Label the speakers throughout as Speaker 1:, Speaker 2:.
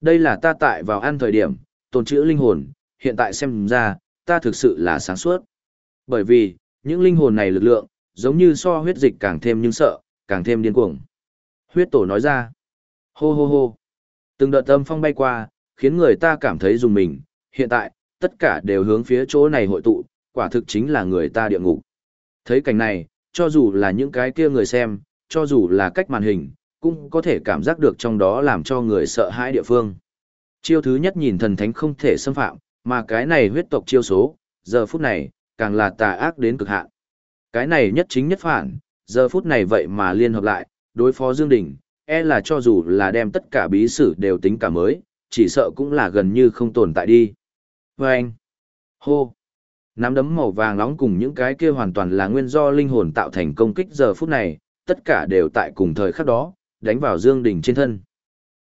Speaker 1: Đây là ta tại vào ăn thời điểm, tồn trữ linh hồn, hiện tại xem ra, ta thực sự là sáng suốt. Bởi vì, những linh hồn này lực lượng, giống như so huyết dịch càng thêm nhưng sợ, càng thêm điên cuồng. Huyết tổ nói ra, hô hô hô, từng đợt âm phong bay qua, khiến người ta cảm thấy dùng mình, hiện tại, tất cả đều hướng phía chỗ này hội tụ, quả thực chính là người ta địa ngục. Thấy cảnh này, cho dù là những cái kia người xem, cho dù là cách màn hình, cũng có thể cảm giác được trong đó làm cho người sợ hãi địa phương. Chiêu thứ nhất nhìn thần thánh không thể xâm phạm, mà cái này huyết tộc chiêu số, giờ phút này, càng là tà ác đến cực hạn. Cái này nhất chính nhất phản, giờ phút này vậy mà liên hợp lại, đối phó Dương Đình, e là cho dù là đem tất cả bí sử đều tính cả mới, chỉ sợ cũng là gần như không tồn tại đi. Vâng! anh, hô, nắm đấm màu vàng nóng cùng những cái kia hoàn toàn là nguyên do linh hồn tạo thành công kích giờ phút này, tất cả đều tại cùng thời khắc đó, đánh vào Dương Đình trên thân.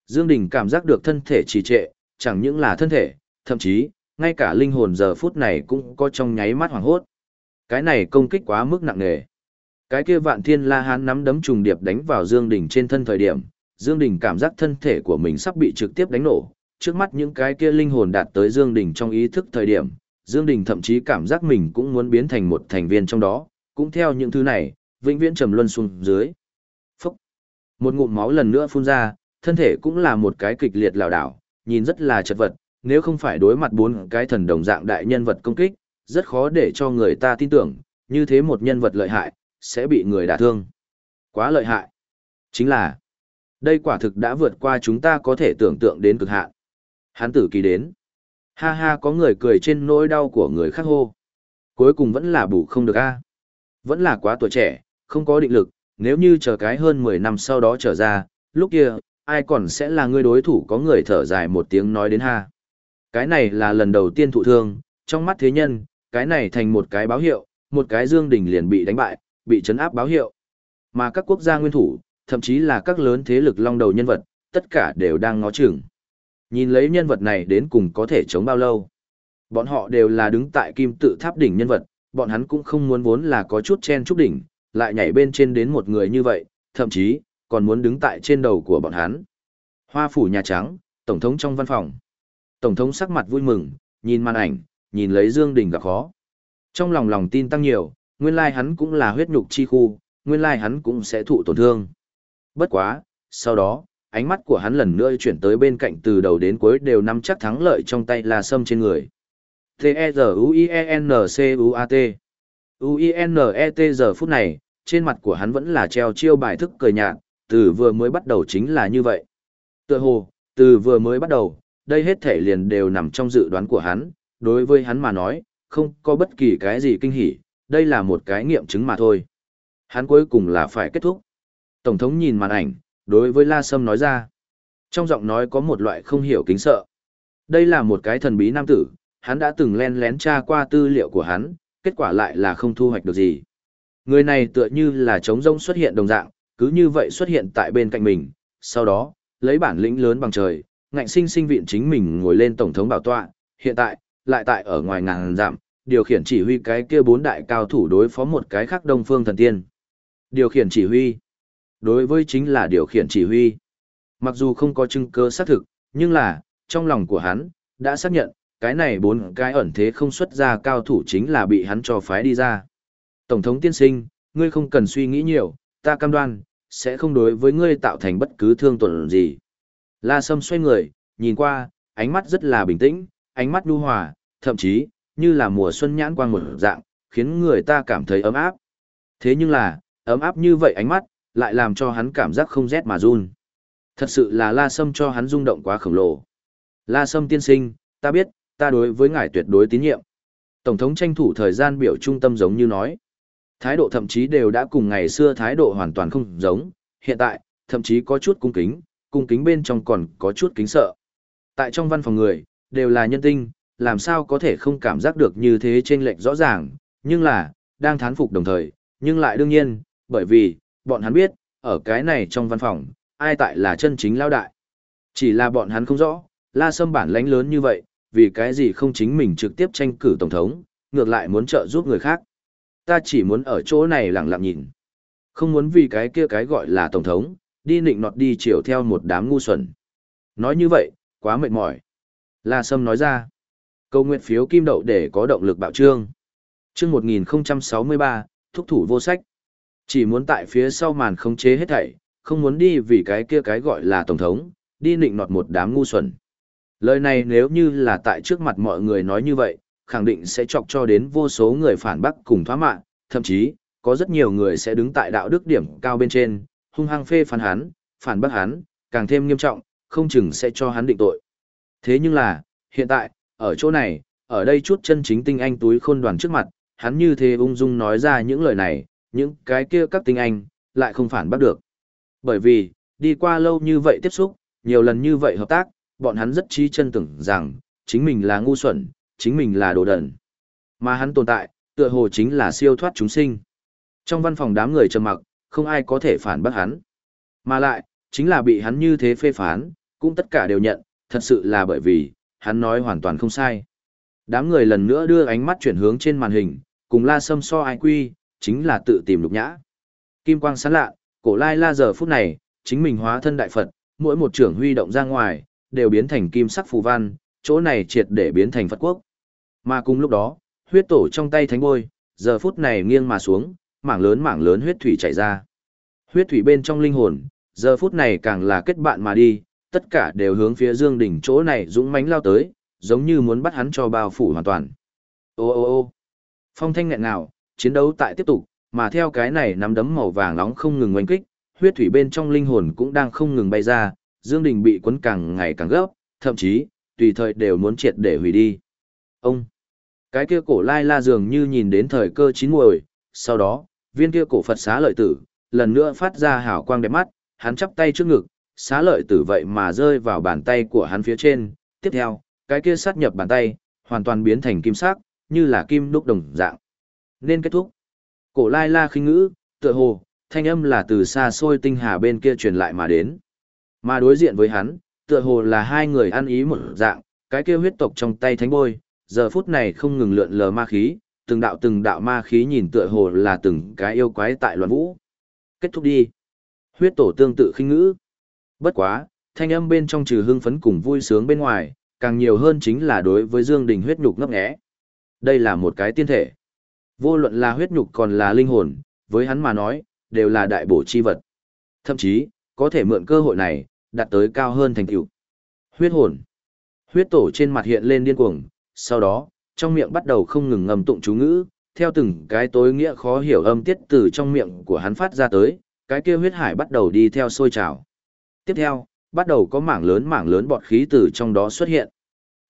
Speaker 1: Dương Đình cảm giác được thân thể trì trệ, chẳng những là thân thể, thậm chí, ngay cả linh hồn giờ phút này cũng có trong nháy mắt hoảng hốt. Cái này công kích quá mức nặng nề. Cái kia vạn thiên la hán nắm đấm trùng điệp đánh vào Dương Đình trên thân thời điểm, Dương Đình cảm giác thân thể của mình sắp bị trực tiếp đánh nổ. Trước mắt những cái kia linh hồn đạt tới Dương Đình trong ý thức thời điểm, Dương Đình thậm chí cảm giác mình cũng muốn biến thành một thành viên trong đó, cũng theo những thứ này, vĩnh viễn trầm luân xuống dưới. Một ngụm máu lần nữa phun ra, thân thể cũng là một cái kịch liệt lảo đảo, nhìn rất là chật vật, nếu không phải đối mặt bốn cái thần đồng dạng đại nhân vật công kích, rất khó để cho người ta tin tưởng, như thế một nhân vật lợi hại, sẽ bị người đả thương. Quá lợi hại. Chính là, đây quả thực đã vượt qua chúng ta có thể tưởng tượng đến cực hạn. Hán tử kỳ đến. Ha ha có người cười trên nỗi đau của người khác hô. Cuối cùng vẫn là bù không được a Vẫn là quá tuổi trẻ, không có định lực, nếu như chờ cái hơn 10 năm sau đó trở ra, lúc kia, ai còn sẽ là người đối thủ có người thở dài một tiếng nói đến ha. Cái này là lần đầu tiên thụ thương, trong mắt thế nhân, cái này thành một cái báo hiệu, một cái dương đỉnh liền bị đánh bại, bị chấn áp báo hiệu. Mà các quốc gia nguyên thủ, thậm chí là các lớn thế lực long đầu nhân vật, tất cả đều đang ngó chừng. Nhìn lấy nhân vật này đến cùng có thể chống bao lâu. Bọn họ đều là đứng tại kim tự tháp đỉnh nhân vật, bọn hắn cũng không muốn vốn là có chút chen chúc đỉnh, lại nhảy bên trên đến một người như vậy, thậm chí, còn muốn đứng tại trên đầu của bọn hắn. Hoa phủ Nhà Trắng, Tổng thống trong văn phòng. Tổng thống sắc mặt vui mừng, nhìn màn ảnh, nhìn lấy Dương Đình gặp khó. Trong lòng lòng tin tăng nhiều, nguyên lai hắn cũng là huyết nhục chi khu, nguyên lai hắn cũng sẽ thụ tổn thương. Bất quá, sau đó, ánh mắt của hắn lần nữa chuyển tới bên cạnh từ đầu đến cuối đều nắm chắc thắng lợi trong tay là sâm trên người. T-E-Z-U-I-E-N-C-U-A-T U-I-N-E-T giờ phút này, trên mặt của hắn vẫn là treo chiêu bài thức cười nhạt, từ vừa mới bắt đầu chính là như vậy. Tựa hồ, từ vừa mới bắt đầu, đây hết thể liền đều nằm trong dự đoán của hắn, đối với hắn mà nói, không có bất kỳ cái gì kinh hỉ, đây là một cái nghiệm chứng mà thôi. Hắn cuối cùng là phải kết thúc. Tổng thống nhìn màn ảnh, đối với La Sâm nói ra. Trong giọng nói có một loại không hiểu kính sợ. Đây là một cái thần bí nam tử, hắn đã từng len lén tra qua tư liệu của hắn, kết quả lại là không thu hoạch được gì. Người này tựa như là trống rông xuất hiện đồng dạng, cứ như vậy xuất hiện tại bên cạnh mình, sau đó, lấy bản lĩnh lớn bằng trời, ngạnh sinh sinh viện chính mình ngồi lên tổng thống bảo tọa, hiện tại, lại tại ở ngoài ngàn giảm, điều khiển chỉ huy cái kia bốn đại cao thủ đối phó một cái khác đông phương thần tiên. Điều khiển chỉ huy. Đối với chính là điều khiển chỉ huy. Mặc dù không có chứng cơ xác thực, nhưng là, trong lòng của hắn, đã xác nhận, cái này bốn cái ẩn thế không xuất ra cao thủ chính là bị hắn cho phái đi ra. Tổng thống tiên sinh, ngươi không cần suy nghĩ nhiều, ta cam đoan, sẽ không đối với ngươi tạo thành bất cứ thương tổn gì. La Sâm xoay người, nhìn qua, ánh mắt rất là bình tĩnh, ánh mắt nhu hòa, thậm chí, như là mùa xuân nhãn quang một dạng, khiến người ta cảm thấy ấm áp. Thế nhưng là, ấm áp như vậy ánh mắt, lại làm cho hắn cảm giác không rét mà run. Thật sự là La Sâm cho hắn rung động quá khổng lồ. La Sâm tiên sinh, ta biết, ta đối với ngài tuyệt đối tín nhiệm. Tổng thống tranh thủ thời gian biểu trung tâm giống như nói. Thái độ thậm chí đều đã cùng ngày xưa thái độ hoàn toàn không giống, hiện tại, thậm chí có chút cung kính, cung kính bên trong còn có chút kính sợ. Tại trong văn phòng người, đều là nhân tinh, làm sao có thể không cảm giác được như thế trên lệch rõ ràng, nhưng là, đang thán phục đồng thời, nhưng lại đương nhiên, bởi vì, bọn hắn biết, ở cái này trong văn phòng, ai tại là chân chính lao đại. Chỉ là bọn hắn không rõ, la sâm bản lãnh lớn như vậy, vì cái gì không chính mình trực tiếp tranh cử tổng thống, ngược lại muốn trợ giúp người khác. Ta chỉ muốn ở chỗ này lặng lặng nhìn. Không muốn vì cái kia cái gọi là tổng thống, đi nịnh nọt đi chiều theo một đám ngu xuẩn. Nói như vậy, quá mệt mỏi. La Sâm nói ra. Câu nguyện phiếu kim đậu để có động lực bạo trương. Chương 1063, thúc thủ vô sách. Chỉ muốn tại phía sau màn khống chế hết thảy, không muốn đi vì cái kia cái gọi là tổng thống, đi nịnh nọt một đám ngu xuẩn. Lời này nếu như là tại trước mặt mọi người nói như vậy, khẳng định sẽ chọc cho đến vô số người phản bác cùng thoá mạng, thậm chí, có rất nhiều người sẽ đứng tại đạo đức điểm cao bên trên, hung hăng phê phán hắn, phản bác hắn, càng thêm nghiêm trọng, không chừng sẽ cho hắn định tội. Thế nhưng là, hiện tại, ở chỗ này, ở đây chút chân chính tinh anh túi khôn đoàn trước mặt, hắn như thế ung dung nói ra những lời này, những cái kia các tinh anh, lại không phản bác được. Bởi vì, đi qua lâu như vậy tiếp xúc, nhiều lần như vậy hợp tác, bọn hắn rất trí chân tưởng rằng, chính mình là ngu xuẩn, chính mình là đồ đần. Mà hắn tồn tại, tựa hồ chính là siêu thoát chúng sinh. Trong văn phòng đám người trầm mặc, không ai có thể phản bác hắn. Mà lại, chính là bị hắn như thế phê phán, cũng tất cả đều nhận, thật sự là bởi vì, hắn nói hoàn toàn không sai. Đám người lần nữa đưa ánh mắt chuyển hướng trên màn hình, cùng la sâm so ai quy, chính là tự tìm lục nhã. Kim quang sáng lạ, cổ lai la giờ phút này, chính mình hóa thân đại Phật, mỗi một trưởng huy động ra ngoài, đều biến thành kim sắc phù văn, chỗ này triệt để biến thành Phật quốc. Mà cùng lúc đó, huyết tổ trong tay thánh bôi, giờ phút này nghiêng mà xuống, mảng lớn mảng lớn huyết thủy chảy ra. Huyết thủy bên trong linh hồn, giờ phút này càng là kết bạn mà đi, tất cả đều hướng phía Dương đỉnh chỗ này dũng mãnh lao tới, giống như muốn bắt hắn cho bao phủ hoàn toàn. Ô ô ô phong thanh nghẹn nào, chiến đấu tại tiếp tục, mà theo cái này nắm đấm màu vàng nóng không ngừng oanh kích, huyết thủy bên trong linh hồn cũng đang không ngừng bay ra, Dương Đình bị cuốn càng ngày càng gấp, thậm chí, tùy thời đều muốn triệt để hủy đi. Ông, cái kia cổ lai la dường như nhìn đến thời cơ chín muồi, sau đó, viên kia cổ Phật xá lợi tử, lần nữa phát ra hào quang đẹp mắt, hắn chắp tay trước ngực, xá lợi tử vậy mà rơi vào bàn tay của hắn phía trên, tiếp theo, cái kia sát nhập bàn tay, hoàn toàn biến thành kim sắc, như là kim đúc đồng dạng. Nên kết thúc. Cổ lai la khinh ngữ, tựa hồ, thanh âm là từ xa xôi tinh hà bên kia truyền lại mà đến. Mà đối diện với hắn, tựa hồ là hai người ăn ý một dạng, cái kia huyết tộc trong tay thánh bôi, giờ phút này không ngừng lượn lờ ma khí, từng đạo từng đạo ma khí nhìn tựa hồ là từng cái yêu quái tại loạn vũ. Kết thúc đi. Huyết tổ tương tự khinh ngữ. Bất quá, thanh âm bên trong trừ hưng phấn cùng vui sướng bên ngoài, càng nhiều hơn chính là đối với Dương Đình huyết nhục ngấp nghé. Đây là một cái tiên thể. Vô luận là huyết nhục còn là linh hồn, với hắn mà nói, đều là đại bổ chi vật. Thậm chí, có thể mượn cơ hội này, đạt tới cao hơn thành tựu. Huyết hồn. Huyết tổ trên mặt hiện lên điên cuồng, sau đó, trong miệng bắt đầu không ngừng ngầm tụng chú ngữ, theo từng cái tối nghĩa khó hiểu âm tiết từ trong miệng của hắn phát ra tới, cái kia huyết hải bắt đầu đi theo sôi trào. Tiếp theo, bắt đầu có mảng lớn mảng lớn bọt khí từ trong đó xuất hiện.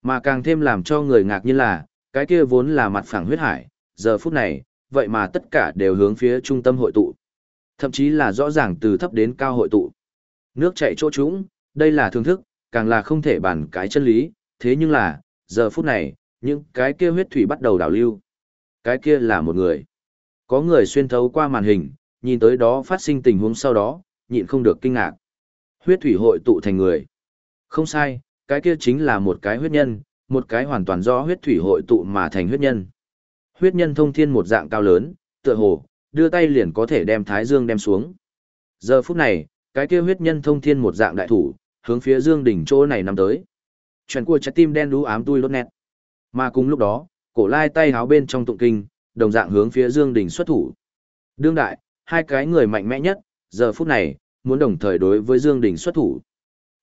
Speaker 1: Mà càng thêm làm cho người ngạc nhiên là, cái kia vốn là mặt phẳng huyết hải, giờ phút này, vậy mà tất cả đều hướng phía trung tâm hội tụ. Thậm chí là rõ ràng từ thấp đến cao hội tụ. Nước chảy chỗ trũng, đây là thương thức, càng là không thể bàn cái chân lý, thế nhưng là, giờ phút này, những cái kia huyết thủy bắt đầu đảo lưu. Cái kia là một người. Có người xuyên thấu qua màn hình, nhìn tới đó phát sinh tình huống sau đó, nhịn không được kinh ngạc. Huyết thủy hội tụ thành người. Không sai, cái kia chính là một cái huyết nhân, một cái hoàn toàn do huyết thủy hội tụ mà thành huyết nhân. Huyết nhân thông thiên một dạng cao lớn, tựa hồ, đưa tay liền có thể đem Thái Dương đem xuống. Giờ phút này, cái kia huyết nhân thông thiên một dạng đại thủ, hướng phía Dương đỉnh chỗ này nằm tới. Chuyện của trái tim đen đú ám tui lốt nét. Mà cùng lúc đó, cổ lai tay háo bên trong tụng kinh, đồng dạng hướng phía Dương đỉnh xuất thủ. Đương đại, hai cái người mạnh mẽ nhất, giờ phút này, muốn đồng thời đối với Dương đỉnh xuất thủ.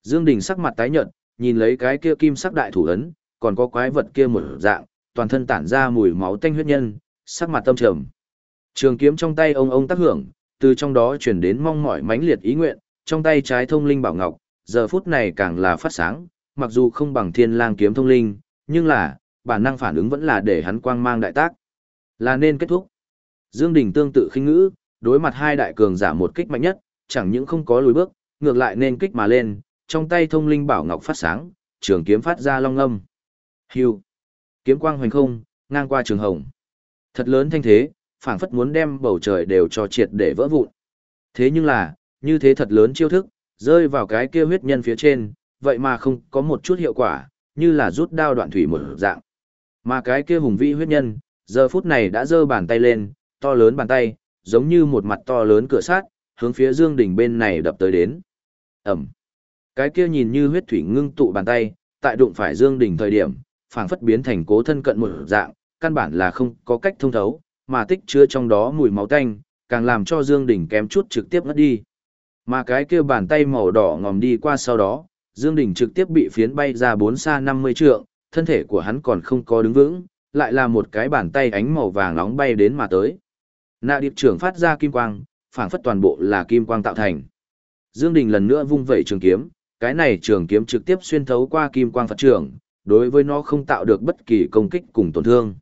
Speaker 1: Dương đỉnh sắc mặt tái nhợt, nhìn lấy cái kia kim sắc đại thủ ấn, còn có quái vật kia một dạng, toàn thân tản ra mùi máu tanh huyết nhân, sắc mặt tâm trầm. Trường kiếm trong tay ông ông tác hưởng, từ trong đó truyền đến mong mỏi mãnh liệt ý nguyện, trong tay trái thông linh bảo ngọc, giờ phút này càng là phát sáng, mặc dù không bằng thiên lang kiếm thông linh, nhưng là, bản năng phản ứng vẫn là để hắn quang mang đại tác. Là nên kết thúc. Dương Đình tương tự khinh ngữ, đối mặt hai đại cường giả một kích mạnh nhất, chẳng những không có lùi bước, ngược lại nên kích mà lên, trong tay thông linh bảo ngọc phát sáng, trường kiếm phát ra long âm. Hưu. Kiếm quang hoành không, ngang qua trường hồng. Thật lớn thanh thế, phảng phất muốn đem bầu trời đều cho triệt để vỡ vụn. Thế nhưng là, như thế thật lớn chiêu thức, rơi vào cái kia huyết nhân phía trên, vậy mà không có một chút hiệu quả, như là rút đao đoạn thủy một dạng. Mà cái kia hùng vĩ huyết nhân, giờ phút này đã giơ bàn tay lên, to lớn bàn tay, giống như một mặt to lớn cửa sát, hướng phía Dương Đình bên này đập tới đến. Ẩm. Cái kia nhìn như huyết thủy ngưng tụ bàn tay, tại đụng phải Dương Đình thời điểm, phảng phất biến thành cố thân cận một dạng, căn bản là không có cách thông thấu, mà tích chứa trong đó mùi máu tanh, càng làm cho Dương Đình kém chút trực tiếp ngất đi. Mà cái kia bàn tay màu đỏ ngòm đi qua sau đó, Dương Đình trực tiếp bị phiến bay ra bốn xa 50 trượng, thân thể của hắn còn không có đứng vững, lại là một cái bàn tay ánh màu vàng nóng bay đến mà tới. Nạ điệp trưởng phát ra kim quang, phảng phất toàn bộ là kim quang tạo thành. Dương Đình lần nữa vung vẩy trường kiếm, cái này trường kiếm trực tiếp xuyên thấu qua kim quang Phật trưởng, đối với nó không tạo được bất kỳ công kích cùng tổn thương.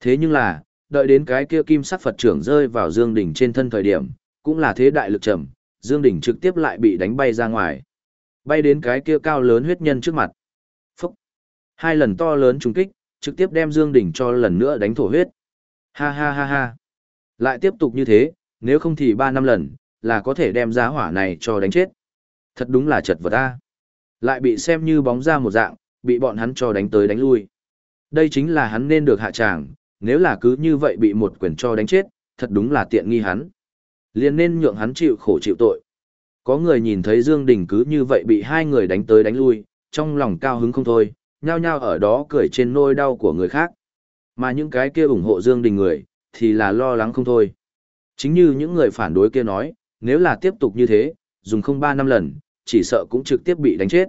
Speaker 1: Thế nhưng là, đợi đến cái kia kim sắc Phật trưởng rơi vào Dương Đình trên thân thời điểm, cũng là thế đại lực trầm, Dương Đình trực tiếp lại bị đánh bay ra ngoài. Bay đến cái kia cao lớn huyết nhân trước mặt. Phúc! Hai lần to lớn trùng kích, trực tiếp đem Dương Đình cho lần nữa đánh thổ huyết. Ha ha ha ha! Lại tiếp tục như thế, nếu không thì ba năm lần, là có thể đem giá hỏa này cho đánh chết. Thật đúng là chật vật ta. Lại bị xem như bóng ra một dạng, bị bọn hắn cho đánh tới đánh lui. Đây chính là hắn nên được hạ tràng, nếu là cứ như vậy bị một quyền cho đánh chết, thật đúng là tiện nghi hắn. Liền nên nhượng hắn chịu khổ chịu tội. Có người nhìn thấy Dương Đình cứ như vậy bị hai người đánh tới đánh lui, trong lòng cao hứng không thôi, nhao nhao ở đó cười trên nôi đau của người khác. Mà những cái kia ủng hộ Dương Đình người, thì là lo lắng không thôi. Chính như những người phản đối kia nói, nếu là tiếp tục như thế, dùng không ba năm lần, chỉ sợ cũng trực tiếp bị đánh chết.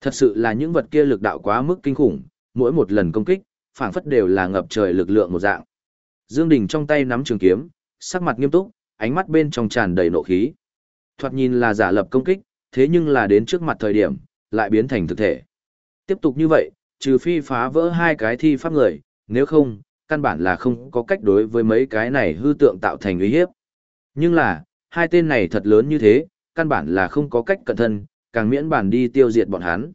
Speaker 1: Thật sự là những vật kia lực đạo quá mức kinh khủng, mỗi một lần công kích, phảng phất đều là ngập trời lực lượng một dạng. Dương Đình trong tay nắm trường kiếm, sắc mặt nghiêm túc, ánh mắt bên trong tràn đầy nộ khí. Thoạt nhìn là giả lập công kích, thế nhưng là đến trước mặt thời điểm, lại biến thành thực thể. Tiếp tục như vậy, trừ phi phá vỡ hai cái thi pháp người, nếu không, căn bản là không có cách đối với mấy cái này hư tượng tạo thành uy hiếp. Nhưng là, hai tên này thật lớn như thế, căn bản là không có cách cẩn thân, càng miễn bản đi tiêu diệt bọn hắn.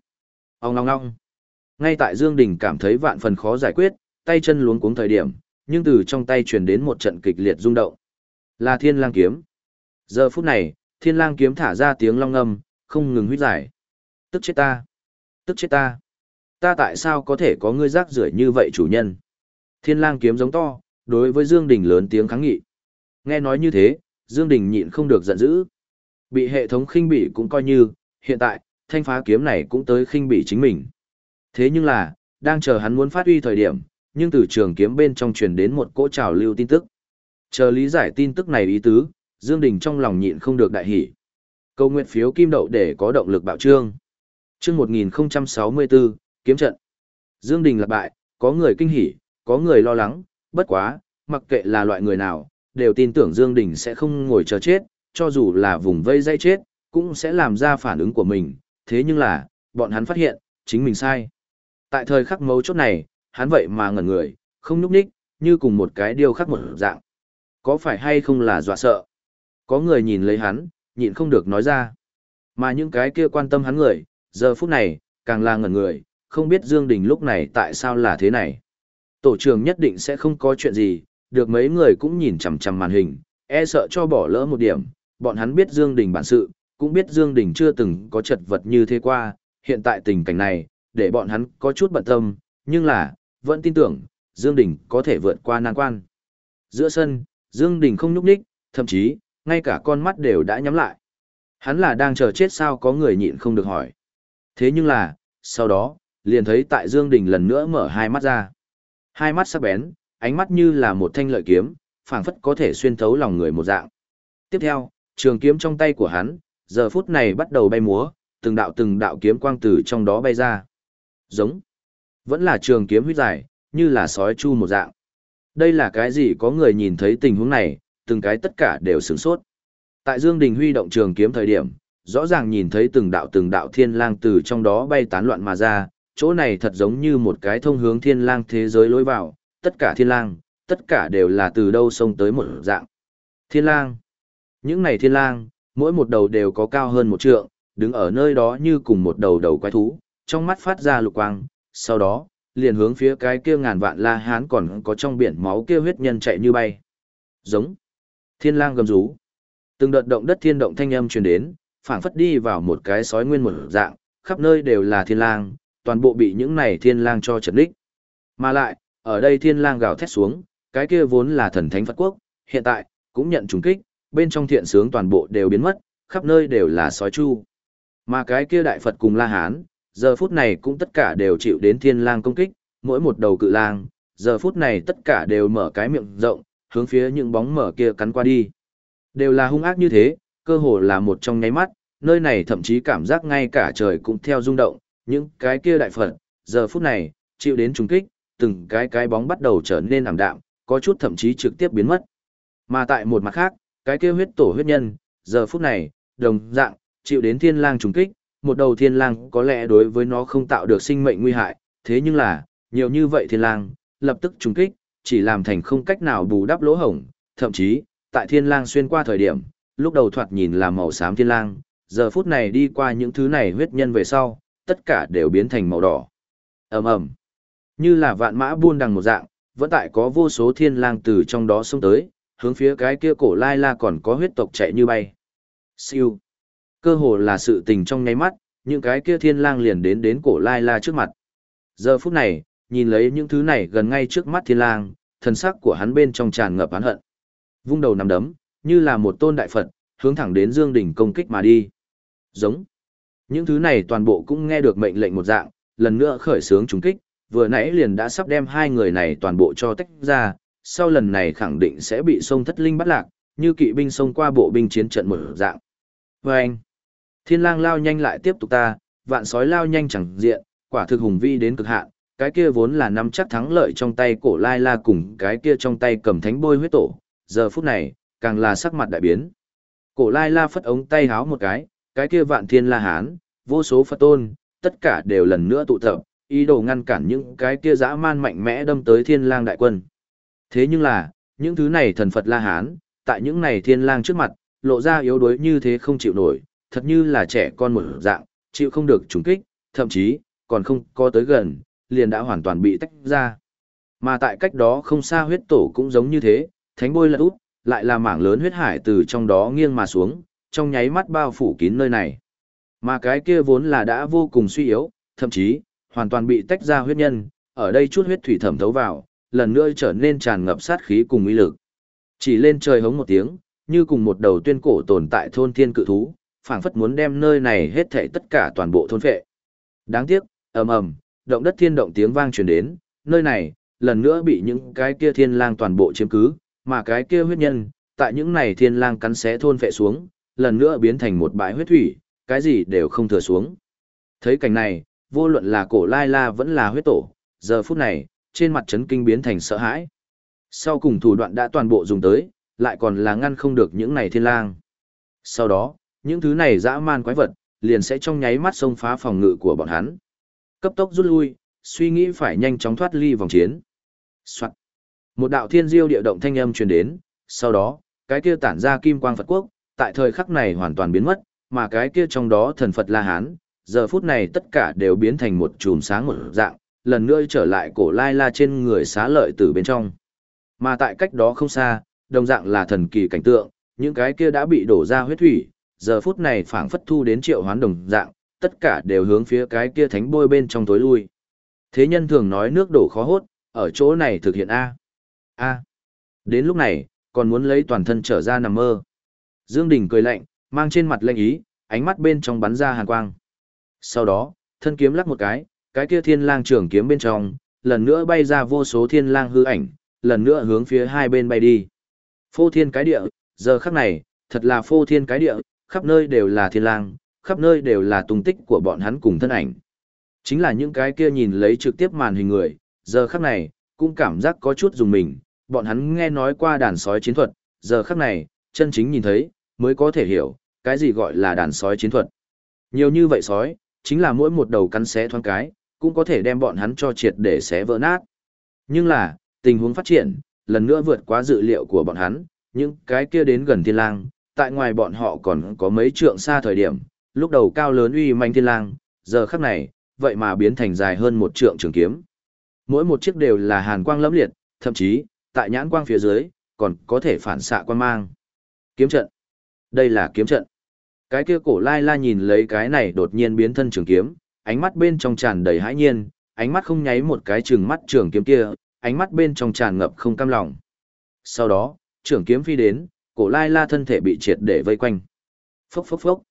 Speaker 1: Ông ngong ngong. Ngay tại Dương Đình cảm thấy vạn phần khó giải quyết, tay chân luống cuống thời điểm, nhưng từ trong tay truyền đến một trận kịch liệt rung động. Là Thiên Lang kiếm. Giờ phút này, Thiên Lang kiếm thả ra tiếng long ngâm, không ngừng huyết giải. Tức chết ta! Tức chết ta! Ta tại sao có thể có ngươi rác rưởi như vậy chủ nhân? Thiên Lang kiếm giống to, đối với Dương Đình lớn tiếng kháng nghị. Nghe nói như thế, Dương Đình nhịn không được giận dữ. Bị hệ thống khinh bỉ cũng coi như, hiện tại, thanh phá kiếm này cũng tới khinh bỉ chính mình. Thế nhưng là, đang chờ hắn muốn phát huy thời điểm, nhưng từ trường kiếm bên trong truyền đến một cỗ trào lưu tin tức. Chờ lý giải tin tức này ý tứ, Dương Đình trong lòng nhịn không được đại hỉ. Câu nguyện phiếu kim đậu để có động lực bạo trương. Chương 1064, kiếm trận. Dương Đình lạc bại, có người kinh hỉ, có người lo lắng, bất quá, mặc kệ là loại người nào, đều tin tưởng Dương Đình sẽ không ngồi chờ chết, cho dù là vùng vây dây chết, cũng sẽ làm ra phản ứng của mình, thế nhưng là, bọn hắn phát hiện, chính mình sai. Tại thời khắc mấu chốt này, hắn vậy mà ngẩn người, không nhúc nhích, như cùng một cái điều khắc một dạng. Có phải hay không là dọa sợ? Có người nhìn lấy hắn, nhịn không được nói ra. Mà những cái kia quan tâm hắn người, giờ phút này, càng là ngẩn người, không biết Dương Đình lúc này tại sao là thế này. Tổ trưởng nhất định sẽ không có chuyện gì, được mấy người cũng nhìn chằm chằm màn hình, e sợ cho bỏ lỡ một điểm, bọn hắn biết Dương Đình bản sự, cũng biết Dương Đình chưa từng có chật vật như thế qua, hiện tại tình cảnh này, để bọn hắn có chút bận tâm, nhưng là, vẫn tin tưởng, Dương Đình có thể vượt qua nan quan. Giữa sân, Dương Đình không nhúc nhích, thậm chí, ngay cả con mắt đều đã nhắm lại. Hắn là đang chờ chết sao có người nhịn không được hỏi. Thế nhưng là, sau đó, liền thấy tại Dương Đình lần nữa mở hai mắt ra. Hai mắt sắc bén, ánh mắt như là một thanh lợi kiếm, phảng phất có thể xuyên thấu lòng người một dạng. Tiếp theo, trường kiếm trong tay của hắn, giờ phút này bắt đầu bay múa, từng đạo từng đạo kiếm quang từ trong đó bay ra. Giống. Vẫn là trường kiếm huyết dài, như là sói chu một dạng. Đây là cái gì có người nhìn thấy tình huống này, từng cái tất cả đều sửng sốt. Tại Dương Đình huy động trường kiếm thời điểm, rõ ràng nhìn thấy từng đạo từng đạo thiên lang từ trong đó bay tán loạn mà ra, chỗ này thật giống như một cái thông hướng thiên lang thế giới lối vào, tất cả thiên lang, tất cả đều là từ đâu xông tới một dạng. Thiên lang. Những này thiên lang, mỗi một đầu đều có cao hơn một trượng, đứng ở nơi đó như cùng một đầu đầu quái thú, trong mắt phát ra lục quang, sau đó, liền hướng phía cái kia ngàn vạn la hán còn có trong biển máu kia huyết nhân chạy như bay. Giống. Thiên lang gầm rú. Từng đợt động đất thiên động thanh âm truyền đến, phảng phất đi vào một cái sói nguyên một dạng, khắp nơi đều là thiên lang, toàn bộ bị những này thiên lang cho chật đích. Mà lại, ở đây thiên lang gào thét xuống, cái kia vốn là thần thánh Phật quốc, hiện tại, cũng nhận trùng kích, bên trong thiện sướng toàn bộ đều biến mất, khắp nơi đều là sói chu. Mà cái kia đại Phật cùng La Hán, giờ phút này cũng tất cả đều chịu đến thiên lang công kích, mỗi một đầu cự lang, giờ phút này tất cả đều mở cái miệng rộng, hướng phía những bóng mở kia cắn qua đi. Đều là hung ác như thế, cơ hồ là một trong nháy mắt, nơi này thậm chí cảm giác ngay cả trời cũng theo rung động, những cái kia đại Phật, giờ phút này, chịu đến trùng kích, từng cái cái bóng bắt đầu trở nên ảm đạm, có chút thậm chí trực tiếp biến mất. Mà tại một mặt khác, cái kia huyết tổ huyết nhân, giờ phút này, đồng dạng, chịu đến thiên lang trùng kích, một đầu thiên lang có lẽ đối với nó không tạo được sinh mệnh nguy hại, thế nhưng là, nhiều như vậy thiên lang, lập tức trùng kích, chỉ làm thành không cách nào bù đắp lỗ hổng, thậm chí, tại thiên lang xuyên qua thời điểm, lúc đầu thoạt nhìn là màu xám thiên lang, giờ phút này đi qua những thứ này huyết nhân về sau, tất cả đều biến thành màu đỏ. ầm ầm, như là vạn mã buôn đằng một dạng, vẫn tại có vô số thiên lang từ trong đó xông tới, hướng phía cái kia cổ lai la còn có huyết tộc chạy như bay. Siêu. Cơ hồ là sự tình trong nháy mắt, những cái kia thiên lang liền đến đến cổ lai la trước mặt. Giờ phút này, nhìn lấy những thứ này gần ngay trước mắt thiên lang, thần sắc của hắn bên trong tràn ngập oán hận. Vung đầu nằm đấm, như là một tôn đại Phật, hướng thẳng đến Dương Đỉnh công kích mà đi. Giống. Những thứ này toàn bộ cũng nghe được mệnh lệnh một dạng, lần nữa khởi sướng trúng kích, vừa nãy liền đã sắp đem hai người này toàn bộ cho tách ra, sau lần này khẳng định sẽ bị sông thất linh bắt lạc, như kỵ binh xông qua bộ binh chiến trận một dạng. Và anh, thiên lang lao nhanh lại tiếp tục ta, vạn sói lao nhanh chẳng diện, quả thực hùng vi đến cực hạn, cái kia vốn là nắm chắc thắng lợi trong tay cổ lai la cùng cái kia trong tay cầm thánh bôi huyết tổ, giờ phút này, càng là sắc mặt đại biến. Cổ lai la phất ống tay háo một cái, cái kia vạn thiên la hán, vô số Phật tôn, tất cả đều lần nữa tụ tập, ý đồ ngăn cản những cái kia dã man mạnh mẽ đâm tới thiên lang đại quân. Thế nhưng là, những thứ này thần Phật La Hán, tại những này thiên lang trước mặt, lộ ra yếu đuối như thế không chịu nổi, thật như là trẻ con một dạng, chịu không được trúng kích, thậm chí, còn không có tới gần, liền đã hoàn toàn bị tách ra. Mà tại cách đó không xa huyết tổ cũng giống như thế, thánh bôi lật út, lại là mảng lớn huyết hải từ trong đó nghiêng mà xuống, trong nháy mắt bao phủ kín nơi này. Mà cái kia vốn là đã vô cùng suy yếu, thậm chí, hoàn toàn bị tách ra huyết nhân, ở đây chút huyết thủy thẩm thấu vào, lần nữa trở nên tràn ngập sát khí cùng uy lực. Chỉ lên trời hống một tiếng, như cùng một đầu tuyên cổ tồn tại thôn thiên cự thú, phảng phất muốn đem nơi này hết thảy tất cả toàn bộ thôn phệ. Đáng tiếc, ầm ầm, động đất thiên động tiếng vang truyền đến, nơi này lần nữa bị những cái kia thiên lang toàn bộ chiếm cứ, mà cái kia huyết nhân, tại những này thiên lang cắn xé thôn phệ xuống, lần nữa biến thành một bãi huyết thủy, cái gì đều không thừa xuống. Thấy cảnh này, vô luận là cổ lai la vẫn là huyết tổ, giờ phút này, trên mặt chấn kinh biến thành sợ hãi. Sau cùng thủ đoạn đã toàn bộ dùng tới, lại còn là ngăn không được những này thiên lang. Sau đó, những thứ này dã man quái vật, liền sẽ trong nháy mắt xông phá phòng ngự của bọn hắn. Cấp tốc rút lui, suy nghĩ phải nhanh chóng thoát ly vòng chiến. Soạn. Một đạo thiên diêu địa động thanh âm truyền đến, sau đó, cái kia tản ra kim quang Phật quốc, tại thời khắc này hoàn toàn biến mất, mà cái kia trong đó thần Phật La Hán, giờ phút này tất cả đều biến thành một chùm sáng một dạng, lần nữa trở lại cổ lai la trên người xá lợi từ bên trong. Mà tại cách đó không xa, đồng dạng là thần kỳ cảnh tượng, những cái kia đã bị đổ ra huyết thủy, giờ phút này phảng phất thu đến triệu hoán đồng dạng, tất cả đều hướng phía cái kia thánh bôi bên trong tối lui. Thế nhân thường nói nước đổ khó hốt, ở chỗ này thực hiện A. A. Đến lúc này, còn muốn lấy toàn thân trở ra nằm mơ. Dương Đình cười lạnh, mang trên mặt lệnh ý, ánh mắt bên trong bắn ra hàn quang. Sau đó, thân kiếm lắc một cái, cái kia thiên lang trưởng kiếm bên trong, lần nữa bay ra vô số thiên lang hư ảnh, lần nữa hướng phía hai bên bay đi. Phô thiên cái địa, giờ khắc này, thật là phô thiên cái địa, khắp nơi đều là thiên lang, khắp nơi đều là tung tích của bọn hắn cùng thân ảnh. Chính là những cái kia nhìn lấy trực tiếp màn hình người, giờ khắc này, cũng cảm giác có chút dùng mình, bọn hắn nghe nói qua đàn sói chiến thuật, giờ khắc này, chân chính nhìn thấy, mới có thể hiểu, cái gì gọi là đàn sói chiến thuật. Nhiều như vậy sói, chính là mỗi một đầu cắn xé thoáng cái, cũng có thể đem bọn hắn cho triệt để xé vỡ nát. Nhưng là, tình huống phát triển, lần nữa vượt quá dự liệu của bọn hắn, những cái kia đến gần thiên lang, tại ngoài bọn họ còn có mấy trượng xa thời điểm, lúc đầu cao lớn uy manh thiên lang, giờ khắc này, vậy mà biến thành dài hơn một trượng trường kiếm. Mỗi một chiếc đều là hàn quang lẫm liệt, thậm chí, tại nhãn quang phía dưới, còn có thể phản xạ quan mang. Kiếm trận. Đây là kiếm trận. Cái kia cổ lai la nhìn lấy cái này đột nhiên biến thân trường kiếm, ánh mắt bên trong tràn đầy hãi nhiên, ánh mắt không nháy một cái chừng mắt trường kiếm kia, ánh mắt bên trong tràn ngập không cam lòng. Sau đó, trường kiếm phi đến, cổ lai la thân thể bị triệt để vây quanh. Phốc phốc phốc.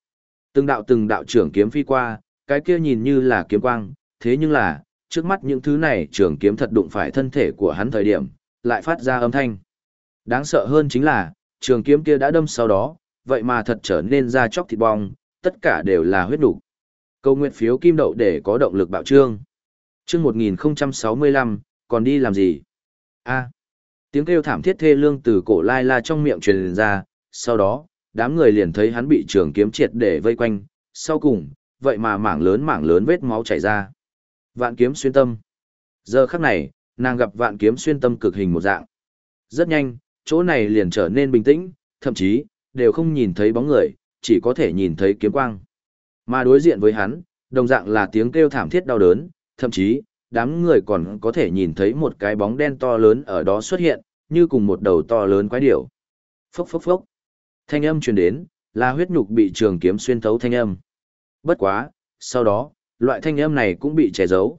Speaker 1: Từng đạo từng đạo trưởng kiếm phi qua, cái kia nhìn như là kiếm quang, thế nhưng là, trước mắt những thứ này trưởng kiếm thật đụng phải thân thể của hắn thời điểm, lại phát ra âm thanh. Đáng sợ hơn chính là, trường kiếm kia đã đâm sau đó, vậy mà thật trở nên ra chóc thịt bong, tất cả đều là huyết đủ. Câu nguyện phiếu kim đậu để có động lực bạo trương. Chương 1065, còn đi làm gì? A. tiếng kêu thảm thiết thê lương từ cổ lai la trong miệng truyền ra, sau đó, đám người liền thấy hắn bị trường kiếm triệt để vây quanh, sau cùng, vậy mà mảng lớn mảng lớn vết máu chảy ra. Vạn kiếm xuyên tâm. Giờ khắc này, nàng gặp vạn kiếm xuyên tâm cực hình một dạng. Rất nhanh, chỗ này liền trở nên bình tĩnh, thậm chí, đều không nhìn thấy bóng người, chỉ có thể nhìn thấy kiếm quang. Mà đối diện với hắn, đồng dạng là tiếng kêu thảm thiết đau đớn, thậm chí, đám người còn có thể nhìn thấy một cái bóng đen to lớn ở đó xuất hiện, như cùng một đầu to lớn quái điểu. Phốc phốc phốc. Thanh âm truyền đến, là huyết nhục bị trường kiếm xuyên thấu thanh âm. Bất quá, sau đó, loại thanh âm này cũng bị che giấu.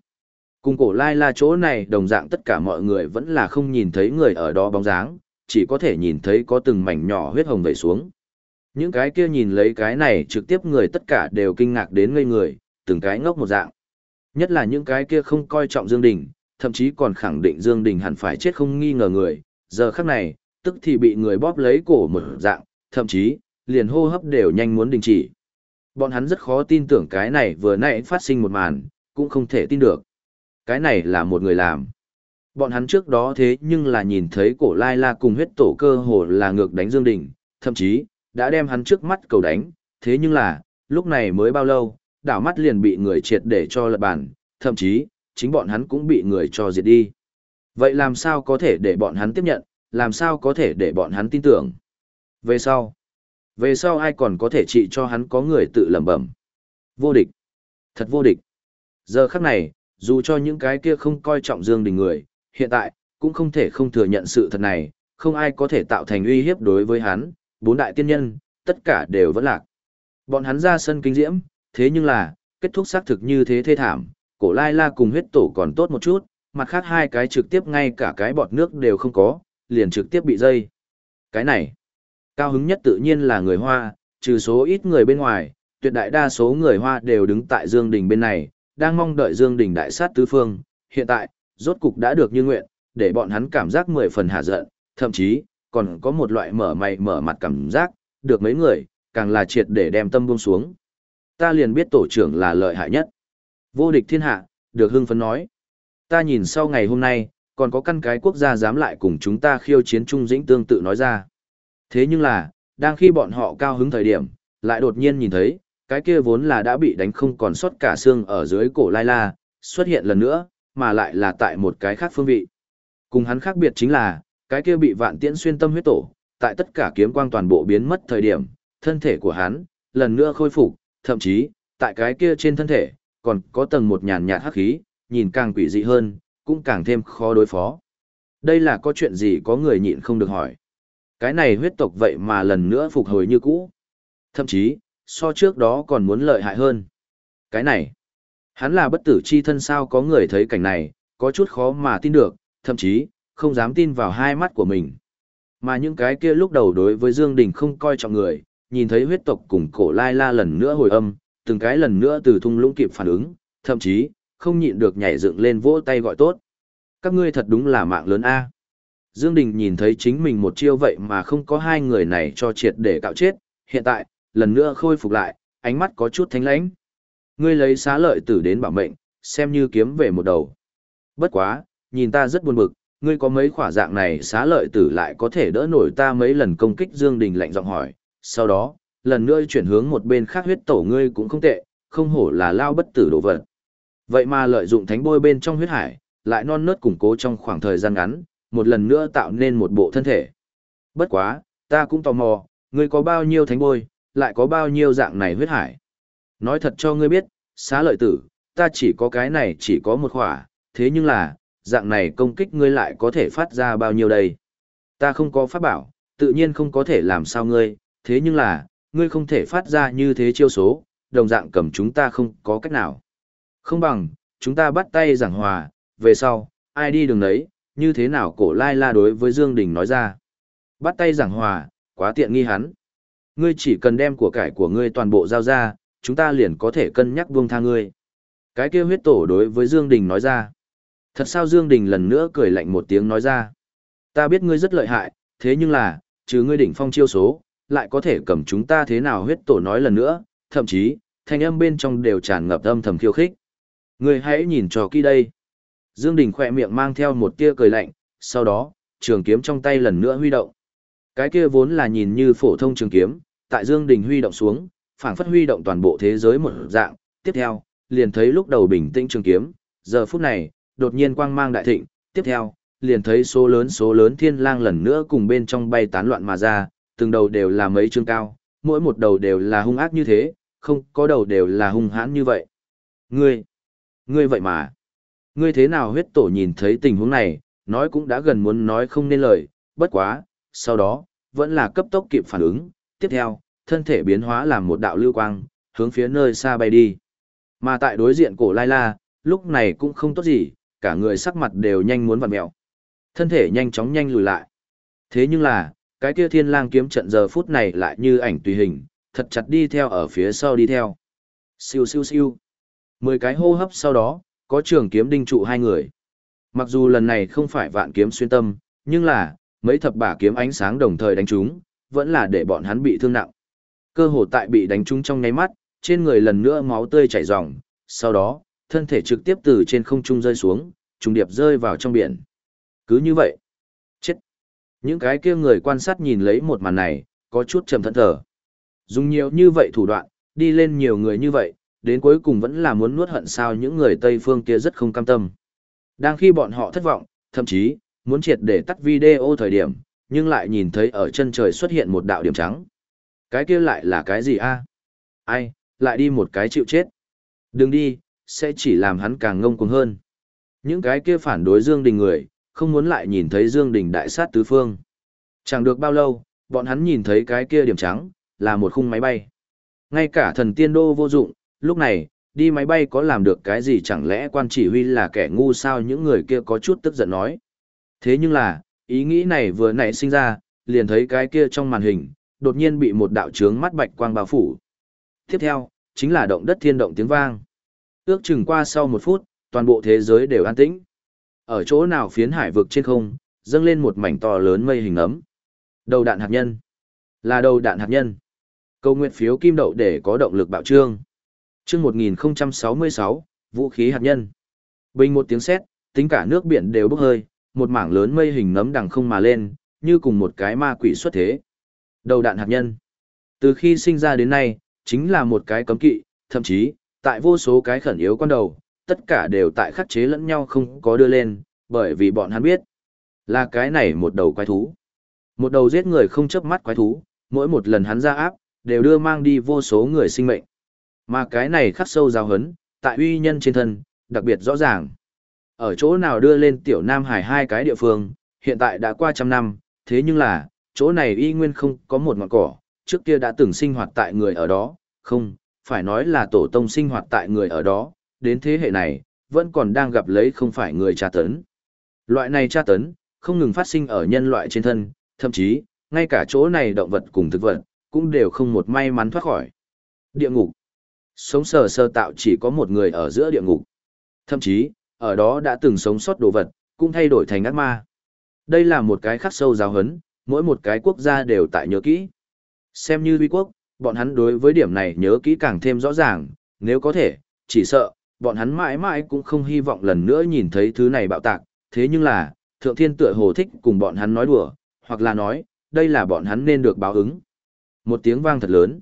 Speaker 1: Cùng cổ lai la chỗ này đồng dạng tất cả mọi người vẫn là không nhìn thấy người ở đó bóng dáng, chỉ có thể nhìn thấy có từng mảnh nhỏ huyết hồng vẩy xuống. Những cái kia nhìn lấy cái này trực tiếp người tất cả đều kinh ngạc đến ngây người, từng cái ngốc một dạng. Nhất là những cái kia không coi trọng Dương Đình, thậm chí còn khẳng định Dương Đình hẳn phải chết không nghi ngờ người, giờ khắc này, tức thì bị người bóp lấy cổ một dạng, thậm chí, liền hô hấp đều nhanh muốn đình chỉ. Bọn hắn rất khó tin tưởng cái này vừa nãy phát sinh một màn, cũng không thể tin được. Cái này là một người làm. Bọn hắn trước đó thế nhưng là nhìn thấy cổ lai la cùng huyết tổ cơ hồ là ngược đánh Dương Đình, thậm chí, đã đem hắn trước mắt cầu đánh, thế nhưng là, lúc này mới bao lâu, đảo mắt liền bị người triệt để cho lật bàn, thậm chí, chính bọn hắn cũng bị người cho diệt đi. Vậy làm sao có thể để bọn hắn tiếp nhận, làm sao có thể để bọn hắn tin tưởng? Về sau, về sau ai còn có thể trị cho hắn có người tự lẩm bẩm. Vô địch. Thật vô địch. Giờ khắc này, dù cho những cái kia không coi trọng Dương Đình người, hiện tại, cũng không thể không thừa nhận sự thật này, không ai có thể tạo thành uy hiếp đối với hắn, bốn đại tiên nhân, tất cả đều vẫn lạc. Bọn hắn ra sân kinh diễm, thế nhưng là, kết thúc xác thực như thế thê thảm, cổ lai la cùng huyết tổ còn tốt một chút, mặt khác hai cái trực tiếp ngay cả cái bọt nước đều không có, liền trực tiếp bị dây. Cái này, cao hứng nhất tự nhiên là người Hoa, trừ số ít người bên ngoài, tuyệt đại đa số người Hoa đều đứng tại Dương Đình bên này, đang mong đợi Dương Đình đại sát tứ phương, hiện tại, rốt cục đã được như nguyện, để bọn hắn cảm giác mười phần hạ giận, thậm chí, còn có một loại mở mày mở mặt cảm giác, được mấy người, càng là triệt để đem tâm buông xuống. Ta liền biết tổ trưởng là lợi hại nhất. Vô địch thiên hạ, được hưng phấn nói. Ta nhìn sau ngày hôm nay, còn có căn cái quốc gia dám lại cùng chúng ta khiêu chiến trung dĩnh tương tự nói ra. Thế nhưng là, đang khi bọn họ cao hứng thời điểm, lại đột nhiên nhìn thấy, cái kia vốn là đã bị đánh không còn sót cả xương ở dưới cổ lai la, xuất hiện lần nữa, mà lại là tại một cái khác phương vị. Cùng hắn khác biệt chính là, cái kia bị vạn tiễn xuyên tâm huyết tổ, tại tất cả kiếm quang toàn bộ biến mất thời điểm, thân thể của hắn, lần nữa khôi phục, thậm chí, tại cái kia trên thân thể, còn có tầng một nhàn nhạt hắc khí, nhìn càng quỷ dị hơn, cũng càng thêm khó đối phó. Đây là có chuyện gì có người nhịn không được hỏi. Cái này huyết tộc vậy mà lần nữa phục hồi như cũ. Thậm chí, so trước đó còn muốn lợi hại hơn. Cái này, hắn là bất tử chi thân sao có người thấy cảnh này, có chút khó mà tin được, thậm chí, không dám tin vào hai mắt của mình. Mà những cái kia lúc đầu đối với Dương Đình không coi trọng người, nhìn thấy huyết tộc cùng cổ lai la lần nữa hồi âm, từng cái lần nữa từ thung lũng kịp phản ứng, thậm chí, không nhịn được nhảy dựng lên vỗ tay gọi tốt. Các ngươi thật đúng là mạng lớn A. Dương Đình nhìn thấy chính mình một chiêu vậy mà không có hai người này cho triệt để cạo chết, hiện tại, lần nữa khôi phục lại, ánh mắt có chút thánh lãnh. Ngươi lấy xá lợi tử đến bảo mệnh, xem như kiếm về một đầu. Bất quá, nhìn ta rất buồn bực, ngươi có mấy khỏa dạng này xá lợi tử lại có thể đỡ nổi ta mấy lần công kích Dương Đình lạnh giọng hỏi, sau đó, lần nữa chuyển hướng một bên khác huyết tổ ngươi cũng không tệ, không hổ là lao bất tử đồ vật. Vậy mà lợi dụng thánh bôi bên trong huyết hải, lại non nớt củng cố trong khoảng thời gian ngắn, một lần nữa tạo nên một bộ thân thể. Bất quá, ta cũng tò mò, ngươi có bao nhiêu thánh bôi, lại có bao nhiêu dạng này huyết hải. Nói thật cho ngươi biết, xá lợi tử, ta chỉ có cái này chỉ có một khỏa, thế nhưng là, dạng này công kích ngươi lại có thể phát ra bao nhiêu đây. Ta không có pháp bảo, tự nhiên không có thể làm sao ngươi, thế nhưng là, ngươi không thể phát ra như thế chiêu số, đồng dạng cầm chúng ta không có cách nào. Không bằng, chúng ta bắt tay giảng hòa, về sau, ai đi đường đấy, như thế nào cổ lai la đối với Dương Đình nói ra. Bắt tay giảng hòa, quá tiện nghi hắn. Ngươi chỉ cần đem của cải của ngươi toàn bộ giao ra, chúng ta liền có thể cân nhắc buông tha ngươi. Cái kia huyết tổ đối với Dương Đình nói ra. Thật sao Dương Đình lần nữa cười lạnh một tiếng nói ra. Ta biết ngươi rất lợi hại, thế nhưng là, trừ ngươi đỉnh phong chiêu số, lại có thể cầm chúng ta thế nào huyết tổ nói lần nữa, thậm chí, thanh âm bên trong đều tràn ngập âm thầm khiêu khích. Ngươi hãy nhìn cho kỹ đây. Dương Đình khỏe miệng mang theo một tia cười lạnh, sau đó, trường kiếm trong tay lần nữa huy động. Cái kia vốn là nhìn như phổ thông trường kiếm, tại Dương Đình huy động xuống, phảng phất huy động toàn bộ thế giới một dạng. Tiếp theo, liền thấy lúc đầu bình tĩnh trường kiếm, giờ phút này, đột nhiên quang mang đại thịnh. Tiếp theo, liền thấy số lớn số lớn thiên lang lần nữa cùng bên trong bay tán loạn mà ra, từng đầu đều là mấy chương cao, mỗi một đầu đều là hung ác như thế, không có đầu đều là hung hãn như vậy. Ngươi, ngươi vậy mà, ngươi thế nào huyết tổ nhìn thấy tình huống này, nói cũng đã gần muốn nói không nên lời, bất quá, sau đó, vẫn là cấp tốc kịp phản ứng, tiếp theo, thân thể biến hóa làm một đạo lưu quang, hướng phía nơi xa bay đi. Mà tại đối diện cổ Lai La, lúc này cũng không tốt gì, cả người sắc mặt đều nhanh muốn vặn mẹo. Thân thể nhanh chóng nhanh lùi lại. Thế nhưng là, cái kia thiên lang kiếm trận giờ phút này lại như ảnh tùy hình, thật chặt đi theo ở phía sau đi theo. Siêu siêu siêu. Mười cái hô hấp sau đó, có trường kiếm đinh trụ hai người. Mặc dù lần này không phải vạn kiếm xuyên tâm, nhưng là, mấy thập bả kiếm ánh sáng đồng thời đánh trúng, vẫn là để bọn hắn bị thương nặng. Cơ hồ tại bị đánh trúng trong nháy mắt, trên người lần nữa máu tươi chảy ròng, sau đó, thân thể trực tiếp từ trên không trung rơi xuống, trùng điệp rơi vào trong biển. Cứ như vậy, chết. Những cái kia người quan sát nhìn lấy một màn này, có chút trầm thẫn thở. Dùng nhiều như vậy thủ đoạn, đi lên nhiều người như vậy, đến cuối cùng vẫn là muốn nuốt hận sao những người Tây phương kia rất không cam tâm. Đang khi bọn họ thất vọng, thậm chí, muốn triệt để tắt video thời điểm, nhưng lại nhìn thấy ở chân trời xuất hiện một đạo điểm trắng. Cái kia lại là cái gì a? Ai, lại đi một cái chịu chết. Đừng đi, sẽ chỉ làm hắn càng ngông cuồng hơn. Những cái kia phản đối Dương Đình người, không muốn lại nhìn thấy Dương Đình đại sát tứ phương. Chẳng được bao lâu, bọn hắn nhìn thấy cái kia điểm trắng, là một khung máy bay. Ngay cả thần tiên đô vô dụng, lúc này, đi máy bay có làm được cái gì chẳng lẽ quan chỉ huy là kẻ ngu sao những người kia có chút tức giận nói. Thế nhưng là, ý nghĩ này vừa nãy sinh ra, liền thấy cái kia trong màn hình, đột nhiên bị một đạo trướng mắt bạch quang bao phủ. Tiếp theo, chính là động đất thiên động tiếng vang. Ước chừng qua sau một phút, toàn bộ thế giới đều an tĩnh. Ở chỗ nào phiến hải vực trên không, dâng lên một mảnh to lớn mây hình ấm. Đầu đạn hạt nhân. Là đầu đạn hạt nhân. Câu nguyện phiếu kim đậu để có động lực bạo trương. Chương 1066, vũ khí hạt nhân. Bình một tiếng sét, tính cả nước biển đều bốc hơi, một mảng lớn mây hình nấm đằng không mà lên, như cùng một cái ma quỷ xuất thế. Đầu đạn hạt nhân. Từ khi sinh ra đến nay, chính là một cái cấm kỵ, thậm chí, tại vô số cái khẩn yếu con đầu, tất cả đều tại khắc chế lẫn nhau không có đưa lên, bởi vì bọn hắn biết, là cái này một đầu quái thú. Một đầu giết người không chớp mắt quái thú, mỗi một lần hắn ra áp, đều đưa mang đi vô số người sinh mệnh. Mà cái này khắc sâu giáo hấn, tại uy nhân trên thân, đặc biệt rõ ràng. Ở chỗ nào đưa lên tiểu Nam Hải hai cái địa phương, hiện tại đã qua trăm năm, thế nhưng là, chỗ này y nguyên không có một ngọn cỏ, trước kia đã từng sinh hoạt tại người ở đó, không, phải nói là tổ tông sinh hoạt tại người ở đó, đến thế hệ này, vẫn còn đang gặp lấy không phải người tra tấn. Loại này tra tấn, không ngừng phát sinh ở nhân loại trên thân, thậm chí, ngay cả chỗ này động vật cùng thực vật, cũng đều không một may mắn thoát khỏi. Địa ngục. Sống sờ sơ tạo chỉ có một người ở giữa địa ngục. Thậm chí, ở đó đã từng sống sót đồ vật, cũng thay đổi thành ác ma. Đây là một cái khắc sâu giáo hấn, mỗi một cái quốc gia đều tại nhớ kỹ. Xem như vi quốc, bọn hắn đối với điểm này nhớ kỹ càng thêm rõ ràng, nếu có thể, chỉ sợ, bọn hắn mãi mãi cũng không hy vọng lần nữa nhìn thấy thứ này bạo tạc, thế nhưng là, thượng thiên tựa hồ thích cùng bọn hắn nói đùa, hoặc là nói, đây là bọn hắn nên được báo ứng. Một tiếng vang thật lớn.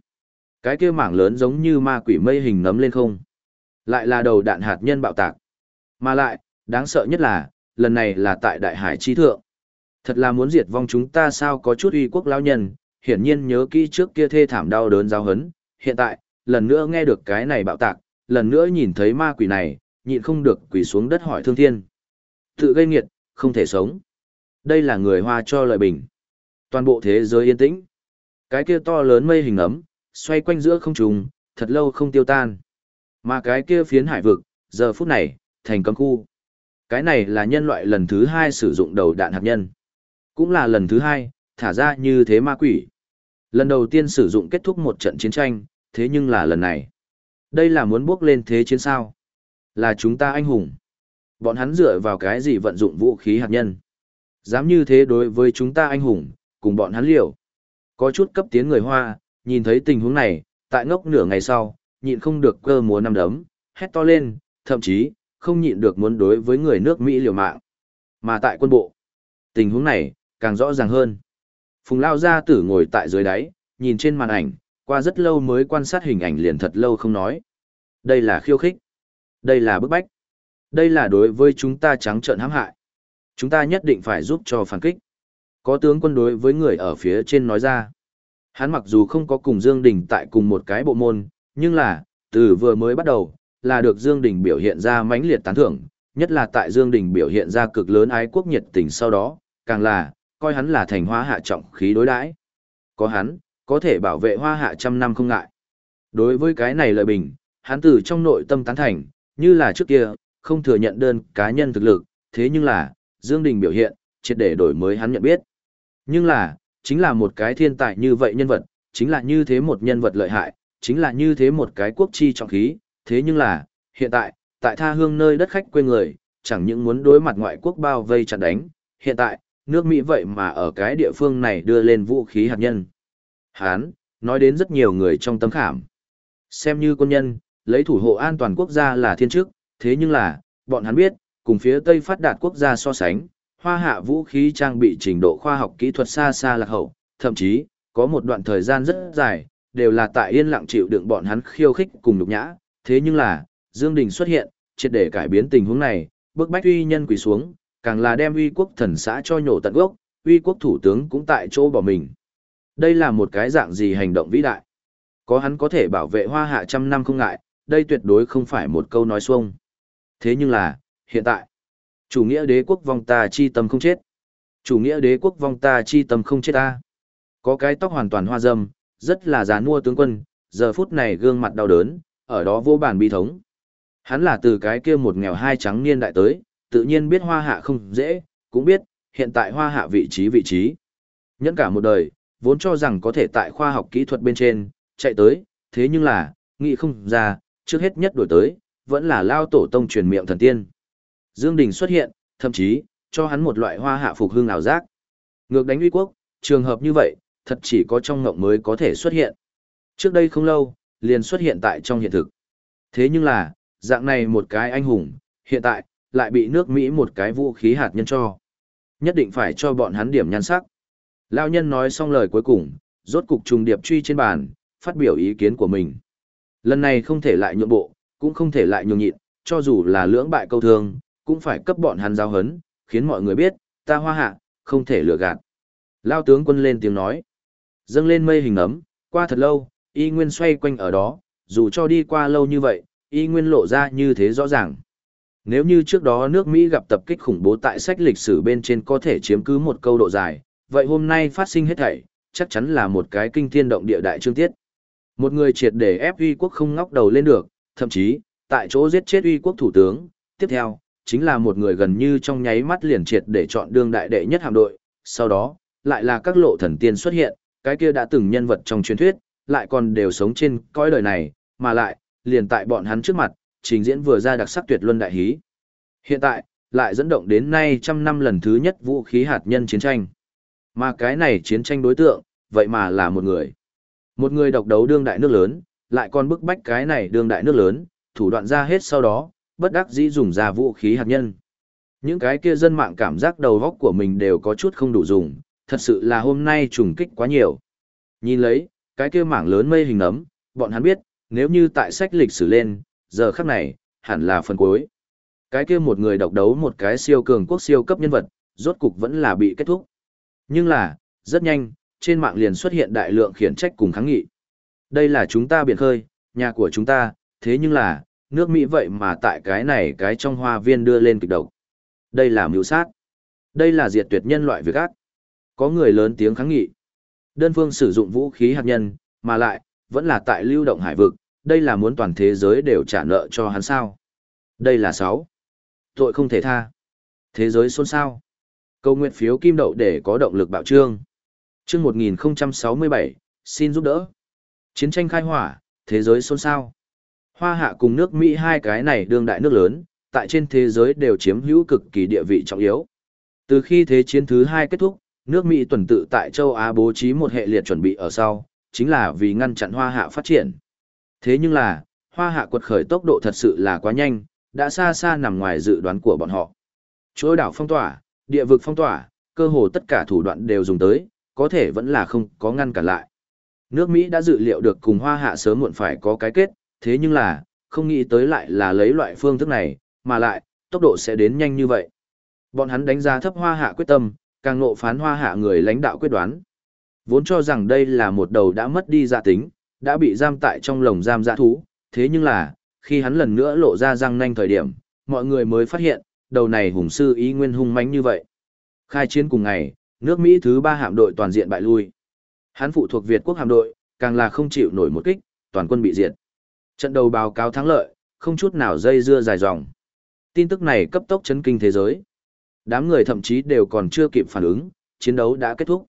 Speaker 1: Cái kia mảng lớn giống như ma quỷ mây hình nấm lên không. Lại là đầu đạn hạt nhân bạo tạc. Mà lại, đáng sợ nhất là, lần này là tại đại hải chi thượng. Thật là muốn diệt vong chúng ta sao có chút uy quốc lão nhân, hiển nhiên nhớ kỹ trước kia thê thảm đau đớn giao hấn. Hiện tại, lần nữa nghe được cái này bạo tạc, lần nữa nhìn thấy ma quỷ này, nhịn không được quỳ xuống đất hỏi thương thiên. Tự gây nghiệt, không thể sống. Đây là người hoa cho lợi bình. Toàn bộ thế giới yên tĩnh. Cái kia to lớn mây hình ấm, xoay quanh giữa không trùng, thật lâu không tiêu tan. Mà cái kia phiến hải vực, giờ phút này, thành cấm khu. Cái này là nhân loại lần thứ hai sử dụng đầu đạn hạt nhân. Cũng là lần thứ hai, thả ra như thế ma quỷ. Lần đầu tiên sử dụng kết thúc một trận chiến tranh, thế nhưng là lần này. Đây là muốn bước lên thế chiến sao? Là chúng ta anh hùng. Bọn hắn dựa vào cái gì vận dụng vũ khí hạt nhân? Dám như thế đối với chúng ta anh hùng, cùng bọn hắn liều. Có chút cấp tiến người Hoa, nhìn thấy tình huống này, tại ngốc nửa ngày sau, nhịn không được cơ múa năm đấm, hét to lên, thậm chí, không nhịn được muốn đối với người nước Mỹ liều mạng. Mà tại quân bộ, tình huống này, càng rõ ràng hơn. Phùng Lao Gia Tử ngồi tại dưới đáy, nhìn trên màn ảnh, qua rất lâu mới quan sát hình ảnh liền thật lâu không nói. Đây là khiêu khích. Đây là bức bách. Đây là đối với chúng ta trắng trợn hãm hại. Chúng ta nhất định phải giúp cho phản kích. Có tướng quân đối với người ở phía trên nói ra. Hắn mặc dù không có cùng Dương Đình tại cùng một cái bộ môn, nhưng là, từ vừa mới bắt đầu, là được Dương Đình biểu hiện ra mãnh liệt tán thưởng, nhất là tại Dương Đình biểu hiện ra cực lớn ái quốc nhiệt tình sau đó, càng là, coi hắn là thành hóa hạ trọng khí đối đãi. Có hắn, có thể bảo vệ hoa hạ trăm năm không ngại. Đối với cái này lợi bình, hắn từ trong nội tâm tán thành, như là trước kia, không thừa nhận đơn cá nhân thực lực, thế nhưng là, Dương Đình biểu hiện, triệt để đổi mới hắn nhận biết. Nhưng là, chính là một cái thiên tài như vậy nhân vật, chính là như thế một nhân vật lợi hại, chính là như thế một cái quốc chi trọng khí, thế nhưng là, hiện tại, tại tha hương nơi đất khách quê người, chẳng những muốn đối mặt ngoại quốc bao vây chặt đánh, hiện tại, nước Mỹ vậy mà ở cái địa phương này đưa lên vũ khí hạt nhân. Hán, nói đến rất nhiều người trong tấm khảm. Xem như quân nhân, lấy thủ hộ an toàn quốc gia là thiên chức, thế nhưng là, bọn hắn biết, cùng phía Tây phát đạt quốc gia so sánh, hoa hạ vũ khí trang bị trình độ khoa học kỹ thuật xa xa lạc hậu, thậm chí, có một đoạn thời gian rất dài, đều là tại yên lặng chịu đựng bọn hắn khiêu khích cùng nhục nhã, thế nhưng là, Dương Đình xuất hiện, triệt để cải biến tình huống này, bước bách uy nhân quỳ xuống, càng là đem uy quốc thần xã cho nhổ tận gốc, uy quốc thủ tướng cũng tại chỗ bỏ mình. Đây là một cái dạng gì hành động vĩ đại. Có hắn có thể bảo vệ hoa hạ trăm năm không ngại, đây tuyệt đối không phải một câu nói xuông. Thế nhưng là, hiện tại, chủ nghĩa đế quốc vong ta chi tâm không chết. Chủ nghĩa đế quốc vong ta chi tâm không chết ta. Có cái tóc hoàn toàn hoa dâm, rất là già mua tướng quân, giờ phút này gương mặt đau đớn, ở đó vô bản bi thống. Hắn là từ cái kia một nghèo hai trắng niên đại tới, tự nhiên biết hoa hạ không dễ, cũng biết, hiện tại hoa hạ vị trí vị trí. Nhẫn cả một đời, vốn cho rằng có thể tại khoa học kỹ thuật bên trên, chạy tới, thế nhưng là, nghĩ không ra, trước hết nhất đổi tới, vẫn là lao tổ tông truyền miệng thần tiên. Dương Đình xuất hiện, thậm chí, cho hắn một loại hoa hạ phục hương ảo giác. Ngược đánh uy quốc, trường hợp như vậy, thật chỉ có trong ngộng mới có thể xuất hiện. Trước đây không lâu, liền xuất hiện tại trong hiện thực. Thế nhưng là, dạng này một cái anh hùng, hiện tại, lại bị nước Mỹ một cái vũ khí hạt nhân cho. Nhất định phải cho bọn hắn điểm nhan sắc. Lão nhân nói xong lời cuối cùng, rốt cục trùng điệp truy trên bàn, phát biểu ý kiến của mình. Lần này không thể lại nhượng bộ, cũng không thể lại nhường nhịn, cho dù là lưỡng bại câu thương, cũng phải cấp bọn hắn giao hấn, khiến mọi người biết, ta hoa hạ, không thể lừa gạt. Lao tướng quân lên tiếng nói. Dâng lên mây hình ấm, qua thật lâu, y nguyên xoay quanh ở đó, dù cho đi qua lâu như vậy, y nguyên lộ ra như thế rõ ràng. Nếu như trước đó nước Mỹ gặp tập kích khủng bố tại sách lịch sử bên trên có thể chiếm cứ một câu độ dài, vậy hôm nay phát sinh hết thảy, chắc chắn là một cái kinh thiên động địa đại trương tiết. Một người triệt để ép uy quốc không ngóc đầu lên được, thậm chí, tại chỗ giết chết uy quốc thủ tướng, tiếp theo, chính là một người gần như trong nháy mắt liền triệt để chọn đương đại đệ nhất hạm đội, sau đó, lại là các lộ thần tiên xuất hiện, cái kia đã từng nhân vật trong truyền thuyết, lại còn đều sống trên cõi đời này, mà lại, liền tại bọn hắn trước mặt, trình diễn vừa ra đặc sắc tuyệt luân đại hí. Hiện tại, lại dẫn động đến nay trăm năm lần thứ nhất vũ khí hạt nhân chiến tranh. Mà cái này chiến tranh đối tượng, vậy mà là một người. Một người độc đấu đương đại nước lớn, lại còn bức bách cái này đương đại nước lớn, thủ đoạn ra hết sau đó, bất đắc dĩ dùng ra vũ khí hạt nhân. Những cái kia dân mạng cảm giác đầu góc của mình đều có chút không đủ dùng, thật sự là hôm nay trùng kích quá nhiều. Nhìn lấy, cái kia mảng lớn mây hình ấm, bọn hắn biết, nếu như tại sách lịch sử lên, giờ khắc này, hẳn là phần cuối. Cái kia một người độc đấu một cái siêu cường quốc siêu cấp nhân vật, rốt cục vẫn là bị kết thúc. Nhưng là, rất nhanh, trên mạng liền xuất hiện đại lượng khiển trách cùng kháng nghị. Đây là chúng ta biển khơi, nhà của chúng ta, thế nhưng là, nước Mỹ vậy mà tại cái này cái trong hoa viên đưa lên kịch độc. Đây là mưu sát. Đây là diệt tuyệt nhân loại việc ác. Có người lớn tiếng kháng nghị. Đơn phương sử dụng vũ khí hạt nhân, mà lại, vẫn là tại lưu động hải vực, đây là muốn toàn thế giới đều trả nợ cho hắn sao. Đây là sáu Tội không thể tha. Thế giới xôn xao. Câu nguyện phiếu kim đậu để có động lực bạo trương. Chương 1067, xin giúp đỡ. Chiến tranh khai hỏa, thế giới xôn xao. Hoa hạ cùng nước Mỹ hai cái này đương đại nước lớn, tại trên thế giới đều chiếm hữu cực kỳ địa vị trọng yếu. Từ khi Thế chiến thứ hai kết thúc, nước Mỹ tuần tự tại châu Á bố trí một hệ liệt chuẩn bị ở sau, chính là vì ngăn chặn hoa hạ phát triển. Thế nhưng là, hoa hạ quật khởi tốc độ thật sự là quá nhanh, đã xa xa nằm ngoài dự đoán của bọn họ. Chuỗi đảo phong tỏa, địa vực phong tỏa, cơ hồ tất cả thủ đoạn đều dùng tới, có thể vẫn là không có ngăn cản lại. Nước Mỹ đã dự liệu được cùng hoa hạ sớm muộn phải có cái kết, thế nhưng là, không nghĩ tới lại là lấy loại phương thức này, mà lại, tốc độ sẽ đến nhanh như vậy. Bọn hắn đánh giá thấp hoa hạ quyết tâm, càng nộ phán hoa hạ người lãnh đạo quyết đoán. Vốn cho rằng đây là một đầu đã mất đi dạ tính, đã bị giam tại trong lồng giam dạ thú, thế nhưng là, khi hắn lần nữa lộ ra răng nanh thời điểm, mọi người mới phát hiện, đầu này hùng sư ý nguyên hung mãnh như vậy. Khai chiến cùng ngày, nước Mỹ thứ ba hạm đội toàn diện bại lui. Hắn phụ thuộc Việt quốc hạm đội, càng là không chịu nổi một kích, toàn quân bị diệt. Trận đầu báo cáo thắng lợi, không chút nào dây dưa dài dòng. Tin tức này cấp tốc chấn kinh thế giới. Đám người thậm chí đều còn chưa kịp phản ứng, chiến đấu đã kết thúc.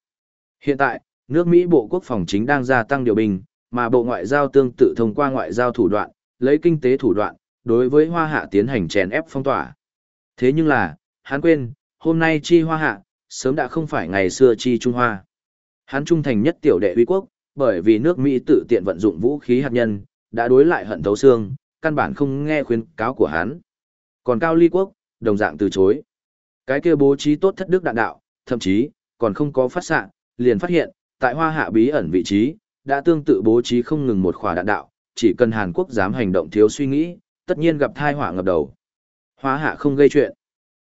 Speaker 1: Hiện tại, nước Mỹ Bộ Quốc phòng chính đang gia tăng điều bình, mà Bộ Ngoại giao tương tự thông qua ngoại giao thủ đoạn, lấy kinh tế thủ đoạn, đối với Hoa Hạ tiến hành chèn ép phong tỏa. Thế nhưng là, hắn quên, hôm nay chi Hoa Hạ, sớm đã không phải ngày xưa chi Trung Hoa. Hắn trung thành nhất tiểu đệ uy quốc, bởi vì nước Mỹ tự tiện vận dụng vũ khí hạt nhân, đã đối lại hận thấu xương, căn bản không nghe khuyến cáo của hắn. Còn Cao Ly Quốc, đồng dạng từ chối. Cái kia bố trí tốt thất đức đạn đạo, thậm chí, còn không có phát xạ, liền phát hiện, tại hoa hạ bí ẩn vị trí, đã tương tự bố trí không ngừng một khỏa đạn đạo, chỉ cần Hàn Quốc dám hành động thiếu suy nghĩ, tất nhiên gặp thai họa ngập đầu. Hoa hạ không gây chuyện,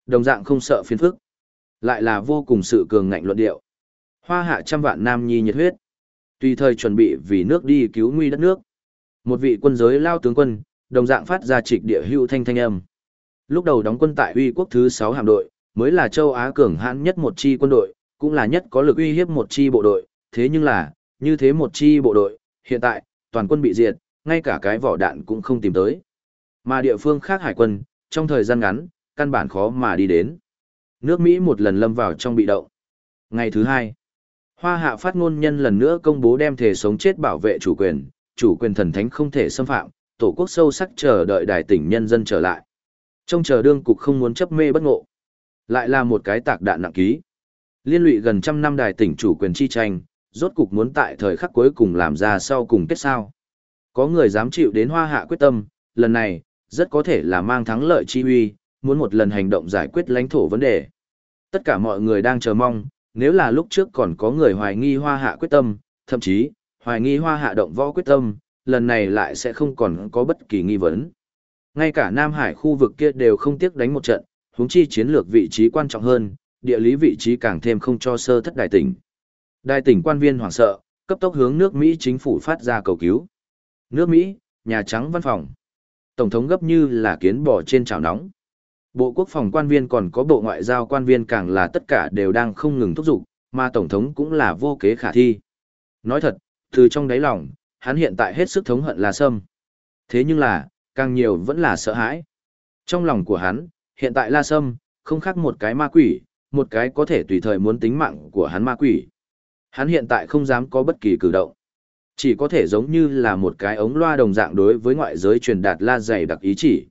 Speaker 1: đồng dạng không sợ phiền phức, lại là vô cùng sự cường ngạnh luận điệu. Hoa hạ trăm vạn nam nhi nhiệt huyết, tùy thời chuẩn bị vì nước đi cứu nguy đất nước. Một vị quân giới lao tướng quân, đồng dạng phát ra trịch địa hưu thanh thanh âm. Lúc đầu đóng quân tại uy quốc thứ 6 hạm đội, mới là châu Á cường hãn nhất một chi quân đội, cũng là nhất có lực uy hiếp một chi bộ đội, thế nhưng là, như thế một chi bộ đội, hiện tại, toàn quân bị diệt, ngay cả cái vỏ đạn cũng không tìm tới. Mà địa phương khác hải quân, trong thời gian ngắn, căn bản khó mà đi đến. Nước Mỹ một lần lâm vào trong bị động. Ngày thứ hai, Hoa hạ phát ngôn nhân lần nữa công bố đem thể sống chết bảo vệ chủ quyền, chủ quyền thần thánh không thể xâm phạm, tổ quốc sâu sắc chờ đợi đài tỉnh nhân dân trở lại. Trong chờ đương cục không muốn chấp mê bất ngộ. Lại là một cái tạc đạn nặng ký. Liên lụy gần trăm năm đài tỉnh chủ quyền chi tranh, rốt cục muốn tại thời khắc cuối cùng làm ra sau cùng kết sao. Có người dám chịu đến hoa hạ quyết tâm, lần này, rất có thể là mang thắng lợi chi uy, muốn một lần hành động giải quyết lãnh thổ vấn đề. Tất cả mọi người đang chờ mong, nếu là lúc trước còn có người hoài nghi hoa hạ quyết tâm, thậm chí, hoài nghi hoa hạ động võ quyết tâm, lần này lại sẽ không còn có bất kỳ nghi vấn. Ngay cả Nam Hải khu vực kia đều không tiếc đánh một trận, huống chi chiến lược vị trí quan trọng hơn, địa lý vị trí càng thêm không cho sơ thất đại tỉnh. Đại tỉnh quan viên hoảng sợ, cấp tốc hướng nước Mỹ chính phủ phát ra cầu cứu. Nước Mỹ, Nhà Trắng văn phòng. Tổng thống gấp như là kiến bò trên chảo nóng. Bộ quốc phòng quan viên còn có bộ ngoại giao quan viên càng là tất cả đều đang không ngừng thúc giục, mà tổng thống cũng là vô kế khả thi. Nói thật, từ trong đáy lòng, hắn hiện tại hết sức thống hận La Sâm. Thế nhưng là, càng nhiều vẫn là sợ hãi. Trong lòng của hắn, hiện tại La Sâm, không khác một cái ma quỷ, một cái có thể tùy thời muốn tính mạng của hắn ma quỷ. Hắn hiện tại không dám có bất kỳ cử động. Chỉ có thể giống như là một cái ống loa đồng dạng đối với ngoại giới truyền đạt la dày đặc ý chỉ.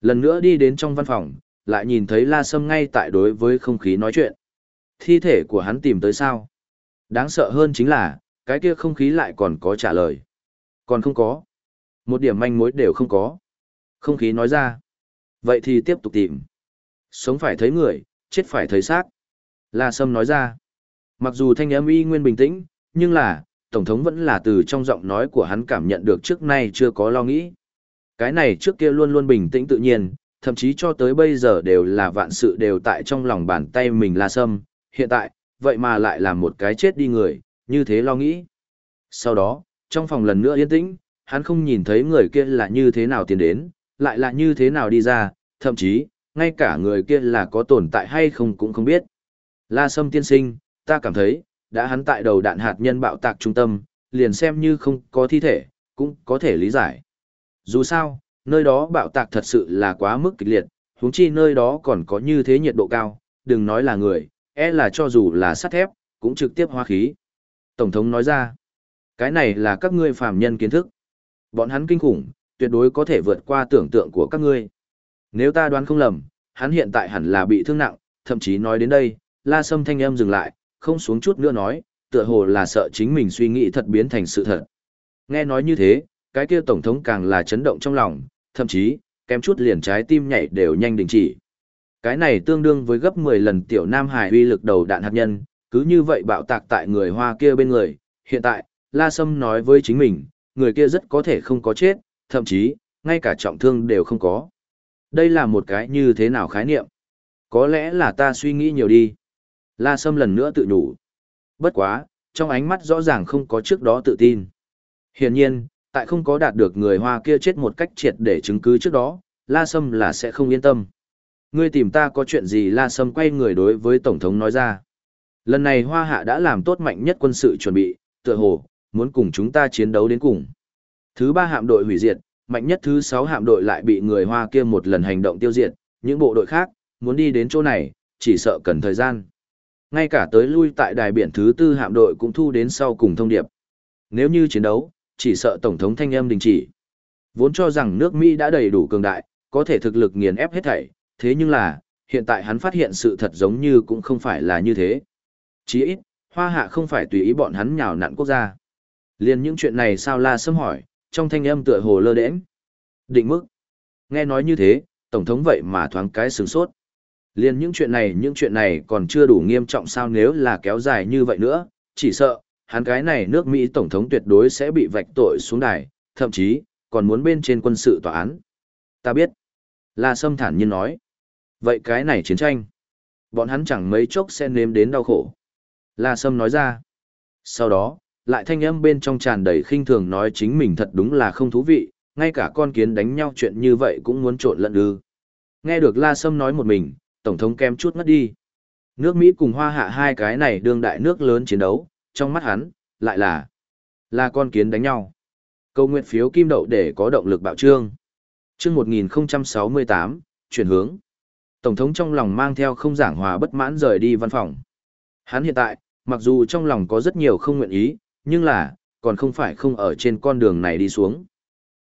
Speaker 1: Lần nữa đi đến trong văn phòng, lại nhìn thấy La Sâm ngay tại đối với không khí nói chuyện. Thi thể của hắn tìm tới sao? Đáng sợ hơn chính là, cái kia không khí lại còn có trả lời. Còn không có. Một điểm manh mối đều không có. Không khí nói ra. Vậy thì tiếp tục tìm. Sống phải thấy người, chết phải thấy xác. La Sâm nói ra. Mặc dù thanh âm y nguyên bình tĩnh, nhưng là, Tổng thống vẫn là từ trong giọng nói của hắn cảm nhận được trước nay chưa có lo nghĩ. Cái này trước kia luôn luôn bình tĩnh tự nhiên, thậm chí cho tới bây giờ đều là vạn sự đều tại trong lòng bàn tay mình La Sâm. Hiện tại, vậy mà lại là một cái chết đi người, như thế lo nghĩ. Sau đó, trong phòng lần nữa yên tĩnh, hắn không nhìn thấy người kia là như thế nào tiến đến, lại là như thế nào đi ra, thậm chí, ngay cả người kia là có tồn tại hay không cũng không biết. La Sâm tiên sinh, ta cảm thấy, đã hắn tại đầu đạn hạt nhân bạo tạc trung tâm, liền xem như không có thi thể, cũng có thể lý giải. Dù sao, nơi đó bạo tạc thật sự là quá mức kịch liệt, huống chi nơi đó còn có như thế nhiệt độ cao, đừng nói là người, e là cho dù là sắt thép, cũng trực tiếp hóa khí. Tổng thống nói ra, cái này là các ngươi phàm nhân kiến thức. Bọn hắn kinh khủng, tuyệt đối có thể vượt qua tưởng tượng của các ngươi. Nếu ta đoán không lầm, hắn hiện tại hẳn là bị thương nặng, thậm chí nói đến đây, La Sâm thanh âm dừng lại, không xuống chút nữa nói, tựa hồ là sợ chính mình suy nghĩ thật biến thành sự thật. Nghe nói như thế, cái kia tổng thống càng là chấn động trong lòng, thậm chí, kém chút liền trái tim nhảy đều nhanh đình chỉ. Cái này tương đương với gấp 10 lần tiểu Nam Hải uy lực đầu đạn hạt nhân, cứ như vậy bạo tạc tại người Hoa kia bên người. Hiện tại, La Sâm nói với chính mình, người kia rất có thể không có chết, thậm chí, ngay cả trọng thương đều không có. Đây là một cái như thế nào khái niệm? Có lẽ là ta suy nghĩ nhiều đi. La Sâm lần nữa tự nhủ. Bất quá, trong ánh mắt rõ ràng không có trước đó tự tin. Hiển nhiên, tại không có đạt được người Hoa kia chết một cách triệt để chứng cứ trước đó, La Sâm là sẽ không yên tâm. Ngươi tìm ta có chuyện gì La Sâm quay người đối với Tổng thống nói ra. Lần này Hoa Hạ đã làm tốt mạnh nhất quân sự chuẩn bị, tựa hồ, muốn cùng chúng ta chiến đấu đến cùng. Thứ ba hạm đội hủy diệt, mạnh nhất thứ sáu hạm đội lại bị người Hoa kia một lần hành động tiêu diệt, những bộ đội khác, muốn đi đến chỗ này, chỉ sợ cần thời gian. Ngay cả tới lui tại đài biển thứ tư hạm đội cũng thu đến sau cùng thông điệp. Nếu như chiến đấu, chỉ sợ Tổng thống thanh âm đình chỉ. Vốn cho rằng nước Mỹ đã đầy đủ cường đại, có thể thực lực nghiền ép hết thảy, thế nhưng là, hiện tại hắn phát hiện sự thật giống như cũng không phải là như thế chí ít, hoa hạ không phải tùy ý bọn hắn nhào nặn quốc gia. Liên những chuyện này sao la sâm hỏi, trong thanh âm tựa hồ lơ đễnh. Định mức. Nghe nói như thế, Tổng thống vậy mà thoáng cái sửng sốt. Liên những chuyện này những chuyện này còn chưa đủ nghiêm trọng sao nếu là kéo dài như vậy nữa, chỉ sợ, hắn cái này nước Mỹ Tổng thống tuyệt đối sẽ bị vạch tội xuống đài, thậm chí, còn muốn bên trên quân sự tòa án. Ta biết. La Sâm thản nhiên nói. Vậy cái này chiến tranh, bọn hắn chẳng mấy chốc sẽ nếm đến đau khổ. La Sâm nói ra. Sau đó, lại thanh âm bên trong tràn đầy khinh thường nói chính mình thật đúng là không thú vị, ngay cả con kiến đánh nhau chuyện như vậy cũng muốn trộn lẫn ư. Nghe được La Sâm nói một mình, Tổng thống kem chút mất đi. Nước Mỹ cùng Hoa Hạ hai cái này đương đại nước lớn chiến đấu, trong mắt hắn, lại là là con kiến đánh nhau. Câu nguyện phiếu kim đậu để có động lực bạo trương. Chương 1068, chuyển hướng. Tổng thống trong lòng mang theo không giảng hòa bất mãn rời đi văn phòng. Hắn hiện tại, mặc dù trong lòng có rất nhiều không nguyện ý, nhưng là, còn không phải không ở trên con đường này đi xuống.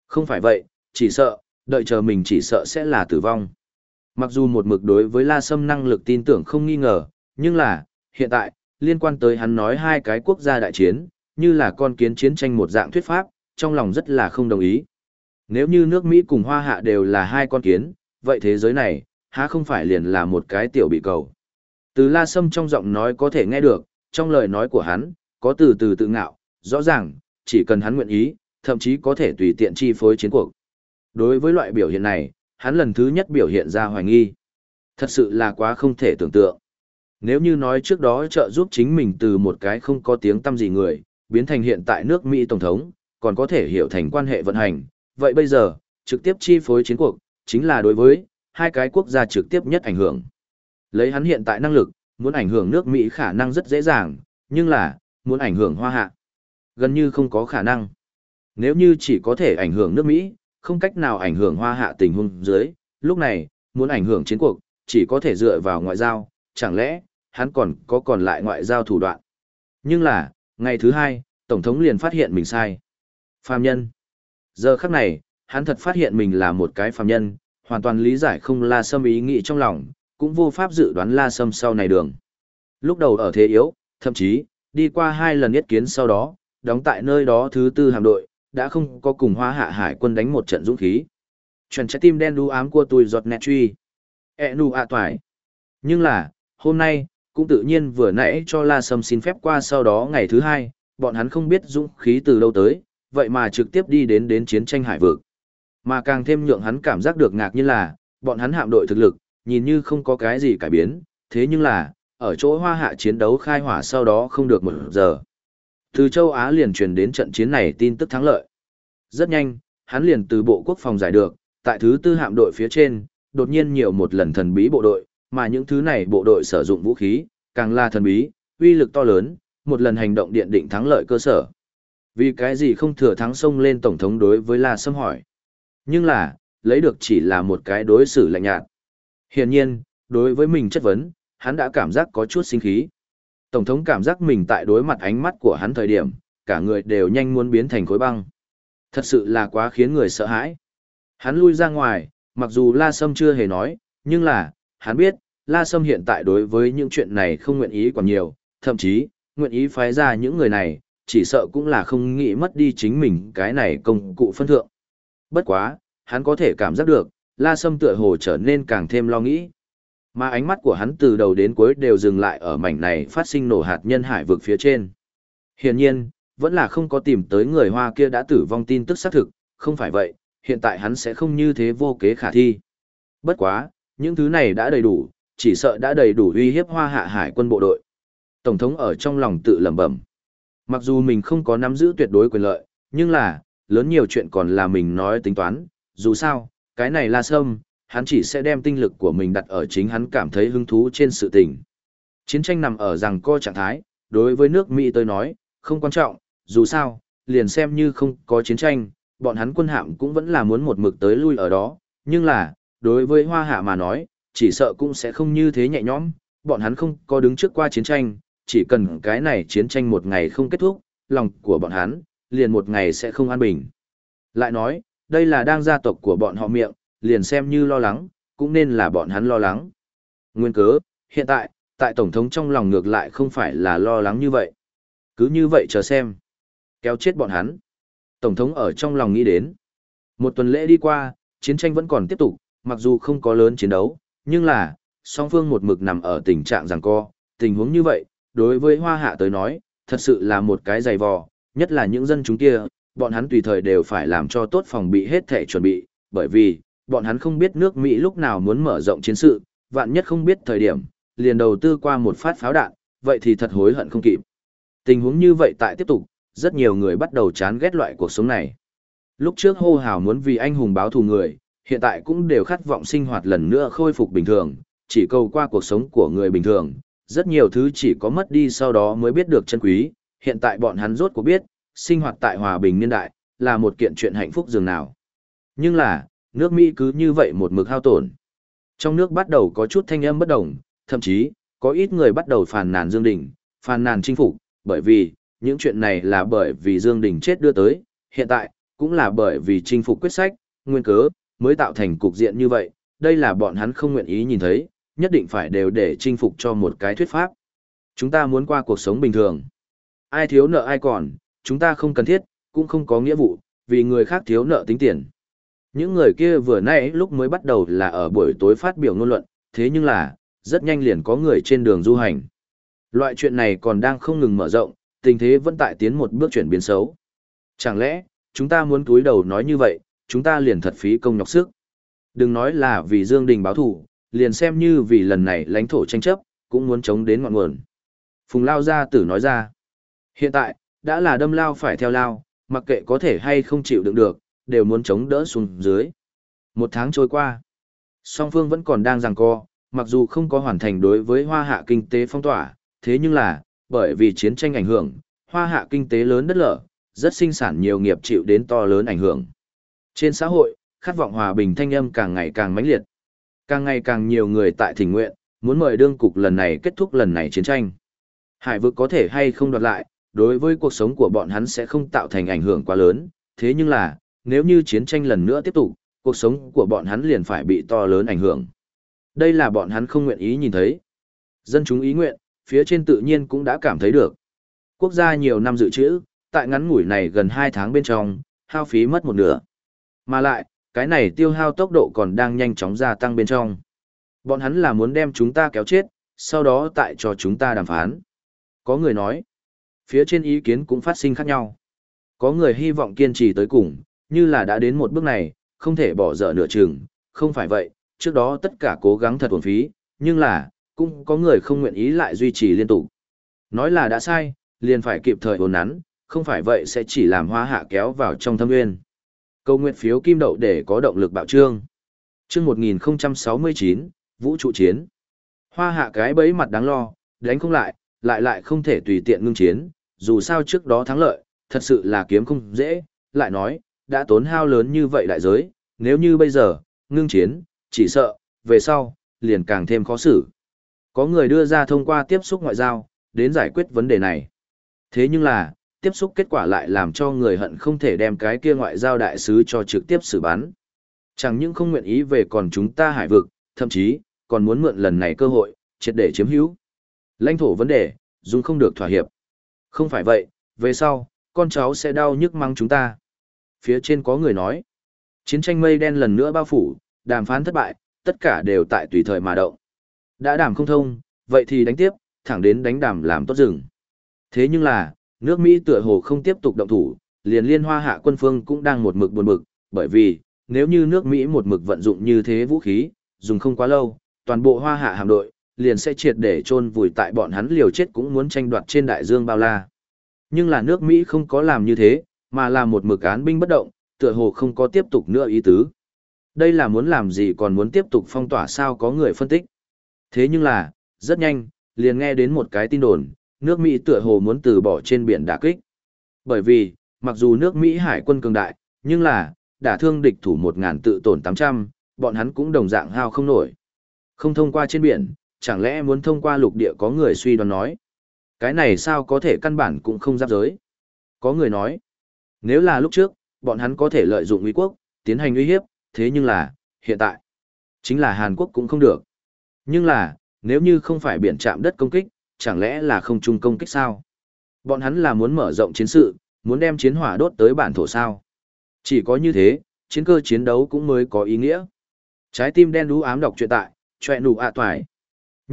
Speaker 1: Không phải vậy, chỉ sợ, đợi chờ mình chỉ sợ sẽ là tử vong. Mặc dù một mực đối với La Sâm năng lực tin tưởng không nghi ngờ, nhưng là, hiện tại, liên quan tới hắn nói hai cái quốc gia đại chiến, như là con kiến chiến tranh một dạng thuyết pháp, trong lòng rất là không đồng ý. Nếu như nước Mỹ cùng Hoa Hạ đều là hai con kiến, vậy thế giới này, há không phải liền là một cái tiểu bị cầu. Từ La Sâm trong giọng nói có thể nghe được, trong lời nói của hắn, có từ từ tự ngạo, rõ ràng, chỉ cần hắn nguyện ý, thậm chí có thể tùy tiện chi phối chiến cuộc. Đối với loại biểu hiện này, hắn lần thứ nhất biểu hiện ra hoài nghi. Thật sự là quá không thể tưởng tượng. Nếu như nói trước đó trợ giúp chính mình từ một cái không có tiếng tâm gì người, biến thành hiện tại nước Mỹ Tổng thống, còn có thể hiểu thành quan hệ vận hành, vậy bây giờ, trực tiếp chi phối chiến cuộc, chính là đối với hai cái quốc gia trực tiếp nhất ảnh hưởng. Lấy hắn hiện tại năng lực, muốn ảnh hưởng nước Mỹ khả năng rất dễ dàng, nhưng là, muốn ảnh hưởng hoa hạ. Gần như không có khả năng. Nếu như chỉ có thể ảnh hưởng nước Mỹ, không cách nào ảnh hưởng hoa hạ tình huống dưới, lúc này, muốn ảnh hưởng chiến cuộc, chỉ có thể dựa vào ngoại giao, chẳng lẽ, hắn còn có còn lại ngoại giao thủ đoạn. Nhưng là, ngày thứ hai, Tổng thống liền phát hiện mình sai. phạm nhân. Giờ khắc này, hắn thật phát hiện mình là một cái phạm nhân, hoàn toàn lý giải không là xâm ý nghĩ trong lòng, cũng vô pháp dự đoán la sâm sau này đường. Lúc đầu ở thế yếu, thậm chí, đi qua hai lần nhất kiến sau đó, đóng tại nơi đó thứ tư hạm đội, đã không có cùng hóa hạ hải quân đánh một trận dũng khí. Chuẩn trái tim đen đu ám của tôi giọt nẹt truy. E nụ ạ toài. Nhưng là, hôm nay, cũng tự nhiên vừa nãy cho La Sâm xin phép qua sau đó ngày thứ hai, bọn hắn không biết dũng khí từ đâu tới, vậy mà trực tiếp đi đến đến chiến tranh hải vực. Mà càng thêm nhượng hắn cảm giác được ngạc nhiên là, bọn hắn hạm đội thực lực, nhìn như không có cái gì cải biến, thế nhưng là, ở chỗ hoa hạ chiến đấu khai hỏa sau đó không được một giờ. Từ châu Á liền truyền đến trận chiến này tin tức thắng lợi. Rất nhanh, hắn liền từ bộ quốc phòng giải được, tại thứ tư hạm đội phía trên, đột nhiên nhiều một lần thần bí bộ đội, mà những thứ này bộ đội sử dụng vũ khí, càng là thần bí, uy lực to lớn, một lần hành động điện định thắng lợi cơ sở. Vì cái gì không thừa thắng sông lên tổng thống đối với La Sâm hỏi. Nhưng là, lấy được chỉ là một cái đối xử lạnh nhạt. Hiển nhiên, đối với mình chất vấn, hắn đã cảm giác có chút sinh khí. Tổng thống cảm giác mình tại đối mặt ánh mắt của hắn thời điểm, cả người đều nhanh muốn biến thành khối băng. Thật sự là quá khiến người sợ hãi. Hắn lui ra ngoài, mặc dù La Sâm chưa hề nói, nhưng là, hắn biết, La Sâm hiện tại đối với những chuyện này không nguyện ý còn nhiều, thậm chí, nguyện ý phái ra những người này, chỉ sợ cũng là không nghĩ mất đi chính mình cái này công cụ phân thượng. Bất quá, hắn có thể cảm giác được, La Sâm tựa hồ trở nên càng thêm lo nghĩ. Mà ánh mắt của hắn từ đầu đến cuối đều dừng lại ở mảnh này phát sinh nổ hạt nhân hải vực phía trên. Hiển nhiên, vẫn là không có tìm tới người Hoa kia đã tử vong tin tức xác thực, không phải vậy, hiện tại hắn sẽ không như thế vô kế khả thi. Bất quá, những thứ này đã đầy đủ, chỉ sợ đã đầy đủ uy hiếp Hoa Hạ Hải quân bộ đội. Tổng thống ở trong lòng tự lẩm bẩm. Mặc dù mình không có nắm giữ tuyệt đối quyền lợi, nhưng là, lớn nhiều chuyện còn là mình nói tính toán, dù sao, cái này là sâm, hắn chỉ sẽ đem tinh lực của mình đặt ở chính hắn cảm thấy hứng thú trên sự tình. Chiến tranh nằm ở rằng co trạng thái, đối với nước Mỹ tôi nói, không quan trọng, dù sao, liền xem như không có chiến tranh, bọn hắn quân hạm cũng vẫn là muốn một mực tới lui ở đó, nhưng là, đối với hoa hạ mà nói, chỉ sợ cũng sẽ không như thế nhẹ nhõm, bọn hắn không có đứng trước qua chiến tranh, chỉ cần cái này chiến tranh một ngày không kết thúc, lòng của bọn hắn, liền một ngày sẽ không an bình. Lại nói, đây là đang gia tộc của bọn họ miệng, liền xem như lo lắng, cũng nên là bọn hắn lo lắng. Nguyên cớ, hiện tại, tại Tổng thống trong lòng ngược lại không phải là lo lắng như vậy. Cứ như vậy chờ xem. Kéo chết bọn hắn. Tổng thống ở trong lòng nghĩ đến. Một tuần lễ đi qua, chiến tranh vẫn còn tiếp tục, mặc dù không có lớn chiến đấu, nhưng là, song phương một mực nằm ở tình trạng giằng co. Tình huống như vậy, đối với Hoa Hạ tới nói, thật sự là một cái dày vò, nhất là những dân chúng kia, bọn hắn tùy thời đều phải làm cho tốt phòng bị hết thể chuẩn bị, bởi vì, bọn hắn không biết nước Mỹ lúc nào muốn mở rộng chiến sự, vạn nhất không biết thời điểm, liền đầu tư qua một phát pháo đạn, vậy thì thật hối hận không kịp. Tình huống như vậy tại tiếp tục, rất nhiều người bắt đầu chán ghét loại cuộc sống này. Lúc trước hô hào muốn vì anh hùng báo thù người, hiện tại cũng đều khát vọng sinh hoạt lần nữa khôi phục bình thường, chỉ cầu qua cuộc sống của người bình thường, rất nhiều thứ chỉ có mất đi sau đó mới biết được chân quý, hiện tại bọn hắn rốt cuộc biết, sinh hoạt tại hòa bình niên đại, là một kiện chuyện hạnh phúc dường nào. Nhưng là, nước Mỹ cứ như vậy một mực hao tổn. Trong nước bắt đầu có chút thanh âm bất đồng, thậm chí, có ít người bắt đầu phàn nàn Dương Đình, phàn nàn chinh phục, bởi vì, những chuyện này là bởi vì Dương Đình chết đưa tới, hiện tại, cũng là bởi vì chinh phục quyết sách, nguyên cớ, mới tạo thành cục diện như vậy, đây là bọn hắn không nguyện ý nhìn thấy, nhất định phải đều để chinh phục cho một cái thuyết pháp. Chúng ta muốn qua cuộc sống bình thường. Ai thiếu nợ ai còn, chúng ta không cần thiết, cũng không có nghĩa vụ, vì người khác thiếu nợ tính tiền. Những người kia vừa nãy lúc mới bắt đầu là ở buổi tối phát biểu ngôn luận, thế nhưng là, rất nhanh liền có người trên đường du hành. Loại chuyện này còn đang không ngừng mở rộng, tình thế vẫn tại tiến một bước chuyển biến xấu. Chẳng lẽ, chúng ta muốn túi đầu nói như vậy, chúng ta liền thật phí công nhọc sức. Đừng nói là vì Dương Đình báo thủ, liền xem như vì lần này lãnh thổ tranh chấp, cũng muốn chống đến ngọn nguồn. Phùng Lao Gia Tử nói ra, hiện tại, đã là đâm lao phải theo lao, mặc kệ có thể hay không chịu đựng được, đều muốn chống đỡ xuống dưới. Một tháng trôi qua, song phương vẫn còn đang giằng co, mặc dù không có hoàn thành đối với hoa hạ kinh tế phong tỏa, thế nhưng là, bởi vì chiến tranh ảnh hưởng, hoa hạ kinh tế lớn đất lở, rất sinh sản nhiều nghiệp chịu đến to lớn ảnh hưởng. Trên xã hội, khát vọng hòa bình thanh âm càng ngày càng mãnh liệt. Càng ngày càng nhiều người tại thỉnh nguyện, muốn mời đương cục lần này kết thúc lần này chiến tranh. Hải vực có thể hay không đoạt lại, đối với cuộc sống của bọn hắn sẽ không tạo thành ảnh hưởng quá lớn, thế nhưng là, nếu như chiến tranh lần nữa tiếp tục, cuộc sống của bọn hắn liền phải bị to lớn ảnh hưởng. Đây là bọn hắn không nguyện ý nhìn thấy. Dân chúng ý nguyện, phía trên tự nhiên cũng đã cảm thấy được. Quốc gia nhiều năm dự trữ, tại ngắn ngủi này gần 2 tháng bên trong, hao phí mất một nửa. Mà lại, cái này tiêu hao tốc độ còn đang nhanh chóng gia tăng bên trong. Bọn hắn là muốn đem chúng ta kéo chết, sau đó tại cho chúng ta đàm phán. Có người nói, phía trên ý kiến cũng phát sinh khác nhau. Có người hy vọng kiên trì tới cùng, như là đã đến một bước này, không thể bỏ dở nửa chừng, không phải vậy, trước đó tất cả cố gắng thật uổng phí, nhưng là, cũng có người không nguyện ý lại duy trì liên tục. Nói là đã sai, liền phải kịp thời ổn nắn, không phải vậy sẽ chỉ làm hoa hạ kéo vào trong thâm nguyên. Câu nguyện phiếu kim đậu để có động lực bạo trương. Chương 1069, Vũ trụ chiến. Hoa hạ cái bấy mặt đáng lo, đánh không lại, lại lại không thể tùy tiện ngưng chiến, dù sao trước đó thắng lợi, thật sự là kiếm không dễ, lại nói, đã tốn hao lớn như vậy đại giới, nếu như bây giờ, ngưng chiến, chỉ sợ, về sau, liền càng thêm khó xử. Có người đưa ra thông qua tiếp xúc ngoại giao, đến giải quyết vấn đề này. Thế nhưng là, tiếp xúc kết quả lại làm cho người hận không thể đem cái kia ngoại giao đại sứ cho trực tiếp xử bắn. Chẳng những không nguyện ý về còn chúng ta hải vực, thậm chí, còn muốn mượn lần này cơ hội, triệt để chiếm hữu. Lãnh thổ vấn đề, dùng không được thỏa hiệp. Không phải vậy, về sau, con cháu sẽ đau nhức mắng chúng ta. Phía trên có người nói, chiến tranh mây đen lần nữa bao phủ, đàm phán thất bại, tất cả đều tại tùy thời mà động. Đã đàm không thông, vậy thì đánh tiếp, thẳng đến đánh đàm làm tốt rừng. Thế nhưng là, nước Mỹ tựa hồ không tiếp tục động thủ, liền liên hoa hạ quân phương cũng đang một mực buồn bực, bởi vì, nếu như nước Mỹ một mực vận dụng như thế vũ khí, dùng không quá lâu, toàn bộ hoa hạ hạm đội, liền sẽ triệt để chôn vùi tại bọn hắn liều chết cũng muốn tranh đoạt trên đại dương bao la. Nhưng là nước Mỹ không có làm như thế, mà là một mực án binh bất động, tựa hồ không có tiếp tục nữa ý tứ. Đây là muốn làm gì còn muốn tiếp tục phong tỏa sao có người phân tích. Thế nhưng là, rất nhanh, liền nghe đến một cái tin đồn, nước Mỹ tựa hồ muốn từ bỏ trên biển đả kích. Bởi vì, mặc dù nước Mỹ hải quân cường đại, nhưng là, đả thương địch thủ 1.000 tự tổn 800, bọn hắn cũng đồng dạng hao không nổi. Không thông qua trên biển, chẳng lẽ muốn thông qua lục địa có người suy đoán nói. Cái này sao có thể căn bản cũng không giáp giới. Có người nói, nếu là lúc trước, bọn hắn có thể lợi dụng uy quốc, tiến hành uy hiếp, thế nhưng là, hiện tại, chính là Hàn Quốc cũng không được. Nhưng là, nếu như không phải biển chạm đất công kích, chẳng lẽ là không trung công kích sao? Bọn hắn là muốn mở rộng chiến sự, muốn đem chiến hỏa đốt tới bản thổ sao? Chỉ có như thế, chiến cơ chiến đấu cũng mới có ý nghĩa. Trái tim đen đú ám đọc truyện tại, chọe nụ ạ toài.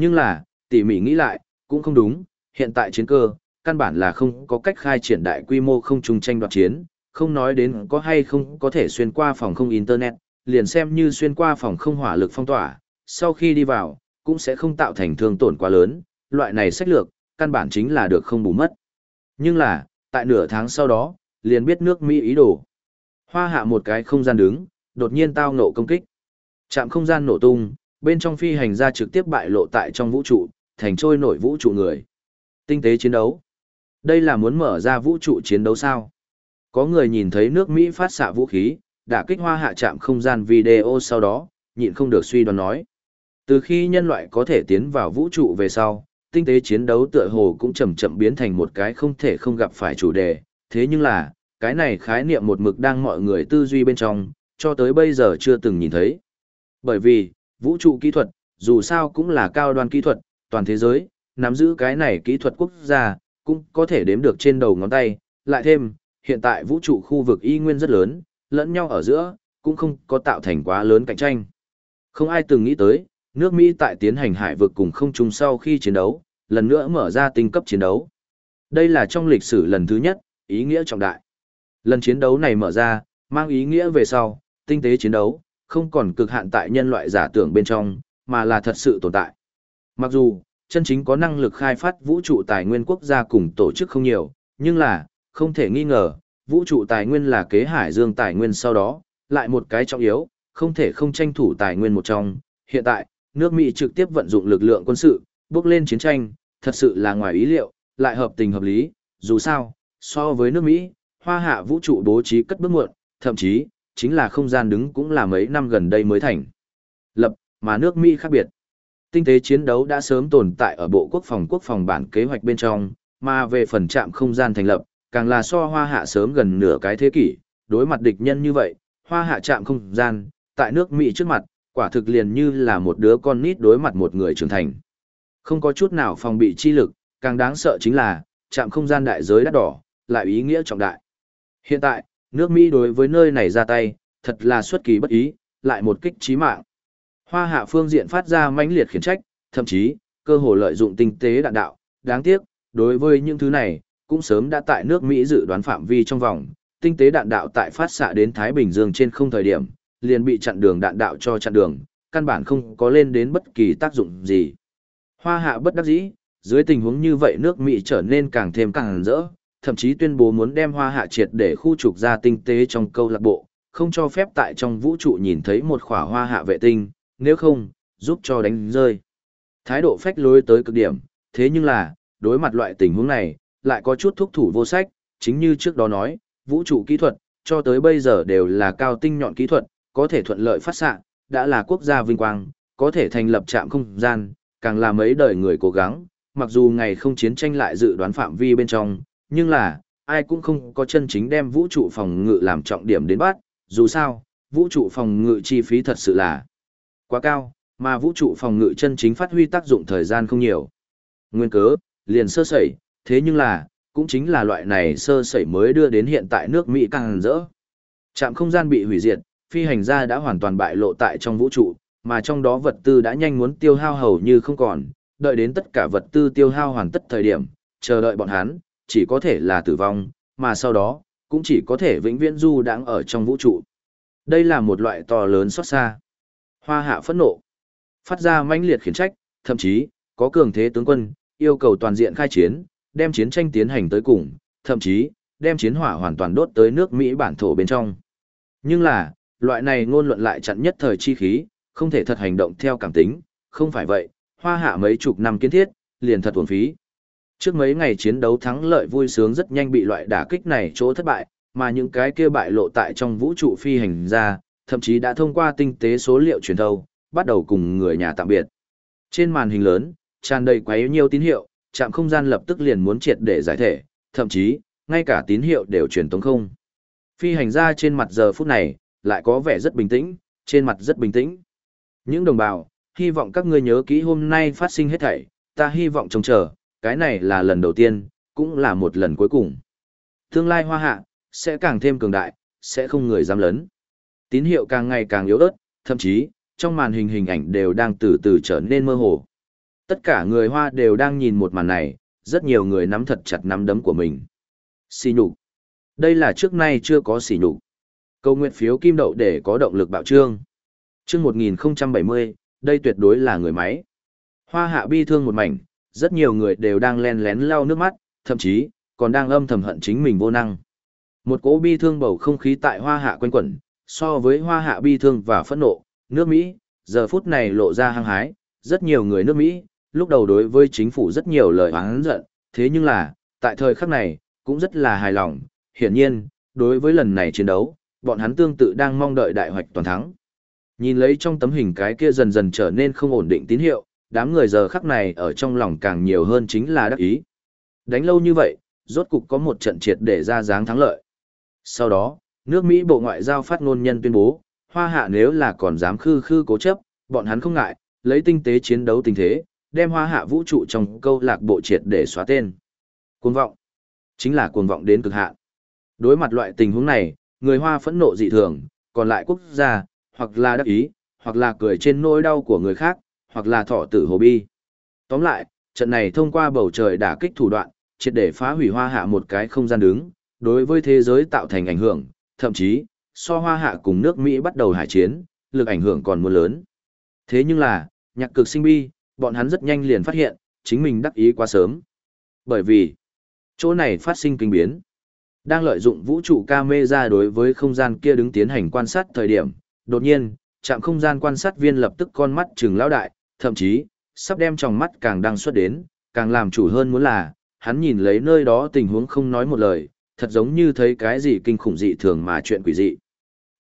Speaker 1: Nhưng là, tỉ mỉ nghĩ lại, cũng không đúng, hiện tại chiến cơ, căn bản là không có cách khai triển đại quy mô không trùng tranh đoạt chiến, không nói đến có hay không có thể xuyên qua phòng không Internet, liền xem như xuyên qua phòng không hỏa lực phong tỏa, sau khi đi vào, cũng sẽ không tạo thành thương tổn quá lớn, loại này sách lược, căn bản chính là được không bù mất. Nhưng là, tại nửa tháng sau đó, liền biết nước Mỹ ý đồ. Hoa hạ một cái không gian đứng, đột nhiên tao nổ công kích. Trạm không gian nổ tung, bên trong phi hành gia trực tiếp bại lộ tại trong vũ trụ, thành trôi nổi vũ trụ người. Tinh tế chiến đấu. Đây là muốn mở ra vũ trụ chiến đấu sao? Có người nhìn thấy nước Mỹ phát xạ vũ khí, đã kích hoa hạ trạm không gian video sau đó, nhịn không được suy đoán nói. Từ khi nhân loại có thể tiến vào vũ trụ về sau, tinh tế chiến đấu tựa hồ cũng chậm chậm biến thành một cái không thể không gặp phải chủ đề, thế nhưng là, cái này khái niệm một mực đang mọi người tư duy bên trong, cho tới bây giờ chưa từng nhìn thấy. Bởi vì, vũ trụ kỹ thuật, dù sao cũng là cao đoan kỹ thuật, toàn thế giới, nắm giữ cái này kỹ thuật quốc gia, cũng có thể đếm được trên đầu ngón tay, lại thêm, hiện tại vũ trụ khu vực y nguyên rất lớn, lẫn nhau ở giữa, cũng không có tạo thành quá lớn cạnh tranh. Không ai từng nghĩ tới, nước Mỹ tại tiến hành hải vực cùng không trung sau khi chiến đấu, lần nữa mở ra tinh cấp chiến đấu. Đây là trong lịch sử lần thứ nhất, ý nghĩa trọng đại. Lần chiến đấu này mở ra, mang ý nghĩa về sau, tinh tế chiến đấu, không còn cực hạn tại nhân loại giả tưởng bên trong, mà là thật sự tồn tại. Mặc dù, chân chính có năng lực khai phát vũ trụ tài nguyên quốc gia cùng tổ chức không nhiều, nhưng là, không thể nghi ngờ, vũ trụ tài nguyên là kế hải dương tài nguyên sau đó, lại một cái trọng yếu, không thể không tranh thủ tài nguyên một trong. Hiện tại, nước Mỹ trực tiếp vận dụng lực lượng quân sự, bước lên chiến tranh, thật sự là ngoài ý liệu, lại hợp tình hợp lý, dù sao, so với nước Mỹ, hoa hạ vũ trụ bố trí cất bước muộn, thậm chí, chính là không gian đứng cũng là mấy năm gần đây mới thành. Lập, mà nước Mỹ khác biệt. Tinh tế chiến đấu đã sớm tồn tại ở Bộ Quốc phòng quốc phòng bản kế hoạch bên trong, mà về phần trạm không gian thành lập, càng là so hoa hạ sớm gần nửa cái thế kỷ, đối mặt địch nhân như vậy, hoa hạ trạm không gian, tại nước Mỹ trước mặt, quả thực liền như là một đứa con nít đối mặt một người trưởng thành. Không có chút nào phòng bị chi lực, càng đáng sợ chính là, trạm không gian đại giới đắt đỏ, lại ý nghĩa trọng đại. Hiện tại, nước Mỹ đối với nơi này ra tay, thật là xuất kỳ bất ý, lại một kích chí mạng. Hoa hạ phương diện phát ra mãnh liệt khiển trách, thậm chí, cơ hồ lợi dụng tinh tế đạn đạo, đáng tiếc, đối với những thứ này, cũng sớm đã tại nước Mỹ dự đoán phạm vi trong vòng, tinh tế đạn đạo tại phát xạ đến Thái Bình Dương trên không thời điểm, liền bị chặn đường đạn đạo cho chặn đường, căn bản không có lên đến bất kỳ tác dụng gì. Hoa hạ bất đắc dĩ, dưới tình huống như vậy nước Mỹ trở nên càng thêm càng rỡ, thậm chí tuyên bố muốn đem hoa hạ triệt để khu trục ra tinh tế trong câu lạc bộ, không cho phép tại trong vũ trụ nhìn thấy một khỏa hoa hạ vệ tinh, nếu không, giúp cho đánh rơi. Thái độ phách lối tới cực điểm, thế nhưng là, đối mặt loại tình huống này, lại có chút thúc thủ vô sách, chính như trước đó nói, vũ trụ kỹ thuật, cho tới bây giờ đều là cao tinh nhọn kỹ thuật, có thể thuận lợi phát xạ, đã là quốc gia vinh quang, có thể thành lập trạm không gian, càng là mấy đời người cố gắng, mặc dù ngày không chiến tranh lại dự đoán phạm vi bên trong, nhưng là, ai cũng không có chân chính đem vũ trụ phòng ngự làm trọng điểm đến bắt, dù sao, vũ trụ phòng ngự chi phí thật sự là quá cao, mà vũ trụ phòng ngự chân chính phát huy tác dụng thời gian không nhiều. Nguyên cớ, liền sơ sẩy, thế nhưng là, cũng chính là loại này sơ sẩy mới đưa đến hiện tại nước Mỹ càng rỡ. Trạm không gian bị hủy diệt, phi hành gia đã hoàn toàn bại lộ tại trong vũ trụ, mà trong đó vật tư đã nhanh muốn tiêu hao hầu như không còn, đợi đến tất cả vật tư tiêu hao hoàn tất thời điểm, chờ đợi bọn hắn, chỉ có thể là tử vong, mà sau đó, cũng chỉ có thể vĩnh viễn du đang ở trong vũ trụ. Đây là một loại to lớn xót xa. Hoa hạ phẫn nộ, phát ra mãnh liệt khiển trách, thậm chí, có cường thế tướng quân, yêu cầu toàn diện khai chiến, đem chiến tranh tiến hành tới cùng, thậm chí, đem chiến hỏa hoàn toàn đốt tới nước Mỹ bản thổ bên trong. Nhưng là, loại này ngôn luận lại chặn nhất thời chi khí, không thể thật hành động theo cảm tính, không phải vậy, hoa hạ mấy chục năm kiến thiết, liền thật uổng phí. Trước mấy ngày chiến đấu thắng lợi vui sướng rất nhanh bị loại đả kích này chỗ thất bại, mà những cái kia bại lộ tại trong vũ trụ phi hành ra, thậm chí đã thông qua tinh tế số liệu truyền thâu, bắt đầu cùng người nhà tạm biệt. Trên màn hình lớn, tràn đầy quá nhiều tín hiệu, trạm không gian lập tức liền muốn triệt để giải thể, thậm chí, ngay cả tín hiệu đều truyền tống không. Phi hành gia trên mặt giờ phút này, lại có vẻ rất bình tĩnh, trên mặt rất bình tĩnh. Những đồng bào, hy vọng các ngươi nhớ kỹ hôm nay phát sinh hết thảy, ta hy vọng trông chờ, cái này là lần đầu tiên, cũng là một lần cuối cùng. Tương lai hoa hạ, sẽ càng thêm cường đại, sẽ không người dám lớn. Tín hiệu càng ngày càng yếu ớt, thậm chí, trong màn hình hình ảnh đều đang từ từ trở nên mơ hồ. Tất cả người Hoa đều đang nhìn một màn này, rất nhiều người nắm thật chặt nắm đấm của mình. Xì nhục. Đây là trước nay chưa có xì nhục. Câu nguyện phiếu kim đậu để có động lực bạo trương. Chương 1070, đây tuyệt đối là người máy. Hoa hạ bi thương một mảnh, rất nhiều người đều đang len lén lau nước mắt, thậm chí, còn đang âm thầm hận chính mình vô năng. Một cỗ bi thương bầu không khí tại hoa hạ quanh quẩn, so với hoa hạ bi thương và phẫn nộ, nước Mỹ, giờ phút này lộ ra hăng hái, rất nhiều người nước Mỹ, lúc đầu đối với chính phủ rất nhiều lời oán giận, thế nhưng là, tại thời khắc này, cũng rất là hài lòng, hiển nhiên, đối với lần này chiến đấu, bọn hắn tương tự đang mong đợi đại hoạch toàn thắng. Nhìn lấy trong tấm hình cái kia dần dần trở nên không ổn định tín hiệu, đám người giờ khắc này ở trong lòng càng nhiều hơn chính là đắc ý. Đánh lâu như vậy, rốt cục có một trận triệt để ra dáng thắng lợi. Sau đó, nước Mỹ Bộ Ngoại giao phát ngôn nhân tuyên bố, hoa hạ nếu là còn dám khư khư cố chấp, bọn hắn không ngại, lấy tinh tế chiến đấu tình thế, đem hoa hạ vũ trụ trong câu lạc bộ triệt để xóa tên. Cuồng vọng. Chính là cuồng vọng đến cực hạn. Đối mặt loại tình huống này, người hoa phẫn nộ dị thường, còn lại quốc gia, hoặc là đắc ý, hoặc là cười trên nỗi đau của người khác, hoặc là thọ tử hồ bi. Tóm lại, trận này thông qua bầu trời đả kích thủ đoạn, triệt để phá hủy hoa hạ một cái không gian đứng, đối với thế giới tạo thành ảnh hưởng, thậm chí, so hoa hạ cùng nước Mỹ bắt đầu hải chiến, lực ảnh hưởng còn muốn lớn. Thế nhưng là, nhạc cực sinh bi, bọn hắn rất nhanh liền phát hiện, chính mình đắc ý quá sớm. Bởi vì, chỗ này phát sinh kinh biến. Đang lợi dụng vũ trụ camera đối với không gian kia đứng tiến hành quan sát thời điểm, đột nhiên, trạm không gian quan sát viên lập tức con mắt trừng lão đại, thậm chí, sắp đem trong mắt càng đang xuất đến, càng làm chủ hơn muốn là, hắn nhìn lấy nơi đó tình huống không nói một lời, thật giống như thấy cái gì kinh khủng dị thường mà chuyện quỷ dị.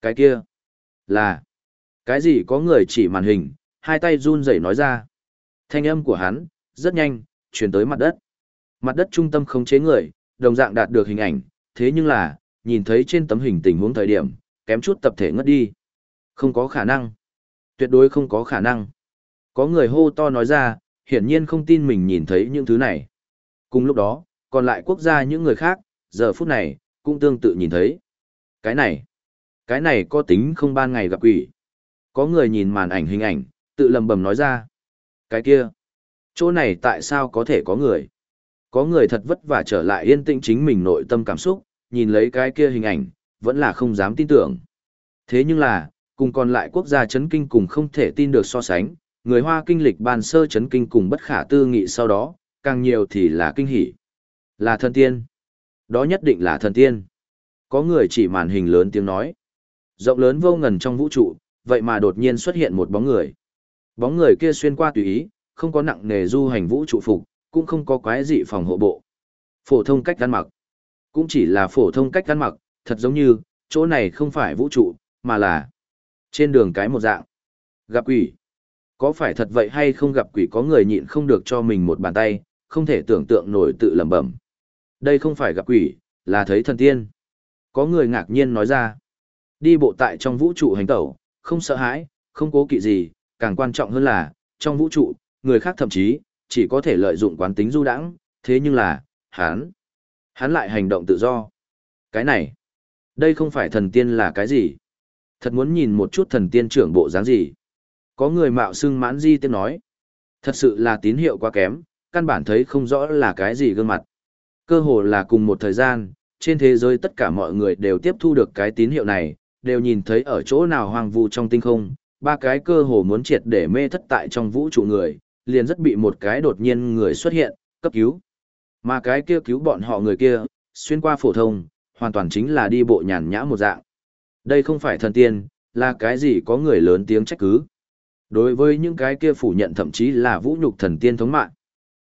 Speaker 1: Cái kia, là, cái gì có người chỉ màn hình, hai tay run rẩy nói ra. Thanh âm của hắn, rất nhanh, truyền tới mặt đất. Mặt đất trung tâm khống chế người, đồng dạng đạt được hình ảnh, thế nhưng là, nhìn thấy trên tấm hình tình huống thời điểm, kém chút tập thể ngất đi. Không có khả năng. Tuyệt đối không có khả năng. Có người hô to nói ra, hiển nhiên không tin mình nhìn thấy những thứ này. Cùng lúc đó, còn lại quốc gia những người khác, giờ phút này, cũng tương tự nhìn thấy. Cái này, cái này có tính không ban ngày gặp quỷ. Có người nhìn màn ảnh hình ảnh, tự lầm bầm nói ra. Cái kia, chỗ này tại sao có thể có người? Có người thật vất vả trở lại yên tĩnh chính mình nội tâm cảm xúc, nhìn lấy cái kia hình ảnh, vẫn là không dám tin tưởng. Thế nhưng là, cùng còn lại quốc gia chấn kinh cùng không thể tin được so sánh, người Hoa kinh lịch ban sơ chấn kinh cùng bất khả tư nghị sau đó, càng nhiều thì là kinh hỉ. Là thần tiên. Đó nhất định là thần tiên. Có người chỉ màn hình lớn tiếng nói. Rộng lớn vô ngần trong vũ trụ, vậy mà đột nhiên xuất hiện một bóng người. Bóng người kia xuyên qua tùy ý, không có nặng nề du hành vũ trụ phục, cũng không có quái dị phòng hộ bộ. Phổ thông cách ăn mặc. Cũng chỉ là phổ thông cách ăn mặc, thật giống như, chỗ này không phải vũ trụ, mà là trên đường cái một dạng. Gặp quỷ. Có phải thật vậy hay không gặp quỷ có người nhịn không được cho mình một bàn tay, không thể tưởng tượng nổi tự lẩm bẩm. Đây không phải gặp quỷ, là thấy thần tiên. Có người ngạc nhiên nói ra. Đi bộ tại trong vũ trụ hành tẩu, không sợ hãi, không cố kỵ gì, càng quan trọng hơn là, trong vũ trụ, người khác thậm chí, chỉ có thể lợi dụng quán tính du đãng, thế nhưng là, hắn, hắn lại hành động tự do. Cái này, đây không phải thần tiên là cái gì? Thật muốn nhìn một chút thần tiên trưởng bộ dáng gì. Có người mạo xưng mãn di tiếp nói. Thật sự là tín hiệu quá kém, căn bản thấy không rõ là cái gì gương mặt. Cơ hồ là cùng một thời gian, trên thế giới tất cả mọi người đều tiếp thu được cái tín hiệu này, đều nhìn thấy ở chỗ nào hoang vu trong tinh không, ba cái cơ hồ muốn triệt để mê thất tại trong vũ trụ người, liền rất bị một cái đột nhiên người xuất hiện, cấp cứu. Mà cái kia cứu bọn họ người kia, xuyên qua phổ thông, hoàn toàn chính là đi bộ nhàn nhã một dạng. Đây không phải thần tiên, là cái gì có người lớn tiếng trách cứ. Đối với những cái kia phủ nhận thậm chí là vũ nhục thần tiên thống mạng.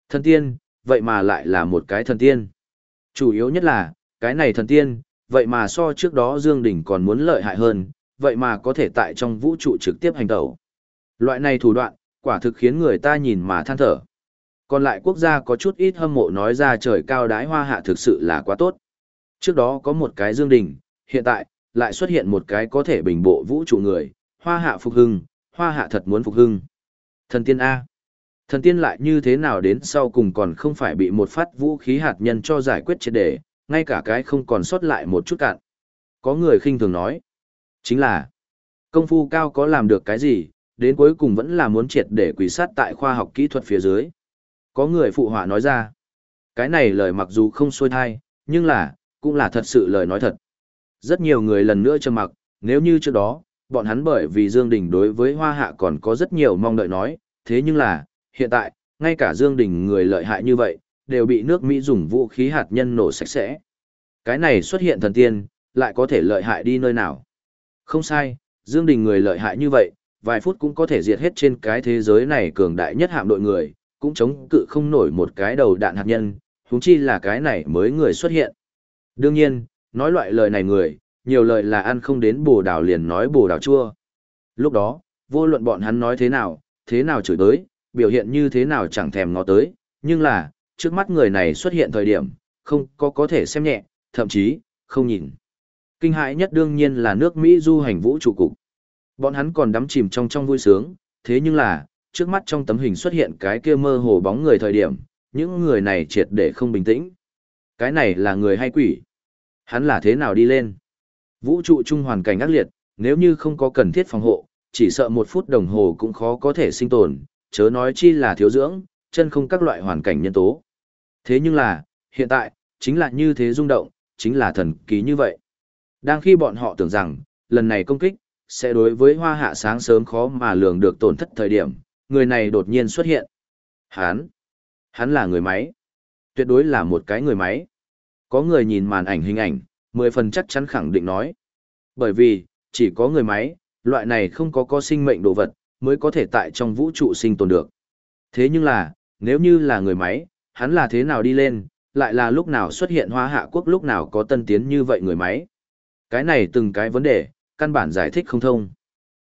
Speaker 1: Thần tiên, vậy mà lại là một cái thần tiên. Chủ yếu nhất là, cái này thần tiên, vậy mà so trước đó Dương Đình còn muốn lợi hại hơn, vậy mà có thể tại trong vũ trụ trực tiếp hành tẩu. Loại này thủ đoạn, quả thực khiến người ta nhìn mà than thở. Còn lại quốc gia có chút ít hâm mộ nói ra trời cao đái hoa hạ thực sự là quá tốt. Trước đó có một cái Dương Đình, hiện tại, lại xuất hiện một cái có thể bình bộ vũ trụ người, hoa hạ phục hưng, hoa hạ thật muốn phục hưng. Thần tiên A. Thần tiên lại như thế nào đến sau cùng còn không phải bị một phát vũ khí hạt nhân cho giải quyết triệt đề, ngay cả cái không còn sót lại một chút cạn. Có người khinh thường nói, chính là, công phu cao có làm được cái gì, đến cuối cùng vẫn là muốn triệt để quỷ sát tại khoa học kỹ thuật phía dưới. Có người phụ họa nói ra, cái này lời mặc dù không xuôi thai, nhưng là, cũng là thật sự lời nói thật. Rất nhiều người lần nữa trầm mặc, nếu như trước đó, bọn hắn bởi vì Dương Đình đối với Hoa Hạ còn có rất nhiều mong đợi nói, thế nhưng là, hiện tại, ngay cả Dương Đình người lợi hại như vậy, đều bị nước Mỹ dùng vũ khí hạt nhân nổ sạch sẽ. Cái này xuất hiện thần tiên, lại có thể lợi hại đi nơi nào. Không sai, Dương Đình người lợi hại như vậy, vài phút cũng có thể diệt hết trên cái thế giới này cường đại nhất hạm đội người, cũng chống cự không nổi một cái đầu đạn hạt nhân, huống chi là cái này mới người xuất hiện. Đương nhiên, nói loại lời này người, nhiều lời là ăn không đến bồ đào liền nói bồ đào chua. Lúc đó, vô luận bọn hắn nói thế nào, thế nào chửi tới, biểu hiện như thế nào chẳng thèm ngó tới, nhưng là, trước mắt người này xuất hiện thời điểm, không có có thể xem nhẹ, thậm chí, không nhìn. Kinh hãi nhất đương nhiên là nước Mỹ du hành vũ trụ cục. Bọn hắn còn đắm chìm trong trong vui sướng, thế nhưng là, trước mắt trong tấm hình xuất hiện cái kia mơ hồ bóng người thời điểm, những người này triệt để không bình tĩnh. Cái này là người hay quỷ? Hắn là thế nào đi lên? Vũ trụ chung hoàn cảnh ác liệt, nếu như không có cần thiết phòng hộ, chỉ sợ một phút đồng hồ cũng khó có thể sinh tồn, chớ nói chi là thiếu dưỡng, chân không các loại hoàn cảnh nhân tố. Thế nhưng là, hiện tại, chính là như thế rung động, chính là thần ký như vậy. Đang khi bọn họ tưởng rằng, lần này công kích, sẽ đối với hoa hạ sáng sớm khó mà lường được tổn thất thời điểm, người này đột nhiên xuất hiện. Hắn, hắn là người máy. Tuyệt đối là một cái người máy. Có người nhìn màn ảnh hình ảnh, mười phần chắc chắn khẳng định nói. Bởi vì, chỉ có người máy, loại này không có có sinh mệnh đồ vật, mới có thể tại trong vũ trụ sinh tồn được. Thế nhưng là, nếu như là người máy, hắn là thế nào đi lên, lại là lúc nào xuất hiện hoa hạ quốc lúc nào có tân tiến như vậy người máy. Cái này từng cái vấn đề, căn bản giải thích không thông.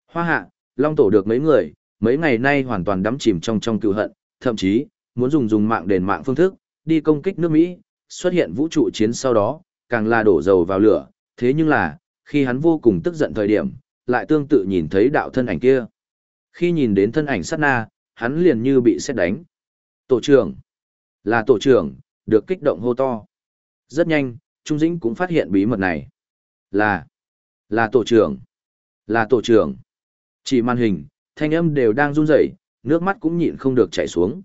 Speaker 1: Hoa hạ, long tổ được mấy người, mấy ngày nay hoàn toàn đắm chìm trong trong cựu hận, thậm chí, muốn dùng dùng mạng đền mạng phương thức, đi công kích nước Mỹ, xuất hiện vũ trụ chiến sau đó, càng là đổ dầu vào lửa, thế nhưng là, khi hắn vô cùng tức giận thời điểm, lại tương tự nhìn thấy đạo thân ảnh kia. Khi nhìn đến thân ảnh sát na, hắn liền như bị xét đánh. Tổ trưởng, là tổ trưởng, được kích động hô to. Rất nhanh, Trung Dĩnh cũng phát hiện bí mật này. Là, là tổ trưởng, là tổ trưởng. Chỉ màn hình, thanh âm đều đang run rẩy, nước mắt cũng nhịn không được chảy xuống.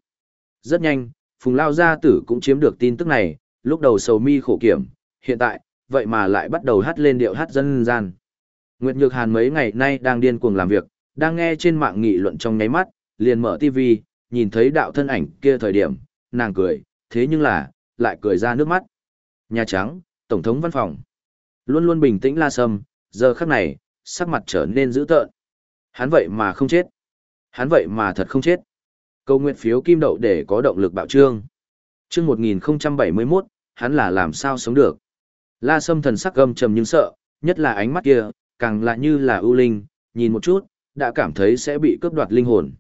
Speaker 1: Rất nhanh, Phùng Lao Gia Tử cũng chiếm được tin tức này, lúc đầu sầu mi khổ kiểm, hiện tại, vậy mà lại bắt đầu hát lên điệu hát dân gian. Nguyệt Nhược Hàn mấy ngày nay đang điên cuồng làm việc, đang nghe trên mạng nghị luận trong nháy mắt, liền mở TV, nhìn thấy đạo thân ảnh kia thời điểm, nàng cười, thế nhưng là, lại cười ra nước mắt. Nhà Trắng, Tổng thống văn phòng. Luôn luôn bình tĩnh la sâm, giờ khắc này, sắc mặt trở nên dữ tợn. Hắn vậy mà không chết. Hắn vậy mà thật không chết. Câu nguyện phiếu kim đậu để có động lực bạo trương. Chương 1071, hắn là làm sao sống được. La sâm thần sắc gâm trầm nhưng sợ, nhất là ánh mắt kia, càng lại như là ưu linh, nhìn một chút, đã cảm thấy sẽ bị cướp đoạt linh hồn.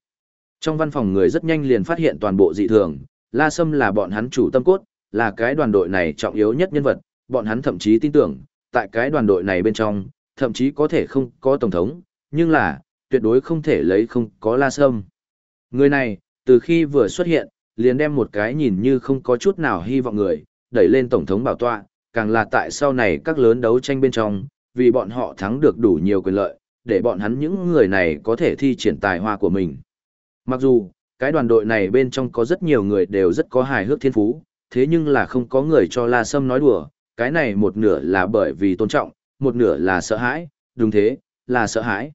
Speaker 1: Trong văn phòng người rất nhanh liền phát hiện toàn bộ dị thường, La Sâm là bọn hắn chủ tâm cốt, là cái đoàn đội này trọng yếu nhất nhân vật, bọn hắn thậm chí tin tưởng, tại cái đoàn đội này bên trong, thậm chí có thể không có tổng thống, nhưng là, tuyệt đối không thể lấy không có La Sâm. Người này, từ khi vừa xuất hiện, liền đem một cái nhìn như không có chút nào hy vọng người, đẩy lên tổng thống bảo tọa, càng là tại sau này các lớn đấu tranh bên trong, vì bọn họ thắng được đủ nhiều quyền lợi, để bọn hắn những người này có thể thi triển tài hoa của mình. Mặc dù, cái đoàn đội này bên trong có rất nhiều người đều rất có hài hước thiên phú, thế nhưng là không có người cho La Sâm nói đùa, cái này một nửa là bởi vì tôn trọng, một nửa là sợ hãi, đúng thế, là sợ hãi.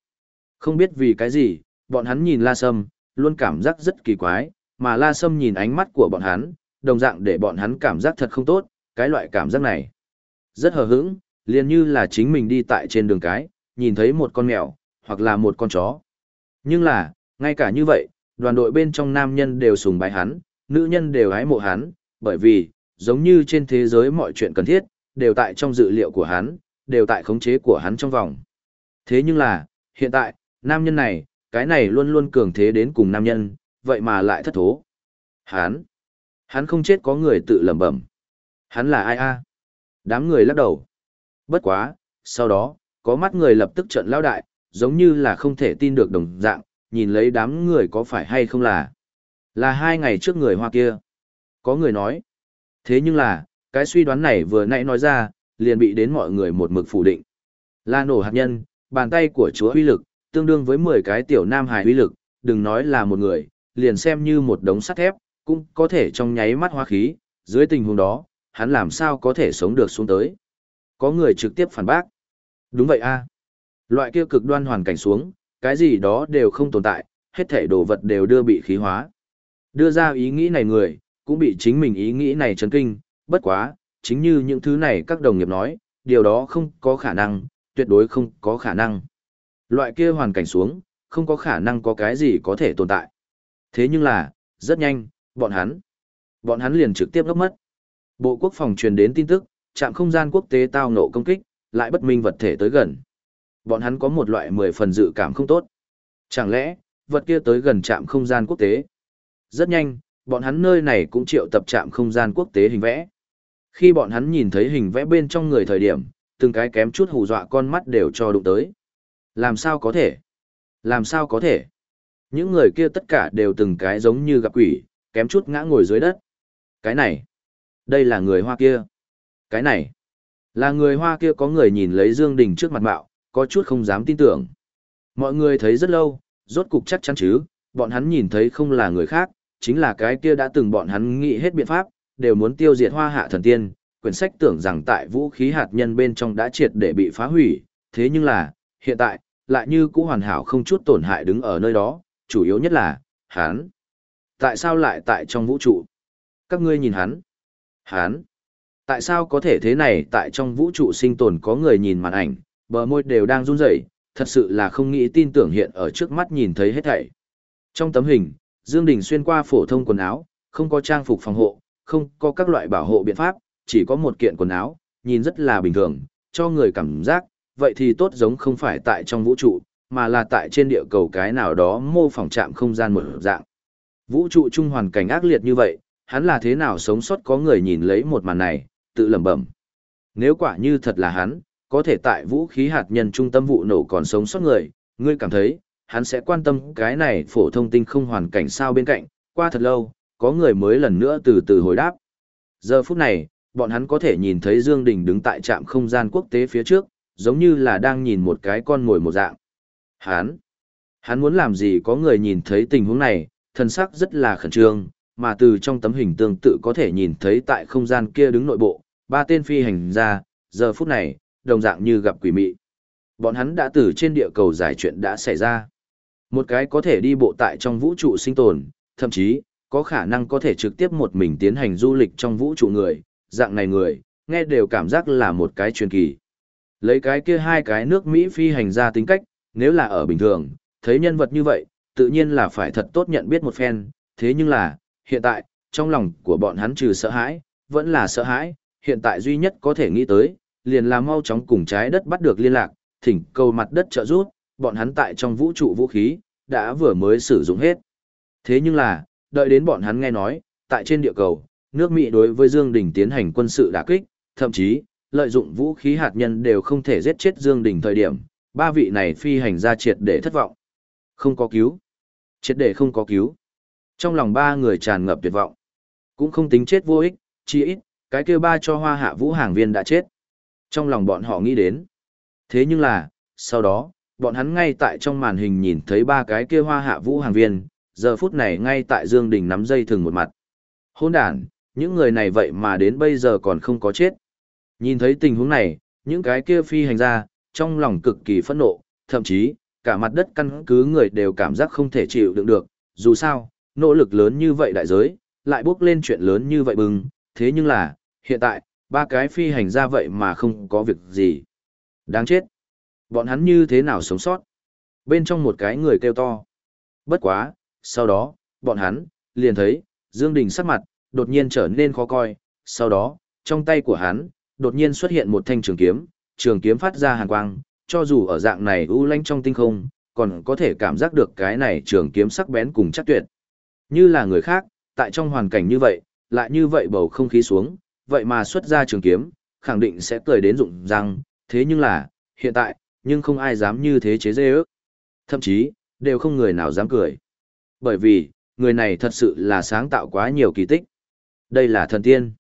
Speaker 1: Không biết vì cái gì, bọn hắn nhìn La Sâm, luôn cảm giác rất kỳ quái, mà La Sâm nhìn ánh mắt của bọn hắn, đồng dạng để bọn hắn cảm giác thật không tốt, cái loại cảm giác này. Rất hờ hững, liền như là chính mình đi tại trên đường cái, nhìn thấy một con mèo, hoặc là một con chó. Nhưng là, ngay cả như vậy, đoàn đội bên trong nam nhân đều sùng bái hắn, nữ nhân đều hái mộ hắn, bởi vì, giống như trên thế giới mọi chuyện cần thiết, đều tại trong dự liệu của hắn, đều tại khống chế của hắn trong vòng. Thế nhưng là, hiện tại, nam nhân này, cái này luôn luôn cường thế đến cùng nam nhân, vậy mà lại thất thố. Hắn, hắn không chết có người tự lẩm bẩm. Hắn là ai a? Đám người lắc đầu. Bất quá, sau đó, có mắt người lập tức trận lao đại, giống như là không thể tin được đồng dạng, nhìn lấy đám người có phải hay không là. Là hai ngày trước người hoa kia. Có người nói. Thế nhưng là, cái suy đoán này vừa nãy nói ra, liền bị đến mọi người một mực phủ định. Là nổ hạt nhân, bàn tay của chúa uy lực, tương đương với 10 cái tiểu nam hài uy lực, đừng nói là một người, liền xem như một đống sắt thép, cũng có thể trong nháy mắt hóa khí, dưới tình huống đó, hắn làm sao có thể sống được xuống tới. Có người trực tiếp phản bác. Đúng vậy a Loại kia cực đoan hoàn cảnh xuống, cái gì đó đều không tồn tại, hết thể đồ vật đều đưa bị khí hóa. Đưa ra ý nghĩ này người, cũng bị chính mình ý nghĩ này chấn kinh, bất quá, chính như những thứ này các đồng nghiệp nói, điều đó không có khả năng, tuyệt đối không có khả năng. Loại kia hoàn cảnh xuống, không có khả năng có cái gì có thể tồn tại. Thế nhưng là, rất nhanh, bọn hắn, bọn hắn liền trực tiếp ngốc mất. Bộ quốc phòng truyền đến tin tức, trạm không gian quốc tế tao nộ công kích, lại bất minh vật thể tới gần. Bọn hắn có một loại mười phần dự cảm không tốt. Chẳng lẽ, vật kia tới gần trạm không gian quốc tế? Rất nhanh, bọn hắn nơi này cũng triệu tập trạm không gian quốc tế hình vẽ. Khi bọn hắn nhìn thấy hình vẽ bên trong người thời điểm, từng cái kém chút hù dọa con mắt đều cho đụng tới. Làm sao có thể? Làm sao có thể? Những người kia tất cả đều từng cái giống như gặp quỷ, kém chút ngã ngồi dưới đất. Cái này, đây là người hoa kia. Cái này, là người hoa kia có người nhìn lấy Dương Đình trước mặt bạo, có chút không dám tin tưởng. Mọi người thấy rất lâu, rốt cục chắc chắn chứ, bọn hắn nhìn thấy không là người khác, chính là cái kia đã từng bọn hắn nghĩ hết biện pháp, đều muốn tiêu diệt hoa hạ thần tiên, quyển sách tưởng rằng tại vũ khí hạt nhân bên trong đã triệt để bị phá hủy, thế nhưng là, hiện tại, lại như cũ hoàn hảo không chút tổn hại đứng ở nơi đó, chủ yếu nhất là, hắn. Tại sao lại tại trong vũ trụ? Các ngươi nhìn hắn. Hán, Tại sao có thể thế này tại trong vũ trụ sinh tồn có người nhìn màn ảnh, bờ môi đều đang run rẩy, thật sự là không nghĩ tin tưởng hiện ở trước mắt nhìn thấy hết thảy. Trong tấm hình, Dương Đình xuyên qua phổ thông quần áo, không có trang phục phòng hộ, không có các loại bảo hộ biện pháp, chỉ có một kiện quần áo, nhìn rất là bình thường, cho người cảm giác, vậy thì tốt giống không phải tại trong vũ trụ, mà là tại trên địa cầu cái nào đó mô phỏng chạm không gian một dạng. Vũ trụ trung hoàn cảnh ác liệt như vậy, hắn là thế nào sống sót có người nhìn lấy một màn này, tự lẩm bẩm. Nếu quả như thật là hắn, có thể tại vũ khí hạt nhân trung tâm vụ nổ còn sống sót người, ngươi cảm thấy, hắn sẽ quan tâm cái này phổ thông tinh không hoàn cảnh sao bên cạnh, qua thật lâu, có người mới lần nữa từ từ hồi đáp. Giờ phút này, bọn hắn có thể nhìn thấy Dương Đình đứng tại trạm không gian quốc tế phía trước, giống như là đang nhìn một cái con ngồi một dạng. Hắn, hắn muốn làm gì có người nhìn thấy tình huống này, thần sắc rất là khẩn trương, mà từ trong tấm hình tương tự có thể nhìn thấy tại không gian kia đứng nội bộ, ba tên phi hành ra, giờ phút này, đồng dạng như gặp quỷ mị. Bọn hắn đã từ trên địa cầu giải chuyện đã xảy ra. Một cái có thể đi bộ tại trong vũ trụ sinh tồn, thậm chí, có khả năng có thể trực tiếp một mình tiến hành du lịch trong vũ trụ người, dạng này người, nghe đều cảm giác là một cái truyền kỳ. Lấy cái kia hai cái nước Mỹ phi hành ra tính cách, nếu là ở bình thường, thấy nhân vật như vậy, tự nhiên là phải thật tốt nhận biết một phen, thế nhưng là, hiện tại, trong lòng của bọn hắn trừ sợ hãi, vẫn là sợ hãi, hiện tại duy nhất có thể nghĩ tới, liền là mau chóng cùng trái đất bắt được liên lạc, thỉnh cầu mặt đất trợ giúp, bọn hắn tại trong vũ trụ vũ khí, đã vừa mới sử dụng hết. Thế nhưng là, đợi đến bọn hắn nghe nói, tại trên địa cầu, nước Mỹ đối với Dương Đình tiến hành quân sự đả kích, thậm chí, lợi dụng vũ khí hạt nhân đều không thể giết chết Dương Đình thời điểm, ba vị này phi hành gia triệt để thất vọng. Không có cứu. Triệt để không có cứu. Trong lòng ba người tràn ngập tuyệt vọng. Cũng không tính chết vô ích, chỉ ít, cái kia ba cho hoa hạ vũ hàng viên đã chết. Trong lòng bọn họ nghĩ đến. Thế nhưng là, sau đó, bọn hắn ngay tại trong màn hình nhìn thấy ba cái kia hoa hạ vũ hàng viên, giờ phút này ngay tại Dương Đình nắm dây thừng một mặt. Hôn đàn, những người này vậy mà đến bây giờ còn không có chết. Nhìn thấy tình huống này, những cái kia phi hành gia, trong lòng cực kỳ phẫn nộ, thậm chí, cả mặt đất căn cứ người đều cảm giác không thể chịu đựng được, dù sao, nỗ lực lớn như vậy đại giới, lại bước lên chuyện lớn như vậy bừng, thế nhưng là, hiện tại, ba cái phi hành ra vậy mà không có việc gì. Đáng chết. Bọn hắn như thế nào sống sót? Bên trong một cái người kêu to. Bất quá, sau đó, bọn hắn, liền thấy, Dương Đình sắc mặt, đột nhiên trở nên khó coi, sau đó, trong tay của hắn, đột nhiên xuất hiện một thanh trường kiếm, trường kiếm phát ra hàn quang, cho dù ở dạng này u lanh trong tinh không, còn có thể cảm giác được cái này trường kiếm sắc bén cùng chắc tuyệt. Như là người khác, tại trong hoàn cảnh như vậy, lại như vậy bầu không khí xuống, vậy mà xuất ra trường kiếm, khẳng định sẽ cười đến rụng răng, thế nhưng là, hiện tại, nhưng không ai dám như thế chế dê ước. Thậm chí, đều không người nào dám cười. Bởi vì, người này thật sự là sáng tạo quá nhiều kỳ tích. Đây là thần tiên.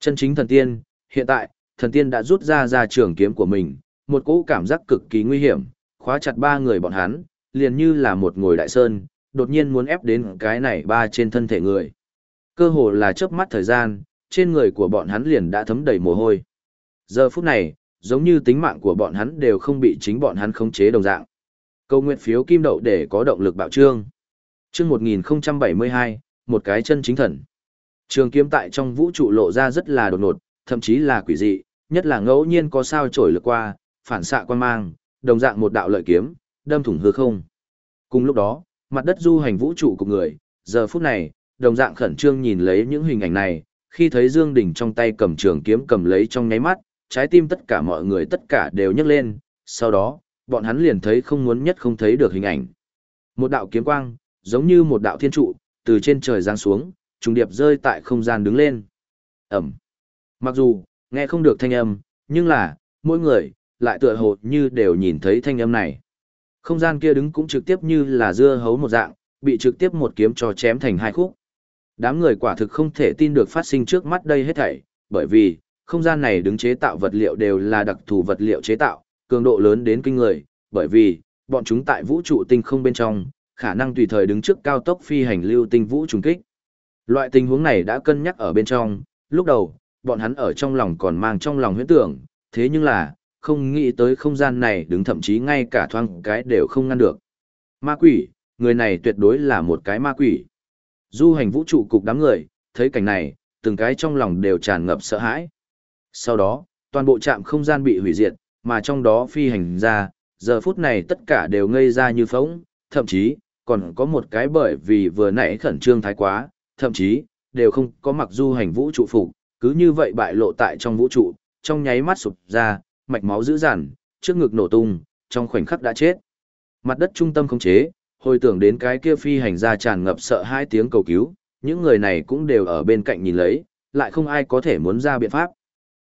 Speaker 1: Chân chính thần tiên, hiện tại, thần tiên đã rút ra ra trường kiếm của mình, một cỗ cảm giác cực kỳ nguy hiểm, khóa chặt ba người bọn hắn, liền như là một ngồi đại sơn, đột nhiên muốn ép đến cái này ba trên thân thể người. Cơ hồ là chớp mắt thời gian, trên người của bọn hắn liền đã thấm đầy mồ hôi. Giờ phút này, giống như tính mạng của bọn hắn đều không bị chính bọn hắn khống chế đồng dạng. Câu nguyện phiếu kim đậu để có động lực bạo trương. Chương 1072, một cái chân chính thần. Trường kiếm tại trong vũ trụ lộ ra rất là đột ngột, thậm chí là quỷ dị, nhất là ngẫu nhiên có sao trổi lược qua, phản xạ quan mang, đồng dạng một đạo lợi kiếm, đâm thủng hư không. Cùng lúc đó, mặt đất du hành vũ trụ của người, giờ phút này, đồng dạng khẩn trương nhìn lấy những hình ảnh này, khi thấy Dương Đình trong tay cầm trường kiếm cầm lấy trong nháy mắt, trái tim tất cả mọi người tất cả đều nhấc lên, sau đó, bọn hắn liền thấy không muốn nhất không thấy được hình ảnh. Một đạo kiếm quang, giống như một đạo thiên trụ, từ trên trời giáng xuống, trùng điệp rơi tại không gian đứng lên. ầm Mặc dù, nghe không được thanh âm, nhưng là, mỗi người, lại tựa hồ như đều nhìn thấy thanh âm này. Không gian kia đứng cũng trực tiếp như là dưa hấu một dạng, bị trực tiếp một kiếm cho chém thành hai khúc. Đám người quả thực không thể tin được phát sinh trước mắt đây hết thảy, bởi vì, không gian này đứng chế tạo vật liệu đều là đặc thù vật liệu chế tạo, cường độ lớn đến kinh người, bởi vì, bọn chúng tại vũ trụ tinh không bên trong, khả năng tùy thời đứng trước cao tốc phi hành lưu tinh vũ trùng kích. Loại tình huống này đã cân nhắc ở bên trong, lúc đầu, bọn hắn ở trong lòng còn mang trong lòng huyễn tưởng, thế nhưng là, không nghĩ tới không gian này đứng thậm chí ngay cả thoang cái đều không ngăn được. Ma quỷ, người này tuyệt đối là một cái ma quỷ. Du hành vũ trụ cục đám người, thấy cảnh này, từng cái trong lòng đều tràn ngập sợ hãi. Sau đó, toàn bộ trạm không gian bị hủy diệt, mà trong đó phi hành ra, giờ phút này tất cả đều ngây ra như phóng, thậm chí, còn có một cái bởi vì vừa nãy khẩn trương thái quá, thậm chí, đều không có mặc du hành vũ trụ phục, cứ như vậy bại lộ tại trong vũ trụ, trong nháy mắt sụp ra, mạch máu dữ dằn, trước ngực nổ tung, trong khoảnh khắc đã chết. Mặt đất trung tâm không chế, hồi tưởng đến cái kia phi hành ra tràn ngập sợ hai tiếng cầu cứu, những người này cũng đều ở bên cạnh nhìn lấy, lại không ai có thể muốn ra biện pháp.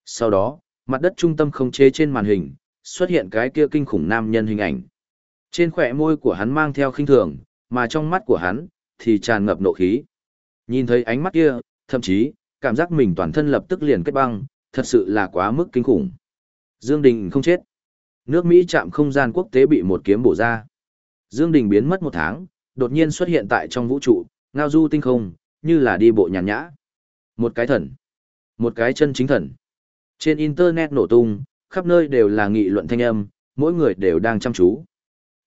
Speaker 1: Sau đó, mặt đất trung tâm không chế trên màn hình, xuất hiện cái kia kinh khủng nam nhân hình ảnh. Trên khỏe môi của hắn mang theo khinh thường, mà trong mắt của hắn, thì tràn ngập nộ khí. Nhìn thấy ánh mắt kia, thậm chí, cảm giác mình toàn thân lập tức liền kết băng, thật sự là quá mức kinh khủng. Dương Đình không chết. Nước Mỹ chạm không gian quốc tế bị một kiếm bổ ra. Dương Đình biến mất một tháng, đột nhiên xuất hiện tại trong vũ trụ, ngao du tinh không, như là đi bộ nhàn nhã. Một cái thần. Một cái chân chính thần. Trên Internet nổ tung, khắp nơi đều là nghị luận thanh âm, mỗi người đều đang chăm chú.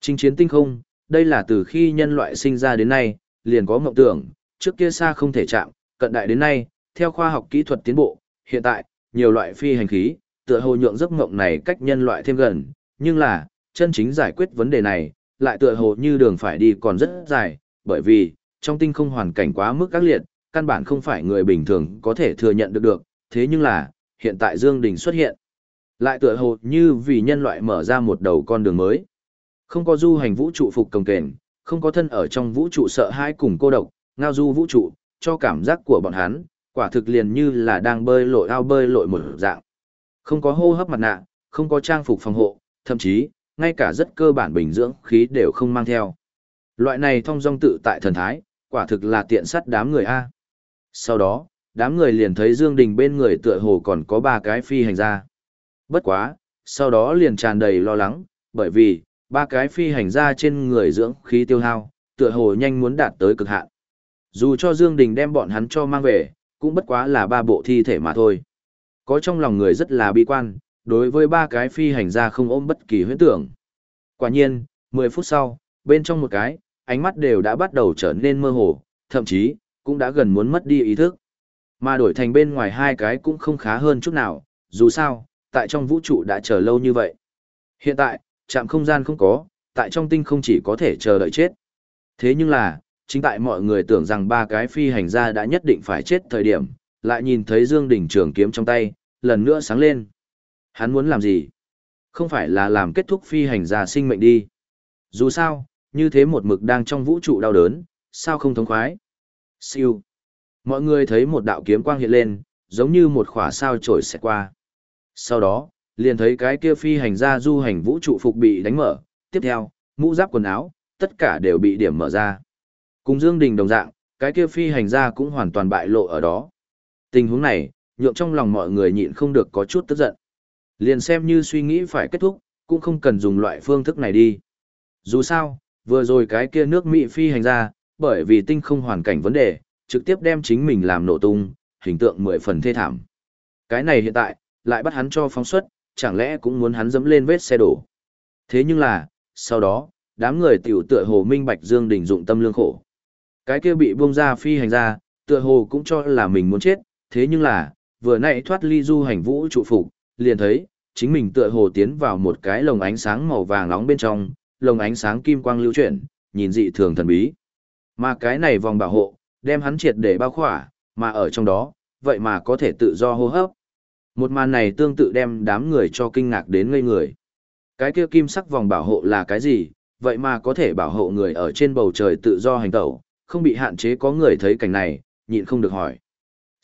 Speaker 1: Chinh chiến tinh không, đây là từ khi nhân loại sinh ra đến nay, liền có mộng tưởng, trước kia xa không thể chạm, cận đại đến nay, theo khoa học kỹ thuật tiến bộ, hiện tại, nhiều loại phi hành khí, tựa hồ nhượng giấc mộng này cách nhân loại thêm gần, nhưng là, chân chính giải quyết vấn đề này, lại tựa hồ như đường phải đi còn rất dài, bởi vì, trong tinh không hoàn cảnh quá mức các liệt, căn bản không phải người bình thường có thể thừa nhận được được, thế nhưng là, hiện tại Dương Đình xuất hiện, lại tựa hồ như vì nhân loại mở ra một đầu con đường mới. Không có du hành vũ trụ phục công kền, không có thân ở trong vũ trụ sợ hãi cùng cô độc, ngao du vũ trụ, cho cảm giác của bọn hắn, quả thực liền như là đang bơi lội ao bơi lội một dạng. Không có hô hấp mặt nạ, không có trang phục phòng hộ, thậm chí, ngay cả rất cơ bản bình dưỡng khí đều không mang theo. Loại này thông dong tự tại thần thái, quả thực là tiện sắt đám người A. Sau đó, đám người liền thấy Dương Đình bên người tựa hồ còn có ba cái phi hành gia. Bất quá, sau đó liền tràn đầy lo lắng, bởi vì, ba cái phi hành gia trên người dưỡng khí tiêu hao, tựa hồ nhanh muốn đạt tới cực hạn. Dù cho Dương Đình đem bọn hắn cho mang về, cũng bất quá là ba bộ thi thể mà thôi. Có trong lòng người rất là bi quan, đối với ba cái phi hành gia không ôm bất kỳ huyễn tưởng. Quả nhiên, 10 phút sau, bên trong một cái, ánh mắt đều đã bắt đầu trở nên mơ hồ, thậm chí, cũng đã gần muốn mất đi ý thức. Mà đổi thành bên ngoài hai cái cũng không khá hơn chút nào, dù sao, tại trong vũ trụ đã chờ lâu như vậy. Hiện tại, trạm không gian không có, tại trong tinh không chỉ có thể chờ đợi chết. Thế nhưng là, chính tại mọi người tưởng rằng ba cái phi hành gia đã nhất định phải chết thời điểm, lại nhìn thấy Dương Đình trường kiếm trong tay, lần nữa sáng lên. Hắn muốn làm gì? Không phải là làm kết thúc phi hành gia sinh mệnh đi. Dù sao, như thế một mực đang trong vũ trụ đau đớn, sao không thống khoái? Siêu. Mọi người thấy một đạo kiếm quang hiện lên, giống như một khỏa sao trổi xẹt qua. Sau đó, liền thấy cái kia phi hành gia du hành vũ trụ phục bị đánh mở, tiếp theo, mũ giáp quần áo, tất cả đều bị điểm mở ra. Cùng Dương Đình đồng dạng, cái kia phi hành gia cũng hoàn toàn bại lộ ở đó. Tình huống này, nhượng trong lòng mọi người nhịn không được có chút tức giận. Liền xem như suy nghĩ phải kết thúc, cũng không cần dùng loại phương thức này đi. Dù sao, vừa rồi cái kia nước Mỹ phi hành ra bởi vì tinh không hoàn cảnh vấn đề, trực tiếp đem chính mình làm nổ tung, hình tượng mười phần thê thảm. Cái này hiện tại, lại bắt hắn cho phóng xuất, chẳng lẽ cũng muốn hắn dẫm lên vết xe đổ. Thế nhưng là, sau đó, đám người tiểu tựa hồ minh bạch Dương Đình dụng tâm lương khổ. Cái kia bị buông ra phi hành ra, tựa hồ cũng cho là mình muốn chết, thế nhưng là, vừa nãy thoát ly du hành vũ trụ phục, liền thấy, chính mình tựa hồ tiến vào một cái lồng ánh sáng màu vàng nóng bên trong, lồng ánh sáng kim quang lưu chuyển, nhìn dị thường thần bí. Mà cái này vòng bảo hộ, đem hắn triệt để bao khỏa, mà ở trong đó, vậy mà có thể tự do hô hấp. Một màn này tương tự đem đám người cho kinh ngạc đến ngây người. Cái kia kim sắc vòng bảo hộ là cái gì, vậy mà có thể bảo hộ người ở trên bầu trời tự do hành tẩu, không bị hạn chế có người thấy cảnh này, nhịn không được hỏi.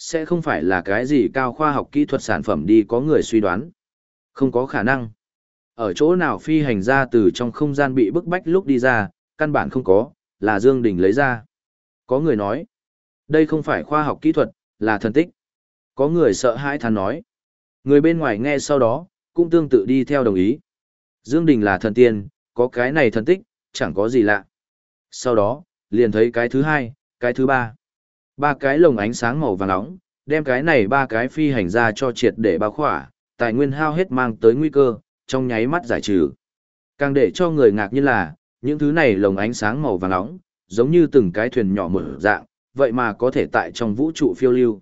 Speaker 1: Sẽ không phải là cái gì cao khoa học kỹ thuật sản phẩm đi có người suy đoán. Không có khả năng. Ở chỗ nào phi hành ra từ trong không gian bị bức bách lúc đi ra, căn bản không có, là Dương Đình lấy ra. Có người nói, đây không phải khoa học kỹ thuật, là thần tích. Có người sợ hãi thán nói. Người bên ngoài nghe sau đó, cũng tương tự đi theo đồng ý. Dương Đình là thần tiên, có cái này thần tích, chẳng có gì lạ. Sau đó, liền thấy cái thứ hai, cái thứ ba. Ba cái lồng ánh sáng màu vàng nóng, đem cái này ba cái phi hành ra cho triệt để bao khỏa, tài nguyên hao hết mang tới nguy cơ, trong nháy mắt giải trừ. Càng để cho người ngạc nhiên là, những thứ này lồng ánh sáng màu vàng nóng, giống như từng cái thuyền nhỏ mở dạng, vậy mà có thể tại trong vũ trụ phiêu lưu.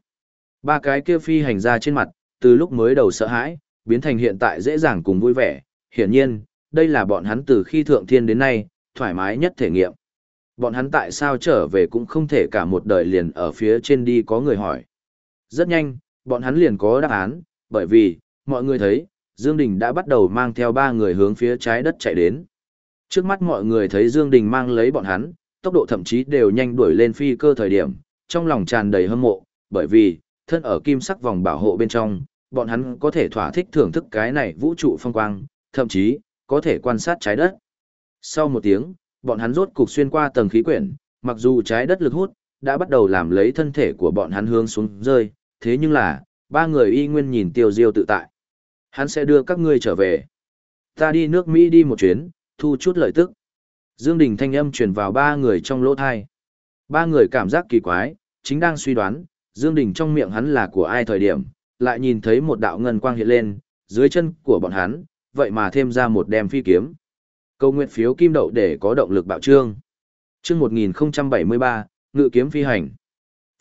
Speaker 1: Ba cái kia phi hành ra trên mặt, từ lúc mới đầu sợ hãi, biến thành hiện tại dễ dàng cùng vui vẻ, hiển nhiên, đây là bọn hắn từ khi thượng thiên đến nay, thoải mái nhất thể nghiệm. Bọn hắn tại sao trở về cũng không thể cả một đời liền ở phía trên đi có người hỏi. Rất nhanh, bọn hắn liền có đáp án, bởi vì, mọi người thấy, Dương Đình đã bắt đầu mang theo ba người hướng phía trái đất chạy đến. Trước mắt mọi người thấy Dương Đình mang lấy bọn hắn, tốc độ thậm chí đều nhanh đuổi lên phi cơ thời điểm, trong lòng tràn đầy hâm mộ, bởi vì, thân ở kim sắc vòng bảo hộ bên trong, bọn hắn có thể thỏa thích thưởng thức cái này vũ trụ phong quang, thậm chí, có thể quan sát trái đất. Sau một tiếng, bọn hắn rốt cục xuyên qua tầng khí quyển, mặc dù trái đất lực hút, đã bắt đầu làm lấy thân thể của bọn hắn hướng xuống rơi, thế nhưng là, ba người y nguyên nhìn tiêu diêu tự tại. Hắn sẽ đưa các ngươi trở về. Ta đi nước Mỹ đi một chuyến, thu chút lợi tức. Dương Đình thanh âm truyền vào ba người trong lỗ tai. Ba người cảm giác kỳ quái, chính đang suy đoán, Dương Đình trong miệng hắn là của ai thời điểm, lại nhìn thấy một đạo ngân quang hiện lên, dưới chân của bọn hắn, vậy mà thêm ra một đem phi kiếm. Câu nguyện phiếu kim đậu để có động lực bạo trương. Chương 1073, ngự kiếm phi hành.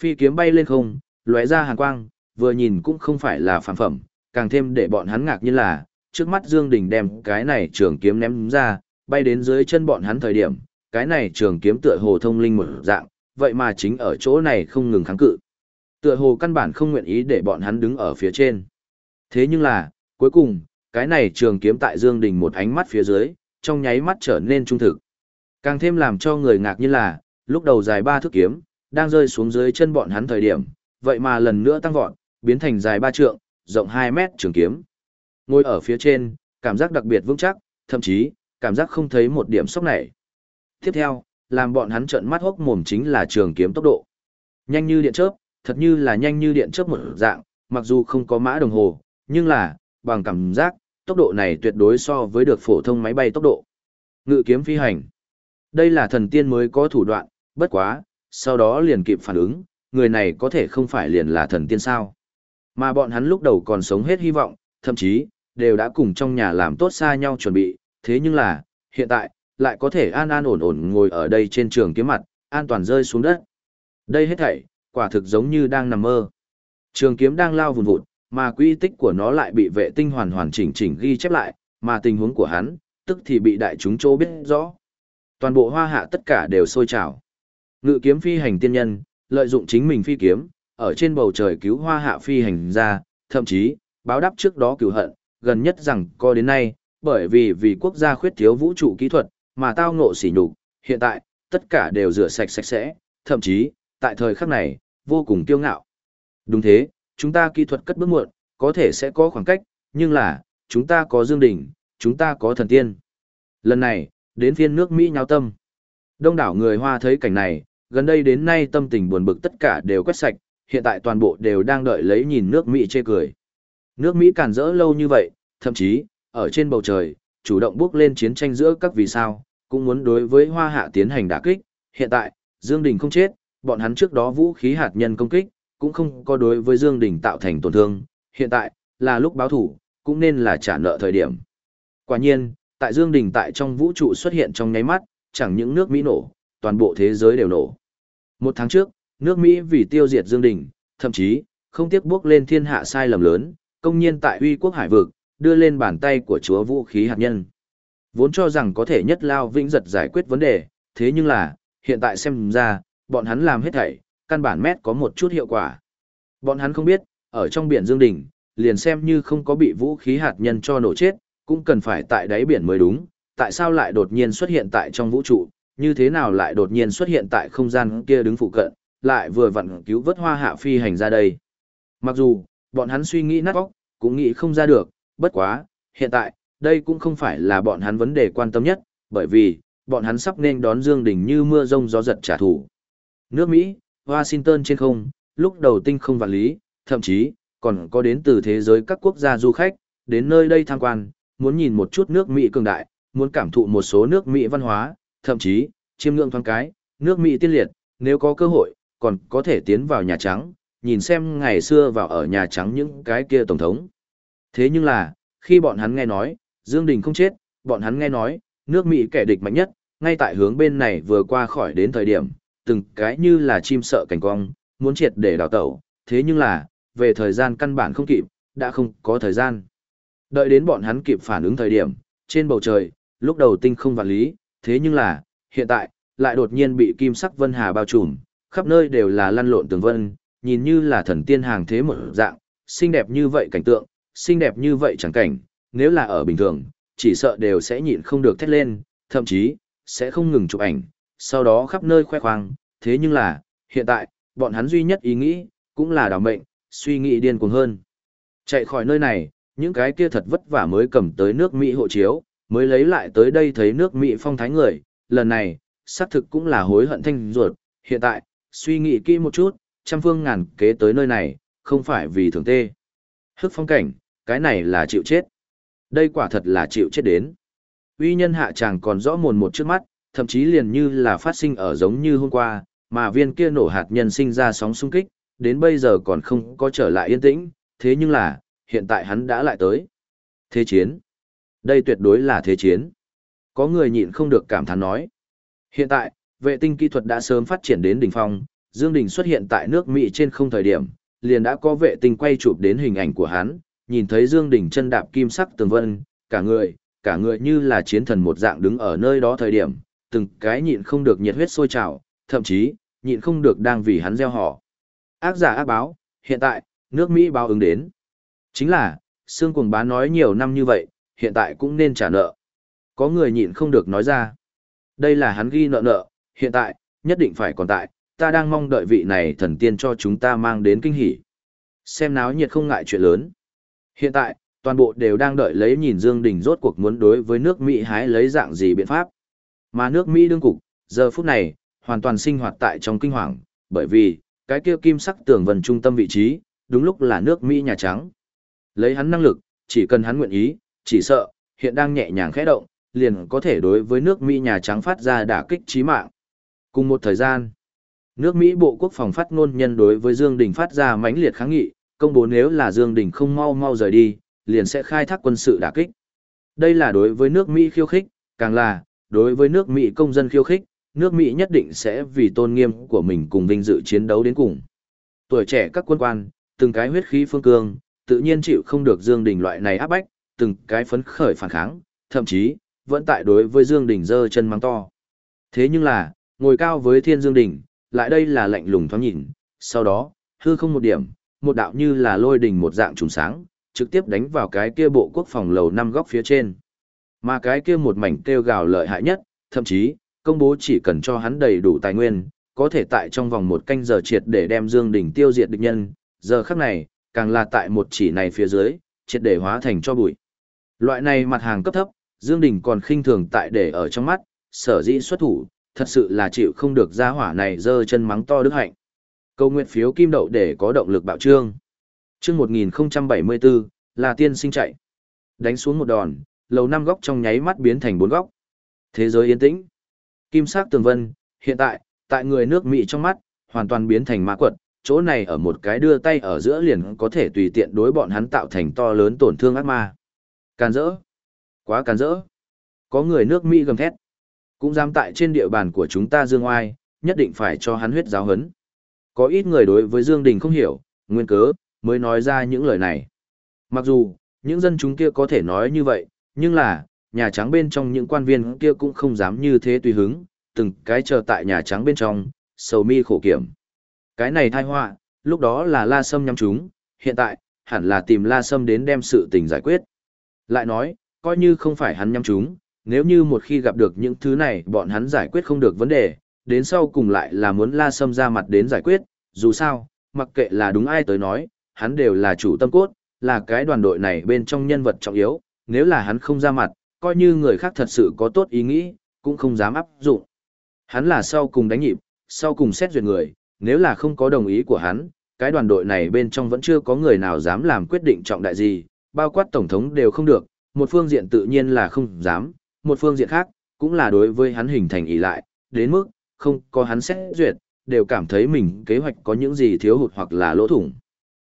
Speaker 1: Phi kiếm bay lên không, lóe ra hàn quang, vừa nhìn cũng không phải là phàm phẩm, càng thêm để bọn hắn ngạc nhiên là, trước mắt Dương Đình đem cái này trường kiếm ném ra, bay đến dưới chân bọn hắn thời điểm, cái này trường kiếm tựa hồ thông linh một dạng, vậy mà chính ở chỗ này không ngừng kháng cự. Tựa hồ căn bản không nguyện ý để bọn hắn đứng ở phía trên. Thế nhưng là, cuối cùng, cái này trường kiếm tại Dương Đình một ánh mắt phía dưới, trong nháy mắt trở nên trung thực. Càng thêm làm cho người ngạc nhiên là, lúc đầu dài ba thước kiếm, đang rơi xuống dưới chân bọn hắn thời điểm, vậy mà lần nữa tăng vọt, biến thành dài ba trượng, rộng 2 mét trường kiếm. Ngồi ở phía trên, cảm giác đặc biệt vững chắc, thậm chí, cảm giác không thấy một điểm sốc này. Tiếp theo, làm bọn hắn trợn mắt hốc mồm chính là trường kiếm tốc độ. Nhanh như điện chớp, thật như là nhanh như điện chớp một dạng, mặc dù không có mã đồng hồ, nhưng là, bằng cảm giác, tốc độ này tuyệt đối so với được phổ thông máy bay tốc độ. Ngự kiếm phi hành. Đây là thần tiên mới có thủ đoạn, bất quá, sau đó liền kịp phản ứng, người này có thể không phải liền là thần tiên sao. Mà bọn hắn lúc đầu còn sống hết hy vọng, thậm chí, đều đã cùng trong nhà làm tốt xa nhau chuẩn bị, thế nhưng là, hiện tại, lại có thể an an ổn ổn ngồi ở đây trên trường kiếm mặt, an toàn rơi xuống đất. Đây hết thảy, quả thực giống như đang nằm mơ. Trường kiếm đang lao vùn vụt, mà quy tích của nó lại bị vệ tinh hoàn hoàn chỉnh chỉnh ghi chép lại, mà tình huống của hắn, tức thì bị đại chúng chỗ biết rõ. Toàn bộ hoa hạ tất cả đều sôi trào. Ngự kiếm phi hành tiên nhân, lợi dụng chính mình phi kiếm, ở trên bầu trời cứu hoa hạ phi hành ra, thậm chí, báo đáp trước đó cửu hận, gần nhất rằng co đến nay, bởi vì vì quốc gia khuyết thiếu vũ trụ kỹ thuật, mà tao ngộ sỉ nhục, hiện tại, tất cả đều rửa sạch sạch sẽ, thậm chí, tại thời khắc này, vô cùng kiêu ngạo. Đúng thế, chúng ta kỹ thuật cất bước muộn, có thể sẽ có khoảng cách, nhưng là, chúng ta có dương đỉnh, chúng ta có thần tiên. Lần này, đến phiên nước Mỹ nháo tâm. Đông đảo người Hoa thấy cảnh này, gần đây đến nay tâm tình buồn bực tất cả đều quét sạch, hiện tại toàn bộ đều đang đợi lấy nhìn nước Mỹ chê cười. Nước Mỹ cản rỡ lâu như vậy, thậm chí, ở trên bầu trời, chủ động bước lên chiến tranh giữa các vì sao, cũng muốn đối với Hoa Hạ tiến hành đả kích. Hiện tại, Dương Đình không chết, bọn hắn trước đó vũ khí hạt nhân công kích, cũng không có đối với Dương Đình tạo thành tổn thương. Hiện tại, là lúc báo thủ, cũng nên là trả nợ thời điểm. Quả nhiên, tại Dương Đình tại trong vũ trụ xuất hiện trong nháy mắt, chẳng những nước Mỹ nổ, toàn bộ thế giới đều nổ. Một tháng trước, nước Mỹ vì tiêu diệt Dương Đình, thậm chí, không tiếc bước lên thiên hạ sai lầm lớn, công nhiên tại uy quốc hải vực, đưa lên bàn tay của chúa vũ khí hạt nhân. Vốn cho rằng có thể nhất lao vĩnh giật giải quyết vấn đề, thế nhưng là, hiện tại xem ra, bọn hắn làm hết thảy, căn bản mét có một chút hiệu quả. Bọn hắn không biết, ở trong biển Dương Đình, liền xem như không có bị vũ khí hạt nhân cho nổ chết, cũng cần phải tại đáy biển mới đúng, tại sao lại đột nhiên xuất hiện tại trong vũ trụ, như thế nào lại đột nhiên xuất hiện tại không gian kia đứng phụ cận, lại vừa vặn cứu vớt hoa hạ phi hành ra đây. Mặc dù, bọn hắn suy nghĩ nát óc, cũng nghĩ không ra được, bất quá, hiện tại, đây cũng không phải là bọn hắn vấn đề quan tâm nhất, bởi vì, bọn hắn sắp nên đón Dương Đình như mưa rông gió giật trả thù. Nước Mỹ, Washington trên không, lúc đầu tinh không vạn lý, thậm chí, còn có đến từ thế giới các quốc gia du khách, đến nơi đây tham quan, muốn nhìn một chút nước Mỹ cường đại, muốn cảm thụ một số nước Mỹ văn hóa, thậm chí, chiêm ngưỡng thoáng cái, nước Mỹ tiên liệt, nếu có cơ hội, còn có thể tiến vào Nhà Trắng, nhìn xem ngày xưa vào ở Nhà Trắng những cái kia Tổng thống. Thế nhưng là, khi bọn hắn nghe nói, Dương Đình không chết, bọn hắn nghe nói, nước Mỹ kẻ địch mạnh nhất, ngay tại hướng bên này vừa qua khỏi đến thời điểm, từng cái như là chim sợ cảnh cong, muốn triệt để đào tẩu, thế nhưng là, về thời gian căn bản không kịp, đã không có thời gian. Đợi đến bọn hắn kịp phản ứng thời điểm, trên bầu trời, lúc đầu tinh không vạn lý, thế nhưng là, hiện tại, lại đột nhiên bị kim sắc vân hà bao trùm, khắp nơi đều là lăn lộn tường vân, nhìn như là thần tiên hàng thế một dạng, xinh đẹp như vậy cảnh tượng, xinh đẹp như vậy chẳng cảnh, nếu là ở bình thường, chỉ sợ đều sẽ nhịn không được thét lên, thậm chí, sẽ không ngừng chụp ảnh, sau đó khắp nơi khoe khoang, thế nhưng là, hiện tại, bọn hắn duy nhất ý nghĩ, cũng là đảo mệnh, suy nghĩ điên cuồng hơn. Chạy khỏi nơi này, những cái kia thật vất vả mới cầm tới nước Mỹ hộ chiếu, mới lấy lại tới đây thấy nước Mỹ phong thái người, lần này, xác thực cũng là hối hận thanh ruột, hiện tại, suy nghĩ kỹ một chút, trăm phương ngàn kế tới nơi này, không phải vì thường tê. Hức phong cảnh, cái này là chịu chết. Đây quả thật là chịu chết đến. Uy nhân hạ chàng còn rõ mồn một trước mắt, thậm chí liền như là phát sinh ở giống như hôm qua, mà viên kia nổ hạt nhân sinh ra sóng xung kích, đến bây giờ còn không có trở lại yên tĩnh, thế nhưng là, hiện tại hắn đã lại tới. Thế chiến. Đây tuyệt đối là thế chiến. Có người nhịn không được cảm thán nói. Hiện tại, vệ tinh kỹ thuật đã sớm phát triển đến đỉnh phong, Dương Đình xuất hiện tại nước Mỹ trên không thời điểm, liền đã có vệ tinh quay chụp đến hình ảnh của hắn, nhìn thấy Dương Đình chân đạp kim sắc tường vân, cả người, cả người như là chiến thần một dạng đứng ở nơi đó thời điểm, từng cái nhịn không được nhiệt huyết sôi trào, thậm chí, nhịn không được đang vì hắn gieo họ. Ác giả ác báo, hiện tại, nước Mỹ báo ứng đến. Chính là, Sương Cuồng Bá nói nhiều năm như vậy, hiện tại cũng nên trả nợ. Có người nhịn không được nói ra. Đây là hắn ghi nợ nợ, hiện tại, nhất định phải còn tại, ta đang mong đợi vị này thần tiên cho chúng ta mang đến kinh hỉ. Xem náo nhiệt không ngại chuyện lớn. Hiện tại, toàn bộ đều đang đợi lấy nhìn Dương Đình rốt cuộc muốn đối với nước Mỹ hái lấy dạng gì biện pháp. Mà nước Mỹ đương cục, giờ phút này, hoàn toàn sinh hoạt tại trong kinh hoàng, bởi vì, cái kia kim sắc tường vần trung tâm vị trí, đúng lúc là nước Mỹ Nhà Trắng. Lấy hắn năng lực, chỉ cần hắn nguyện ý, chỉ sợ, hiện đang nhẹ nhàng khẽ động, liền có thể đối với nước Mỹ Nhà Trắng phát ra đả kích chí mạng. Cùng một thời gian, nước Mỹ Bộ Quốc phòng phát ngôn nhân đối với Dương Đình phát ra mãnh liệt kháng nghị, công bố nếu là Dương Đình không mau mau rời đi, liền sẽ khai thác quân sự đả kích. Đây là đối với nước Mỹ khiêu khích, càng là, đối với nước Mỹ công dân khiêu khích, nước Mỹ nhất định sẽ vì tôn nghiêm của mình cùng vinh dự chiến đấu đến cùng. Tuổi trẻ các quân quan, từng cái huyết khí phương cương, tự nhiên chịu không được Dương Đình loại này áp bách, từng cái phấn khởi phản kháng, thậm chí, vẫn tại đối với Dương Đình giơ chân mắng to. Thế nhưng là, ngồi cao với thiên Dương Đình, lại đây là lạnh lùng thoáng nhìn, sau đó, hư không một điểm, một đạo như là lôi đình một dạng trùng sáng, trực tiếp đánh vào cái kia bộ quốc phòng lầu năm góc phía trên. Mà cái kia một mảnh kêu gào lợi hại nhất, thậm chí, công bố chỉ cần cho hắn đầy đủ tài nguyên, có thể tại trong vòng một canh giờ triệt để đem Dương Đình tiêu diệt địch nhân, giờ khắc này, càng là tại một chỉ này phía dưới, triệt để hóa thành cho bụi. Loại này mặt hàng cấp thấp, Dương Đình còn khinh thường tại để ở trong mắt, sở dĩ xuất thủ, thật sự là chịu không được gia hỏa này dơ chân mắng to đức hạnh. Câu nguyện phiếu kim đậu để có động lực bạo trương. trước 1074, là tiên sinh chạy. Đánh xuống một đòn, lầu năm góc trong nháy mắt biến thành bốn góc. Thế giới yên tĩnh. Kim sắc tường vân, hiện tại, tại người nước Mỹ trong mắt, hoàn toàn biến thành ma quật, chỗ này ở một cái đưa tay ở giữa liền có thể tùy tiện đối bọn hắn tạo thành to lớn tổn thương ác ma. Càn rỡ. Quá càn rỡ. Có người nước Mỹ gầm thét. Cũng dám tại trên địa bàn của chúng ta dương oai, nhất định phải cho hắn huyết giáo hấn. Có ít người đối với Dương Đình không hiểu, nguyên cớ, mới nói ra những lời này. Mặc dù, những dân chúng kia có thể nói như vậy, nhưng là, Nhà Trắng bên trong những quan viên kia cũng không dám như thế tùy hứng, từng cái chờ tại Nhà Trắng bên trong, sầu mi khổ kiểm. Cái này thai họa, lúc đó là La Sâm nhắm chúng, hiện tại, hẳn là tìm La Sâm đến đem sự tình giải quyết. Lại nói, coi như không phải hắn nhắm chúng, nếu như một khi gặp được những thứ này bọn hắn giải quyết không được vấn đề, đến sau cùng lại là muốn La Sâm ra mặt đến giải quyết, dù sao, mặc kệ là đúng ai tới nói, hắn đều là chủ tâm cốt, là cái đoàn đội này bên trong nhân vật trọng yếu, nếu là hắn không ra mặt, coi như người khác thật sự có tốt ý nghĩ, cũng không dám áp dụng. Hắn là sau cùng đánh nhịp, sau cùng xét duyệt người, nếu là không có đồng ý của hắn, cái đoàn đội này bên trong vẫn chưa có người nào dám làm quyết định trọng đại gì, bao quát tổng thống đều không được, một phương diện tự nhiên là không dám, một phương diện khác, cũng là đối với hắn hình thành ý lại, đến mức, không có hắn xét duyệt, đều cảm thấy mình kế hoạch có những gì thiếu hụt hoặc là lỗ thủng.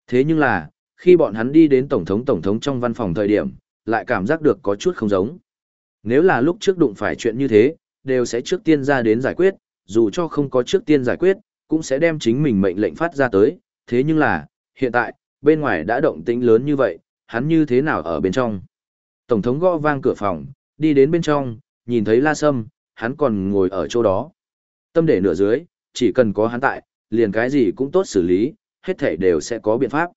Speaker 1: Thế nhưng là, khi bọn hắn đi đến tổng thống tổng thống trong văn phòng thời điểm, lại cảm giác được có chút không giống. Nếu là lúc trước đụng phải chuyện như thế, đều sẽ trước tiên ra đến giải quyết, dù cho không có trước tiên giải quyết, cũng sẽ đem chính mình mệnh lệnh phát ra tới, thế nhưng là, hiện tại, bên ngoài đã động tĩnh lớn như vậy, hắn như thế nào ở bên trong. Tổng thống gõ vang cửa phòng, đi đến bên trong, nhìn thấy La Sâm, hắn còn ngồi ở chỗ đó. Tâm để nửa dưới, chỉ cần có hắn tại, liền cái gì cũng tốt xử lý, hết thảy đều sẽ có biện pháp.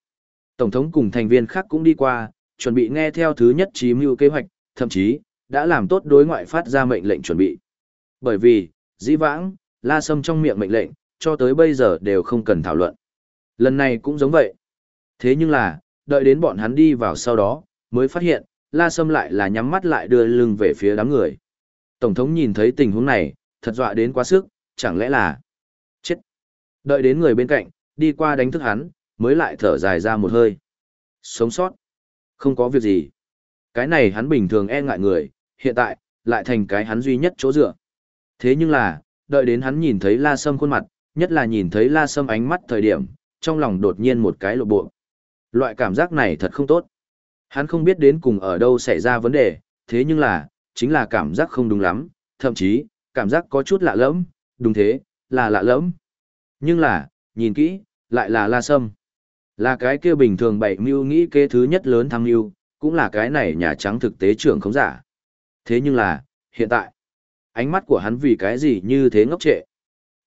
Speaker 1: Tổng thống cùng thành viên khác cũng đi qua, chuẩn bị nghe theo thứ nhất trí mưu kế hoạch, thậm chí, đã làm tốt đối ngoại phát ra mệnh lệnh chuẩn bị. Bởi vì, dĩ vãng, La Sâm trong miệng mệnh lệnh, cho tới bây giờ đều không cần thảo luận. Lần này cũng giống vậy. Thế nhưng là, đợi đến bọn hắn đi vào sau đó, mới phát hiện, La Sâm lại là nhắm mắt lại đưa lưng về phía đám người. Tổng thống nhìn thấy tình huống này, thật dọa đến quá sức, chẳng lẽ là chết. Đợi đến người bên cạnh, đi qua đánh thức hắn, mới lại thở dài ra một hơi. Sống sót. Không có việc gì. Cái này hắn bình thường e ngại người, hiện tại, lại thành cái hắn duy nhất chỗ dựa. Thế nhưng là, đợi đến hắn nhìn thấy La Sâm khuôn mặt, nhất là nhìn thấy La Sâm ánh mắt thời điểm, trong lòng đột nhiên một cái lộ bộ. Loại cảm giác này thật không tốt. Hắn không biết đến cùng ở đâu xảy ra vấn đề, thế nhưng là, chính là cảm giác không đúng lắm, thậm chí, cảm giác có chút lạ lẫm, đúng thế, là lạ lẫm. Nhưng là, nhìn kỹ, lại là La Sâm. Là cái kia bình thường bảy mưu nghĩ kế thứ nhất lớn tham mưu, cũng là cái này Nhà Trắng thực tế trưởng không giả. Thế nhưng là, hiện tại, ánh mắt của hắn vì cái gì như thế ngốc trệ.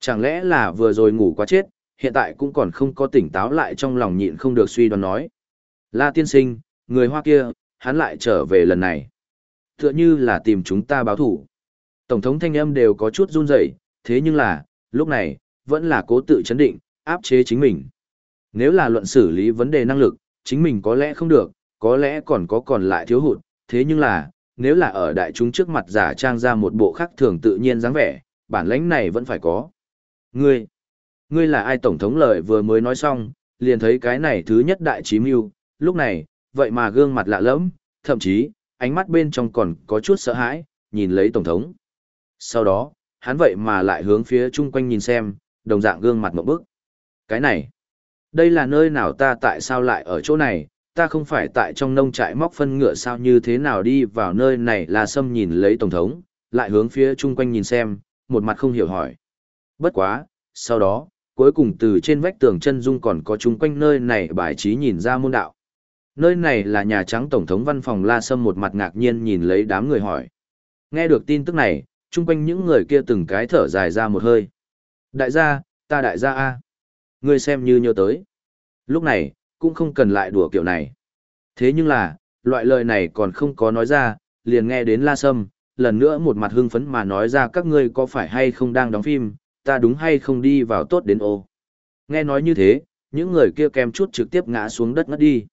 Speaker 1: Chẳng lẽ là vừa rồi ngủ quá chết, hiện tại cũng còn không có tỉnh táo lại trong lòng nhịn không được suy đoán nói. La tiên sinh, người Hoa kia, hắn lại trở về lần này. Tựa như là tìm chúng ta báo thủ. Tổng thống thanh âm đều có chút run rẩy, thế nhưng là, lúc này, vẫn là cố tự chấn định, áp chế chính mình. Nếu là luận xử lý vấn đề năng lực, chính mình có lẽ không được, có lẽ còn có còn lại thiếu hụt, thế nhưng là, nếu là ở đại chúng trước mặt giả trang ra một bộ khác thường tự nhiên dáng vẻ, bản lãnh này vẫn phải có. Ngươi, ngươi là ai tổng thống lời vừa mới nói xong, liền thấy cái này thứ nhất đại chí mưu, lúc này, vậy mà gương mặt lạ lẫm, thậm chí, ánh mắt bên trong còn có chút sợ hãi, nhìn lấy tổng thống. Sau đó, hắn vậy mà lại hướng phía chung quanh nhìn xem, đồng dạng gương mặt một bức. Cái này, đây là nơi nào ta tại sao lại ở chỗ này, ta không phải tại trong nông trại móc phân ngựa sao như thế nào đi vào nơi này là sâm nhìn lấy tổng thống, lại hướng phía chung quanh nhìn xem, một mặt không hiểu hỏi. Bất quá, sau đó, cuối cùng từ trên vách tường chân dung còn có chung quanh nơi này bài trí nhìn ra môn đạo. Nơi này là Nhà Trắng Tổng thống văn phòng La Sâm một mặt ngạc nhiên nhìn lấy đám người hỏi. Nghe được tin tức này, chung quanh những người kia từng cái thở dài ra một hơi. Đại gia, ta đại gia A. Ngươi xem như nhớ tới. Lúc này, cũng không cần lại đùa kiểu này. Thế nhưng là, loại lời này còn không có nói ra, liền nghe đến La Sâm, lần nữa một mặt hưng phấn mà nói ra các ngươi có phải hay không đang đóng phim, ta đúng hay không đi vào tốt đến ô. Nghe nói như thế, những người kia kèm chút trực tiếp ngã xuống đất ngất đi.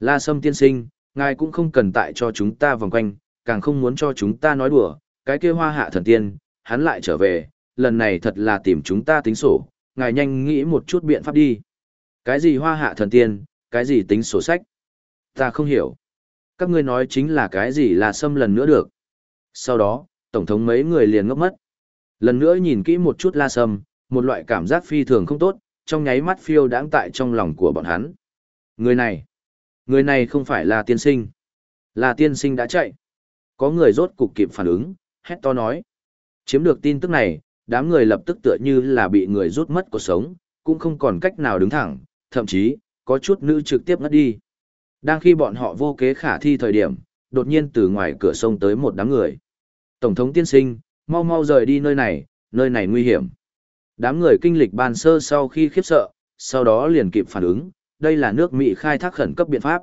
Speaker 1: La Sâm tiên sinh, ngài cũng không cần tại cho chúng ta vòng quanh, càng không muốn cho chúng ta nói đùa, cái kia hoa hạ thần tiên, hắn lại trở về, lần này thật là tìm chúng ta tính sổ, ngài nhanh nghĩ một chút biện pháp đi. Cái gì hoa hạ thần tiên, cái gì tính sổ sách? Ta không hiểu. Các ngươi nói chính là cái gì là xâm lần nữa được. Sau đó, Tổng thống mấy người liền ngốc mất. Lần nữa nhìn kỹ một chút la sâm, một loại cảm giác phi thường không tốt, trong nháy mắt phiêu đáng tại trong lòng của bọn hắn. Người này, người này không phải là tiên sinh. Là tiên sinh đã chạy. Có người rốt cục kịp phản ứng, hét to nói. Chiếm được tin tức này, đám người lập tức tựa như là bị người rút mất cuộc sống, cũng không còn cách nào đứng thẳng, thậm chí, có chút nữ trực tiếp ngất đi. Đang khi bọn họ vô kế khả thi thời điểm, đột nhiên từ ngoài cửa sông tới một đám người. Tổng thống tiên sinh, mau mau rời đi nơi này, nơi này nguy hiểm. Đám người kinh lịch ban sơ sau khi khiếp sợ, sau đó liền kịp phản ứng, đây là nước Mỹ khai thác khẩn cấp biện pháp.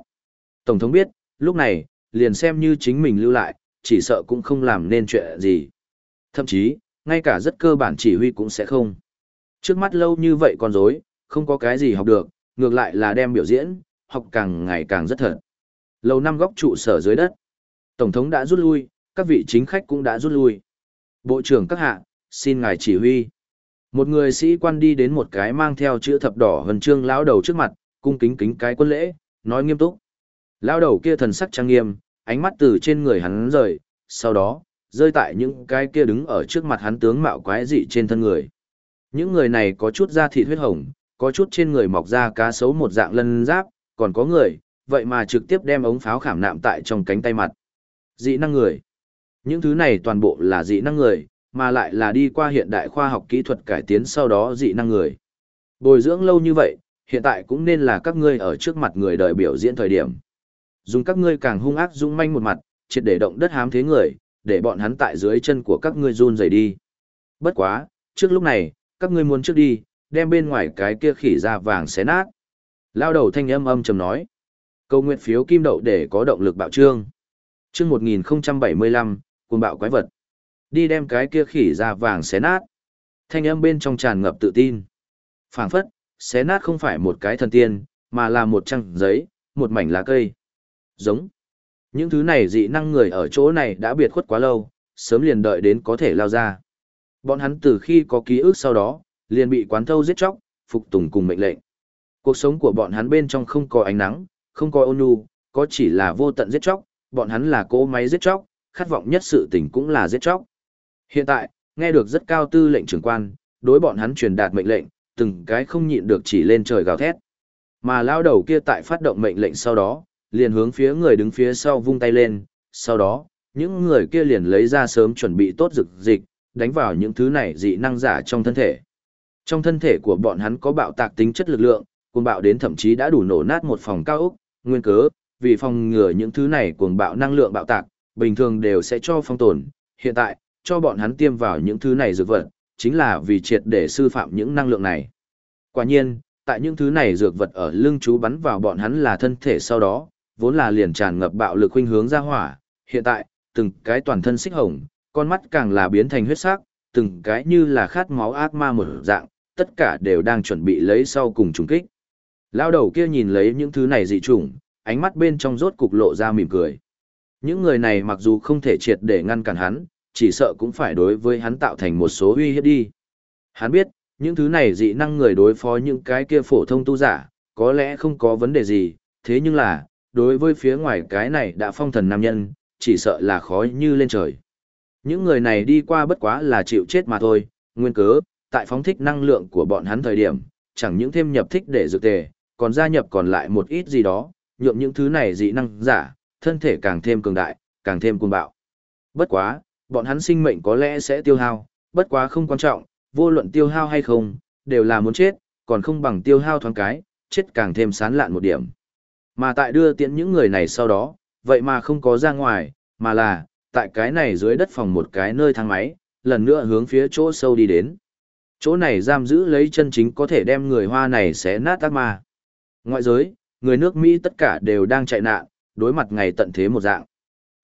Speaker 1: Tổng thống biết, lúc này, liền xem như chính mình lưu lại, chỉ sợ cũng không làm nên chuyện gì. Thậm chí, ngay cả rất cơ bản chỉ huy cũng sẽ không. Trước mắt lâu như vậy còn dối, không có cái gì học được, ngược lại là đem biểu diễn, học càng ngày càng rất thật. Lầu năm góc trụ sở dưới đất. Tổng thống đã rút lui, các vị chính khách cũng đã rút lui. Bộ trưởng các hạ, xin ngài chỉ huy. Một người sĩ quan đi đến một cái mang theo chữ thập đỏ hần trương lão đầu trước mặt, cung kính kính cái quân lễ, nói nghiêm túc. Lão đầu kia thần sắc trang nghiêm, ánh mắt từ trên người hắn rời, sau đó, rơi tại những cái kia đứng ở trước mặt hắn tướng mạo quái dị trên thân người. Những người này có chút da thịt huyết hồng, có chút trên người mọc ra cá sấu một dạng lân giáp, còn có người, vậy mà trực tiếp đem ống pháo khảm nạm tại trong cánh tay mặt. Dị năng người. Những thứ này toàn bộ là dị năng người, mà lại là đi qua hiện đại khoa học kỹ thuật cải tiến sau đó dị năng người. Bồi dưỡng lâu như vậy, hiện tại cũng nên là các ngươi ở trước mặt người đời biểu diễn thời điểm. Dùng các ngươi càng hung ác dũng manh một mặt, triệt để động đất hám thế người, để bọn hắn tại dưới chân của các ngươi run rẩy đi. Bất quá, trước lúc này, các ngươi muốn trước đi, đem bên ngoài cái kia khỉ da vàng xé nát. Lao đầu thanh âm âm trầm nói. Câu nguyện phiếu kim đậu để có động lực bạo trương. Chương 1075, cuồng bạo quái vật. Đi đem cái kia khỉ da vàng xé nát. Thanh âm bên trong tràn ngập tự tin. phảng phất, xé nát không phải một cái thần tiên, mà là một trang giấy, một mảnh lá cây. Giống. Những thứ này dị năng người ở chỗ này đã biệt khuất quá lâu, sớm liền đợi đến có thể lao ra. Bọn hắn từ khi có ký ức sau đó, liền bị quán thâu giết chóc, phục tùng cùng mệnh lệnh. Cuộc sống của bọn hắn bên trong không có ánh nắng, không có ôn nhu, có chỉ là vô tận giết chóc, bọn hắn là cỗ máy giết chóc, khát vọng nhất sự tình cũng là giết chóc. Hiện tại, nghe được rất cao tư lệnh trưởng quan, đối bọn hắn truyền đạt mệnh lệnh, từng cái không nhịn được chỉ lên trời gào thét. Mà lao đầu kia tại phát động mệnh lệnh sau đó, liền hướng phía người đứng phía sau vung tay lên, sau đó, những người kia liền lấy ra sớm chuẩn bị tốt dược dịch, đánh vào những thứ này dị năng giả trong thân thể. Trong thân thể của bọn hắn có bạo tạc tính chất lực lượng, cuồng bạo đến thậm chí đã đủ nổ nát một phòng cao ốc, nguyên cớ, vì phòng ngừa những thứ này cuồng bạo năng lượng bạo tạc, bình thường đều sẽ cho phong tồn. Hiện tại, cho bọn hắn tiêm vào những thứ này dược vật, chính là vì triệt để sư phạm những năng lượng này. Quả nhiên, tại những thứ này dược vật ở lưng chú bắn vào bọn hắn là thân thể sau đó, vốn là liền tràn ngập bạo lực huynh hướng ra hỏa, hiện tại, từng cái toàn thân xích hồng, con mắt càng là biến thành huyết sắc, từng cái như là khát máu ác ma mở dạng, tất cả đều đang chuẩn bị lấy sau cùng trùng kích. Lao đầu kia nhìn lấy những thứ này dị trùng, ánh mắt bên trong rốt cục lộ ra mỉm cười. Những người này mặc dù không thể triệt để ngăn cản hắn, chỉ sợ cũng phải đối với hắn tạo thành một số uy hiếp đi. Hắn biết, những thứ này dị năng người đối phó những cái kia phổ thông tu giả, có lẽ không có vấn đề gì, thế nhưng là, đối với phía ngoài cái này đã phong thần nam nhân, chỉ sợ là khó như lên trời. Những người này đi qua bất quá là chịu chết mà thôi, nguyên cớ, tại phóng thích năng lượng của bọn hắn thời điểm, chẳng những thêm nhập thích để dược tề, còn gia nhập còn lại một ít gì đó, nhượng những thứ này dị năng giả, thân thể càng thêm cường đại, càng thêm cuồng bạo. Bất quá, bọn hắn sinh mệnh có lẽ sẽ tiêu hao, bất quá không quan trọng, vô luận tiêu hao hay không, đều là muốn chết, còn không bằng tiêu hao thoáng cái, chết càng thêm sán lạn một điểm. Mà tại đưa tiễn những người này sau đó, vậy mà không có ra ngoài, mà là, tại cái này dưới đất phòng một cái nơi thang máy, lần nữa hướng phía chỗ sâu đi đến. Chỗ này giam giữ lấy chân chính có thể đem người hoa này xé nát ác ma. Ngoại giới, người nước Mỹ tất cả đều đang chạy nạn, đối mặt ngày tận thế một dạng.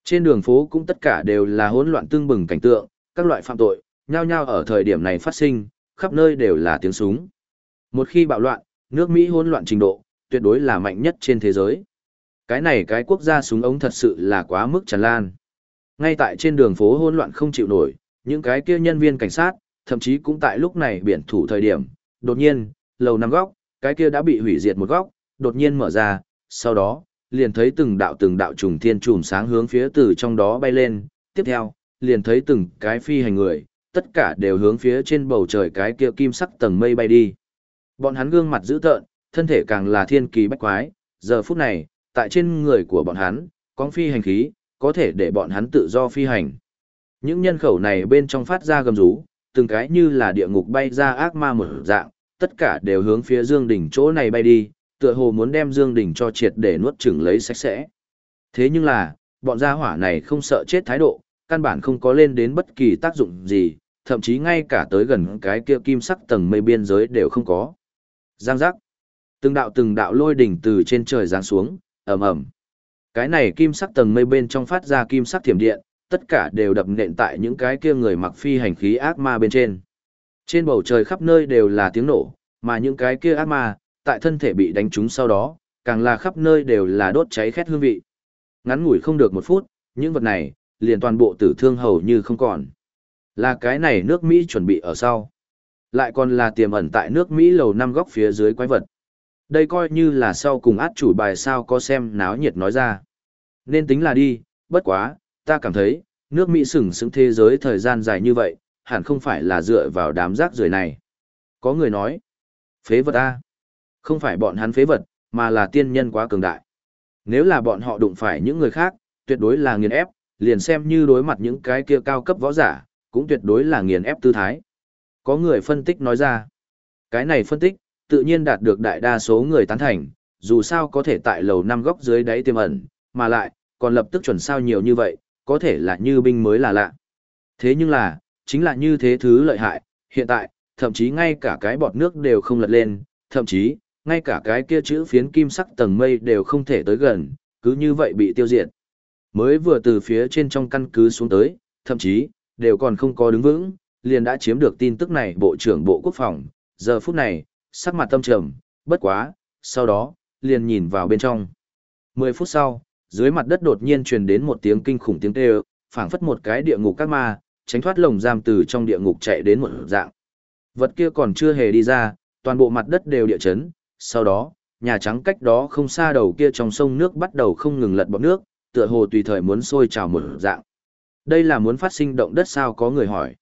Speaker 1: Trên đường phố cũng tất cả đều là hỗn loạn tương bừng cảnh tượng, các loại phạm tội, nhao nhao ở thời điểm này phát sinh, khắp nơi đều là tiếng súng. Một khi bạo loạn, nước Mỹ hỗn loạn trình độ, tuyệt đối là mạnh nhất trên thế giới. Cái này cái quốc gia súng ống thật sự là quá mức tràn lan. Ngay tại trên đường phố hỗn loạn không chịu nổi, những cái kia nhân viên cảnh sát, thậm chí cũng tại lúc này biển thủ thời điểm, đột nhiên, lầu năm góc, cái kia đã bị hủy diệt một góc, đột nhiên mở ra, sau đó, liền thấy từng đạo từng đạo trùng thiên trùm sáng hướng phía từ trong đó bay lên, tiếp theo, liền thấy từng cái phi hành người, tất cả đều hướng phía trên bầu trời cái kia kim sắc tầng mây bay đi. Bọn hắn gương mặt dữ tợn, thân thể càng là thiên kỳ bách quái, giờ phút này, tại trên người của bọn hắn, có phi hành khí, có thể để bọn hắn tự do phi hành. Những nhân khẩu này bên trong phát ra gầm rú, từng cái như là địa ngục bay ra ác ma một dạng, tất cả đều hướng phía Dương Đỉnh chỗ này bay đi, tựa hồ muốn đem Dương Đỉnh cho triệt để nuốt chửng lấy sạch sẽ. Thế nhưng là, bọn gia hỏa này không sợ chết thái độ, căn bản không có lên đến bất kỳ tác dụng gì, thậm chí ngay cả tới gần cái kia kim sắc tầng mây biên giới đều không có. Giang giác. Từng đạo từng đạo lôi đỉnh từ trên trời giáng xuống, ầm ầm. Cái này kim sắc tầng mây bên trong phát ra kim sắc thiểm điện, tất cả đều đập nện tại những cái kia người mặc phi hành khí ác ma bên trên. Trên bầu trời khắp nơi đều là tiếng nổ, mà những cái kia ác ma, tại thân thể bị đánh trúng sau đó, càng là khắp nơi đều là đốt cháy khét hương vị. Ngắn ngủi không được một phút, những vật này, liền toàn bộ tử thương hầu như không còn. Là cái này nước Mỹ chuẩn bị ở sau. Lại còn là tiềm ẩn tại nước Mỹ lầu năm góc phía dưới quái vật. Đây coi như là sau cùng át chủ bài sao có xem náo nhiệt nói ra. Nên tính là đi, bất quá, ta cảm thấy, nước Mỹ sừng sững thế giới thời gian dài như vậy, hẳn không phải là dựa vào đám rác rưởi này. Có người nói, phế vật A. Không phải bọn hắn phế vật, mà là tiên nhân quá cường đại. Nếu là bọn họ đụng phải những người khác, tuyệt đối là nghiền ép, liền xem như đối mặt những cái kia cao cấp võ giả, cũng tuyệt đối là nghiền ép tư thái. Có người phân tích nói ra, cái này phân tích, tự nhiên đạt được đại đa số người tán thành, dù sao có thể tại lầu năm góc dưới đáy tiềm ẩn, mà lại, còn lập tức chuẩn sao nhiều như vậy, có thể là như binh mới là lạ. Thế nhưng là, chính là như thế thứ lợi hại, hiện tại, thậm chí ngay cả cái bọt nước đều không lật lên, thậm chí, ngay cả cái kia chữ phiến kim sắc tầng mây đều không thể tới gần, cứ như vậy bị tiêu diệt. Mới vừa từ phía trên trong căn cứ xuống tới, thậm chí, đều còn không có đứng vững, liền đã chiếm được tin tức này Bộ trưởng Bộ Quốc phòng, giờ phút này, sắc mặt tâm trầm, bất quá, sau đó, liền nhìn vào bên trong. Mười phút sau, dưới mặt đất đột nhiên truyền đến một tiếng kinh khủng tiếng kêu, phảng phất một cái địa ngục các ma, tránh thoát lồng giam từ trong địa ngục chạy đến một dạng. Vật kia còn chưa hề đi ra, toàn bộ mặt đất đều địa chấn, sau đó, nhà trắng cách đó không xa đầu kia trong sông nước bắt đầu không ngừng lật bọt nước, tựa hồ tùy thời muốn sôi trào một dạng. Đây là muốn phát sinh động đất sao có người hỏi.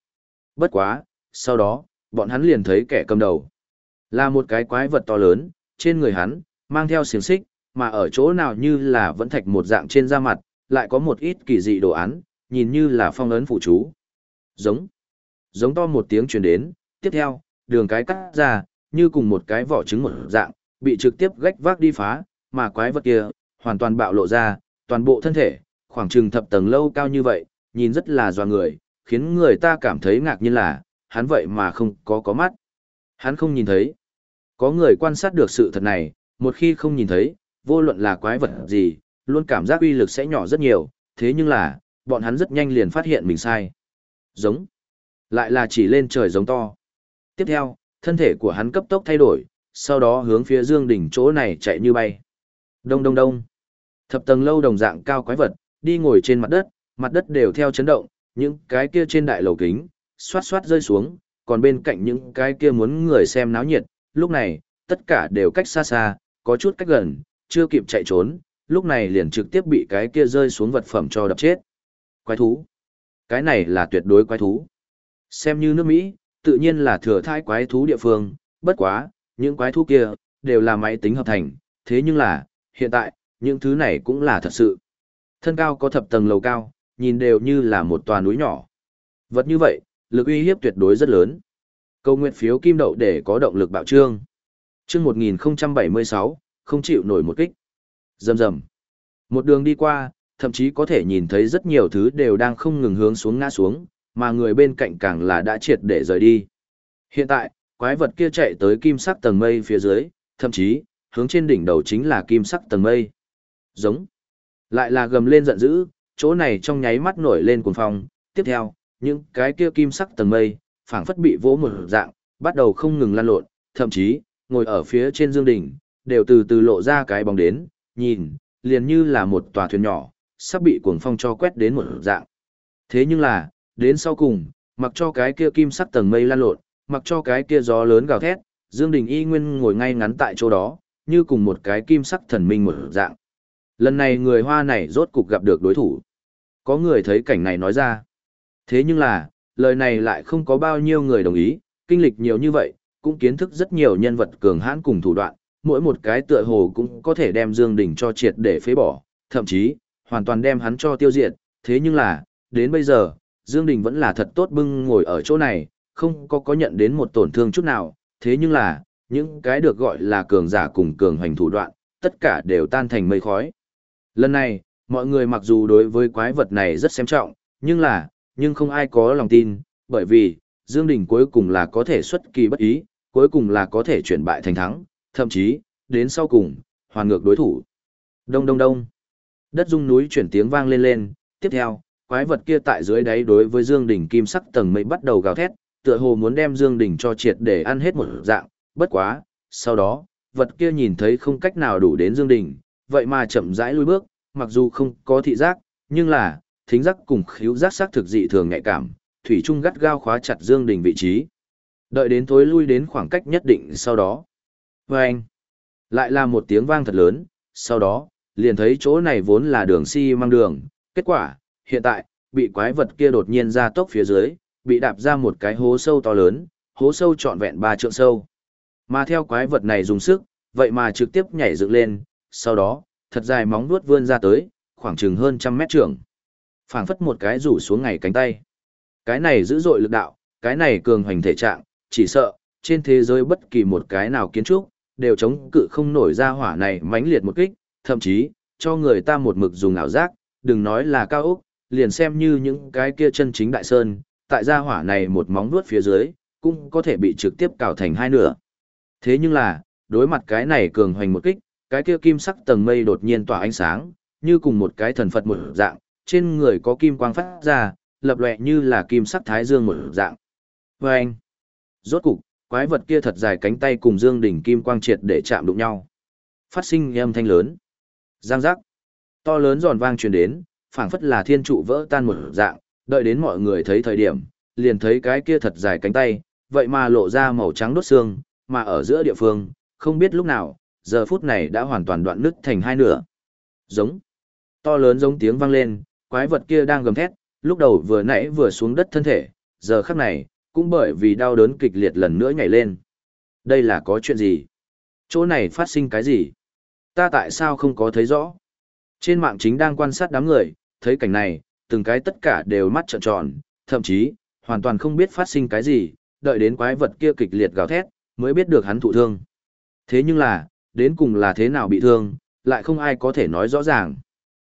Speaker 1: Bất quá, sau đó, bọn hắn liền thấy kẻ cầm đầu. Là một cái quái vật to lớn, trên người hắn, mang theo xiềng xích, mà ở chỗ nào như là vẫn thạch một dạng trên da mặt, lại có một ít kỳ dị đồ án, nhìn như là phong ấn phụ chú. Giống. Giống to một tiếng truyền đến, tiếp theo, đường cái cắt ra, như cùng một cái vỏ trứng một dạng, bị trực tiếp gách vác đi phá, mà quái vật kia, hoàn toàn bạo lộ ra, toàn bộ thân thể, khoảng chừng thập tầng lâu cao như vậy, nhìn rất là doa người, khiến người ta cảm thấy ngạc nhiên là, hắn vậy mà không có có mắt. Hắn không nhìn thấy. Có người quan sát được sự thật này, một khi không nhìn thấy, vô luận là quái vật gì, luôn cảm giác uy lực sẽ nhỏ rất nhiều, thế nhưng là, bọn hắn rất nhanh liền phát hiện mình sai. Giống. Lại là chỉ lên trời giống to. Tiếp theo, thân thể của hắn cấp tốc thay đổi, sau đó hướng phía Dương Đỉnh chỗ này chạy như bay. Đông đông đông. Thập tầng lâu đồng dạng cao quái vật, đi ngồi trên mặt đất, mặt đất đều theo chấn động, những cái kia trên đại lầu kính, xoát xoát rơi xuống, còn bên cạnh những cái kia muốn người xem náo nhiệt, lúc này, tất cả đều cách xa xa, có chút cách gần, chưa kịp chạy trốn, lúc này liền trực tiếp bị cái kia rơi xuống vật phẩm cho đập chết. Quái thú. Cái này là tuyệt đối quái thú. Xem như nước Mỹ, tự nhiên là thừa thai quái thú địa phương, bất quá, những quái thú kia, đều là máy tính hợp thành, thế nhưng là, hiện tại, những thứ này cũng là thật sự. Thân cao có thập tầng lầu cao, nhìn đều như là một tòa núi nhỏ. Vật như vậy, lực uy hiếp tuyệt đối rất lớn. Câu nguyện phiếu kim đậu để có động lực bạo trương. Chương 1076, không chịu nổi một kích. Rầm rầm. Một đường đi qua, thậm chí có thể nhìn thấy rất nhiều thứ đều đang không ngừng hướng xuống ngã xuống, mà người bên cạnh càng là đã triệt để rời đi. Hiện tại, quái vật kia chạy tới kim sắc tầng mây phía dưới, thậm chí, hướng trên đỉnh đầu chính là kim sắc tầng mây. Giống. Lại là gầm lên giận dữ, chỗ này trong nháy mắt nổi lên cuồng phong, tiếp theo, những cái kia kim sắc tầng mây, phảng phất bị vỗ một dạng, bắt đầu không ngừng lan lộn, thậm chí, ngồi ở phía trên dương đỉnh, đều từ từ lộ ra cái bóng đến, nhìn, liền như là một tòa thuyền nhỏ, sắp bị cuồng phong cho quét đến một dạng. Thế nhưng là, đến sau cùng, mặc cho cái kia kim sắc tầng mây lan lộn, mặc cho cái kia gió lớn gào thét, Dương Đình y nguyên ngồi ngay ngắn tại chỗ đó, như cùng một cái kim sắc thần minh một dạng. Lần này người Hoa này rốt cục gặp được đối thủ. Có người thấy cảnh này nói ra. Thế nhưng là, lời này lại không có bao nhiêu người đồng ý, kinh lịch nhiều như vậy, cũng kiến thức rất nhiều nhân vật cường hãn cùng thủ đoạn, mỗi một cái tựa hồ cũng có thể đem Dương Đình cho triệt để phế bỏ, thậm chí, hoàn toàn đem hắn cho tiêu diệt, thế nhưng là, đến bây giờ, Dương Đình vẫn là thật tốt bưng ngồi ở chỗ này, không có có nhận đến một tổn thương chút nào, thế nhưng là, những cái được gọi là cường giả cùng cường hành thủ đoạn, tất cả đều tan thành mây khói. Lần này, mọi người mặc dù đối với quái vật này rất xem trọng, nhưng là, nhưng không ai có lòng tin, bởi vì, Dương Đình cuối cùng là có thể xuất kỳ bất ý, cuối cùng là có thể chuyển bại thành thắng, thậm chí, đến sau cùng, hoàn ngược đối thủ. Đông đông đông. Đất rung núi chuyển tiếng vang lên lên, tiếp theo, quái vật kia tại dưới đáy đối với Dương Đình kim sắc tầng mây bắt đầu gào thét, tựa hồ muốn đem Dương Đình cho triệt để ăn hết một dạng, bất quá, sau đó, vật kia nhìn thấy không cách nào đủ đến Dương Đình, vậy mà chậm rãi lui bước, mặc dù không có thị giác, nhưng là, thính giác cùng khíu giác sắc thực dị thường nhạy cảm, thủy trung gắt gao khóa chặt Dương Đình vị trí. Đợi đến tối lui đến khoảng cách nhất định sau đó. Vâng! Lại là một tiếng vang thật lớn, sau đó, liền thấy chỗ này vốn là đường xi si măng đường, kết quả, hiện tại, bị quái vật kia đột nhiên ra tốc phía dưới, bị đạp ra một cái hố sâu to lớn, hố sâu trọn vẹn ba trượng sâu. Mà theo quái vật này dùng sức, vậy mà trực tiếp nhảy dựng lên, sau đó, thật dài móng vuốt vươn ra tới, khoảng chừng hơn trăm mét trường phảng phất một cái rủ xuống ngày cánh tay. Cái này dữ dội lực đạo, cái này cường hoành thể trạng, chỉ sợ, trên thế giới bất kỳ một cái nào kiến trúc, đều chống cự không nổi ra hỏa này mãnh liệt một kích, thậm chí, cho người ta một mực dùng ảo giác, đừng nói là cao ốc, liền xem như những cái kia chân chính đại sơn, tại gia hỏa này một móng vuốt phía dưới, cũng có thể bị trực tiếp cào thành hai nửa. Thế nhưng là, đối mặt cái này cường hoành một kích, cái kia kim sắc tầng mây đột nhiên tỏa ánh sáng, như cùng một cái thần Phật một dạng, trên người có kim quang phát ra, lập lệ như là kim sắc thái dương một dạng. Và anh, rốt cục, quái vật kia thật dài cánh tay cùng dương đỉnh kim quang triệt để chạm đụng nhau. Phát sinh âm thanh lớn. Giang giác. To lớn giòn vang truyền đến, phảng phất là thiên trụ vỡ tan một dạng, đợi đến mọi người thấy thời điểm, liền thấy cái kia thật dài cánh tay, vậy mà lộ ra màu trắng đốt xương, mà ở giữa địa phương, không biết lúc nào, giờ phút này đã hoàn toàn đoạn nứt thành hai nửa. Giống. To lớn giống tiếng vang lên, quái vật kia đang gầm thét, lúc đầu vừa nãy vừa xuống đất thân thể, giờ khắc này, cũng bởi vì đau đớn kịch liệt lần nữa nhảy lên. Đây là có chuyện gì? Chỗ này phát sinh cái gì? Ta tại sao không có thấy rõ? Trên mạng chính đang quan sát đám người, thấy cảnh này, từng cái tất cả đều mắt trợn tròn, thậm chí, hoàn toàn không biết phát sinh cái gì, đợi đến quái vật kia kịch liệt gào thét, mới biết được hắn thụ thương. Thế nhưng là, đến cùng là thế nào bị thương, lại không ai có thể nói rõ ràng.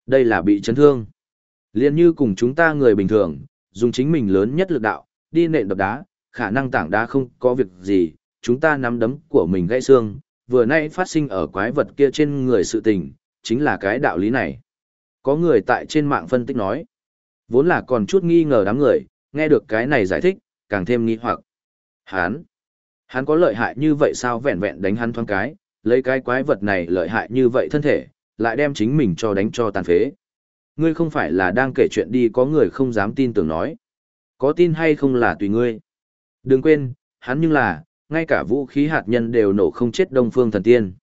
Speaker 1: Đây là bị chấn thương. Liên như cùng chúng ta người bình thường, dùng chính mình lớn nhất lực đạo, đi nện đập đá, khả năng tảng đá không có việc gì, chúng ta nắm đấm của mình gãy xương, vừa nay phát sinh ở quái vật kia trên người sự tình, chính là cái đạo lý này. Có người tại trên mạng phân tích nói, vốn là còn chút nghi ngờ đám người, nghe được cái này giải thích, càng thêm nghi hoặc. Hán, hắn có lợi hại như vậy sao vẹn vẹn đánh hắn thoáng cái, lấy cái quái vật này lợi hại như vậy thân thể, lại đem chính mình cho đánh cho tàn phế. Ngươi không phải là đang kể chuyện đi có người không dám tin tưởng nói. Có tin hay không là tùy ngươi. Đừng quên, hắn nhưng là, ngay cả vũ khí hạt nhân đều nổ không chết Đông Phương Thần Tiên.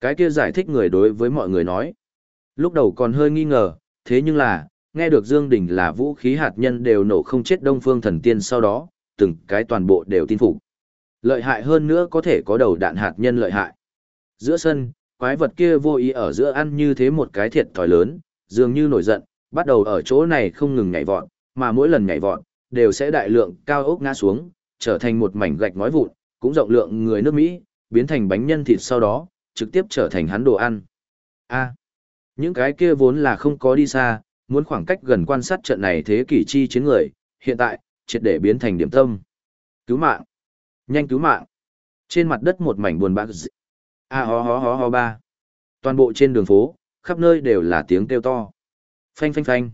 Speaker 1: Cái kia giải thích người đối với mọi người nói. Lúc đầu còn hơi nghi ngờ, thế nhưng là, nghe được Dương Đình là vũ khí hạt nhân đều nổ không chết Đông Phương Thần Tiên sau đó, từng cái toàn bộ đều tin phục. Lợi hại hơn nữa có thể có đầu đạn hạt nhân lợi hại. Giữa sân, quái vật kia vô ý ở giữa ăn như thế một cái thiệt thòi lớn, dường như nổi giận, bắt đầu ở chỗ này không ngừng nhảy vọt, mà mỗi lần nhảy vọt, đều sẽ đại lượng cao ốc ngã xuống, trở thành một mảnh gạch ngói vụn, cũng rộng lượng người nước Mỹ, biến thành bánh nhân thịt sau đó, trực tiếp trở thành hắn đồ ăn. A, những cái kia vốn là không có đi xa, muốn khoảng cách gần quan sát trận này thế kỷ chi chiến người, hiện tại, triệt để biến thành điểm tâm. Cứu mạng! Nhanh cứu mạng! Trên mặt đất một mảnh buồn bã. A ho ho ho ho ba. Toàn bộ trên đường phố, khắp nơi đều là tiếng kêu to. Phanh phanh phanh.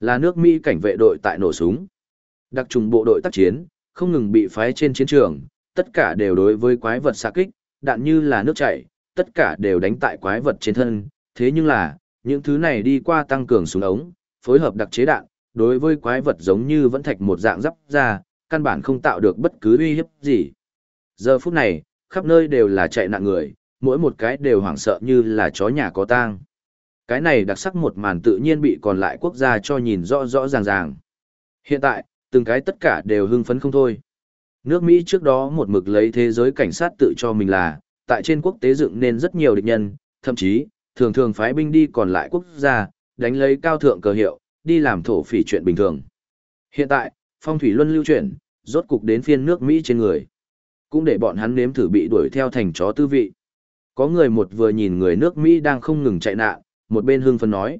Speaker 1: Là nước Mỹ cảnh vệ đội tại nổ súng. Đặc trùng bộ đội tác chiến, không ngừng bị phái trên chiến trường, tất cả đều đối với quái vật xạ kích, đạn như là nước chảy, tất cả đều đánh tại quái vật trên thân. Thế nhưng là, những thứ này đi qua tăng cường súng ống, phối hợp đặc chế đạn, đối với quái vật giống như vẫn thạch một dạng giáp ra, căn bản không tạo được bất cứ uy hiếp gì. Giờ phút này, khắp nơi đều là chạy nạn người, mỗi một cái đều hoảng sợ như là chó nhà có tang. Cái này đặc sắc một màn tự nhiên bị còn lại quốc gia cho nhìn rõ rõ ràng ràng. Hiện tại, từng cái tất cả đều hưng phấn không thôi. Nước Mỹ trước đó một mực lấy thế giới cảnh sát tự cho mình là, tại trên quốc tế dựng nên rất nhiều địch nhân, thậm chí, thường thường phái binh đi còn lại quốc gia, đánh lấy cao thượng cờ hiệu, đi làm thổ phỉ chuyện bình thường. Hiện tại, phong thủy luân lưu chuyển, rốt cục đến phiên nước Mỹ trên người. Cũng để bọn hắn nếm thử bị đuổi theo thành chó tư vị. Có người một vừa nhìn người nước Mỹ đang không ngừng chạy nạn, một bên hương phân nói.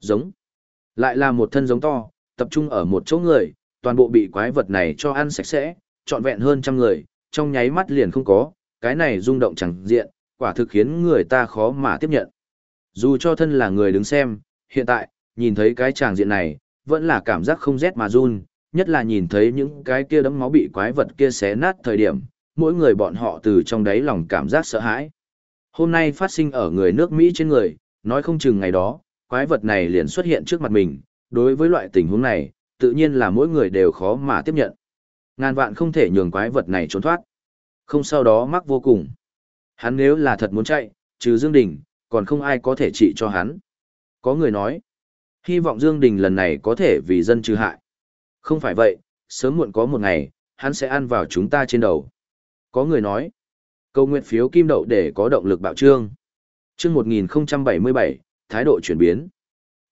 Speaker 1: Giống. Lại là một thân giống to, tập trung ở một chỗ người, toàn bộ bị quái vật này cho ăn sạch sẽ, trọn vẹn hơn trăm người, trong nháy mắt liền không có, cái này rung động chẳng diện, quả thực khiến người ta khó mà tiếp nhận. Dù cho thân là người đứng xem, hiện tại, nhìn thấy cái tràng diện này, vẫn là cảm giác không rét mà run, nhất là nhìn thấy những cái kia đấm máu bị quái vật kia xé nát thời điểm, mỗi người bọn họ từ trong đáy lòng cảm giác sợ hãi. Hôm nay phát sinh ở người nước Mỹ trên người, nói không chừng ngày đó, quái vật này liền xuất hiện trước mặt mình, đối với loại tình huống này, tự nhiên là mỗi người đều khó mà tiếp nhận. Ngàn vạn không thể nhường quái vật này trốn thoát. Không sau đó mắc vô cùng. Hắn nếu là thật muốn chạy, trừ Dương Đình, còn không ai có thể trị cho hắn. Có người nói, hy vọng Dương Đình lần này có thể vì dân trừ hại. Không phải vậy, sớm muộn có một ngày, hắn sẽ ăn vào chúng ta trên đầu. Có người nói, câu nguyện phiếu kim đậu để có động lực bạo trương. Chương 1077, thái độ chuyển biến.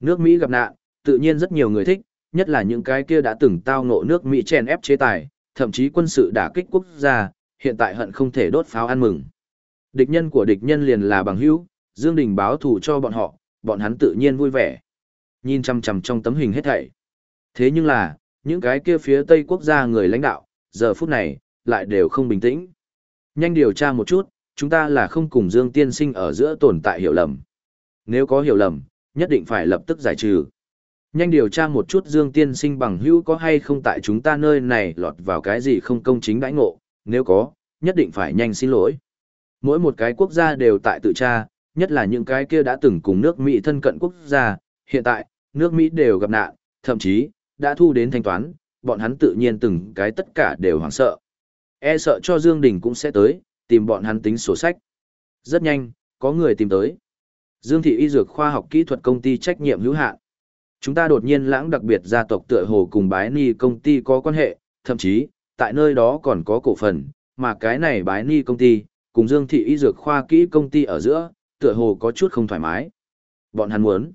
Speaker 1: Nước Mỹ gặp nạn, tự nhiên rất nhiều người thích, nhất là những cái kia đã từng tao ngộ nước Mỹ chèn ép chế tài, thậm chí quân sự đả kích quốc gia, hiện tại hận không thể đốt pháo ăn mừng. Địch nhân của địch nhân liền là bằng hữu, Dương Đình báo thù cho bọn họ, bọn hắn tự nhiên vui vẻ. Nhìn chăm chăm trong tấm hình hết thảy. Thế nhưng là, những cái kia phía Tây quốc gia người lãnh đạo, giờ phút này, lại đều không bình tĩnh. Nhanh điều tra một chút, chúng ta là không cùng Dương Tiên Sinh ở giữa tồn tại hiểu lầm. Nếu có hiểu lầm, nhất định phải lập tức giải trừ. Nhanh điều tra một chút Dương Tiên Sinh bằng hữu có hay không tại chúng ta nơi này lọt vào cái gì không công chính đãi ngộ, nếu có, nhất định phải nhanh xin lỗi. Mỗi một cái quốc gia đều tại tự tra, nhất là những cái kia đã từng cùng nước Mỹ thân cận quốc gia, hiện tại, nước Mỹ đều gặp nạn, thậm chí, đã thu đến thanh toán, bọn hắn tự nhiên từng cái tất cả đều hoảng sợ. E sợ cho Dương Đình cũng sẽ tới, tìm bọn hắn tính sổ sách. Rất nhanh, có người tìm tới. Dương Thị Y Dược Khoa học Kỹ thuật Công ty trách nhiệm hữu hạn. Chúng ta đột nhiên lãng đặc biệt gia tộc tựa hồ cùng bái ni công ty có quan hệ, thậm chí, tại nơi đó còn có cổ phần, mà cái này bái ni công ty, cùng Dương Thị Y Dược Khoa Kỹ Công ty ở giữa, tựa hồ có chút không thoải mái. Bọn hắn muốn.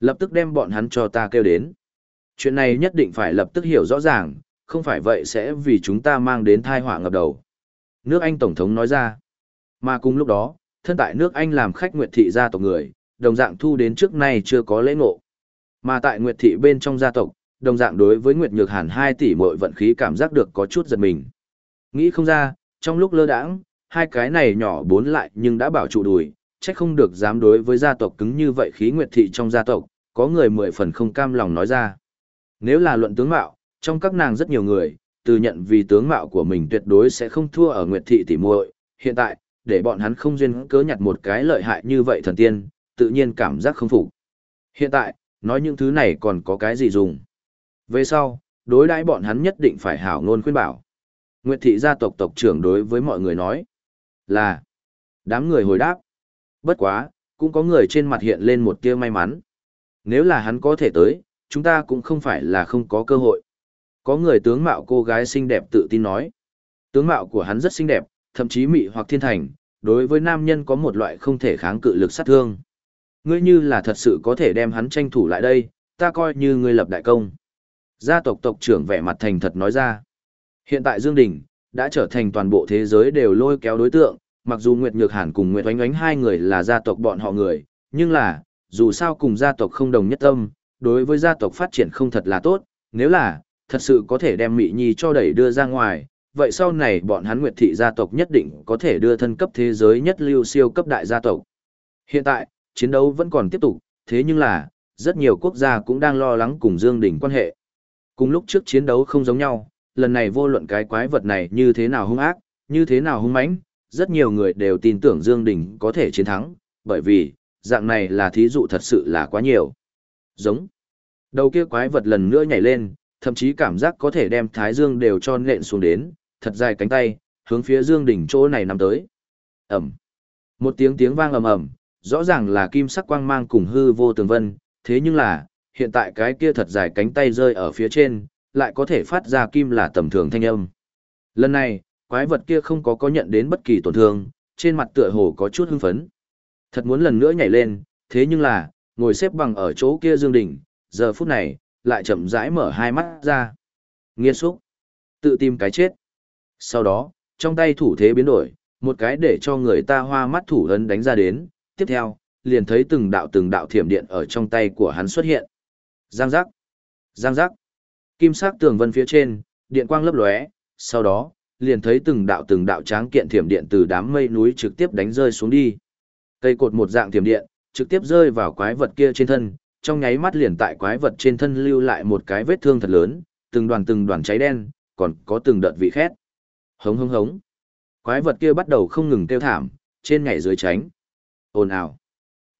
Speaker 1: Lập tức đem bọn hắn cho ta kêu đến. Chuyện này nhất định phải lập tức hiểu rõ ràng, không phải vậy sẽ vì chúng ta mang đến thai họa ngập đầu. Nước Anh Tổng thống nói ra. Mà cùng lúc đó, thân tại nước Anh làm khách Nguyệt Thị gia tộc người, đồng dạng thu đến trước nay chưa có lễ ngộ. Mà tại Nguyệt Thị bên trong gia tộc, đồng dạng đối với Nguyệt Nhược Hàn 2 tỷ mội vận khí cảm giác được có chút giật mình. Nghĩ không ra, trong lúc lơ đãng, hai cái này nhỏ bốn lại nhưng đã bảo trụ đùi, chắc không được dám đối với gia tộc cứng như vậy khí Nguyệt Thị trong gia tộc, có người mười phần không cam lòng nói ra. Nếu là luận tướng mạo, trong các nàng rất nhiều người, từ nhận vì tướng mạo của mình tuyệt đối sẽ không thua ở Nguyệt Thị tỷ muội, hiện tại, để bọn hắn không duyên cớ nhặt một cái lợi hại như vậy thần tiên, tự nhiên cảm giác không phục. Hiện tại, nói những thứ này còn có cái gì dùng. Về sau, đối đãi bọn hắn nhất định phải hảo ngôn khuyên bảo. Nguyệt thị gia tộc tộc trưởng đối với mọi người nói là đám người hồi đáp. Bất quá, cũng có người trên mặt hiện lên một tia may mắn. Nếu là hắn có thể tới, chúng ta cũng không phải là không có cơ hội. Có người tướng mạo cô gái xinh đẹp tự tin nói. Tướng mạo của hắn rất xinh đẹp, thậm chí mị hoặc thiên thành, đối với nam nhân có một loại không thể kháng cự lực sát thương. Ngươi như là thật sự có thể đem hắn tranh thủ lại đây, ta coi như ngươi lập đại công. Gia tộc tộc trưởng vẻ mặt thành thật nói ra. Hiện tại Dương Đình, đã trở thành toàn bộ thế giới đều lôi kéo đối tượng, mặc dù Nguyệt Nhược Hàn cùng Nguyệt Oánh Oánh hai người là gia tộc bọn họ người, nhưng là, dù sao cùng gia tộc không đồng nhất tâm, đối với gia tộc phát triển không thật là tốt, nếu là, thật sự có thể đem Mị Nhi cho đẩy đưa ra ngoài, vậy sau này bọn hắn Nguyệt thị gia tộc nhất định có thể đưa thân cấp thế giới nhất lưu siêu cấp đại gia tộc. Hiện tại, chiến đấu vẫn còn tiếp tục, thế nhưng là, rất nhiều quốc gia cũng đang lo lắng cùng Dương Đình quan hệ. Cùng lúc trước chiến đấu không giống nhau, lần này vô luận cái quái vật này như thế nào hung ác, như thế nào hung mãnh, rất nhiều người đều tin tưởng Dương Đình có thể chiến thắng, bởi vì, dạng này là thí dụ thật sự là quá nhiều. Giống. Đầu kia quái vật lần nữa nhảy lên, thậm chí cảm giác có thể đem Thái Dương đều cho nện xuống đến, thật dài cánh tay, hướng phía Dương đỉnh chỗ này nằm tới. Ầm. Một tiếng tiếng vang ầm ầm, rõ ràng là kim sắc quang mang cùng hư vô tường vân, thế nhưng là, hiện tại cái kia thật dài cánh tay rơi ở phía trên, lại có thể phát ra kim là tầm thường thanh âm. Lần này, quái vật kia không có có nhận đến bất kỳ tổn thương, trên mặt tựa hồ có chút hưng phấn. Thật muốn lần nữa nhảy lên, thế nhưng là, ngồi xếp bằng ở chỗ kia Dương Đình, giờ phút này, lại chậm rãi mở hai mắt ra. Nghiên xúc. Tự tìm cái chết. Sau đó, trong tay thủ thế biến đổi, một cái để cho người ta hoa mắt thủ ấn đánh ra đến, tiếp theo, liền thấy từng đạo từng đạo thiểm điện ở trong tay của hắn xuất hiện. Giang giác. Giang giác. Kim sắc tường vân phía trên, điện quang lấp lóe, sau đó, liền thấy từng đạo từng đạo tráng kiện thiểm điện từ đám mây núi trực tiếp đánh rơi xuống đi. Cây cột một dạng thiểm điện, trực tiếp rơi vào quái vật kia trên thân, trong nháy mắt liền tại quái vật trên thân lưu lại một cái vết thương thật lớn, từng đoàn từng đoàn cháy đen, còn có từng đợt vị khét. Hống hống hống. Quái vật kia bắt đầu không ngừng kêu thảm, trên nhảy dưới tránh. Ồn ào.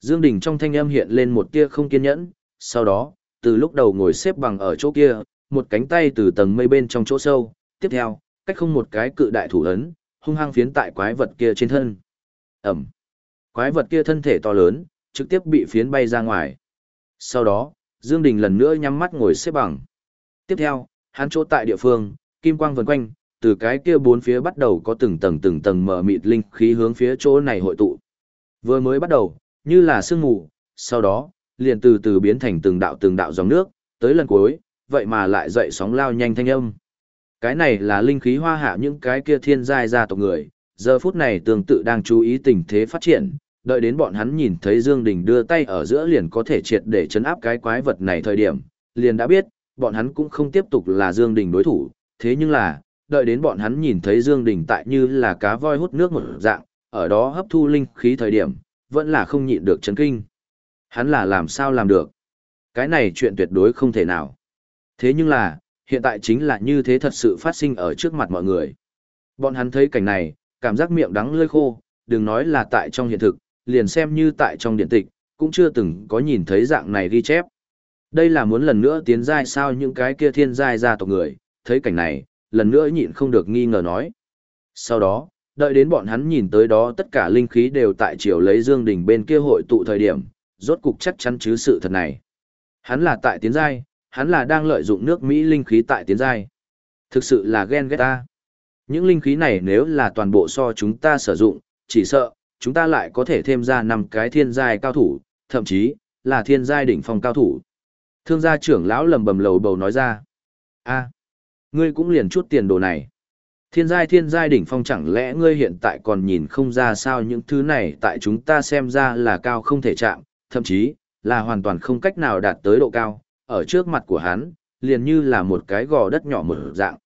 Speaker 1: Dương Đình trong thanh âm hiện lên một tia không kiên nhẫn, sau đó, từ lúc đầu ngồi xếp bằng ở chỗ kia, một cánh tay từ tầng mây bên trong chỗ sâu, tiếp theo, cách không một cái cự đại thủ ấn, hung hăng phiến tại quái vật kia trên thân. Ẩm. Quái vật kia thân thể to lớn, trực tiếp bị phiến bay ra ngoài. Sau đó, Dương Đình lần nữa nhắm mắt ngồi xếp bằng. Tiếp theo, hắn chỗ tại địa phương, kim quang vần quanh, từ cái kia bốn phía bắt đầu có từng tầng từng tầng mở mịt linh khí hướng phía chỗ này hội tụ. Vừa mới bắt đầu, như là sương mù, sau đó, liền từ từ biến thành từng đạo từng đạo dòng nước, tới lần cuối, vậy mà lại dậy sóng lao nhanh thanh âm. Cái này là linh khí hoa hạ những cái kia thiên giai gia tộc người, giờ phút này tương tự đang chú ý tình thế phát triển, đợi đến bọn hắn nhìn thấy Dương Đình đưa tay ở giữa liền có thể triệt để chấn áp cái quái vật này thời điểm, liền đã biết, bọn hắn cũng không tiếp tục là Dương Đình đối thủ, thế nhưng là, đợi đến bọn hắn nhìn thấy Dương Đình tại như là cá voi hút nước một dạng, ở đó hấp thu linh khí thời điểm, vẫn là không nhịn được chấn kinh. Hắn là làm sao làm được? Cái này chuyện tuyệt đối không thể nào. Thế nhưng là, hiện tại chính là như thế thật sự phát sinh ở trước mặt mọi người. Bọn hắn thấy cảnh này, cảm giác miệng đắng lơi khô, đừng nói là tại trong hiện thực, liền xem như tại trong điện tịch, cũng chưa từng có nhìn thấy dạng này ghi chép. Đây là muốn lần nữa tiến giai sao những cái kia thiên giai gia tộc người, thấy cảnh này, lần nữa nhịn không được nghi ngờ nói. Sau đó, đợi đến bọn hắn nhìn tới đó tất cả linh khí đều tại chiều lấy Dương Đình bên kia hội tụ thời điểm, rốt cục chắc chắn chứ sự thật này. Hắn là tại tiến giai, hắn là đang lợi dụng nước Mỹ linh khí tại tiến giai. Thực sự là ghen ghét ta. Những linh khí này nếu là toàn bộ so chúng ta sử dụng, chỉ sợ, chúng ta lại có thể thêm ra năm cái thiên giai cao thủ, thậm chí, là thiên giai đỉnh phong cao thủ. Thương gia trưởng lão lầm bầm lầu bầu nói ra. a ngươi cũng liền chút tiền đồ này. Thiên giai thiên giai đỉnh phong chẳng lẽ ngươi hiện tại còn nhìn không ra sao những thứ này tại chúng ta xem ra là cao không thể chạm, thậm chí, là hoàn toàn không cách nào đạt tới độ cao, ở trước mặt của hắn, liền như là một cái gò đất nhỏ mở dạng.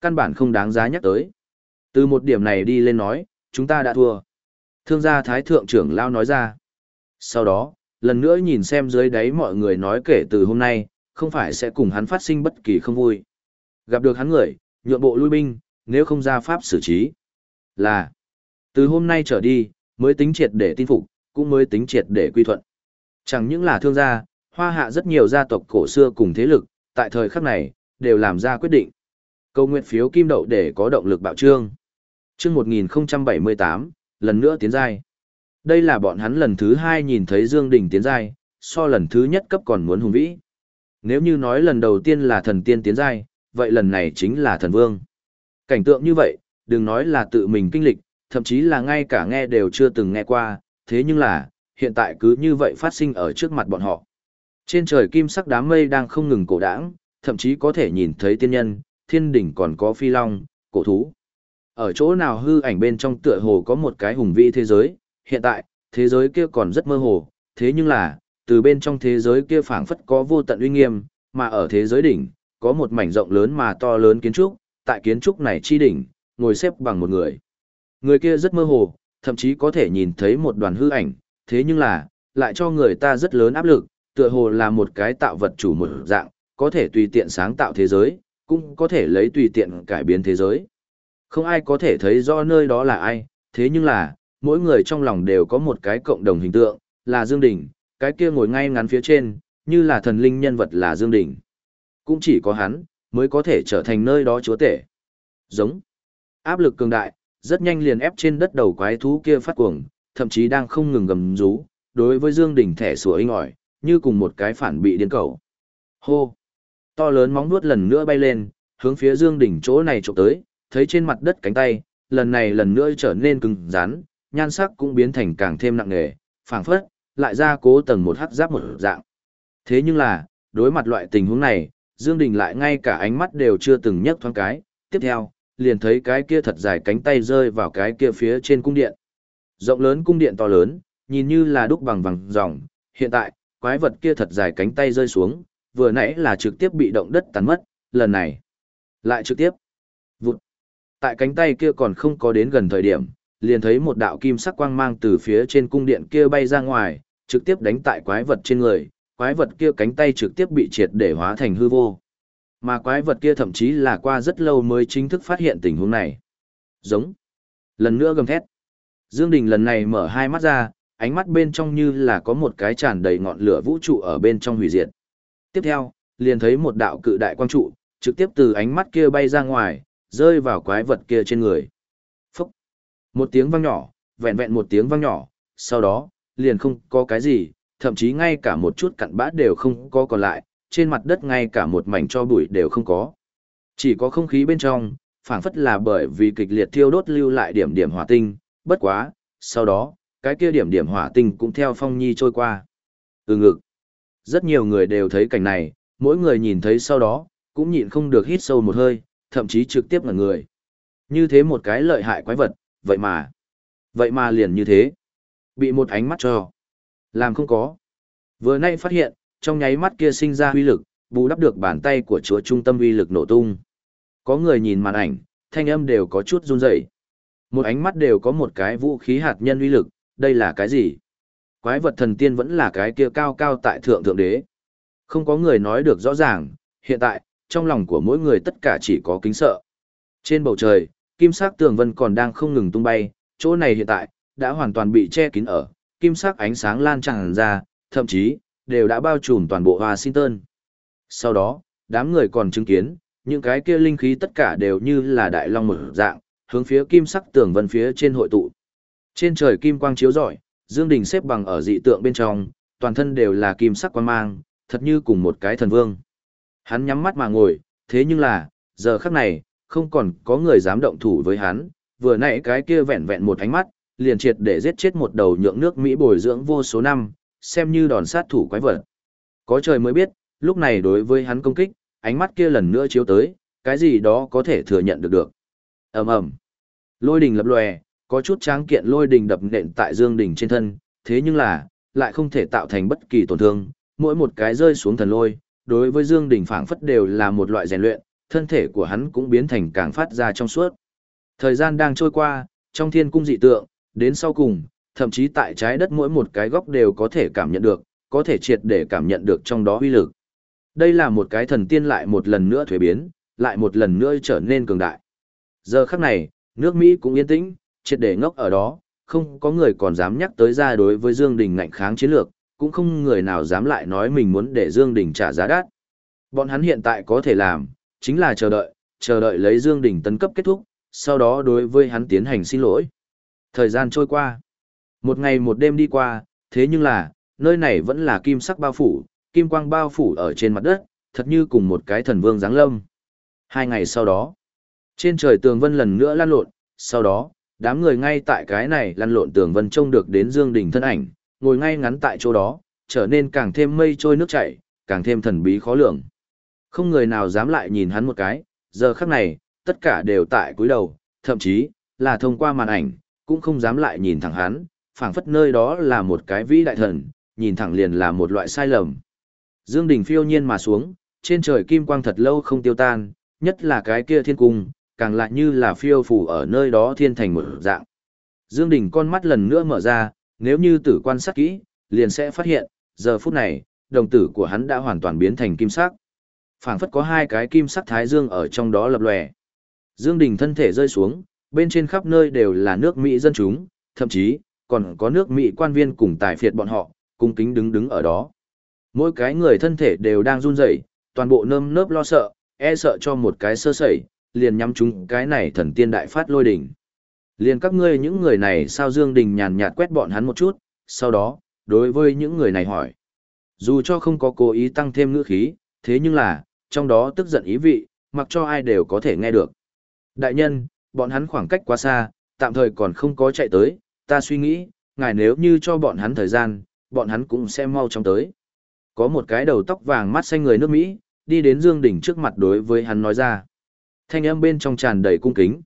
Speaker 1: Căn bản không đáng giá nhắc tới. Từ một điểm này đi lên nói, chúng ta đã thua. Thương gia Thái Thượng trưởng Lao nói ra. Sau đó, lần nữa nhìn xem dưới đáy mọi người nói kể từ hôm nay, không phải sẽ cùng hắn phát sinh bất kỳ không vui. Gặp được hắn người, nhượng bộ lui binh, nếu không ra pháp xử trí. Là, từ hôm nay trở đi, mới tính triệt để tin phục, cũng mới tính triệt để quy thuận. Chẳng những là thương gia, hoa hạ rất nhiều gia tộc cổ xưa cùng thế lực, tại thời khắc này, đều làm ra quyết định. Câu nguyện phiếu kim đậu để có động lực bạo trương. Chương 1078, lần nữa tiến giai. Đây là bọn hắn lần thứ hai nhìn thấy Dương Đình tiến giai, so lần thứ nhất cấp còn muốn hùng vĩ. Nếu như nói lần đầu tiên là thần tiên tiến giai, vậy lần này chính là thần vương. Cảnh tượng như vậy, đừng nói là tự mình kinh lịch, thậm chí là ngay cả nghe đều chưa từng nghe qua, thế nhưng là, hiện tại cứ như vậy phát sinh ở trước mặt bọn họ. Trên trời kim sắc đám mây đang không ngừng cổ đãng, thậm chí có thể nhìn thấy tiên nhân, thiên đỉnh còn có phi long, cổ thú. Ở chỗ nào hư ảnh bên trong tựa hồ có một cái hùng vĩ thế giới, hiện tại, thế giới kia còn rất mơ hồ, thế nhưng là, từ bên trong thế giới kia phảng phất có vô tận uy nghiêm, mà ở thế giới đỉnh, có một mảnh rộng lớn mà to lớn kiến trúc, tại kiến trúc này chi đỉnh, ngồi xếp bằng một người. Người kia rất mơ hồ, thậm chí có thể nhìn thấy một đoàn hư ảnh, thế nhưng là, lại cho người ta rất lớn áp lực, tựa hồ là một cái tạo vật chủ một dạng, có thể tùy tiện sáng tạo thế giới, cũng có thể lấy tùy tiện cải biến thế giới. Không ai có thể thấy rõ nơi đó là ai, thế nhưng là, mỗi người trong lòng đều có một cái cộng đồng hình tượng, là Dương Đình, cái kia ngồi ngay ngắn phía trên, như là thần linh nhân vật là Dương Đình. Cũng chỉ có hắn, mới có thể trở thành nơi đó chúa tể. Giống. Áp lực cường đại, rất nhanh liền ép trên đất đầu quái thú kia phát cuồng, thậm chí đang không ngừng gầm rú, đối với Dương Đình thẻ sủa inh ỏi, như cùng một cái phản bị điên cầu. Hô! To lớn móng vuốt lần nữa bay lên, hướng phía Dương Đình chỗ này chụp tới, thấy trên mặt đất cánh tay, lần này lần nữa trở nên cứng rắn, nhan sắc cũng biến thành càng thêm nặng nề, phảng phất, lại ra cố tầng một hắc giáp một dạng. Thế nhưng là, đối mặt loại tình huống này, Dương Đình lại ngay cả ánh mắt đều chưa từng nhấc thoáng cái, tiếp theo, liền thấy cái kia thật dài cánh tay rơi vào cái kia phía trên cung điện. Rộng lớn cung điện to lớn, nhìn như là đúc bằng vàng ròng, hiện tại, quái vật kia thật dài cánh tay rơi xuống, vừa nãy là trực tiếp bị động đất tắn mất, lần này, lại trực tiếp. Tại cánh tay kia còn không có đến gần thời điểm, liền thấy một đạo kim sắc quang mang từ phía trên cung điện kia bay ra ngoài, trực tiếp đánh tại quái vật trên người, quái vật kia cánh tay trực tiếp bị triệt để hóa thành hư vô. Mà quái vật kia thậm chí là qua rất lâu mới chính thức phát hiện tình huống này. Giống. Lần nữa gầm thét. Dương Đình lần này mở hai mắt ra, ánh mắt bên trong như là có một cái tràn đầy ngọn lửa vũ trụ ở bên trong hủy diệt. Tiếp theo, liền thấy một đạo cự đại quang trụ, trực tiếp từ ánh mắt kia bay ra ngoài, rơi vào quái vật kia trên người. Phúc! Một tiếng vang nhỏ, vẹn vẹn một tiếng vang nhỏ, sau đó, liền không có cái gì, thậm chí ngay cả một chút cặn bã đều không có còn lại, trên mặt đất ngay cả một mảnh cho bụi đều không có. Chỉ có không khí bên trong, phảng phất là bởi vì kịch liệt thiêu đốt lưu lại điểm điểm hỏa tinh, bất quá, sau đó, cái kia điểm điểm hỏa tinh cũng theo phong nhi trôi qua. Ừ ngực. Rất nhiều người đều thấy cảnh này, mỗi người nhìn thấy sau đó, cũng nhịn không được hít sâu một hơi, thậm chí trực tiếp ngẩn người. Như thế một cái lợi hại quái vật, vậy mà, vậy mà liền như thế. Bị một ánh mắt cho. Làm không có. Vừa nay phát hiện, trong nháy mắt kia sinh ra uy lực, bù đắp được bàn tay của chúa trung tâm uy lực nổ tung. Có người nhìn màn ảnh, thanh âm đều có chút run rẩy. Một ánh mắt đều có một cái vũ khí hạt nhân uy lực, đây là cái gì? Quái vật thần tiên vẫn là cái kia cao cao tại thượng thượng đế. Không có người nói được rõ ràng, hiện tại, trong lòng của mỗi người tất cả chỉ có kính sợ. Trên bầu trời, kim sắc tường vân còn đang không ngừng tung bay, chỗ này hiện tại, đã hoàn toàn bị che kín ở, kim sắc ánh sáng lan tràn ra, thậm chí, đều đã bao trùm toàn bộ Washington. Sau đó, đám người còn chứng kiến, những cái kia linh khí tất cả đều như là đại long mở dạng, hướng phía kim sắc tường vân phía trên hội tụ. Trên trời kim quang chiếu rọi, Dương Đình xếp bằng ở dị tượng bên trong, toàn thân đều là kim sắc quang mang, thật như cùng một cái thần vương. Hắn nhắm mắt mà ngồi, thế nhưng là, giờ khắc này, không còn có người dám động thủ với hắn, vừa nãy cái kia vẹn vẹn một ánh mắt, liền triệt để giết chết một đầu nhượng nước Mỹ bồi dưỡng vô số năm, xem như đòn sát thủ quái vật. Có trời mới biết, lúc này đối với hắn công kích, ánh mắt kia lần nữa chiếu tới, cái gì đó có thể thừa nhận được được. ầm ầm, lôi đình lập lòe, có chút tráng kiện lôi đình đập nện tại Dương Đình trên thân, thế nhưng là, lại không thể tạo thành bất kỳ tổn thương, mỗi một cái rơi xuống thần lôi, đối với Dương Đình phảng phất đều là một loại rèn luyện, thân thể của hắn cũng biến thành càng phát ra trong suốt. Thời gian đang trôi qua, trong thiên cung dị tượng, đến sau cùng, thậm chí tại trái đất mỗi một cái góc đều có thể cảm nhận được, có thể triệt để cảm nhận được trong đó uy lực. Đây là một cái thần tiên lại một lần nữa thuế biến, lại một lần nữa trở nên cường đại. Giờ khắc này, nước Mỹ cũng yên tĩnh, triệt để ngốc ở đó, không có người còn dám nhắc tới ra đối với Dương Đình ngạnh kháng chiến lược, cũng không người nào dám lại nói mình muốn để Dương Đình trả giá đắt. Bọn hắn hiện tại có thể làm, chính là chờ đợi, chờ đợi lấy Dương Đình tấn cấp kết thúc, sau đó đối với hắn tiến hành xin lỗi. Thời gian trôi qua. Một ngày một đêm đi qua, thế nhưng là, nơi này vẫn là kim sắc bao phủ, kim quang bao phủ ở trên mặt đất, thật như cùng một cái thần vương giáng lâm. Hai ngày sau đó, trên trời tường vân lần nữa lan lộn, sau đó, đám người ngay tại cái này lăn lộn tường vân trông được đến Dương Đình thân ảnh, ngồi ngay ngắn tại chỗ đó, trở nên càng thêm mây trôi nước chảy, càng thêm thần bí khó lường. Không người nào dám lại nhìn hắn một cái, giờ khắc này, tất cả đều tại cúi đầu, thậm chí, là thông qua màn ảnh, cũng không dám lại nhìn thẳng hắn, phảng phất nơi đó là một cái vĩ đại thần, nhìn thẳng liền là một loại sai lầm. Dương Đình phiêu nhiên mà xuống, trên trời kim quang thật lâu không tiêu tan, nhất là cái kia thiên cung, càng lại như là phiêu phù ở nơi đó thiên thành một dạng. Dương Đình con mắt lần nữa mở ra, nếu như tử quan sát kỹ, liền sẽ phát hiện, giờ phút này, đồng tử của hắn đã hoàn toàn biến thành kim sắc. Phảng phất có hai cái kim sắc thái dương ở trong đó lập lòe. Dương Đình thân thể rơi xuống, bên trên khắp nơi đều là nước Mỹ dân chúng, thậm chí, còn có nước Mỹ quan viên cùng tài phiệt bọn họ, cung kính đứng đứng ở đó. Mỗi cái người thân thể đều đang run rẩy, toàn bộ nơm nớp lo sợ, e sợ cho một cái sơ sẩy, liền nhắm chúng cái này thần tiên đại phát lôi đỉnh. Liền các ngươi những người này sao Dương Đình nhàn nhạt quét bọn hắn một chút, sau đó, đối với những người này hỏi. Dù cho không có cố ý tăng thêm ngữ khí, thế nhưng là, trong đó tức giận ý vị, mặc cho ai đều có thể nghe được. Đại nhân, bọn hắn khoảng cách quá xa, tạm thời còn không có chạy tới, ta suy nghĩ, ngài nếu như cho bọn hắn thời gian, bọn hắn cũng sẽ mau chóng tới. Có một cái đầu tóc vàng mắt xanh người nước Mỹ, đi đến Dương Đình trước mặt đối với hắn nói ra. Thanh âm bên trong tràn đầy cung kính.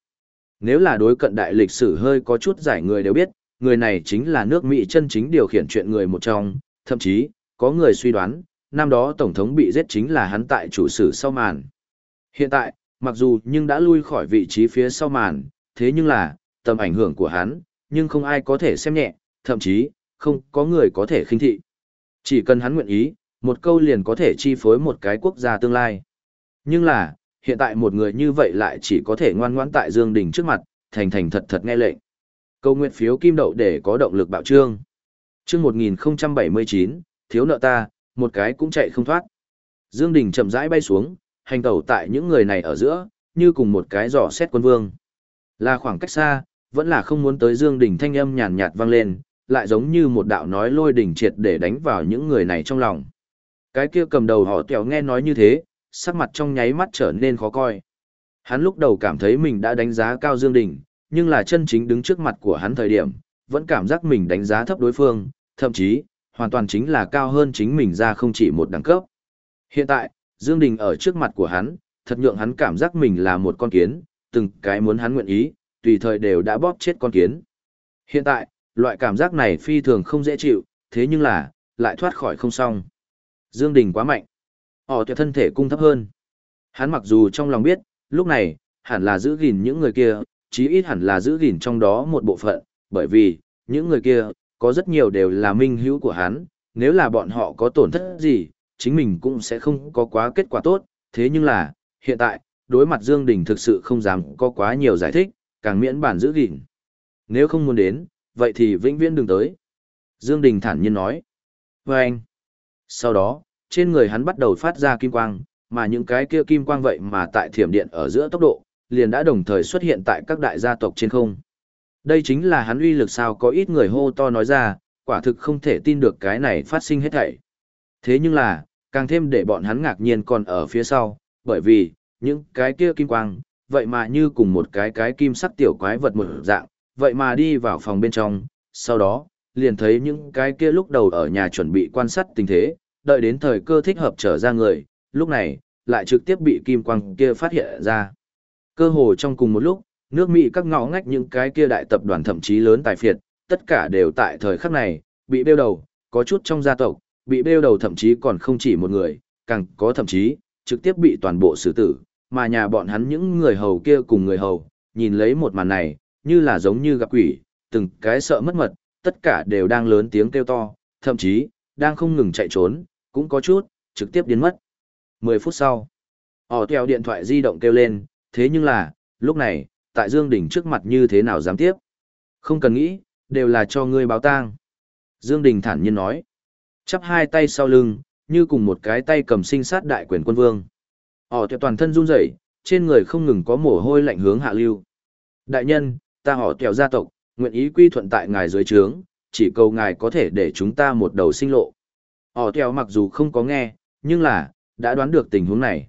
Speaker 1: Nếu là đối cận đại lịch sử hơi có chút giải người đều biết, người này chính là nước Mỹ chân chính điều khiển chuyện người một trong, thậm chí, có người suy đoán, năm đó Tổng thống bị giết chính là hắn tại chủ sử sau màn. Hiện tại, mặc dù nhưng đã lui khỏi vị trí phía sau màn, thế nhưng là, tầm ảnh hưởng của hắn, nhưng không ai có thể xem nhẹ, thậm chí, không có người có thể khinh thị. Chỉ cần hắn nguyện ý, một câu liền có thể chi phối một cái quốc gia tương lai. Nhưng là, hiện tại một người như vậy lại chỉ có thể ngoan ngoãn tại Dương Đình trước mặt, thành thành thật thật nghe lệnh. Câu nguyện phiếu kim đậu để có động lực bạo trương. Chương 1079, thiếu nợ ta, một cái cũng chạy không thoát. Dương Đình chậm rãi bay xuống, hành tẩu tại những người này ở giữa, như cùng một cái giỏ xét quân vương. Là khoảng cách xa, vẫn là không muốn tới Dương Đình thanh âm nhàn nhạt vang lên, lại giống như một đạo nói lôi đỉnh triệt để đánh vào những người này trong lòng. Cái kia cầm đầu họ tèo nghe nói như thế, sắc mặt trong nháy mắt trở nên khó coi. Hắn lúc đầu cảm thấy mình đã đánh giá cao Dương Đình, nhưng là chân chính đứng trước mặt của hắn thời điểm, vẫn cảm giác mình đánh giá thấp đối phương, thậm chí, hoàn toàn chính là cao hơn chính mình ra không chỉ một đẳng cấp. Hiện tại, Dương Đình ở trước mặt của hắn, thật nhượng hắn cảm giác mình là một con kiến, từng cái muốn hắn nguyện ý, tùy thời đều đã bóp chết con kiến. Hiện tại, loại cảm giác này phi thường không dễ chịu, thế nhưng là, lại thoát khỏi không xong. Dương Đình quá mạnh. Họ tuyệt thân thể cung thấp hơn. Hắn mặc dù trong lòng biết, lúc này, hẳn là giữ gìn những người kia, chí ít hẳn là giữ gìn trong đó một bộ phận, bởi vì, những người kia, có rất nhiều đều là minh hữu của hắn, nếu là bọn họ có tổn thất gì, chính mình cũng sẽ không có quá kết quả tốt, thế nhưng là, hiện tại, đối mặt Dương Đình thực sự không dám có quá nhiều giải thích, càng miễn bản giữ gìn. Nếu không muốn đến, vậy thì vĩnh viễn đừng tới. Dương Đình thản nhiên nói. Và anh. Sau đó, trên người hắn bắt đầu phát ra kim quang, mà những cái kia kim quang vậy mà tại thiểm điện ở giữa tốc độ, liền đã đồng thời xuất hiện tại các đại gia tộc trên không. Đây chính là hắn uy lực sao có ít người hô to nói ra, quả thực không thể tin được cái này phát sinh hết thảy. Thế nhưng là, càng thêm để bọn hắn ngạc nhiên còn ở phía sau, bởi vì, những cái kia kim quang, vậy mà như cùng một cái cái kim sắc tiểu quái vật một dạng, vậy mà đi vào phòng bên trong, sau đó, liền thấy những cái kia lúc đầu ở nhà chuẩn bị quan sát tình thế, đợi đến thời cơ thích hợp trở ra người, lúc này, lại trực tiếp bị kim quang kia phát hiện ra. Cơ hồ trong cùng một lúc, nước Mỹ các ngõ ngách những cái kia đại tập đoàn thậm chí lớn tài phiệt, tất cả đều tại thời khắc này, bị bêu đầu, có chút trong gia tộc, bị bêu đầu thậm chí còn không chỉ một người, càng có thậm chí, trực tiếp bị toàn bộ xử tử, mà nhà bọn hắn những người hầu kia cùng người hầu, nhìn lấy một màn này, như là giống như gặp quỷ, từng cái sợ mất mật, tất cả đều đang lớn tiếng kêu to, thậm chí, đang không ngừng chạy trốn, cũng có chút, trực tiếp biến mất. 10 phút sau, họ theo điện thoại di động kêu lên, thế nhưng là, lúc này, tại Dương Đình trước mặt như thế nào dám tiếp. Không cần nghĩ, đều là cho ngươi báo tang. Dương Đình thản nhiên nói, chắp hai tay sau lưng, như cùng một cái tay cầm sinh sát đại quyền quân vương. Họ theo toàn thân run rẩy, trên người không ngừng có mồ hôi lạnh hướng hạ lưu. Đại nhân, ta họ theo gia tộc, nguyện ý quy thuận tại ngài dưới trướng, chỉ cầu ngài có thể để chúng ta một đầu sinh lộ. Họ theo mặc dù không có nghe, nhưng là, đã đoán được tình huống này.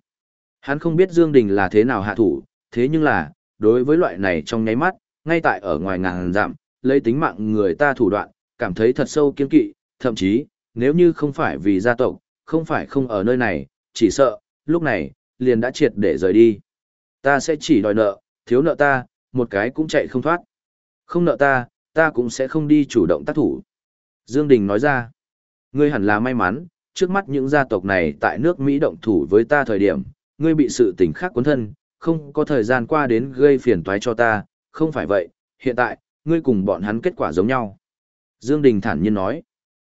Speaker 1: Hắn không biết Dương Đình là thế nào hạ thủ, thế nhưng là, đối với loại này trong nháy mắt, ngay tại ở ngoài ngàn giảm lấy tính mạng người ta thủ đoạn, cảm thấy thật sâu kiên kỵ, thậm chí, nếu như không phải vì gia tộc, không phải không ở nơi này, chỉ sợ, lúc này, liền đã triệt để rời đi. Ta sẽ chỉ đòi nợ, thiếu nợ ta, một cái cũng chạy không thoát. Không nợ ta, ta cũng sẽ không đi chủ động tác thủ. Dương Đình nói ra, ngươi hẳn là may mắn, trước mắt những gia tộc này tại nước Mỹ động thủ với ta thời điểm, ngươi bị sự tình khác cuốn thân, không có thời gian qua đến gây phiền toái cho ta, không phải vậy, hiện tại, ngươi cùng bọn hắn kết quả giống nhau. Dương Đình thản nhiên nói,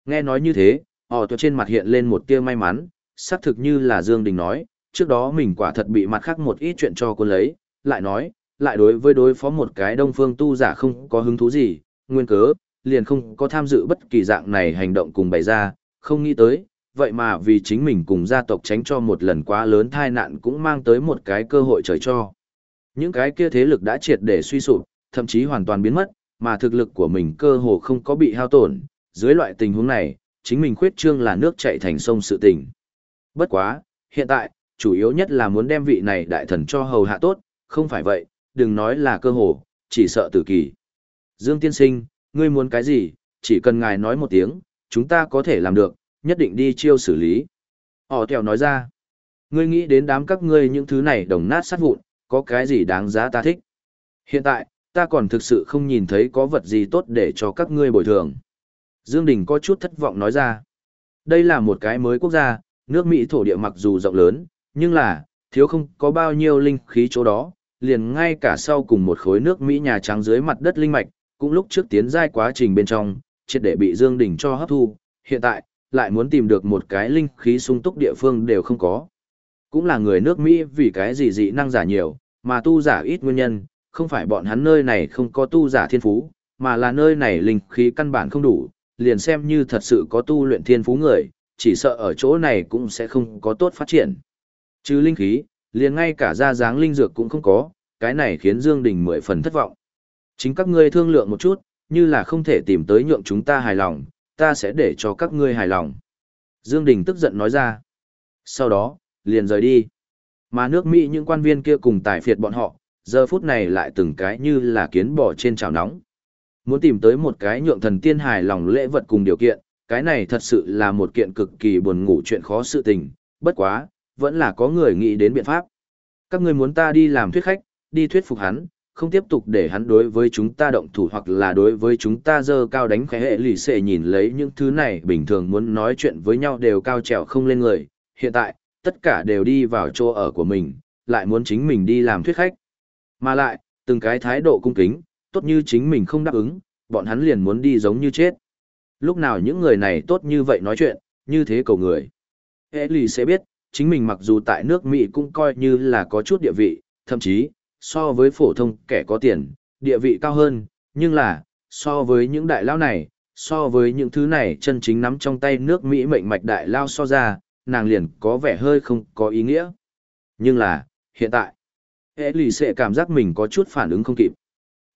Speaker 1: nghe nói như thế, họ ตัว trên mặt hiện lên một tia may mắn, xác thực như là Dương Đình nói, trước đó mình quả thật bị mặt khác một ít chuyện cho cô lấy, lại nói, lại đối với đối phó một cái đông phương tu giả không có hứng thú gì, nguyên cớ, liền không có tham dự bất kỳ dạng này hành động cùng bày ra, không nghĩ tới, vậy mà vì chính mình cùng gia tộc tránh cho một lần quá lớn tai nạn cũng mang tới một cái cơ hội trời cho. Những cái kia thế lực đã triệt để suy sụp, thậm chí hoàn toàn biến mất, mà thực lực của mình cơ hồ không có bị hao tổn, dưới loại tình huống này, chính mình khuyết trương là nước chảy thành sông sự tình. Bất quá, hiện tại, chủ yếu nhất là muốn đem vị này đại thần cho hầu hạ tốt, không phải vậy, đừng nói là cơ hồ, chỉ sợ tử kỳ. Dương tiên sinh, ngươi muốn cái gì, chỉ cần ngài nói một tiếng, chúng ta có thể làm được, nhất định đi chiêu xử lý. Họ theo nói ra, ngươi nghĩ đến đám các ngươi những thứ này đồng nát sát vụn, có cái gì đáng giá ta thích. Hiện tại, ta còn thực sự không nhìn thấy có vật gì tốt để cho các ngươi bồi thường. Dương Đình có chút thất vọng nói ra. Đây là một cái mới quốc gia, nước Mỹ thổ địa mặc dù rộng lớn, nhưng là, thiếu không có bao nhiêu linh khí chỗ đó, liền ngay cả sau cùng một khối nước Mỹ nhà trắng dưới mặt đất linh mạch, cũng lúc trước tiến giai quá trình bên trong, triệt để bị Dương Đình cho hấp thu, hiện tại, lại muốn tìm được một cái linh khí sung túc địa phương đều không có. Cũng là người nước Mỹ vì cái gì dị năng giả nhiều, mà tu giả ít nguyên nhân, không phải bọn hắn nơi này không có tu giả thiên phú, mà là nơi này linh khí căn bản không đủ, liền xem như thật sự có tu luyện thiên phú người, chỉ sợ ở chỗ này cũng sẽ không có tốt phát triển. Chứ linh khí, liền ngay cả ra dáng linh dược cũng không có, cái này khiến Dương Đình mười phần thất vọng. Chính các ngươi thương lượng một chút, như là không thể tìm tới nhượng chúng ta hài lòng, ta sẽ để cho các ngươi hài lòng. Dương Đình tức giận nói ra. Sau đó, liền rời đi. Mà nước Mỹ những quan viên kia cùng tài phiệt bọn họ, giờ phút này lại từng cái như là kiến bò trên chảo nóng. Muốn tìm tới một cái nhượng thần tiên hài lòng lễ vật cùng điều kiện, cái này thật sự là một kiện cực kỳ buồn ngủ chuyện khó sự tình, bất quá, vẫn là có người nghĩ đến biện pháp. Các ngươi muốn ta đi làm thuyết khách, đi thuyết phục hắn, không tiếp tục để hắn đối với chúng ta động thủ hoặc là đối với chúng ta dơ cao đánh khẽ hệ lì xệ nhìn lấy những thứ này bình thường muốn nói chuyện với nhau đều cao trèo không lên người. Hiện tại, tất cả đều đi vào chỗ ở của mình, lại muốn chính mình đi làm thuyết khách. Mà lại, từng cái thái độ cung kính, tốt như chính mình không đáp ứng, bọn hắn liền muốn đi giống như chết. Lúc nào những người này tốt như vậy nói chuyện, như thế cầu người. Hệ lì sẽ biết, chính mình mặc dù tại nước Mỹ cũng coi như là có chút địa vị, thậm chí, so với phổ thông kẻ có tiền, địa vị cao hơn, nhưng là, so với những đại lao này, so với những thứ này chân chính nắm trong tay nước Mỹ mệnh mạch đại lao so ra, nàng liền có vẻ hơi không có ý nghĩa. Nhưng là, hiện tại, hệ lì sẽ cảm giác mình có chút phản ứng không kịp.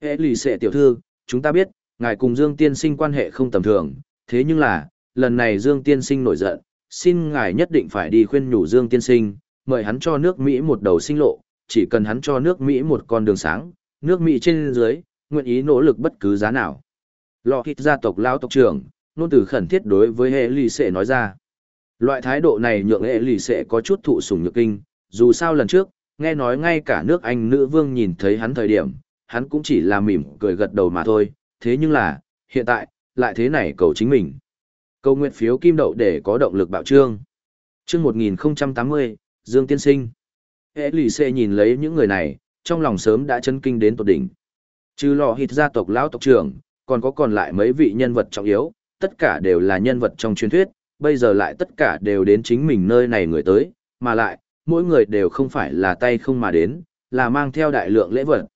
Speaker 1: Hệ lì sẽ tiểu thư, chúng ta biết, ngài cùng Dương Tiên Sinh quan hệ không tầm thường, thế nhưng là, lần này Dương Tiên Sinh nổi giận, xin ngài nhất định phải đi khuyên nhủ Dương Tiên Sinh, mời hắn cho nước Mỹ một đầu sinh lộ, chỉ cần hắn cho nước Mỹ một con đường sáng, nước Mỹ trên dưới, nguyện ý nỗ lực bất cứ giá nào. Lọ thịt gia tộc lao tộc trưởng, nôn từ khẩn thiết đối với hệ lì sệ nói ra. Loại thái độ này nhượng hệ lì sệ có chút thụ sủng nhược kinh, dù sao lần trước, nghe nói ngay cả nước Anh nữ vương nhìn thấy hắn thời điểm, hắn cũng chỉ là mỉm cười gật đầu mà thôi, thế nhưng là, hiện tại, lại thế này cầu chính mình. Cầu nguyện phiếu kim đậu để có động lực bạo trương. Chương 1080, Dương Tiên Sinh. Hệ lì xê nhìn lấy những người này, trong lòng sớm đã chấn kinh đến tột đỉnh. Trừ lò hít gia tộc lão tộc trưởng, còn có còn lại mấy vị nhân vật trọng yếu, tất cả đều là nhân vật trong truyền thuyết, bây giờ lại tất cả đều đến chính mình nơi này người tới, mà lại, mỗi người đều không phải là tay không mà đến, là mang theo đại lượng lễ vật.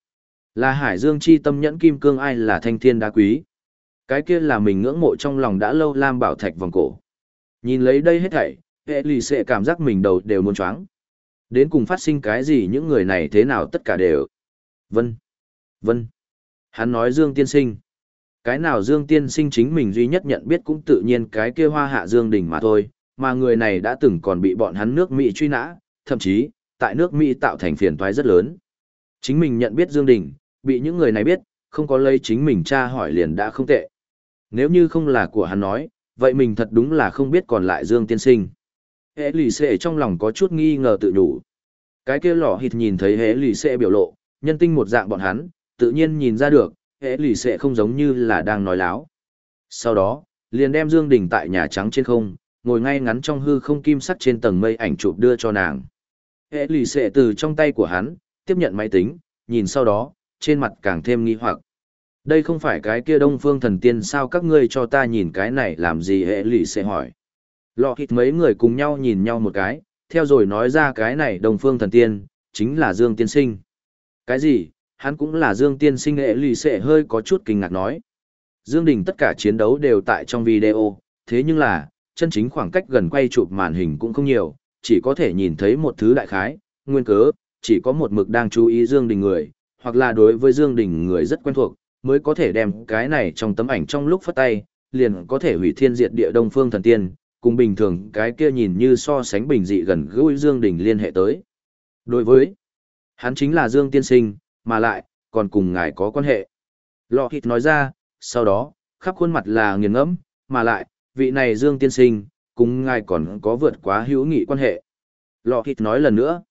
Speaker 1: Là Hải Dương chi tâm nhẫn kim cương ai là thanh thiên đá quý. Cái kia là mình ngưỡng mộ trong lòng đã lâu lam bảo thạch vòng cổ. Nhìn lấy đây hết thảy, hệ lì xệ cảm giác mình đầu đều muốn choáng. Đến cùng phát sinh cái gì những người này thế nào tất cả đều. Vân. Vân. Hắn nói Dương Tiên Sinh. Cái nào Dương Tiên Sinh chính mình duy nhất nhận biết cũng tự nhiên cái kia hoa hạ Dương Đình mà thôi, mà người này đã từng còn bị bọn hắn nước Mỹ truy nã, thậm chí, tại nước Mỹ tạo thành phiền toái rất lớn. Chính mình nhận biết Dương Đình, bị những người này biết, không có lấy chính mình tra hỏi liền đã không tệ. Nếu như không là của hắn nói, vậy mình thật đúng là không biết còn lại Dương Tiên Sinh. Hệ lì xệ trong lòng có chút nghi ngờ tự đủ. Cái kia lọ hịt nhìn thấy hệ lì xệ biểu lộ, nhân tinh một dạng bọn hắn, tự nhiên nhìn ra được, hệ lì xệ không giống như là đang nói láo. Sau đó, liền đem Dương Đình tại nhà trắng trên không, ngồi ngay ngắn trong hư không kim sắt trên tầng mây ảnh chụp đưa cho nàng. Hệ lì xệ từ trong tay của hắn, tiếp nhận máy tính, nhìn sau đó, trên mặt càng thêm nghi hoặc. Đây không phải cái kia đông phương thần tiên sao các ngươi cho ta nhìn cái này làm gì hệ lì xệ hỏi. Lọ hít mấy người cùng nhau nhìn nhau một cái, theo rồi nói ra cái này đông phương thần tiên, chính là Dương Tiên Sinh. Cái gì, hắn cũng là Dương Tiên Sinh hệ lì xệ hơi có chút kinh ngạc nói. Dương Đình tất cả chiến đấu đều tại trong video, thế nhưng là, chân chính khoảng cách gần quay chụp màn hình cũng không nhiều, chỉ có thể nhìn thấy một thứ đại khái, nguyên cớ, chỉ có một mực đang chú ý Dương Đình người, hoặc là đối với Dương Đình người rất quen thuộc, mới có thể đem cái này trong tấm ảnh trong lúc phát tay, liền có thể hủy thiên diệt địa đông phương thần tiên, cùng bình thường cái kia nhìn như so sánh bình dị gần gũi Dương Đình liên hệ tới. Đối với, hắn chính là Dương Tiên Sinh, mà lại, còn cùng ngài có quan hệ. Lọ hịt nói ra, sau đó, khắp khuôn mặt là nghiền ngẫm, mà lại, vị này Dương Tiên Sinh, cùng ngài còn có vượt quá hữu nghị quan hệ. Lọ hịt nói lần nữa.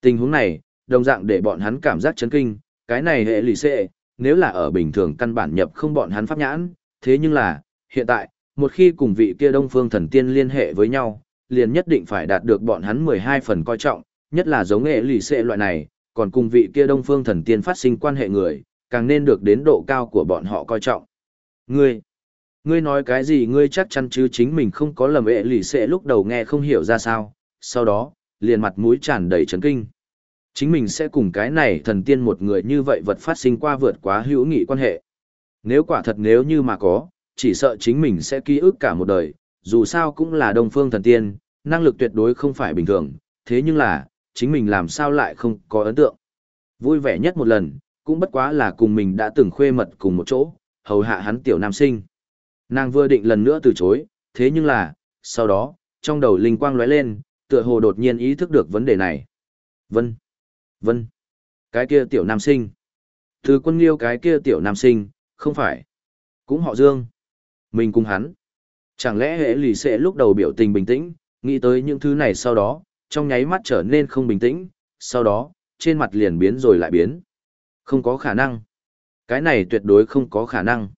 Speaker 1: Tình huống này, đồng dạng để bọn hắn cảm giác chấn kinh, cái này hệ lì xệ, nếu là ở bình thường căn bản nhập không bọn hắn pháp nhãn, thế nhưng là, hiện tại, một khi cùng vị kia đông phương thần tiên liên hệ với nhau, liền nhất định phải đạt được bọn hắn 12 phần coi trọng, nhất là giống hệ lì xệ loại này, còn cùng vị kia đông phương thần tiên phát sinh quan hệ người, càng nên được đến độ cao của bọn họ coi trọng. Ngươi, ngươi nói cái gì ngươi chắc chắn chứ chính mình không có lầm ệ lì xệ lúc đầu nghe không hiểu ra sao, sau đó, liền mặt mũi tràn đầy chấn kinh. Chính mình sẽ cùng cái này thần tiên một người như vậy vật phát sinh qua vượt quá hữu nghị quan hệ. Nếu quả thật nếu như mà có, chỉ sợ chính mình sẽ ký ức cả một đời, dù sao cũng là đông phương thần tiên, năng lực tuyệt đối không phải bình thường, thế nhưng là, chính mình làm sao lại không có ấn tượng. Vui vẻ nhất một lần, cũng bất quá là cùng mình đã từng khuê mật cùng một chỗ, hầu hạ hắn tiểu nam sinh. Nàng vừa định lần nữa từ chối, thế nhưng là, sau đó, trong đầu linh quang lóe lên, tựa hồ đột nhiên ý thức được vấn đề này. Vân, vân, cái kia tiểu nam sinh. Từ quân liêu cái kia tiểu nam sinh, không phải, cũng họ Dương. Mình cùng hắn. Chẳng lẽ hệ lì sẽ lúc đầu biểu tình bình tĩnh, nghĩ tới những thứ này sau đó, trong nháy mắt trở nên không bình tĩnh, sau đó, trên mặt liền biến rồi lại biến. Không có khả năng. Cái này tuyệt đối không có khả năng.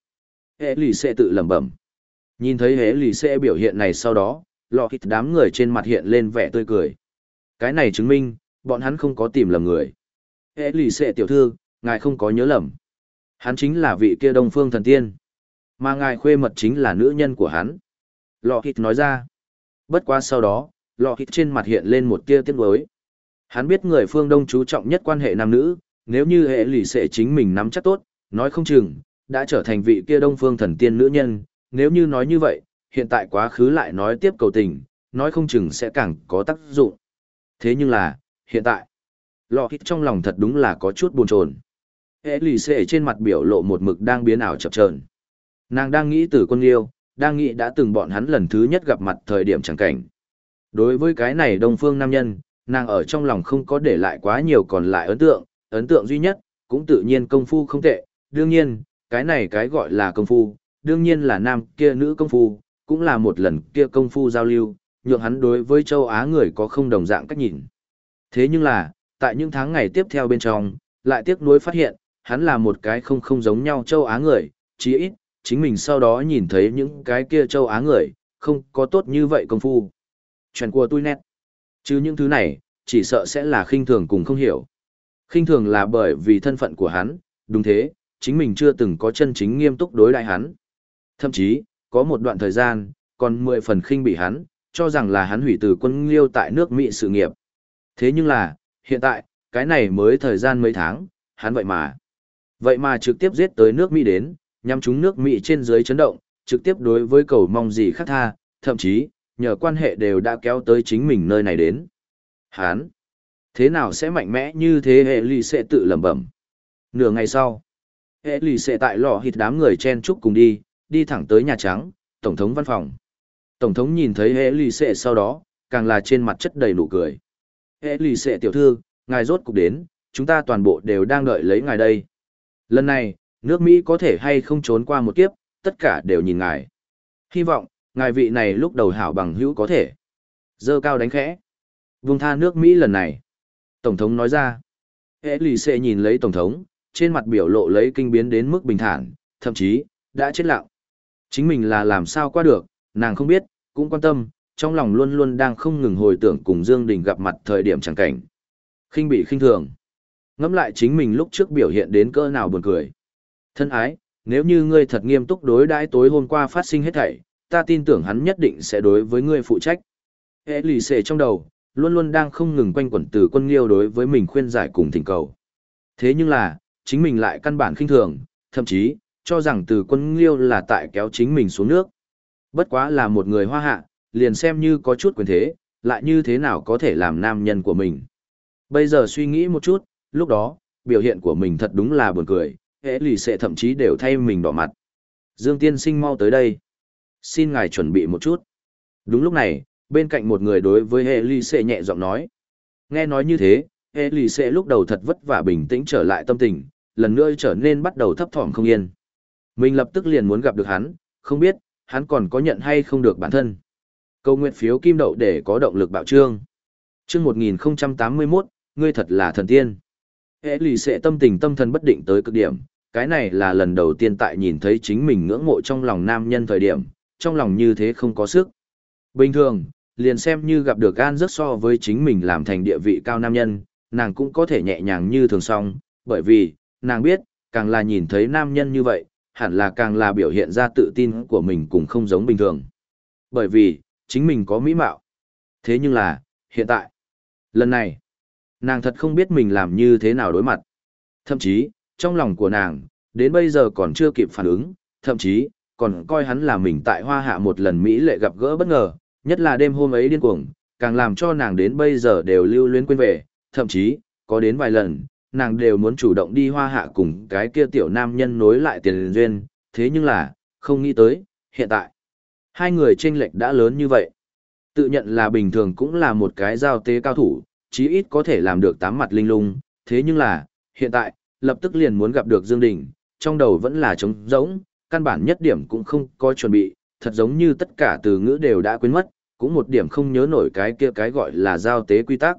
Speaker 1: Hệ lì sẽ tự lẩm bẩm. Nhìn thấy hệ lì sẽ biểu hiện này sau đó, lọ hít đám người trên mặt hiện lên vẻ tươi cười. Cái này chứng minh, bọn hắn không có tìm lầm người. Hệ lì sẽ tiểu thư, ngài không có nhớ lầm. Hắn chính là vị kia đông phương thần tiên. Mà ngài khuê mật chính là nữ nhân của hắn. Lọ hít nói ra. Bất quá sau đó, lọ hít trên mặt hiện lên một tia tiếc nuối. Hắn biết người phương Đông chú trọng nhất quan hệ nam nữ, nếu như hệ lì sẽ chính mình nắm chắc tốt, nói không chừng, đã trở thành vị kia đông phương thần tiên nữ nhân, nếu như nói như vậy, hiện tại quá khứ lại nói tiếp cầu tình, nói không chừng sẽ càng có tác dụng. Thế nhưng là, hiện tại, lọ hít trong lòng thật đúng là có chút buồn chồn. Hệ lì xệ trên mặt biểu lộ một mực đang biến ảo chập chờn. Nàng đang nghĩ từ quân yêu, đang nghĩ đã từng bọn hắn lần thứ nhất gặp mặt thời điểm chẳng cảnh. Đối với cái này đông phương nam nhân, nàng ở trong lòng không có để lại quá nhiều còn lại ấn tượng, ấn tượng duy nhất, cũng tự nhiên công phu không tệ, đương nhiên, cái này cái gọi là công phu, đương nhiên là nam kia nữ công phu, cũng là một lần kia công phu giao lưu, nhượng hắn đối với châu Á người có không đồng dạng cách nhìn. Thế nhưng là, tại những tháng ngày tiếp theo bên trong, lại tiếc nuối phát hiện, hắn là một cái không không giống nhau châu Á người, chí ít, chính mình sau đó nhìn thấy những cái kia châu Á người, không có tốt như vậy công phu. Chuyện của tôi nét. Chứ những thứ này, chỉ sợ sẽ là khinh thường cùng không hiểu. Khinh thường là bởi vì thân phận của hắn, đúng thế, chính mình chưa từng có chân chính nghiêm túc đối đại hắn. Thậm chí, có một đoạn thời gian, còn mười phần khinh bị hắn, cho rằng là hắn hủy từ quân liêu tại nước Mỹ sự nghiệp. Thế nhưng là, hiện tại, cái này mới thời gian mấy tháng, hắn vậy mà. Vậy mà trực tiếp giết tới nước Mỹ đến, nhằm chúng nước Mỹ trên dưới chấn động, trực tiếp đối với cầu mong gì khác tha, thậm chí, nhờ quan hệ đều đã kéo tới chính mình nơi này đến. Hán, thế nào sẽ mạnh mẽ như thế hệ lì sẽ tự lẩm bẩm. Nửa ngày sau, hệ lì sẽ tại lò hít đám người chen chúc cùng đi, đi thẳng tới Nhà Trắng, Tổng thống văn phòng. Tổng thống nhìn thấy hệ lì sẽ sau đó, càng là trên mặt chất đầy nụ cười. Hệ lì sẽ tiểu thư, ngài rốt cục đến, chúng ta toàn bộ đều đang đợi lấy ngài đây. Lần này, nước Mỹ có thể hay không trốn qua một kiếp, tất cả đều nhìn ngài. Hy vọng, ngài vị này lúc đầu hảo bằng hữu có thể. Dơ cao đánh khẽ. Vùng tha nước Mỹ lần này. Tổng thống nói ra. Hệ lì xệ nhìn lấy Tổng thống, trên mặt biểu lộ lấy kinh biến đến mức bình thản, thậm chí, đã chết lặng. Chính mình là làm sao qua được, nàng không biết, cũng quan tâm, trong lòng luôn luôn đang không ngừng hồi tưởng cùng Dương Đình gặp mặt thời điểm chẳng cảnh. khinh bị khinh thường. Ngẫm lại chính mình lúc trước biểu hiện đến cỡ nào buồn cười. Thân ái, nếu như ngươi thật nghiêm túc đối đãi tối hôm qua phát sinh hết thảy, ta tin tưởng hắn nhất định sẽ đối với ngươi phụ trách. Hệ lì xệ trong đầu, luôn luôn đang không ngừng quanh quẩn từ quân liêu đối với mình khuyên giải cùng thỉnh cầu. Thế nhưng là, chính mình lại căn bản khinh thường, thậm chí, cho rằng từ quân liêu là tại kéo chính mình xuống nước. Bất quá là một người hoa hạ, liền xem như có chút quyền thế, lại như thế nào có thể làm nam nhân của mình. Bây giờ suy nghĩ một chút, lúc đó, biểu hiện của mình thật đúng là buồn cười, hệ lì sẽ thậm chí đều thay mình đỏ mặt. Dương tiên sinh mau tới đây. Xin ngài chuẩn bị một chút. Đúng lúc này, bên cạnh một người đối với hệ lì xệ nhẹ giọng nói. Nghe nói như thế, hệ lì xệ lúc đầu thật vất vả bình tĩnh trở lại tâm tình, lần nữa trở nên bắt đầu thấp thỏm không yên. Mình lập tức liền muốn gặp được hắn, không biết, hắn còn có nhận hay không được bản thân. Câu nguyện phiếu kim đậu để có động lực bạo trương. Chương 1081, ngươi thật là thần tiên. Hệ lì sẽ tâm tình tâm thần bất định tới cực điểm, cái này là lần đầu tiên tại nhìn thấy chính mình ngưỡng mộ trong lòng nam nhân thời điểm, trong lòng như thế không có sức. Bình thường, liền xem như gặp được gan rất so với chính mình làm thành địa vị cao nam nhân, nàng cũng có thể nhẹ nhàng như thường song, bởi vì, nàng biết, càng là nhìn thấy nam nhân như vậy, hẳn là càng là biểu hiện ra tự tin của mình cũng không giống bình thường. Bởi vì, chính mình có mỹ mạo. Thế nhưng là, hiện tại, lần này, nàng thật không biết mình làm như thế nào đối mặt. Thậm chí, trong lòng của nàng, đến bây giờ còn chưa kịp phản ứng, thậm chí, còn coi hắn là mình tại hoa hạ một lần Mỹ lệ gặp gỡ bất ngờ, nhất là đêm hôm ấy điên cuồng, càng làm cho nàng đến bây giờ đều lưu luyến quên về, thậm chí, có đến vài lần, nàng đều muốn chủ động đi hoa hạ cùng cái kia tiểu nam nhân nối lại tiền duyên, thế nhưng là, không nghĩ tới, hiện tại, hai người chênh lệch đã lớn như vậy. Tự nhận là bình thường cũng là một cái giao tế cao thủ, chí ít có thể làm được tám mặt linh lung, thế nhưng là, hiện tại, lập tức liền muốn gặp được Dương Đình, trong đầu vẫn là trống rỗng, căn bản nhất điểm cũng không có chuẩn bị, thật giống như tất cả từ ngữ đều đã quên mất, cũng một điểm không nhớ nổi cái kia cái gọi là giao tế quy tắc.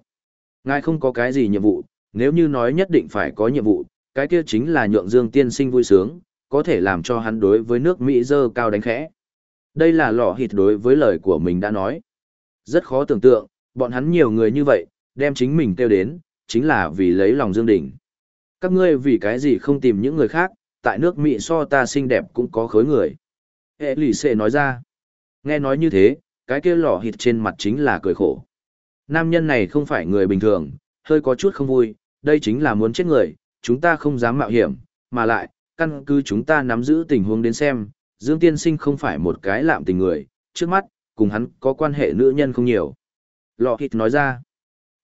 Speaker 1: Ngài không có cái gì nhiệm vụ, nếu như nói nhất định phải có nhiệm vụ, cái kia chính là nhượng Dương tiên sinh vui sướng, có thể làm cho hắn đối với nước Mỹ dơ cao đánh khẽ. Đây là lọ hịt đối với lời của mình đã nói. Rất khó tưởng tượng, bọn hắn nhiều người như vậy, đem chính mình kêu đến, chính là vì lấy lòng Dương Đình. Các ngươi vì cái gì không tìm những người khác, tại nước Mỹ so ta xinh đẹp cũng có khối người. Hệ lì xệ nói ra. Nghe nói như thế, cái kia lọ hịt trên mặt chính là cười khổ. Nam nhân này không phải người bình thường, hơi có chút không vui, đây chính là muốn chết người, chúng ta không dám mạo hiểm, mà lại, căn cứ chúng ta nắm giữ tình huống đến xem, Dương Tiên Sinh không phải một cái lạm tình người, trước mắt, cùng hắn có quan hệ nữ nhân không nhiều. Lọ hịt nói ra,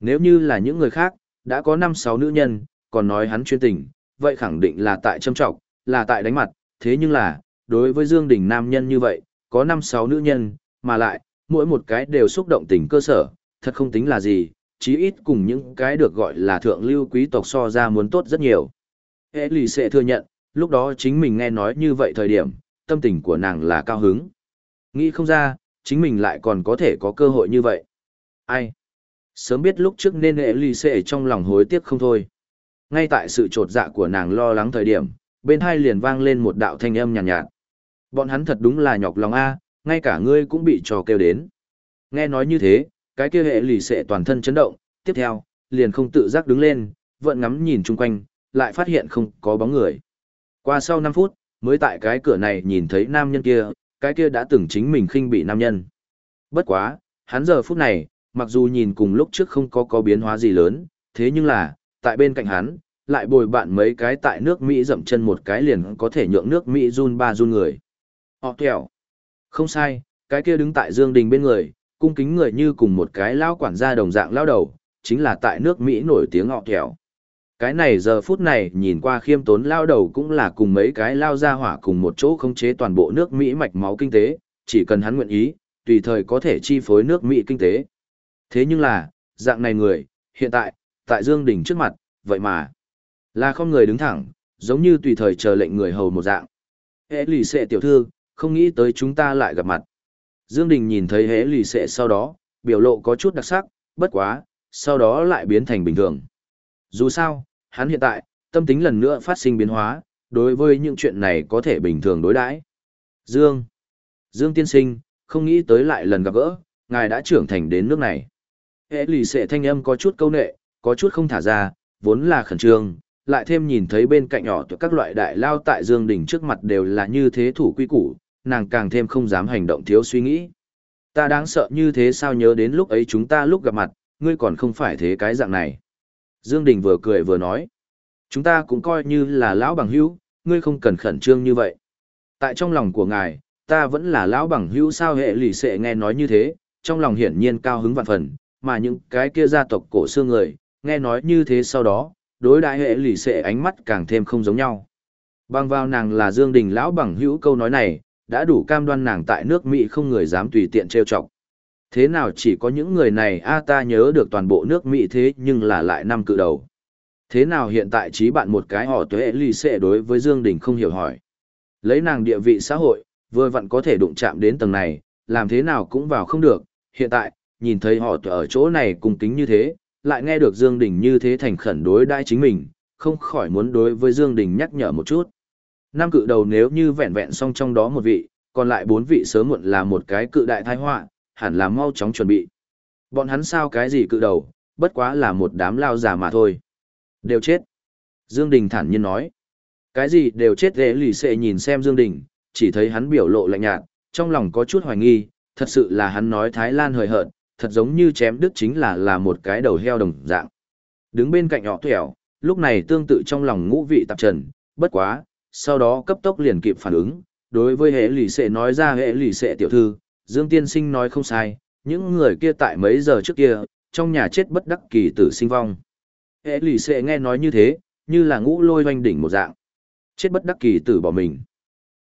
Speaker 1: nếu như là những người khác, đã có 5-6 nữ nhân, còn nói hắn chuyên tình, vậy khẳng định là tại châm trọng, là tại đánh mặt, thế nhưng là, đối với Dương Đình nam nhân như vậy, có 5-6 nữ nhân, mà lại, mỗi một cái đều xúc động tình cơ sở, thật không tính là gì, chí ít cùng những cái được gọi là thượng lưu quý tộc so ra muốn tốt rất nhiều. Hệ lì sẽ thừa nhận, lúc đó chính mình nghe nói như vậy thời điểm, tâm tình của nàng là cao hứng. Nghĩ không ra, chính mình lại còn có thể có cơ hội như vậy. Ai? Sớm biết lúc trước nên hệ lì sẽ trong lòng hối tiếc không thôi. Ngay tại sự trột dạ của nàng lo lắng thời điểm, bên hai liền vang lên một đạo thanh âm nhàn nhạt, nhạt. Bọn hắn thật đúng là nhọc lòng A, ngay cả ngươi cũng bị trò kêu đến. Nghe nói như thế, cái kia hệ lì xệ toàn thân chấn động, tiếp theo, liền không tự giác đứng lên, vẫn ngắm nhìn chung quanh, lại phát hiện không có bóng người. Qua sau 5 phút, mới tại cái cửa này nhìn thấy nam nhân kia, cái kia đã từng chính mình khinh bị nam nhân. Bất quá, hắn giờ phút này, mặc dù nhìn cùng lúc trước không có có biến hóa gì lớn, thế nhưng là, tại bên cạnh hắn, lại bồi bạn mấy cái tại nước Mỹ dậm chân một cái liền có thể nhượng nước Mỹ run ba run người. Họ kẹo. Không sai, cái kia đứng tại Dương Đình bên người, cung kính người như cùng một cái lao quản gia đồng dạng lao đầu, chính là tại nước Mỹ nổi tiếng họ kẹo. Cái này giờ phút này nhìn qua khiêm tốn lao đầu cũng là cùng mấy cái lao ra hỏa cùng một chỗ khống chế toàn bộ nước Mỹ mạch máu kinh tế, chỉ cần hắn nguyện ý, tùy thời có thể chi phối nước Mỹ kinh tế. Thế nhưng là, dạng này người, hiện tại, tại Dương Đình trước mặt, vậy mà, là không người đứng thẳng, giống như tùy thời chờ lệnh người hầu một dạng. Hễ lì xệ tiểu thư, không nghĩ tới chúng ta lại gặp mặt. Dương Đình nhìn thấy hễ lì xệ sau đó, biểu lộ có chút đặc sắc, bất quá, sau đó lại biến thành bình thường. Dù sao, hắn hiện tại, tâm tính lần nữa phát sinh biến hóa, đối với những chuyện này có thể bình thường đối đãi. Dương. Dương tiên sinh, không nghĩ tới lại lần gặp gỡ, ngài đã trưởng thành đến nước này. Hệ lì xệ thanh âm có chút câu nệ, có chút không thả ra, vốn là khẩn trương, lại thêm nhìn thấy bên cạnh nhỏ các loại đại lao tại Dương Đình trước mặt đều là như thế thủ quy củ, nàng càng thêm không dám hành động thiếu suy nghĩ. Ta đáng sợ như thế sao nhớ đến lúc ấy chúng ta lúc gặp mặt, ngươi còn không phải thế cái dạng này. Dương Đình vừa cười vừa nói. Chúng ta cũng coi như là lão bằng hữu, ngươi không cần khẩn trương như vậy. Tại trong lòng của ngài, ta vẫn là lão bằng hữu sao hệ lì xệ nghe nói như thế, trong lòng hiển nhiên cao hứng vạn phần, mà những cái kia gia tộc cổ xưa người, nghe nói như thế sau đó, đối đại hệ lì xệ ánh mắt càng thêm không giống nhau. Bằng vào nàng là Dương Đình lão bằng hữu câu nói này, đã đủ cam đoan nàng tại nước Mỹ không người dám tùy tiện trêu chọc. Thế nào chỉ có những người này a ta nhớ được toàn bộ nước Mỹ thế nhưng là lại năm cự đầu. Thế nào hiện tại trí bạn một cái họ tuệ lì xệ đối với Dương Đình không hiểu hỏi. Lấy nàng địa vị xã hội, vừa vặn có thể đụng chạm đến tầng này, làm thế nào cũng vào không được. Hiện tại, nhìn thấy họ ở chỗ này cùng kính như thế, lại nghe được Dương Đình như thế thành khẩn đối đãi chính mình, không khỏi muốn đối với Dương Đình nhắc nhở một chút. Năm cự đầu nếu như vẹn vẹn xong trong đó một vị, còn lại bốn vị sớm muộn là một cái cự đại tai họa, hẳn là mau chóng chuẩn bị. Bọn hắn sao cái gì cự đầu, bất quá là một đám lao già mà thôi. Đều chết. Dương Đình thản nhiên nói. Cái gì đều chết ghế lì xệ nhìn xem Dương Đình, chỉ thấy hắn biểu lộ lạnh nhạt, trong lòng có chút hoài nghi, thật sự là hắn nói Thái Lan hời hợt, thật giống như chém đứt chính là là một cái đầu heo đồng dạng. Đứng bên cạnh họ tuẻo, lúc này tương tự trong lòng ngũ vị tạp trần, bất quá, sau đó cấp tốc liền kịp phản ứng, đối với hệ lì xệ nói ra hệ lì xệ tiểu thư, Dương Tiên Sinh nói không sai, những người kia tại mấy giờ trước kia, trong nhà chết bất đắc kỳ tử sinh vong. Hệ lì xệ nghe nói như thế, như là ngũ lôi doanh đỉnh một dạng. Chết bất đắc kỳ tử bỏ mình.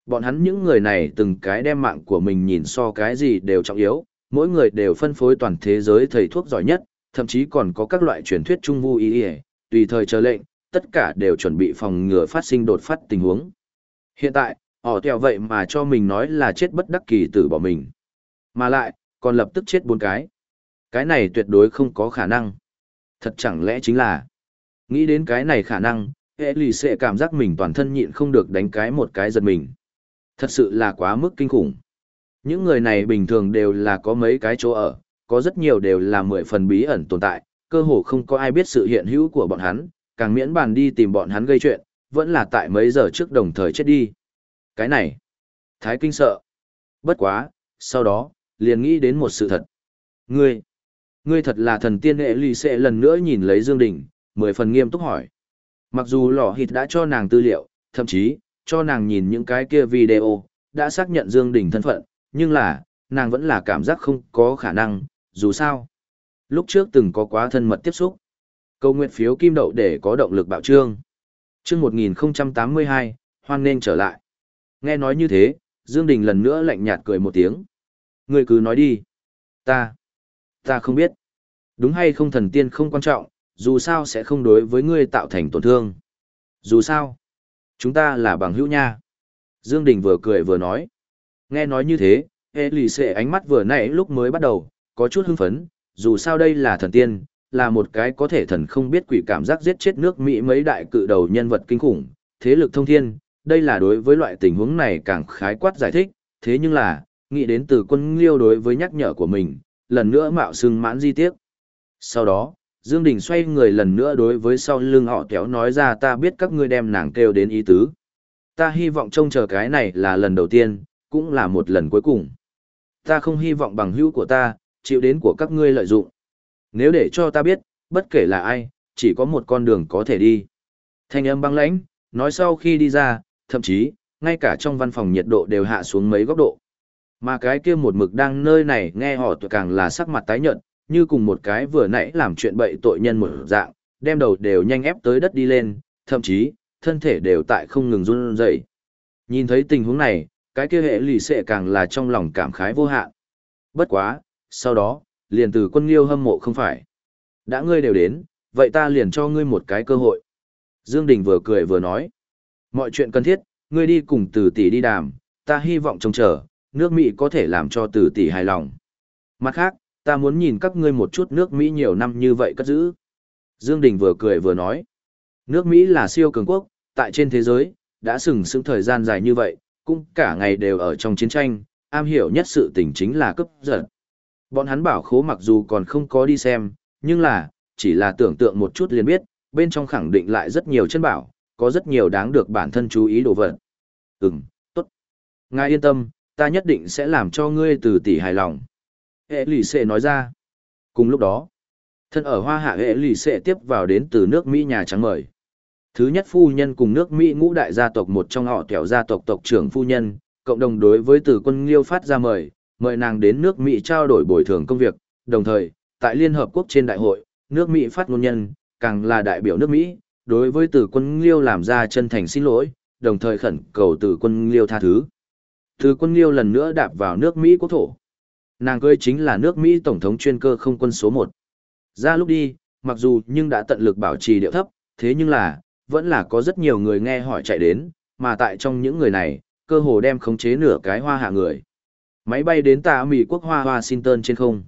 Speaker 1: Bọn hắn những người này từng cái đem mạng của mình nhìn so cái gì đều trọng yếu, mỗi người đều phân phối toàn thế giới thầy thuốc giỏi nhất, thậm chí còn có các loại truyền thuyết trung vu ý, ý tùy thời chờ lệnh, tất cả đều chuẩn bị phòng ngừa phát sinh đột phát tình huống. Hiện tại, họ theo vậy mà cho mình nói là chết bất đắc kỳ tử bỏ mình. Mà lại, còn lập tức chết bốn cái. Cái này tuyệt đối không có khả năng. Thật chẳng lẽ chính là... Nghĩ đến cái này khả năng, hệ lì sẽ cảm giác mình toàn thân nhịn không được đánh cái một cái giật mình. Thật sự là quá mức kinh khủng. Những người này bình thường đều là có mấy cái chỗ ở, có rất nhiều đều là mười phần bí ẩn tồn tại, cơ hồ không có ai biết sự hiện hữu của bọn hắn, càng miễn bàn đi tìm bọn hắn gây chuyện, vẫn là tại mấy giờ trước đồng thời chết đi. Cái này, thái kinh sợ. Bất quá, sau đó, liền nghĩ đến một sự thật. Ngươi, ngươi thật là thần tiên hệ lì sẽ lần nữa nhìn lấy Dương Đình, mười phần nghiêm túc hỏi. Mặc dù lò hịt đã cho nàng tư liệu, thậm chí, cho nàng nhìn những cái kia video, đã xác nhận Dương Đình thân phận, nhưng là, nàng vẫn là cảm giác không có khả năng, dù sao. Lúc trước từng có quá thân mật tiếp xúc. Câu nguyện phiếu kim đậu để có động lực bạo trương. Chương 1082, hoan nên trở lại. Nghe nói như thế, Dương Đình lần nữa lạnh nhạt cười một tiếng. Ngươi cứ nói đi. Ta. Ta không biết. Đúng hay không thần tiên không quan trọng, dù sao sẽ không đối với ngươi tạo thành tổn thương. Dù sao. Chúng ta là bằng hữu nha. Dương Đình vừa cười vừa nói. Nghe nói như thế, hệ lì xệ ánh mắt vừa nãy lúc mới bắt đầu, có chút hưng phấn, dù sao đây là thần tiên, là một cái có thể thần không biết quỷ cảm giác giết chết nước Mỹ mấy đại cự đầu nhân vật kinh khủng, thế lực thông thiên, đây là đối với loại tình huống này càng khái quát giải thích, thế nhưng là, nghĩ đến từ quân liêu đối với nhắc nhở của mình, lần nữa mạo xưng mãn di tiếc. Sau đó, Dương Đình xoay người lần nữa đối với sau lưng họ kéo nói ra ta biết các ngươi đem nàng kêu đến ý tứ. Ta hy vọng trông chờ cái này là lần đầu tiên, cũng là một lần cuối cùng. Ta không hy vọng bằng hữu của ta, chịu đến của các ngươi lợi dụng. Nếu để cho ta biết, bất kể là ai, chỉ có một con đường có thể đi. Thanh âm băng lãnh, nói sau khi đi ra, thậm chí, ngay cả trong văn phòng nhiệt độ đều hạ xuống mấy góc độ. Mà cái kia một mực đang nơi này nghe họ tuổi càng là sắc mặt tái nhợt, như cùng một cái vừa nãy làm chuyện bậy tội nhân một dạng, đem đầu đều nhanh ép tới đất đi lên, thậm chí, thân thể đều tại không ngừng run rẩy. Nhìn thấy tình huống này, cái kia hệ lì xệ càng là trong lòng cảm khái vô hạn. Bất quá, sau đó, liền từ quân liêu hâm mộ không phải. Đã ngươi đều đến, vậy ta liền cho ngươi một cái cơ hội. Dương Đình vừa cười vừa nói. Mọi chuyện cần thiết, ngươi đi cùng từ tỷ đi đàm, ta hy vọng trông chờ, nước Mỹ có thể làm cho từ tỷ hài lòng. Mặt khác, ta muốn nhìn các ngươi một chút nước Mỹ nhiều năm như vậy cất giữ. Dương Đình vừa cười vừa nói. Nước Mỹ là siêu cường quốc, tại trên thế giới, đã sừng sững thời gian dài như vậy, cũng cả ngày đều ở trong chiến tranh, am hiểu nhất sự tình chính là cấp giật. Bọn hắn bảo khố mặc dù còn không có đi xem, nhưng là, chỉ là tưởng tượng một chút liền biết, bên trong khẳng định lại rất nhiều chân bảo, có rất nhiều đáng được bản thân chú ý đồ vật. Ừm, tốt. Ngài yên tâm, ta nhất định sẽ làm cho ngươi từ tỷ hài lòng. Hệ lì xệ nói ra. Cùng lúc đó, thân ở hoa hạ hệ lì xệ tiếp vào đến từ nước Mỹ Nhà Trắng mời. Thứ nhất phu nhân cùng nước Mỹ ngũ đại gia tộc một trong họ kẻo gia tộc tộc trưởng phu nhân, cộng đồng đối với từ quân liêu phát ra mời, mời nàng đến nước Mỹ trao đổi bồi thường công việc, đồng thời, tại Liên Hợp Quốc trên đại hội, nước Mỹ phát ngôn nhân, càng là đại biểu nước Mỹ, đối với từ quân liêu làm ra chân thành xin lỗi, đồng thời khẩn cầu từ quân liêu tha thứ. Từ quân liêu lần nữa đạp vào nước Mỹ quốc thổ. Nàng cưới chính là nước Mỹ Tổng thống chuyên cơ không quân số 1. Ra lúc đi, mặc dù nhưng đã tận lực bảo trì điệu thấp, thế nhưng là, vẫn là có rất nhiều người nghe hỏi chạy đến, mà tại trong những người này, cơ hồ đem khống chế nửa cái hoa hạ người. Máy bay đến tà Mỹ quốc hoa Washington trên không.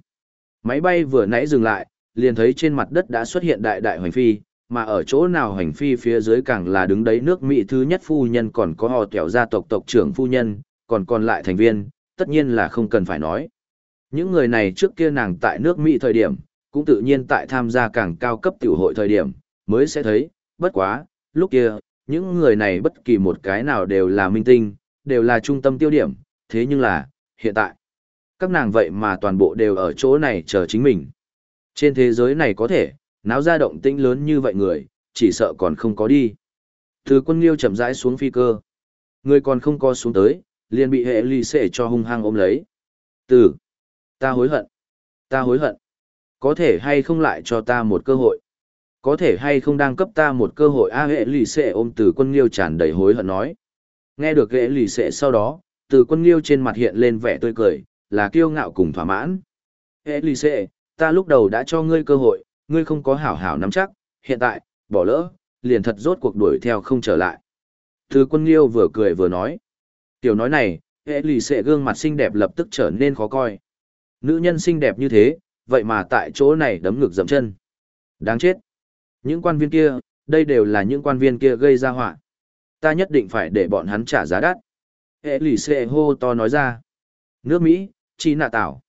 Speaker 1: Máy bay vừa nãy dừng lại, liền thấy trên mặt đất đã xuất hiện đại đại hoành phi, mà ở chỗ nào hoành phi phía dưới càng là đứng đấy nước Mỹ thứ nhất phu nhân còn có họ kẹo gia tộc tộc trưởng phu nhân, còn còn lại thành viên, tất nhiên là không cần phải nói. Những người này trước kia nàng tại nước Mỹ thời điểm, cũng tự nhiên tại tham gia càng cao cấp tiểu hội thời điểm, mới sẽ thấy, bất quá, lúc kia, những người này bất kỳ một cái nào đều là minh tinh, đều là trung tâm tiêu điểm, thế nhưng là, hiện tại, các nàng vậy mà toàn bộ đều ở chỗ này chờ chính mình. Trên thế giới này có thể, náo ra động tĩnh lớn như vậy người, chỉ sợ còn không có đi. Từ quân liêu chậm rãi xuống phi cơ. Người còn không có xuống tới, liền bị hệ ly xệ cho hung hăng ôm lấy. Từ, ta hối hận, ta hối hận. Có thể hay không lại cho ta một cơ hội. Có thể hay không đang cấp ta một cơ hội a hệ lì xệ ôm từ quân liêu tràn đầy hối hận nói. Nghe được hệ lì xệ sau đó, từ quân liêu trên mặt hiện lên vẻ tươi cười, là kiêu ngạo cùng thỏa mãn. Hệ lì xệ, ta lúc đầu đã cho ngươi cơ hội, ngươi không có hảo hảo nắm chắc, hiện tại, bỏ lỡ, liền thật rốt cuộc đuổi theo không trở lại. Từ quân liêu vừa cười vừa nói. Tiểu nói này, hệ lì xệ gương mặt xinh đẹp lập tức trở nên khó coi. Nữ nhân xinh đẹp như thế, vậy mà tại chỗ này đấm ngực dậm chân. Đáng chết. Những quan viên kia, đây đều là những quan viên kia gây ra họa. Ta nhất định phải để bọn hắn trả giá đắt. Hệ lì xệ hô to nói ra. Nước Mỹ, chi nạ tảo.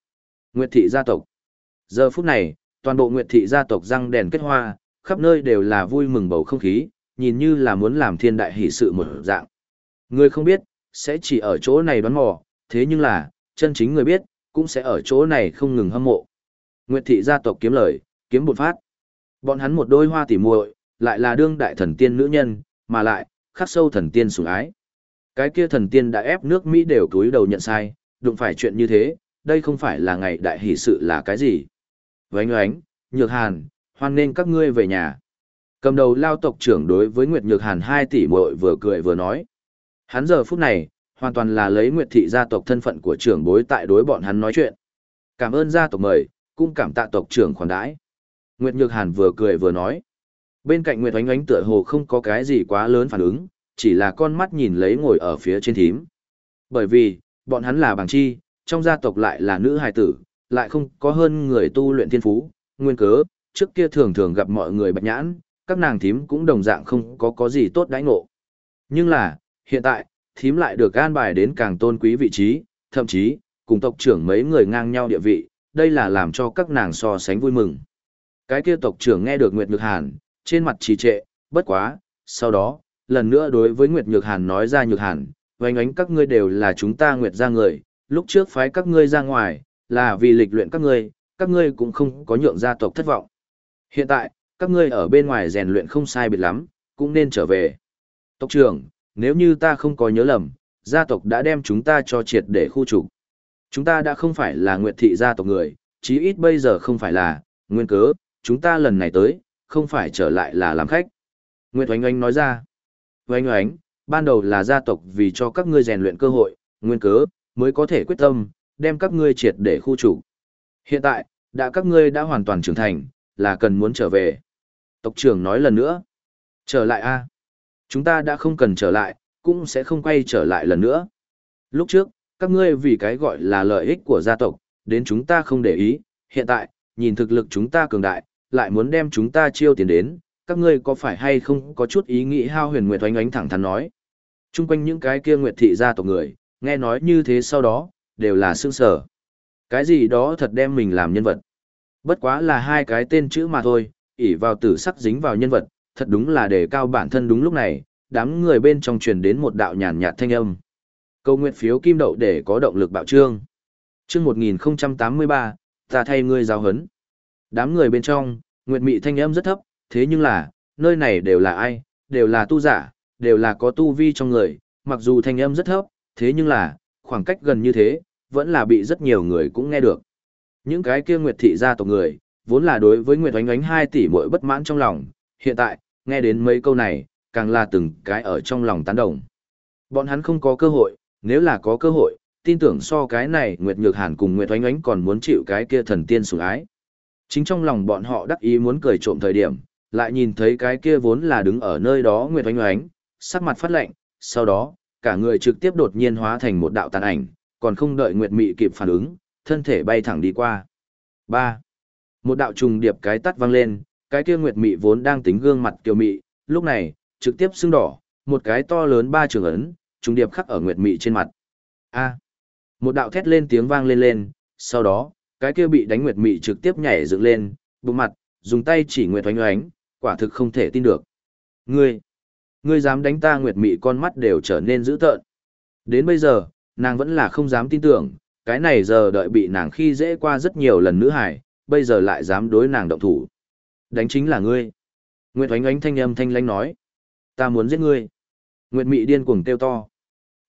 Speaker 1: Nguyệt thị gia tộc. Giờ phút này, toàn bộ Nguyệt thị gia tộc răng đèn kết hoa, khắp nơi đều là vui mừng bầu không khí, nhìn như là muốn làm thiên đại hỷ sự một dạng. Người không biết, sẽ chỉ ở chỗ này đoán mò, thế nhưng là, chân chính người biết, cũng sẽ ở chỗ này không ngừng hâm mộ. Nguyệt thị gia tộc kiếm lời, kiếm bột phát. Bọn hắn một đôi hoa tỉ muội, lại là đương đại thần tiên nữ nhân, mà lại, khắc sâu thần tiên sủng ái. Cái kia thần tiên đã ép nước Mỹ đều túi đầu nhận sai, đụng phải chuyện như thế, đây không phải là ngày đại hỷ sự là cái gì. Vánh oánh, Nhược Hàn, hoan nên các ngươi về nhà. Cầm đầu lao tộc trưởng đối với Nguyệt Nhược Hàn hai tỷ muội vừa cười vừa nói. Hắn giờ phút này, hoàn toàn là lấy Nguyệt thị gia tộc thân phận của trưởng bối tại đối bọn hắn nói chuyện. Cảm ơn gia tộc mời, cũng cảm tạ tộc trưởng khoản đãi. Nguyệt Nhược Hàn vừa cười vừa nói. Bên cạnh Nguyệt Oánh Oánh tựa hồ không có cái gì quá lớn phản ứng, chỉ là con mắt nhìn lấy ngồi ở phía trên thím. Bởi vì, bọn hắn là bằng chi, trong gia tộc lại là nữ hài tử, lại không có hơn người tu luyện thiên phú, nguyên cớ, trước kia thường thường gặp mọi người bạch nhãn, các nàng thím cũng đồng dạng không có có gì tốt đãi ngộ. Nhưng là, hiện tại, thím lại được an bài đến càng tôn quý vị trí, thậm chí, cùng tộc trưởng mấy người ngang nhau địa vị, đây là làm cho các nàng so sánh vui mừng. Cái kia tộc trưởng nghe được Nguyệt Nhược Hàn, trên mặt trì trệ, bất quá, sau đó, lần nữa đối với Nguyệt Nhược Hàn nói ra Nhược Hàn, vánh ánh các ngươi đều là chúng ta Nguyệt gia người, lúc trước phái các ngươi ra ngoài, là vì lịch luyện các ngươi, các ngươi cũng không có nhượng gia tộc thất vọng. Hiện tại, các ngươi ở bên ngoài rèn luyện không sai biệt lắm, cũng nên trở về. Tộc trưởng, nếu như ta không có nhớ lầm, gia tộc đã đem chúng ta cho triệt để khu trục. Chúng ta đã không phải là Nguyệt thị gia tộc người, chí ít bây giờ không phải là, nguyên cớ, chúng ta lần này tới, không phải trở lại là làm khách. Nguyệt Oánh Oánh nói ra, Oánh Oánh, ban đầu là gia tộc vì cho các ngươi rèn luyện cơ hội, nguyên cớ, mới có thể quyết tâm, đem các ngươi triệt để khu chủ. Hiện tại, đã các ngươi đã hoàn toàn trưởng thành, là cần muốn trở về. Tộc trưởng nói lần nữa, trở lại a Chúng ta đã không cần trở lại, cũng sẽ không quay trở lại lần nữa. Lúc trước, các ngươi vì cái gọi là lợi ích của gia tộc, đến chúng ta không để ý, hiện tại, nhìn thực lực chúng ta cường đại, lại muốn đem chúng ta chiêu tiền đến, các ngươi có phải hay không có chút ý nghĩ hao huyền nguyệt oánh oánh thẳng thắn nói. Trung quanh những cái kia nguyệt thị gia tộc người, nghe nói như thế sau đó, đều là sương sở. Cái gì đó thật đem mình làm nhân vật. Bất quá là hai cái tên chữ mà thôi, ỉ vào tử sắc dính vào nhân vật, thật đúng là để cao bản thân đúng lúc này, đám người bên trong truyền đến một đạo nhàn nhạt thanh âm. Câu nguyện phiếu kim đậu để có động lực bạo trương. Chương 1083, ta thay ngươi giáo hấn. Đám người bên trong, nguyệt mị thanh âm rất thấp, thế nhưng là, nơi này đều là ai, đều là tu giả, đều là có tu vi trong người, mặc dù thanh âm rất thấp, thế nhưng là, khoảng cách gần như thế, vẫn là bị rất nhiều người cũng nghe được. Những cái kia nguyệt thị gia tộc người, vốn là đối với nguyệt oánh oánh 2 tỷ mỗi bất mãn trong lòng, hiện tại, nghe đến mấy câu này, càng là từng cái ở trong lòng tán đồng. Bọn hắn không có cơ hội, nếu là có cơ hội, tin tưởng so cái này Nguyệt Nhược Hàn cùng Nguyệt Oánh Oánh còn muốn chịu cái kia thần tiên sủng ái. Chính trong lòng bọn họ đắc ý muốn cười trộm thời điểm, lại nhìn thấy cái kia vốn là đứng ở nơi đó Nguyệt Oánh Oánh, sắc mặt phát lạnh, sau đó, cả người trực tiếp đột nhiên hóa thành một đạo tàn ảnh, còn không đợi Nguyệt Mị kịp phản ứng, thân thể bay thẳng đi qua. 3. Một đạo trùng điệp cái tắt vang lên, cái kia Nguyệt Mị vốn đang tính gương mặt kiều mị, lúc này, trực tiếp sưng đỏ, một cái to lớn ba trường ấn, trùng điệp khắc ở Nguyệt Mị trên mặt. A. Một đạo thét lên tiếng vang lên lên, sau đó, cái kia bị đánh Nguyệt Mị trực tiếp nhảy dựng lên, bụng mặt, dùng tay chỉ Nguyệt Oánh Oánh, quả thực không thể tin được. Ngươi, ngươi dám đánh ta Nguyệt Mị con mắt đều trở nên dữ tợn. Đến bây giờ, nàng vẫn là không dám tin tưởng, cái này giờ đợi bị nàng khi dễ qua rất nhiều lần nữ hải, bây giờ lại dám đối nàng động thủ. Đánh chính là ngươi. Nguyệt Oánh Oánh thanh âm thanh lãnh nói, ta muốn giết ngươi. Nguyệt Mị điên cuồng kêu to.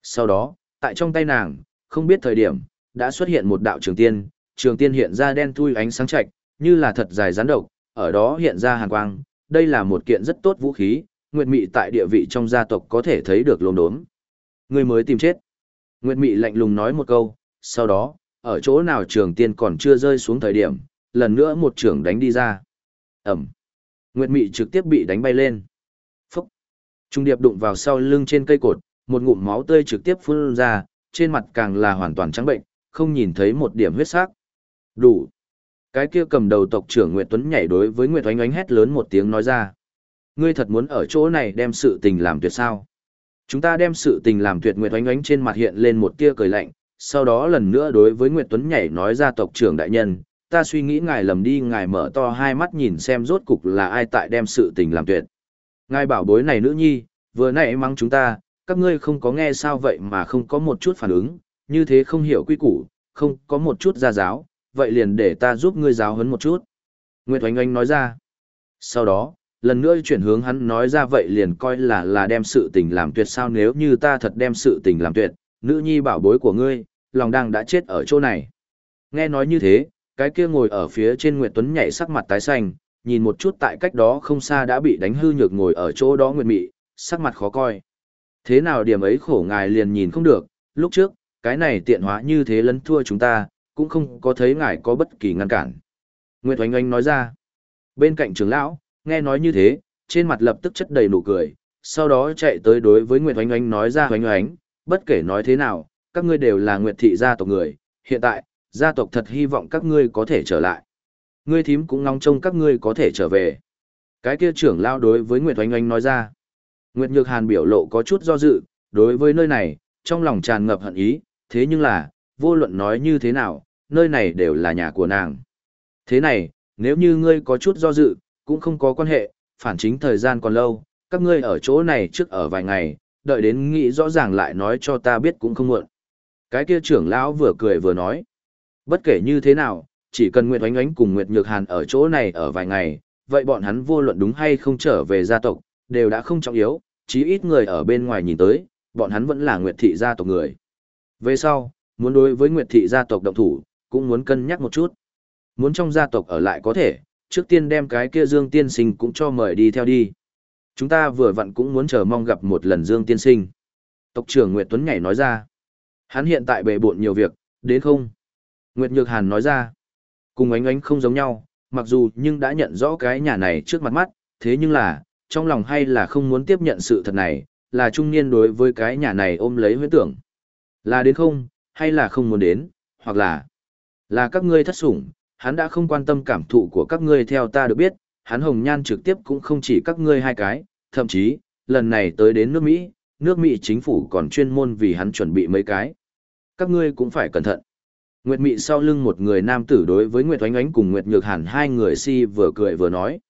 Speaker 1: Sau đó, tại trong tay nàng, không biết thời điểm, đã xuất hiện một đạo trường tiên, trường tiên hiện ra đen thui ánh sáng chạch, như là thật dài rắn độc, ở đó hiện ra hàn quang, đây là một kiện rất tốt vũ khí, Nguyệt Mị tại địa vị trong gia tộc có thể thấy được lồn đốm. Người mới tìm chết. Nguyệt Mị lạnh lùng nói một câu, sau đó, ở chỗ nào trường tiên còn chưa rơi xuống thời điểm, lần nữa một trường đánh đi ra. Ẩm. Nguyệt Mị trực tiếp bị đánh bay lên. Phúc. Trung điệp đụng vào sau lưng trên cây cột, một ngụm máu tươi trực tiếp phun ra, trên mặt càng là hoàn toàn trắng bệnh, không nhìn thấy một điểm huyết sắc. Đủ. Cái kia cầm đầu tộc trưởng Nguyệt Tuấn nhảy đối với Nguyệt Oánh Oánh hét lớn một tiếng nói ra. Ngươi thật muốn ở chỗ này đem sự tình làm tuyệt sao? Chúng ta đem sự tình làm tuyệt Nguyệt Oánh Oánh trên mặt hiện lên một tia cười lạnh, sau đó lần nữa đối với Nguyệt Tuấn nhảy nói ra tộc trưởng đại nhân, ta suy nghĩ ngài lầm đi ngài mở to hai mắt nhìn xem rốt cục là ai tại đem sự tình làm tuyệt. Ngài bảo bối này nữ nhi, vừa nãy mắng chúng ta, các ngươi không có nghe sao vậy mà không có một chút phản ứng, như thế không hiểu quy củ, không có một chút gia giáo, vậy liền để ta giúp ngươi giáo huấn một chút. Nguyệt Oanh Oanh nói ra. Sau đó, lần nữa chuyển hướng hắn nói ra vậy liền coi là là đem sự tình làm tuyệt sao nếu như ta thật đem sự tình làm tuyệt, nữ nhi bảo bối của ngươi, lòng đang đã chết ở chỗ này. Nghe nói như thế, cái kia ngồi ở phía trên Nguyệt Tuấn nhảy sắc mặt tái xanh, nhìn một chút tại cách đó không xa đã bị đánh hư nhược ngồi ở chỗ đó Nguyệt Mị, sắc mặt khó coi. Thế nào điểm ấy khổ ngài liền nhìn không được, lúc trước, cái này tiện hóa như thế lấn thua chúng ta, cũng không có thấy ngài có bất kỳ ngăn cản. Nguyệt Oanh Oanh nói ra. Bên cạnh trưởng lão, nghe nói như thế, trên mặt lập tức chất đầy nụ cười, sau đó chạy tới đối với Nguyệt Oanh Oanh nói ra Oanh Oanh, bất kể nói thế nào, các ngươi đều là Nguyệt thị gia tộc người, hiện tại, gia tộc thật hy vọng các ngươi có thể trở lại. Ngươi thím cũng ngóng trông các ngươi có thể trở về. Cái kia trưởng lão đối với Nguyệt Oanh Oanh nói ra. Nguyệt Nhược Hàn biểu lộ có chút do dự, đối với nơi này, trong lòng tràn ngập hận ý, thế nhưng là, vô luận nói như thế nào, nơi này đều là nhà của nàng. Thế này, nếu như ngươi có chút do dự, cũng không có quan hệ, phản chính thời gian còn lâu, các ngươi ở chỗ này trước ở vài ngày, đợi đến nghĩ rõ ràng lại nói cho ta biết cũng không muộn. Cái kia trưởng lão vừa cười vừa nói, bất kể như thế nào, chỉ cần Nguyệt Oánh Oánh cùng Nguyệt Nhược Hàn ở chỗ này ở vài ngày, vậy bọn hắn vô luận đúng hay không trở về gia tộc, đều đã không trọng yếu, chí ít người ở bên ngoài nhìn tới, bọn hắn vẫn là Nguyệt thị gia tộc người. Về sau, muốn đối với Nguyệt thị gia tộc động thủ, cũng muốn cân nhắc một chút. Muốn trong gia tộc ở lại có thể, trước tiên đem cái kia Dương tiên sinh cũng cho mời đi theo đi. Chúng ta vừa vặn cũng muốn chờ mong gặp một lần Dương tiên sinh. Tộc trưởng Nguyệt Tuấn nhảy nói ra. Hắn hiện tại bề bộn nhiều việc, đến không? Nguyệt Nhược Hàn nói ra. Cùng ánh ánh không giống nhau, mặc dù nhưng đã nhận rõ cái nhà này trước mặt mắt, thế nhưng là, trong lòng hay là không muốn tiếp nhận sự thật này, là trung niên đối với cái nhà này ôm lấy huyễn tưởng. Là đến không, hay là không muốn đến, hoặc là là các ngươi thất sủng, hắn đã không quan tâm cảm thụ của các ngươi theo ta được biết, hắn hồng nhan trực tiếp cũng không chỉ các ngươi hai cái, thậm chí, lần này tới đến nước Mỹ, nước Mỹ chính phủ còn chuyên môn vì hắn chuẩn bị mấy cái. Các ngươi cũng phải cẩn thận. Nguyệt Mị sau lưng một người nam tử đối với Nguyệt Oánh Oánh cùng Nguyệt Nhược Hàn hai người si vừa cười vừa nói.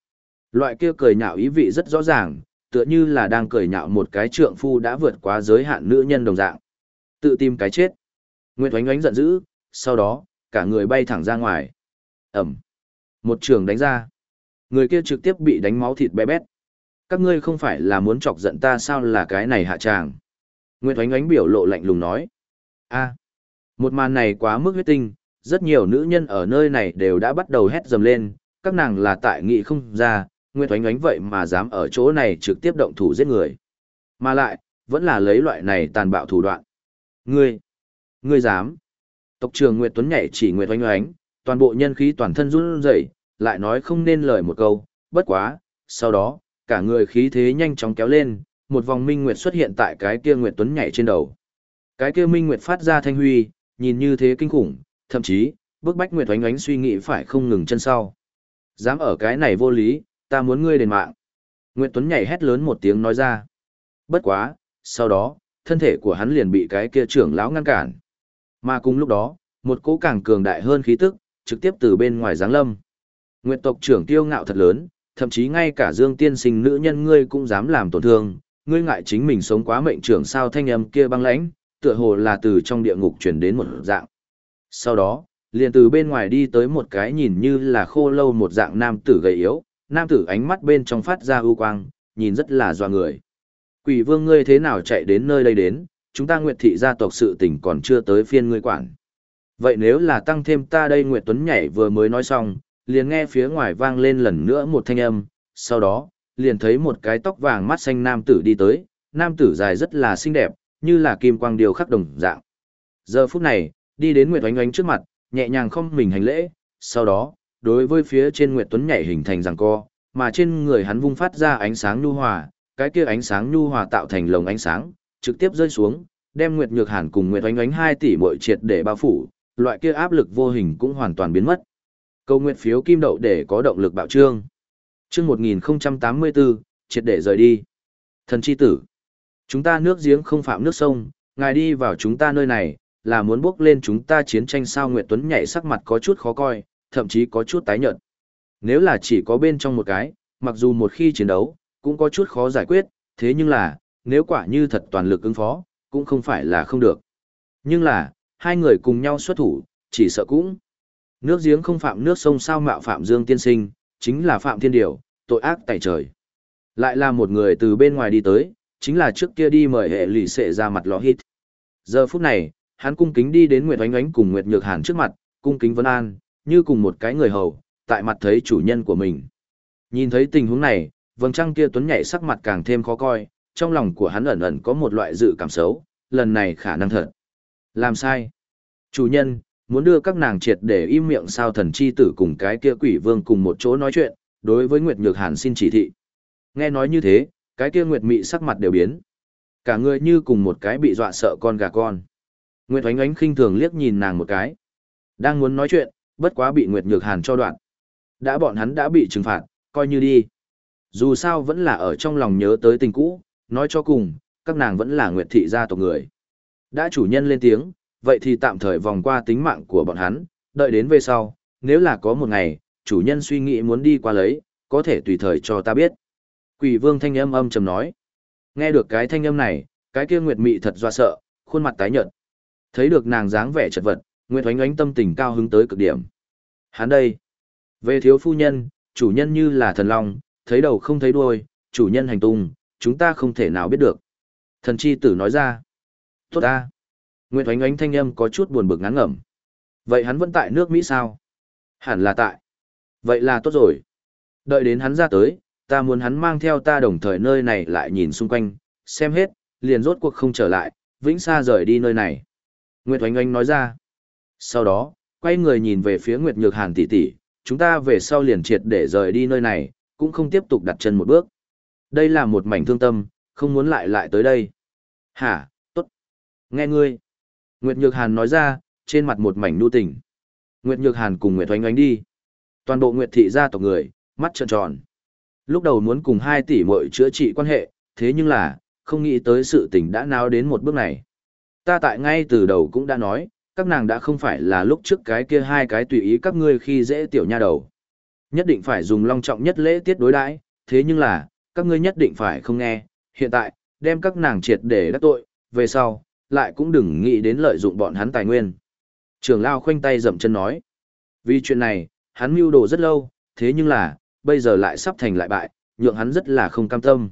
Speaker 1: Loại kia cười nhạo ý vị rất rõ ràng, tựa như là đang cười nhạo một cái trượng phu đã vượt quá giới hạn nữ nhân đồng dạng. Tự tìm cái chết. Nguyệt Oánh Oánh giận dữ, sau đó, cả người bay thẳng ra ngoài. Ẩm. Một trường đánh ra. Người kia trực tiếp bị đánh máu thịt bé bét. Các ngươi không phải là muốn chọc giận ta sao là cái này hạ tràng. Nguyệt Oánh Oánh biểu lộ lạnh lùng nói. a một màn này quá mức huyết tinh, rất nhiều nữ nhân ở nơi này đều đã bắt đầu hét dầm lên, các nàng là tại nghị không ra, Nguyệt Oánh Oánh vậy mà dám ở chỗ này trực tiếp động thủ giết người. Mà lại, vẫn là lấy loại này tàn bạo thủ đoạn. Ngươi, ngươi dám. Tộc trưởng Nguyệt Tuấn nhảy chỉ Nguyệt Oanh Oánh, toàn bộ nhân khí toàn thân run rẩy, lại nói không nên lời một câu, bất quá, sau đó, cả người khí thế nhanh chóng kéo lên, một vòng minh nguyệt xuất hiện tại cái kia Nguyệt Tuấn nhảy trên đầu. Cái kia minh nguyệt phát ra thanh huy, nhìn như thế kinh khủng, thậm chí, bức bách Nguyệt Oánh Oánh suy nghĩ phải không ngừng chân sau. Dám ở cái này vô lý, ta muốn ngươi đền mạng. Nguyệt Tuấn nhảy hét lớn một tiếng nói ra. Bất quá, sau đó, thân thể của hắn liền bị cái kia trưởng lão ngăn cản. Mà cùng lúc đó, một cỗ càng cường đại hơn khí tức, trực tiếp từ bên ngoài giáng lâm. Nguyệt tộc trưởng tiêu ngạo thật lớn, thậm chí ngay cả Dương tiên sinh nữ nhân ngươi cũng dám làm tổn thương, ngươi ngại chính mình sống quá mệnh trưởng sao thanh âm kia băng lãnh, tựa hồ là từ trong địa ngục chuyển đến một dạng. Sau đó, liền từ bên ngoài đi tới một cái nhìn như là khô lâu một dạng nam tử gầy yếu, nam tử ánh mắt bên trong phát ra ưu quang, nhìn rất là doa người. Quỷ vương ngươi thế nào chạy đến nơi đây đến, chúng ta Nguyệt thị gia tộc sự tình còn chưa tới phiên ngươi quản. Vậy nếu là tăng thêm ta đây Nguyệt Tuấn nhảy vừa mới nói xong, liền nghe phía ngoài vang lên lần nữa một thanh âm, sau đó, liền thấy một cái tóc vàng mắt xanh nam tử đi tới, nam tử dài rất là xinh đẹp, như là kim quang điều khắc đồng dạng. Giờ phút này, đi đến Nguyệt Oánh Oánh trước mặt, nhẹ nhàng không mình hành lễ, sau đó, đối với phía trên Nguyệt Tuấn nhảy hình thành rằng co, mà trên người hắn vung phát ra ánh sáng nhu hòa, cái kia ánh sáng nhu hòa tạo thành lồng ánh sáng, trực tiếp rơi xuống, đem Nguyệt Nhược Hàn cùng Nguyệt Oánh Oánh hai tỷ muội triệt để bao phủ, loại kia áp lực vô hình cũng hoàn toàn biến mất. Câu nguyện phiếu kim đậu để có động lực bạo trương. Chương 1084, triệt để rời đi. Thần chi tử. Chúng ta nước giếng không phạm nước sông, ngài đi vào chúng ta nơi này, là muốn bước lên chúng ta chiến tranh sao Nguyệt Tuấn nhảy sắc mặt có chút khó coi, thậm chí có chút tái nhợt. Nếu là chỉ có bên trong một cái, mặc dù một khi chiến đấu, cũng có chút khó giải quyết, thế nhưng là, nếu quả như thật toàn lực ứng phó, cũng không phải là không được. Nhưng là, hai người cùng nhau xuất thủ, chỉ sợ cũng. Nước giếng không phạm nước sông sao mạo phạm Dương tiên sinh, chính là phạm thiên điều, tội ác tại trời. Lại là một người từ bên ngoài đi tới, chính là trước kia đi mời hệ lì xệ ra mặt lò hít. Giờ phút này, hắn cung kính đi đến Nguyệt Oánh Oánh cùng Nguyệt Nhược Hàn trước mặt, cung kính vấn an, như cùng một cái người hầu, tại mặt thấy chủ nhân của mình. Nhìn thấy tình huống này, vầng trăng kia tuấn nhảy sắc mặt càng thêm khó coi, trong lòng của hắn ẩn ẩn có một loại dự cảm xấu, lần này khả năng thật. Làm sai. Chủ nhân, muốn đưa các nàng triệt để im miệng sao thần chi tử cùng cái kia quỷ vương cùng một chỗ nói chuyện, đối với Nguyệt Nhược Hàn xin chỉ thị. Nghe nói như thế, cái kia Nguyệt Mị sắc mặt đều biến. Cả người như cùng một cái bị dọa sợ con gà con. Nguyệt Oánh Oánh khinh thường liếc nhìn nàng một cái. Đang muốn nói chuyện, bất quá bị Nguyệt Nhược Hàn cho đoạn. Đã bọn hắn đã bị trừng phạt, coi như đi. Dù sao vẫn là ở trong lòng nhớ tới tình cũ, nói cho cùng, các nàng vẫn là Nguyệt thị gia tộc người. Đã chủ nhân lên tiếng, vậy thì tạm thời vòng qua tính mạng của bọn hắn, đợi đến về sau, nếu là có một ngày, chủ nhân suy nghĩ muốn đi qua lấy, có thể tùy thời cho ta biết. Quỷ vương thanh âm âm trầm nói. Nghe được cái thanh âm này, cái kia Nguyệt Mị thật doa sợ, khuôn mặt tái nhợt. Thấy được nàng dáng vẻ chật vật, Nguyệt Oánh Oánh tâm tình cao hứng tới cực điểm. Hắn đây, về thiếu phu nhân, chủ nhân như là thần long, thấy đầu không thấy đuôi, chủ nhân hành tung, chúng ta không thể nào biết được. Thần chi tử nói ra. Tốt ta. Nguyệt oánh oánh thanh âm có chút buồn bực ngán ngẩm. Vậy hắn vẫn tại nước Mỹ sao? Hẳn là tại. Vậy là tốt rồi. Đợi đến hắn ra tới, ta muốn hắn mang theo ta đồng thời nơi này lại nhìn xung quanh, xem hết, liền rốt cuộc không trở lại, vĩnh xa rời đi nơi này. Nguyệt oánh oánh nói ra. Sau đó, quay người nhìn về phía Nguyệt Nhược Hàn tỷ tỷ, chúng ta về sau liền triệt để rời đi nơi này, cũng không tiếp tục đặt chân một bước. Đây là một mảnh thương tâm, không muốn lại lại tới đây. Hả, tốt. Nghe ngươi. Nguyệt Nhược Hàn nói ra, trên mặt một mảnh nu tình. Nguyệt Nhược Hàn cùng Nguyệt Oanh Oanh đi. Toàn bộ Nguyệt thị gia tộc người, mắt trợn tròn. Lúc đầu muốn cùng hai tỷ muội chữa trị quan hệ, thế nhưng là, không nghĩ tới sự tình đã náo đến một bước này. Ta tại ngay từ đầu cũng đã nói, các nàng đã không phải là lúc trước cái kia hai cái tùy ý các ngươi khi dễ tiểu nha đầu. Nhất định phải dùng long trọng nhất lễ tiết đối đãi, thế nhưng là, các ngươi nhất định phải không nghe, hiện tại, đem các nàng triệt để đắc tội, về sau, lại cũng đừng nghĩ đến lợi dụng bọn hắn tài nguyên. Trường Lao khoanh tay dậm chân nói. Vì chuyện này, hắn mưu đồ rất lâu, thế nhưng là, bây giờ lại sắp thành lại bại, nhượng hắn rất là không cam tâm.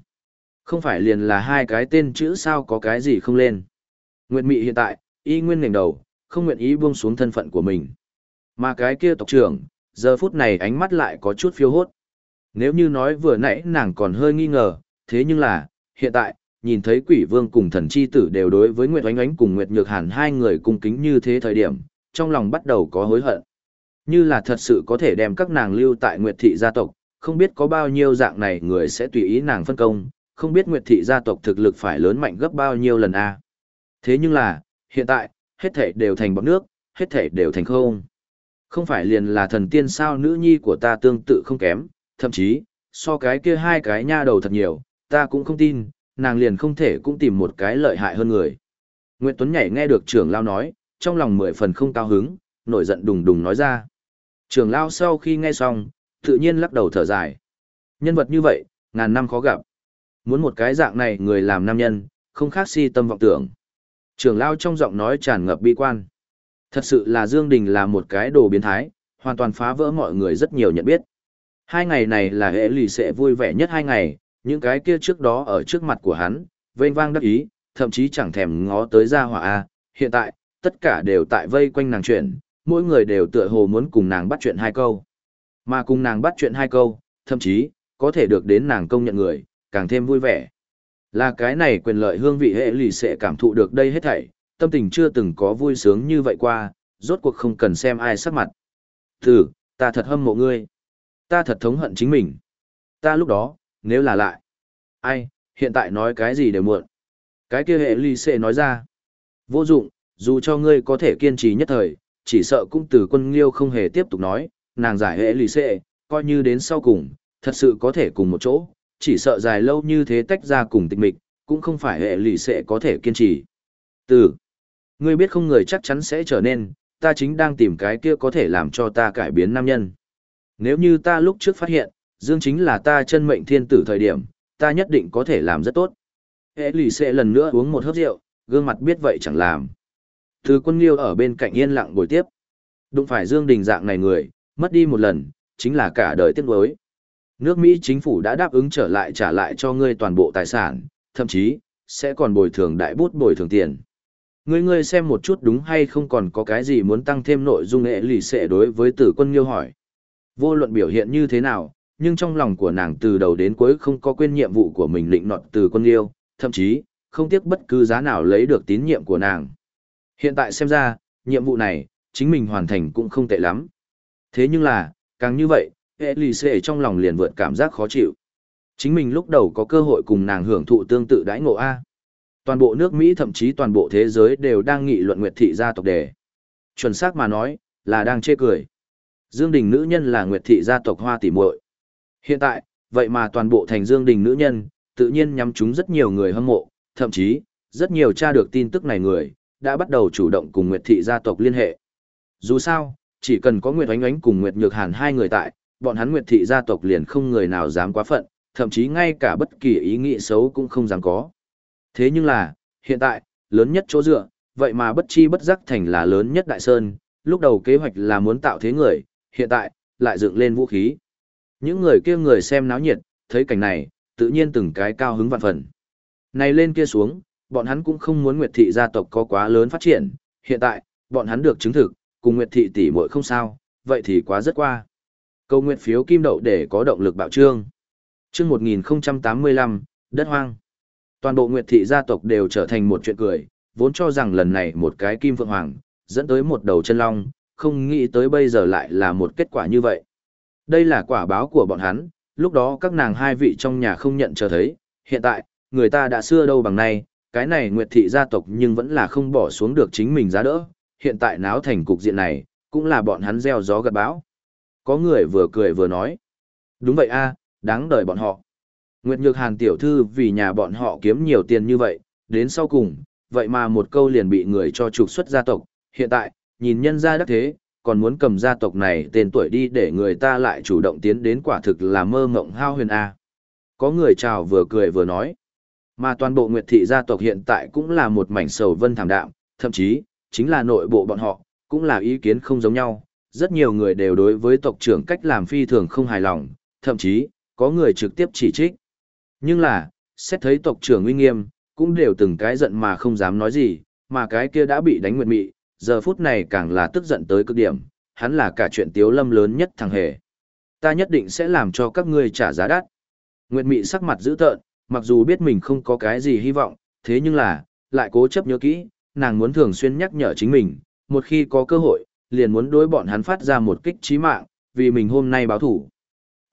Speaker 1: Không phải liền là hai cái tên chữ sao có cái gì không lên. Nguyệt Mị hiện tại, y nguyên ngành đầu, không nguyện ý buông xuống thân phận của mình. Mà cái kia tộc trưởng, giờ phút này ánh mắt lại có chút phiêu hốt. Nếu như nói vừa nãy nàng còn hơi nghi ngờ, thế nhưng là, hiện tại, nhìn thấy quỷ vương cùng thần chi tử đều đối với Nguyệt Oánh Oánh cùng Nguyệt Nhược Hàn hai người cung kính như thế thời điểm, trong lòng bắt đầu có hối hận. Như là thật sự có thể đem các nàng lưu tại Nguyệt thị gia tộc, không biết có bao nhiêu dạng này người sẽ tùy ý nàng phân công, không biết Nguyệt thị gia tộc thực lực phải lớn mạnh gấp bao nhiêu lần a. Thế nhưng là, hiện tại, hết thể đều thành bọt nước, hết thể đều thành không. Không phải liền là thần tiên sao nữ nhi của ta tương tự không kém, thậm chí, so cái kia hai cái nha đầu thật nhiều, ta cũng không tin, nàng liền không thể cũng tìm một cái lợi hại hơn người. Nguyệt Tuấn nhảy nghe được trưởng lao nói, trong lòng mười phần không cao hứng, nổi giận đùng đùng nói ra. Trưởng lao sau khi nghe xong, tự nhiên lắc đầu thở dài. Nhân vật như vậy, ngàn năm khó gặp. Muốn một cái dạng này người làm nam nhân, không khác si tâm vọng tưởng. Trưởng lao trong giọng nói tràn ngập bi quan. Thật sự là Dương Đình là một cái đồ biến thái, hoàn toàn phá vỡ mọi người rất nhiều nhận biết. Hai ngày này là hệ lì sẽ vui vẻ nhất hai ngày, những cái kia trước đó ở trước mặt của hắn, vênh vang đắc ý, thậm chí chẳng thèm ngó tới ra hỏa A, hiện tại, tất cả đều tại vây quanh nàng chuyện, mỗi người đều tựa hồ muốn cùng nàng bắt chuyện hai câu. Mà cùng nàng bắt chuyện hai câu, thậm chí, có thể được đến nàng công nhận người, càng thêm vui vẻ. Là cái này quyền lợi hương vị hệ lì sẽ cảm thụ được đây hết thảy, tâm tình chưa từng có vui sướng như vậy qua, rốt cuộc không cần xem ai sắc mặt. Thử, ta thật hâm mộ ngươi. Ta thật thống hận chính mình. Ta lúc đó, nếu là lại. Ai, hiện tại nói cái gì đều muộn. Cái kia hệ ly xệ nói ra. Vô dụng, dù cho ngươi có thể kiên trì nhất thời, chỉ sợ cũng từ quân liêu không hề tiếp tục nói, nàng giải hệ ly xệ, coi như đến sau cùng, thật sự có thể cùng một chỗ, chỉ sợ dài lâu như thế tách ra cùng tịch mịch, cũng không phải hệ lì sẽ có thể kiên trì. Từ, ngươi biết không người chắc chắn sẽ trở nên, ta chính đang tìm cái kia có thể làm cho ta cải biến nam nhân. Nếu như ta lúc trước phát hiện, Dương chính là ta chân mệnh thiên tử thời điểm, ta nhất định có thể làm rất tốt. Hệ lì sẽ lần nữa uống một hớp rượu, gương mặt biết vậy chẳng làm. Từ quân liêu ở bên cạnh yên lặng ngồi tiếp. Đụng phải Dương Đình dạng này người, mất đi một lần, chính là cả đời tiếc nuối. Nước Mỹ chính phủ đã đáp ứng trở lại trả lại cho ngươi toàn bộ tài sản, thậm chí, sẽ còn bồi thường đại bút bồi thường tiền. Ngươi ngươi xem một chút đúng hay không còn có cái gì muốn tăng thêm nội dung hệ lì xệ đối với tử quân liêu hỏi. Vô luận biểu hiện như thế nào, nhưng trong lòng của nàng từ đầu đến cuối không có quên nhiệm vụ của mình định nọt từ quân yêu, thậm chí, không tiếc bất cứ giá nào lấy được tín nhiệm của nàng. Hiện tại xem ra, nhiệm vụ này, chính mình hoàn thành cũng không tệ lắm. Thế nhưng là, càng như vậy, Elise trong lòng liền vượt cảm giác khó chịu. Chính mình lúc đầu có cơ hội cùng nàng hưởng thụ tương tự đãi ngộ A. Toàn bộ nước Mỹ thậm chí toàn bộ thế giới đều đang nghị luận Nguyệt Thị gia tộc đề. Chuẩn xác mà nói, là đang chê cười. Dương Đình nữ nhân là Nguyệt Thị gia tộc hoa tỷ muội. Hiện tại, vậy mà toàn bộ thành Dương Đình nữ nhân, tự nhiên nhắm chúng rất nhiều người hâm mộ, thậm chí, rất nhiều tra được tin tức này người, đã bắt đầu chủ động cùng Nguyệt Thị gia tộc liên hệ. Dù sao, chỉ cần có Nguyệt Oánh Oánh cùng Nguyệt Nhược Hàn hai người tại, bọn hắn Nguyệt Thị gia tộc liền không người nào dám quá phận, thậm chí ngay cả bất kỳ ý nghĩ xấu cũng không dám có. Thế nhưng là, hiện tại, lớn nhất chỗ dựa, vậy mà bất chi bất giác thành là lớn nhất đại sơn, lúc đầu kế hoạch là muốn tạo thế người, hiện tại, lại dựng lên vũ khí. Những người kia người xem náo nhiệt, thấy cảnh này, tự nhiên từng cái cao hứng vạn phần. Này lên kia xuống, bọn hắn cũng không muốn Nguyệt thị gia tộc có quá lớn phát triển, hiện tại, bọn hắn được chứng thực, cùng Nguyệt thị tỷ muội không sao, vậy thì quá rất qua. Câu nguyện phiếu kim đậu để có động lực bạo trương. Chương 1085, đất hoang. Toàn bộ Nguyệt thị gia tộc đều trở thành một chuyện cười, vốn cho rằng lần này một cái kim phượng hoàng, dẫn tới một đầu chân long, không nghĩ tới bây giờ lại là một kết quả như vậy. Đây là quả báo của bọn hắn, lúc đó các nàng hai vị trong nhà không nhận chờ thấy, hiện tại, người ta đã xưa đâu bằng nay, cái này Nguyệt thị gia tộc nhưng vẫn là không bỏ xuống được chính mình giá đỡ, hiện tại náo thành cục diện này, cũng là bọn hắn gieo gió gặt bão. Có người vừa cười vừa nói, đúng vậy a, đáng đời bọn họ. Nguyệt Nhược Hàn tiểu thư vì nhà bọn họ kiếm nhiều tiền như vậy, đến sau cùng, vậy mà một câu liền bị người cho trục xuất gia tộc, hiện tại, nhìn nhân gia đắc thế, còn muốn cầm gia tộc này tên tuổi đi để người ta lại chủ động tiến đến quả thực là mơ mộng hao huyền A. Có người chào vừa cười vừa nói. Mà toàn bộ Nguyệt thị gia tộc hiện tại cũng là một mảnh sầu vân thảm đạm, thậm chí, chính là nội bộ bọn họ, cũng là ý kiến không giống nhau. Rất nhiều người đều đối với tộc trưởng cách làm phi thường không hài lòng, thậm chí, có người trực tiếp chỉ trích. Nhưng là, xét thấy tộc trưởng uy nghiêm, cũng đều từng cái giận mà không dám nói gì, mà cái kia đã bị đánh nguyệt mị, giờ phút này càng là tức giận tới cực điểm, hắn là cả chuyện tiếu lâm lớn nhất thằng hề. Ta nhất định sẽ làm cho các ngươi trả giá đắt. Nguyệt mị sắc mặt dữ tợn, mặc dù biết mình không có cái gì hy vọng, thế nhưng là, lại cố chấp nhớ kỹ, nàng muốn thường xuyên nhắc nhở chính mình, một khi có cơ hội, liền muốn đối bọn hắn phát ra một kích trí mạng, vì mình hôm nay báo thủ.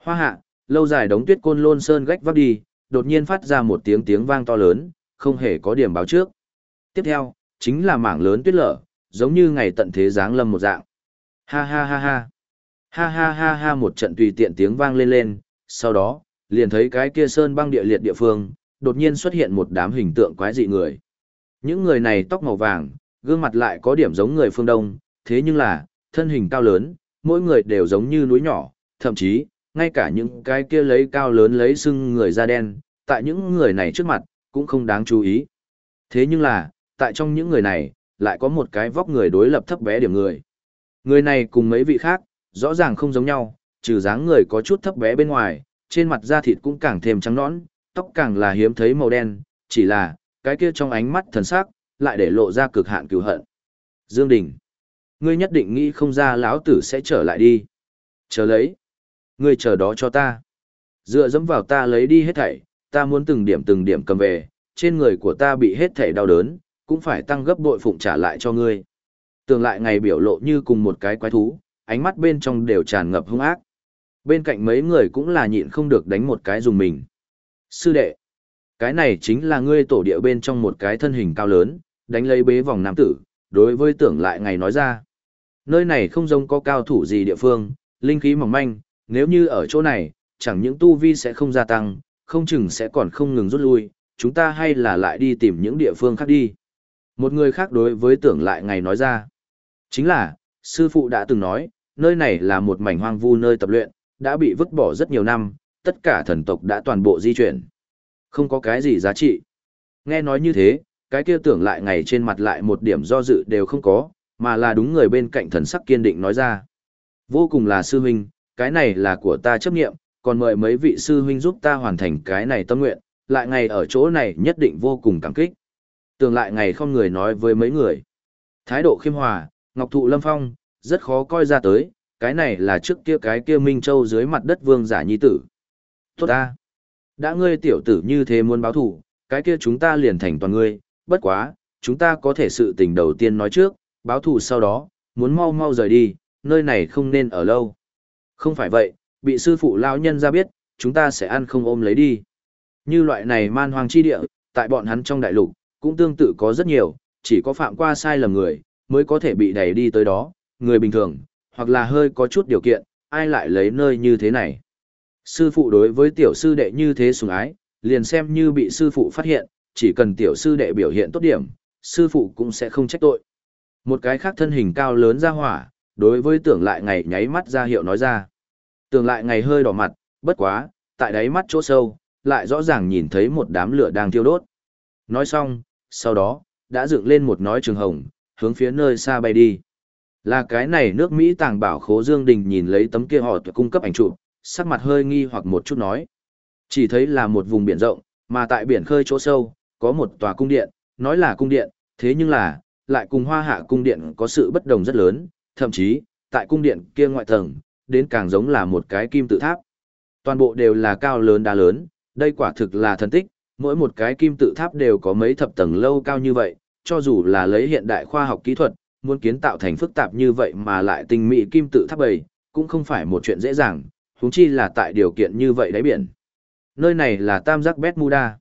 Speaker 1: Hoa hạ, lâu dài đống tuyết côn lôn sơn gách vác đi, đột nhiên phát ra một tiếng tiếng vang to lớn, không hề có điểm báo trước. Tiếp theo, chính là mảng lớn tuyết lở, giống như ngày tận thế giáng lâm một dạng. Ha ha ha ha. Ha ha ha ha một trận tùy tiện tiếng vang lên lên, sau đó, liền thấy cái kia sơn băng địa liệt địa phương, đột nhiên xuất hiện một đám hình tượng quái dị người. Những người này tóc màu vàng, gương mặt lại có điểm giống người phương Đông, thế nhưng là, thân hình cao lớn, mỗi người đều giống như núi nhỏ, thậm chí, ngay cả những cái kia lấy cao lớn lấy sưng người da đen, tại những người này trước mặt, cũng không đáng chú ý. Thế nhưng là, tại trong những người này, lại có một cái vóc người đối lập thấp bé điểm người. Người này cùng mấy vị khác, rõ ràng không giống nhau, trừ dáng người có chút thấp bé bên ngoài, trên mặt da thịt cũng càng thêm trắng nõn, tóc càng là hiếm thấy màu đen, chỉ là, cái kia trong ánh mắt thần sắc, lại để lộ ra cực hạn cứu hận. Dương Đình, ngươi nhất định nghĩ không ra lão tử sẽ trở lại đi. Chờ lấy. Ngươi chờ đó cho ta. Dựa dẫm vào ta lấy đi hết thảy, ta muốn từng điểm từng điểm cầm về, trên người của ta bị hết thảy đau đớn, cũng phải tăng gấp bội phụng trả lại cho ngươi. Tưởng lại ngày biểu lộ như cùng một cái quái thú, ánh mắt bên trong đều tràn ngập hung ác. Bên cạnh mấy người cũng là nhịn không được đánh một cái dùng mình. Sư đệ, cái này chính là ngươi tổ địa bên trong một cái thân hình cao lớn, đánh lấy bế vòng nam tử, đối với tưởng lại ngày nói ra. Nơi này không giống có cao thủ gì địa phương, linh khí mỏng manh, nếu như ở chỗ này, chẳng những tu vi sẽ không gia tăng, không chừng sẽ còn không ngừng rút lui, chúng ta hay là lại đi tìm những địa phương khác đi. Một người khác đối với tưởng lại ngày nói ra. Chính là, sư phụ đã từng nói, nơi này là một mảnh hoang vu nơi tập luyện, đã bị vứt bỏ rất nhiều năm, tất cả thần tộc đã toàn bộ di chuyển. Không có cái gì giá trị. Nghe nói như thế, cái kia tưởng lại ngày trên mặt lại một điểm do dự đều không có, mà là đúng người bên cạnh thần sắc kiên định nói ra. Vô cùng là sư huynh, cái này là của ta chấp nghiệm, còn mời mấy vị sư huynh giúp ta hoàn thành cái này tâm nguyện, lại ngày ở chỗ này nhất định vô cùng cảm kích. Tường lại ngày không người nói với mấy người. Thái độ khiêm hòa, Ngọc Thụ Lâm Phong, rất khó coi ra tới, cái này là trước kia cái kia Minh Châu dưới mặt đất vương giả nhi tử. Tốt ta! Đã ngươi tiểu tử như thế muốn báo thủ, cái kia chúng ta liền thành toàn ngươi, bất quá, chúng ta có thể sự tình đầu tiên nói trước, báo thủ sau đó, muốn mau mau rời đi, nơi này không nên ở lâu. Không phải vậy, bị sư phụ lão nhân ra biết, chúng ta sẽ ăn không ôm lấy đi. Như loại này man hoang chi địa, tại bọn hắn trong đại lục, cũng tương tự có rất nhiều, chỉ có phạm qua sai lầm người, mới có thể bị đẩy đi tới đó, người bình thường, hoặc là hơi có chút điều kiện, ai lại lấy nơi như thế này. Sư phụ đối với tiểu sư đệ như thế sủng ái, liền xem như bị sư phụ phát hiện, chỉ cần tiểu sư đệ biểu hiện tốt điểm, sư phụ cũng sẽ không trách tội. Một cái khác thân hình cao lớn ra hỏa, đối với tưởng lại ngày nháy mắt ra hiệu nói ra. Tưởng lại ngày hơi đỏ mặt, bất quá, tại đáy mắt chỗ sâu, lại rõ ràng nhìn thấy một đám lửa đang thiêu đốt. Nói xong, sau đó, đã dựng lên một nói trường hồng, hướng phía nơi xa bay đi. Là cái này nước Mỹ tàng bảo khố Dương Đình nhìn lấy tấm kia họ cung cấp ảnh chụp, sắc mặt hơi nghi hoặc một chút nói. Chỉ thấy là một vùng biển rộng, mà tại biển khơi chỗ sâu, có một tòa cung điện, nói là cung điện, thế nhưng là, lại cùng hoa hạ cung điện có sự bất đồng rất lớn, thậm chí, tại cung điện kia ngoại tầng, đến càng giống là một cái kim tự tháp. Toàn bộ đều là cao lớn đá lớn, đây quả thực là thần tích, mỗi một cái kim tự tháp đều có mấy thập tầng lâu cao như vậy, cho dù là lấy hiện đại khoa học kỹ thuật, muốn kiến tạo thành phức tạp như vậy mà lại tinh mỹ kim tự tháp bầy, cũng không phải một chuyện dễ dàng, huống chi là tại điều kiện như vậy đáy biển. Nơi này là Tam giác Bermuda,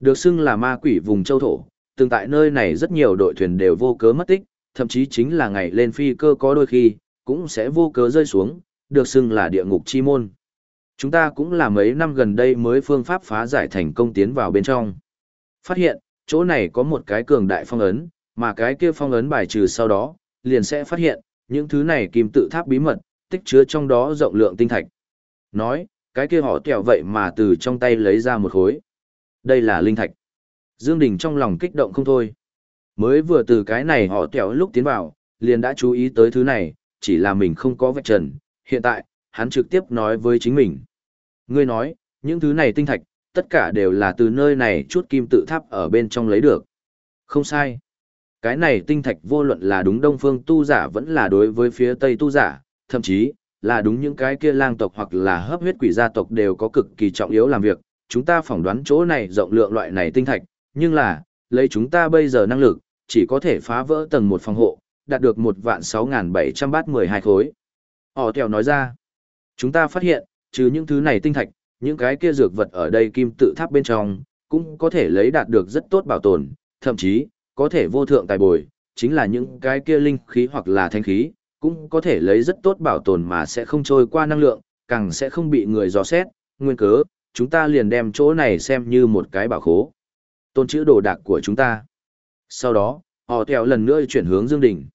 Speaker 1: được xưng là ma quỷ vùng châu thổ, từng tại nơi này rất nhiều đội thuyền đều vô cớ mất tích, thậm chí chính là ngày lên phi cơ có đôi khi, cũng sẽ vô cớ rơi xuống, được xưng là địa ngục chi môn. Chúng ta cũng là mấy năm gần đây mới phương pháp phá giải thành công tiến vào bên trong. Phát hiện, chỗ này có một cái cường đại phong ấn, mà cái kia phong ấn bài trừ sau đó, liền sẽ phát hiện, những thứ này kim tự tháp bí mật, tích chứa trong đó rộng lượng tinh thạch. Nói, cái kia họ kẹo vậy mà từ trong tay lấy ra một khối. Đây là linh thạch. Dương Đình trong lòng kích động không thôi. Mới vừa từ cái này họ kẹo lúc tiến vào, liền đã chú ý tới thứ này, chỉ là mình không có vạch trần. Hiện tại, hắn trực tiếp nói với chính mình. Ngươi nói, những thứ này tinh thạch, tất cả đều là từ nơi này chút kim tự tháp ở bên trong lấy được. Không sai. Cái này tinh thạch vô luận là đúng đông phương tu giả vẫn là đối với phía tây tu giả, thậm chí, là đúng những cái kia lang tộc hoặc là hấp huyết quỷ gia tộc đều có cực kỳ trọng yếu làm việc. Chúng ta phỏng đoán chỗ này rộng lượng loại này tinh thạch, nhưng là, lấy chúng ta bây giờ năng lực, chỉ có thể phá vỡ tầng một phòng hộ, đạt được một vạn sáu bảy trăm bát mười hai khối. Họ theo nói ra, chúng ta phát hiện, trừ những thứ này tinh thạch, những cái kia dược vật ở đây kim tự tháp bên trong, cũng có thể lấy đạt được rất tốt bảo tồn, thậm chí, có thể vô thượng tài bồi, chính là những cái kia linh khí hoặc là thanh khí, cũng có thể lấy rất tốt bảo tồn mà sẽ không trôi qua năng lượng, càng sẽ không bị người dò xét, nguyên cớ, chúng ta liền đem chỗ này xem như một cái bảo khố. Tôn chữ đồ đạc của chúng ta. Sau đó, họ theo lần nữa chuyển hướng Dương Đình.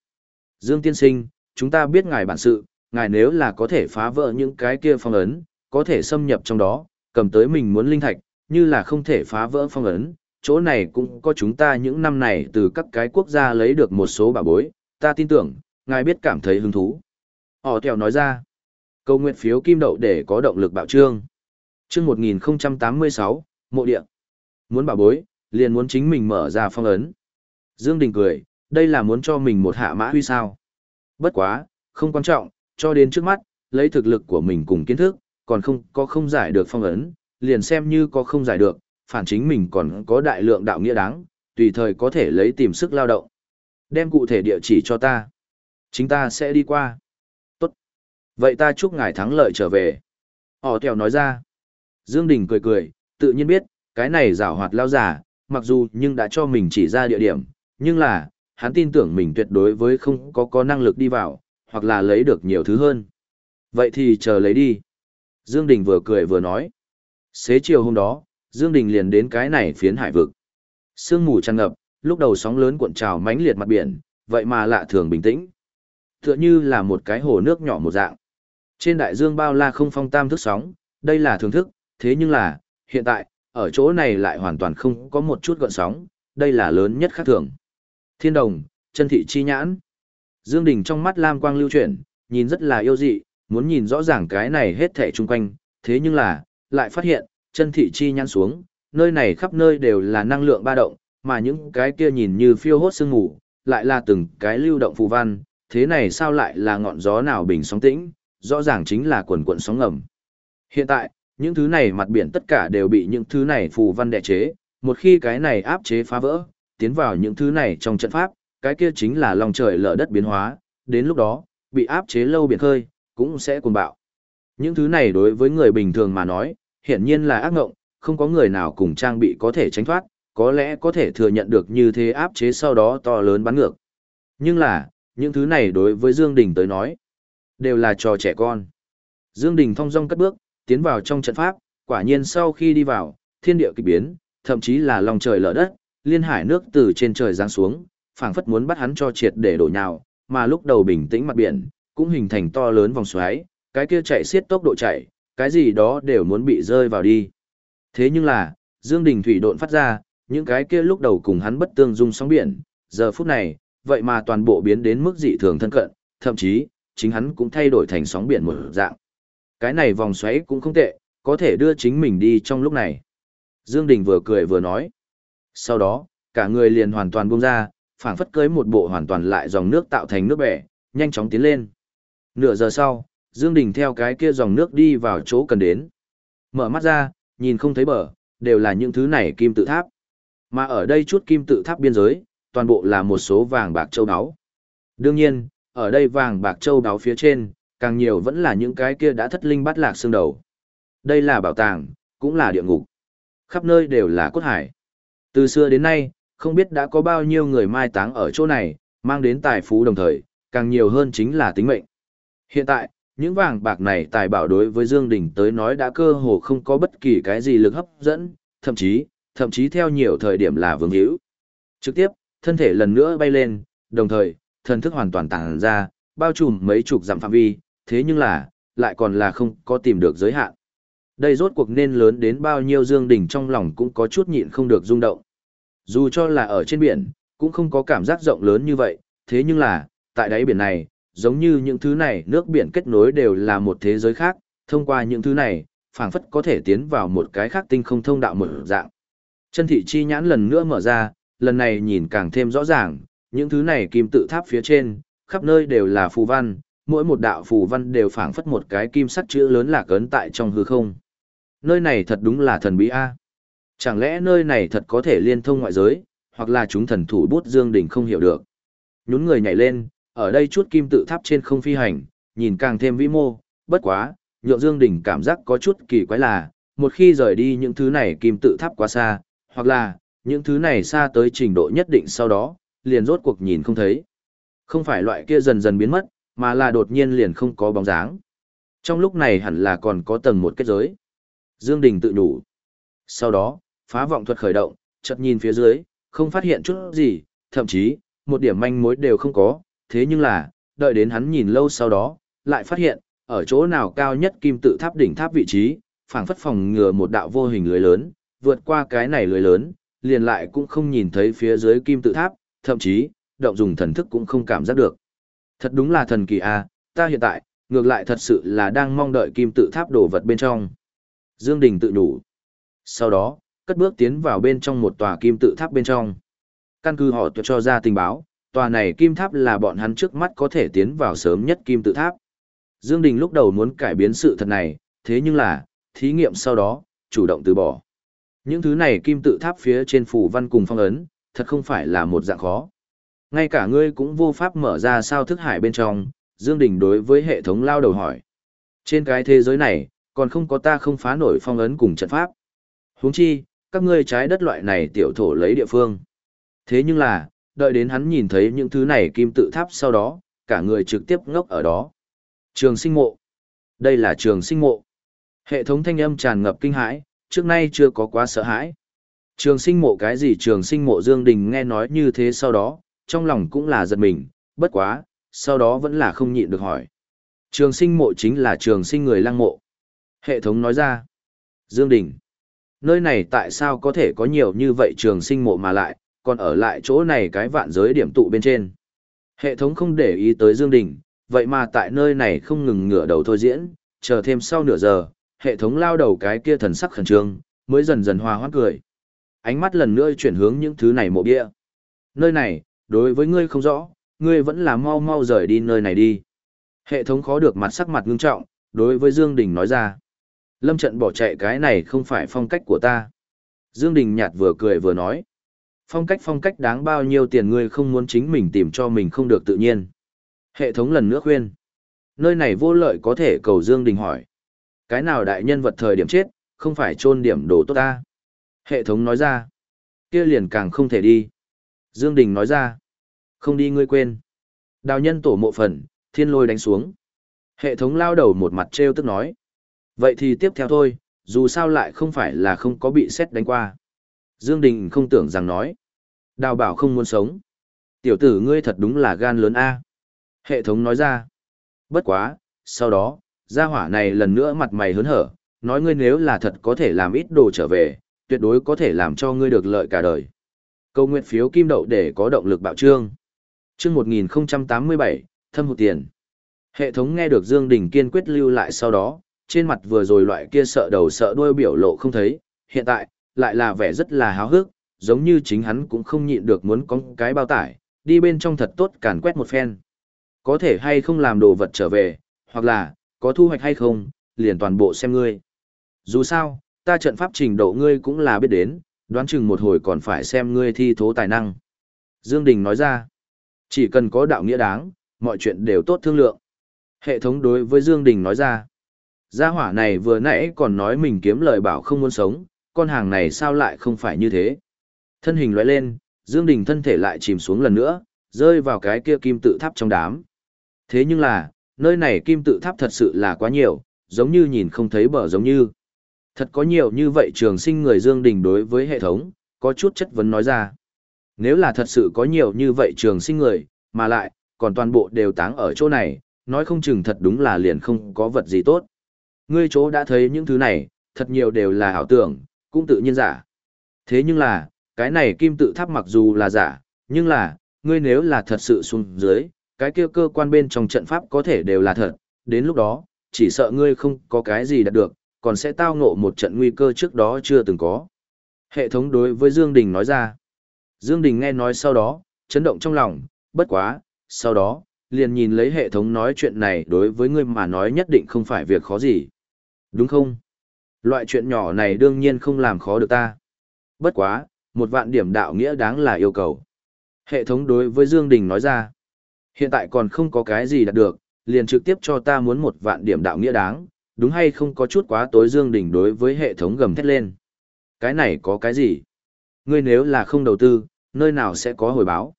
Speaker 1: Dương Tiên Sinh, chúng ta biết ngài bản sự, ngài nếu là có thể phá vỡ những cái kia phong ấn, có thể xâm nhập trong đó, cầm tới mình muốn linh thạch, như là không thể phá vỡ phong ấn, chỗ này cũng có chúng ta những năm này từ các cái quốc gia lấy được một số bảo bối, ta tin tưởng, ngài biết cảm thấy hứng thú. Họ theo nói ra, câu nguyện phiếu kim đậu để có động lực bạo trương. Chương 1086, mộ địa. Muốn bảo bối, liền muốn chính mình mở ra phong ấn. Dương Đình cười, đây là muốn cho mình một hạ mã huy sao. Bất quá, không quan trọng, cho đến trước mắt, lấy thực lực của mình cùng kiến thức, còn không có không giải được phong ấn, liền xem như có không giải được, phản chính mình còn có đại lượng đạo nghĩa đáng, tùy thời có thể lấy tìm sức lao động. Đem cụ thể địa chỉ cho ta. Chính ta sẽ đi qua. Tốt. Vậy ta chúc ngài thắng lợi trở về. Họ theo nói ra. Dương Đình cười cười, tự nhiên biết, cái này rào hoạt lao giả, mặc dù nhưng đã cho mình chỉ ra địa điểm, nhưng là, hắn tin tưởng mình tuyệt đối với không có có năng lực đi vào, hoặc là lấy được nhiều thứ hơn. Vậy thì chờ lấy đi. Dương Đình vừa cười vừa nói. Xế chiều hôm đó, Dương Đình liền đến cái này phiến hải vực. Sương mù tràn ngập, lúc đầu sóng lớn cuộn trào mãnh liệt mặt biển, vậy mà lạ thường bình tĩnh. Tựa như là một cái hồ nước nhỏ một dạng. Trên đại dương bao la không phong tam thức sóng, đây là thường thức, thế nhưng là, hiện tại, ở chỗ này lại hoàn toàn không có một chút gợn sóng, đây là lớn nhất khác thường. Thiên đồng, chân thị chi nhãn. Dương Đình trong mắt lam quang lưu chuyển, nhìn rất là yêu dị, muốn nhìn rõ ràng cái này hết thảy chung quanh, thế nhưng là, lại phát hiện, chân thị chi nhăn xuống, nơi này khắp nơi đều là năng lượng ba động, mà những cái kia nhìn như phiêu hốt sương ngủ, lại là từng cái lưu động phù văn, thế này sao lại là ngọn gió nào bình sóng tĩnh, rõ ràng chính là quần quần sóng ngầm. Hiện tại, những thứ này mặt biển tất cả đều bị những thứ này phù văn đè chế, một khi cái này áp chế phá vỡ, tiến vào những thứ này trong trận pháp, cái kia chính là lòng trời lở đất biến hóa, đến lúc đó, bị áp chế lâu biển khơi, cũng sẽ cuồng bạo. Những thứ này đối với người bình thường mà nói, hiển nhiên là ác ngộng, không có người nào cùng trang bị có thể tránh thoát, có lẽ có thể thừa nhận được như thế áp chế sau đó to lớn bắn ngược. Nhưng là, những thứ này đối với Dương Đình tới nói, đều là trò trẻ con. Dương Đình thong dong cất bước, tiến vào trong trận pháp, quả nhiên sau khi đi vào, thiên địa kỳ biến, thậm chí là lòng trời lở đất, liên hải nước từ trên trời giáng xuống, phảng phất muốn bắt hắn cho triệt để đổ nhào, mà lúc đầu bình tĩnh mặt biển, cũng hình thành to lớn vòng xoáy, cái kia chạy xiết tốc độ chạy, cái gì đó đều muốn bị rơi vào đi. Thế nhưng là, Dương Đình thủy độn phát ra, những cái kia lúc đầu cùng hắn bất tương dung sóng biển, giờ phút này, vậy mà toàn bộ biến đến mức dị thường thân cận, thậm chí, chính hắn cũng thay đổi thành sóng biển một dạng. Cái này vòng xoáy cũng không tệ, có thể đưa chính mình đi trong lúc này. Dương Đình vừa cười vừa nói. Sau đó, cả người liền hoàn toàn buông ra, phảng phất cưới một bộ hoàn toàn lại dòng nước tạo thành nước bẻ, nhanh chóng tiến lên. Nửa giờ sau, Dương Đình theo cái kia dòng nước đi vào chỗ cần đến. Mở mắt ra, nhìn không thấy bờ, đều là những thứ này kim tự tháp. Mà ở đây chút kim tự tháp biên giới, toàn bộ là một số vàng bạc châu áo. Đương nhiên, ở đây vàng bạc châu đáo phía trên, càng nhiều vẫn là những cái kia đã thất linh bắt lạc xương đầu. Đây là bảo tàng, cũng là địa ngục. Khắp nơi đều là cốt hải. Từ xưa đến nay, không biết đã có bao nhiêu người mai táng ở chỗ này, mang đến tài phú đồng thời, càng nhiều hơn chính là tính mệnh. Hiện tại, những vàng bạc này tài bảo đối với Dương Đình tới nói đã cơ hồ không có bất kỳ cái gì lực hấp dẫn, thậm chí, thậm chí theo nhiều thời điểm là vương hữu. Trực tiếp, thân thể lần nữa bay lên, đồng thời, thần thức hoàn toàn tàng ra, bao trùm mấy chục dặm phạm vi, thế nhưng là, lại còn là không có tìm được giới hạn. Đây rốt cuộc nên lớn đến bao nhiêu Dương Đình trong lòng cũng có chút nhịn không được rung động. Dù cho là ở trên biển, cũng không có cảm giác rộng lớn như vậy, thế nhưng là, tại đáy biển này, giống như những thứ này nước biển kết nối đều là một thế giới khác, thông qua những thứ này, phảng phất có thể tiến vào một cái khác tinh không thông đạo một dạng. Chân thị chi nhãn lần nữa mở ra, lần này nhìn càng thêm rõ ràng, những thứ này kim tự tháp phía trên, khắp nơi đều là phù văn, mỗi một đạo phù văn đều phảng phất một cái kim sắt chữ lớn lạc ấn tại trong hư không. Nơi này thật đúng là thần bí a. Chẳng lẽ nơi này thật có thể liên thông ngoại giới, hoặc là chúng thần thủ bút Dương Đình không hiểu được. Nhún người nhảy lên, ở đây chút kim tự tháp trên không phi hành, nhìn càng thêm vĩ mô, bất quá, nhượng Dương Đình cảm giác có chút kỳ quái là, một khi rời đi những thứ này kim tự tháp quá xa, hoặc là, những thứ này xa tới trình độ nhất định sau đó, liền rốt cuộc nhìn không thấy. Không phải loại kia dần dần biến mất, mà là đột nhiên liền không có bóng dáng. Trong lúc này hẳn là còn có tầng một kết giới. Dương Đình tự đủ. Sau đó, phá vọng thuật khởi động, chợt nhìn phía dưới, không phát hiện chút gì, thậm chí, một điểm manh mối đều không có, thế nhưng là, đợi đến hắn nhìn lâu sau đó, lại phát hiện, ở chỗ nào cao nhất kim tự tháp đỉnh tháp vị trí, phảng phất phòng ngừa một đạo vô hình lưới lớn, vượt qua cái này lưới lớn, liền lại cũng không nhìn thấy phía dưới kim tự tháp, thậm chí, động dùng thần thức cũng không cảm giác được. Thật đúng là thần kỳ a, à, ta hiện tại, ngược lại thật sự là đang mong đợi kim tự tháp đổ vật bên trong. Dương Đình tự đủ. Sau đó, cất bước tiến vào bên trong một tòa kim tự tháp bên trong. Căn cứ họ tuyệt cho ra tình báo, tòa này kim tháp là bọn hắn trước mắt có thể tiến vào sớm nhất kim tự tháp. Dương Đình lúc đầu muốn cải biến sự thật này, thế nhưng là, thí nghiệm sau đó, chủ động từ bỏ. Những thứ này kim tự tháp phía trên phủ văn cùng phong ấn, thật không phải là một dạng khó. Ngay cả ngươi cũng vô pháp mở ra sao thức hải bên trong, Dương Đình đối với hệ thống lao đầu hỏi. Trên cái thế giới này, còn không có ta không phá nổi phong ấn cùng trận pháp. Huống chi, các ngươi trái đất loại này tiểu thổ lấy địa phương. Thế nhưng là, đợi đến hắn nhìn thấy những thứ này kim tự tháp sau đó, cả người trực tiếp ngốc ở đó. Trường sinh mộ. Đây là trường sinh mộ. Hệ thống thanh âm tràn ngập kinh hãi, trước nay chưa có quá sợ hãi. Trường sinh mộ cái gì trường sinh mộ Dương Đình nghe nói như thế sau đó, trong lòng cũng là giật mình, bất quá, sau đó vẫn là không nhịn được hỏi. Trường sinh mộ chính là trường sinh người lăng mộ. Hệ thống nói ra. Dương Đình. Nơi này tại sao có thể có nhiều như vậy trường sinh mộ mà lại, còn ở lại chỗ này cái vạn giới điểm tụ bên trên. Hệ thống không để ý tới Dương Đình, vậy mà tại nơi này không ngừng ngửa đầu thôi diễn, chờ thêm sau nửa giờ, hệ thống lao đầu cái kia thần sắc khẩn trương, mới dần dần hòa hoãn cười. Ánh mắt lần nữa chuyển hướng những thứ này mộ bia. Nơi này, đối với ngươi không rõ, ngươi vẫn là mau mau rời đi nơi này đi. Hệ thống khó được mặt sắc mặt ngưng trọng, đối với Dương Đình nói ra. Lâm trận bỏ chạy cái này không phải phong cách của ta. Dương Đình nhạt vừa cười vừa nói. Phong cách phong cách đáng bao nhiêu tiền ngươi không muốn chính mình tìm cho mình không được tự nhiên. Hệ thống lần nữa khuyên. Nơi này vô lợi có thể cầu Dương Đình hỏi. Cái nào đại nhân vật thời điểm chết, không phải trôn điểm đồ tốt ta. Hệ thống nói ra. Kia liền càng không thể đi. Dương Đình nói ra. Không đi ngươi quên. Đào nhân tổ mộ phần, thiên lôi đánh xuống. Hệ thống lao đầu một mặt treo tức nói. Vậy thì tiếp theo thôi, dù sao lại không phải là không có bị xét đánh qua. Dương Đình không tưởng rằng nói. Đào bảo không muốn sống. Tiểu tử ngươi thật đúng là gan lớn A. Hệ thống nói ra. Bất quá, sau đó, gia hỏa này lần nữa mặt mày hớn hở, nói ngươi nếu là thật có thể làm ít đồ trở về, tuyệt đối có thể làm cho ngươi được lợi cả đời. Câu nguyện phiếu kim đậu để có động lực bạo trương. Chương 1087, thâm hụt tiền. Hệ thống nghe được Dương Đình kiên quyết lưu lại sau đó, trên mặt vừa rồi loại kia sợ đầu sợ đuôi biểu lộ không thấy, hiện tại, lại là vẻ rất là háo hức, giống như chính hắn cũng không nhịn được muốn có cái bao tải, đi bên trong thật tốt càn quét một phen. Có thể hay không làm đồ vật trở về, hoặc là, có thu hoạch hay không, liền toàn bộ xem ngươi. Dù sao, ta trận pháp trình độ ngươi cũng là biết đến, đoán chừng một hồi còn phải xem ngươi thi thố tài năng. Dương Đình nói ra, chỉ cần có đạo nghĩa đáng, mọi chuyện đều tốt thương lượng. Hệ thống đối với Dương Đình nói ra, gia hỏa này vừa nãy còn nói mình kiếm lời bảo không muốn sống, con hàng này sao lại không phải như thế. Thân hình loại lên, Dương Đình thân thể lại chìm xuống lần nữa, rơi vào cái kia kim tự tháp trong đám. Thế nhưng là, nơi này kim tự tháp thật sự là quá nhiều, giống như nhìn không thấy bờ giống như. Thật có nhiều như vậy trường sinh người Dương Đình đối với hệ thống, có chút chất vấn nói ra. Nếu là thật sự có nhiều như vậy trường sinh người, mà lại, còn toàn bộ đều táng ở chỗ này, nói không chừng thật đúng là liền không có vật gì tốt. Ngươi chỗ đã thấy những thứ này, thật nhiều đều là ảo tưởng, cũng tự nhiên giả. Thế nhưng là, cái này kim tự tháp mặc dù là giả, nhưng là, ngươi nếu là thật sự xuống dưới, cái kia cơ quan bên trong trận pháp có thể đều là thật, đến lúc đó, chỉ sợ ngươi không có cái gì đạt được, còn sẽ tao ngộ một trận nguy cơ trước đó chưa từng có. Hệ thống đối với Dương Đình nói ra. Dương Đình nghe nói sau đó, chấn động trong lòng, bất quá, sau đó, liền nhìn lấy hệ thống nói chuyện này đối với ngươi mà nói nhất định không phải việc khó gì. Đúng không? Loại chuyện nhỏ này đương nhiên không làm khó được ta. Bất quá, một vạn điểm đạo nghĩa đáng là yêu cầu. Hệ thống đối với Dương Đình nói ra. Hiện tại còn không có cái gì đạt được, liền trực tiếp cho ta muốn một vạn điểm đạo nghĩa đáng, đúng hay không có chút quá tối Dương Đình đối với hệ thống gầm thét lên. Cái này có cái gì? Ngươi nếu là không đầu tư, nơi nào sẽ có hồi báo?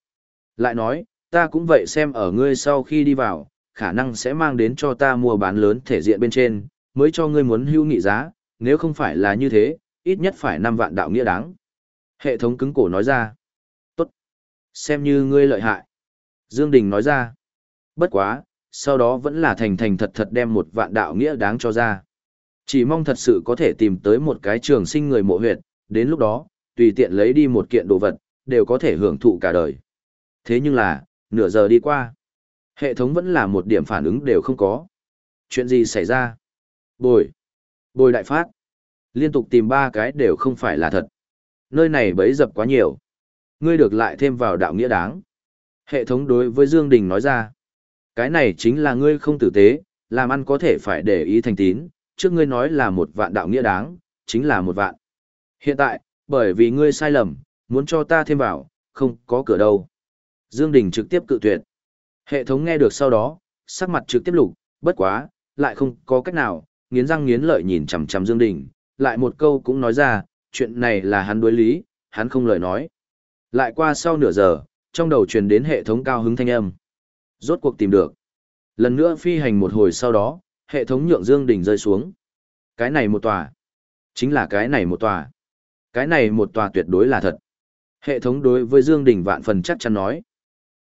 Speaker 1: Lại nói, ta cũng vậy xem ở ngươi sau khi đi vào, khả năng sẽ mang đến cho ta mua bán lớn thể diện bên trên, mới cho ngươi muốn hưu nghị giá, nếu không phải là như thế, ít nhất phải 5 vạn đạo nghĩa đáng. Hệ thống cứng cổ nói ra. Tốt. Xem như ngươi lợi hại. Dương Đình nói ra. Bất quá, sau đó vẫn là thành thành thật thật đem một vạn đạo nghĩa đáng cho ra. Chỉ mong thật sự có thể tìm tới một cái trường sinh người mộ huyệt, đến lúc đó, tùy tiện lấy đi một kiện đồ vật, đều có thể hưởng thụ cả đời. Thế nhưng là, nửa giờ đi qua, hệ thống vẫn là một điểm phản ứng đều không có. Chuyện gì xảy ra? Bồi. Bồi đại phát. Liên tục tìm ba cái đều không phải là thật. Nơi này bấy dập quá nhiều. Ngươi được lại thêm vào đạo nghĩa đáng. Hệ thống đối với Dương Đình nói ra. Cái này chính là ngươi không tử tế, làm ăn có thể phải để ý thành tín, trước ngươi nói là một vạn đạo nghĩa đáng, chính là một vạn. Hiện tại, bởi vì ngươi sai lầm, muốn cho ta thêm vào, không có cửa đâu. Dương Đình trực tiếp cự tuyệt. Hệ thống nghe được sau đó, sắc mặt trực tiếp lục, bất quá, lại không có cách nào, nghiến răng nghiến lợi nhìn chằm chằm Dương Đình, lại một câu cũng nói ra, chuyện này là hắn đối lý, hắn không lời nói. Lại qua sau nửa giờ, trong đầu truyền đến hệ thống cao hứng thanh âm. Rốt cuộc tìm được. Lần nữa phi hành một hồi sau đó, hệ thống nhượng Dương Đình rơi xuống. Cái này một tòa. Chính là cái này một tòa. Cái này một tòa tuyệt đối là thật. Hệ thống đối với Dương Đình vạn phần chắc chắn nói.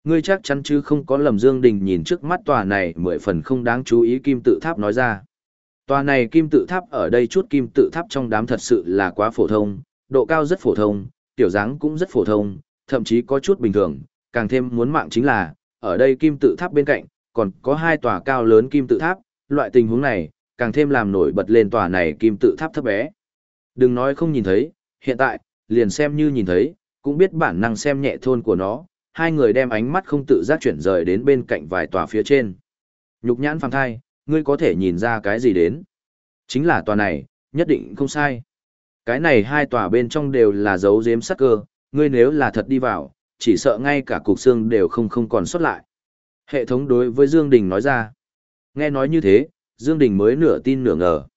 Speaker 1: Ngươi chắc chắn chứ không có lầm Dương Đình nhìn trước mắt tòa này mười phần không đáng chú ý kim tự tháp nói ra. Tòa này kim tự tháp ở đây chút kim tự tháp trong đám thật sự là quá phổ thông, độ cao rất phổ thông, tiểu dáng cũng rất phổ thông, thậm chí có chút bình thường, càng thêm muốn mạng chính là, ở đây kim tự tháp bên cạnh, còn có hai tòa cao lớn kim tự tháp, loại tình huống này, càng thêm làm nổi bật lên tòa này kim tự tháp thấp bé. Đừng nói không nhìn thấy, hiện tại, liền xem như nhìn thấy, cũng biết bản năng xem nhẹ thôn của nó, hai người đem ánh mắt không tự giác chuyển rời đến bên cạnh vài tòa phía trên. Nhục nhãn phàng thai, ngươi có thể nhìn ra cái gì đến? Chính là tòa này, nhất định không sai. Cái này hai tòa bên trong đều là dấu giếm sắc cơ, ngươi nếu là thật đi vào, chỉ sợ ngay cả cục xương đều không không còn xuất lại. Hệ thống đối với Dương Đình nói ra. Nghe nói như thế, Dương Đình mới nửa tin nửa ngờ.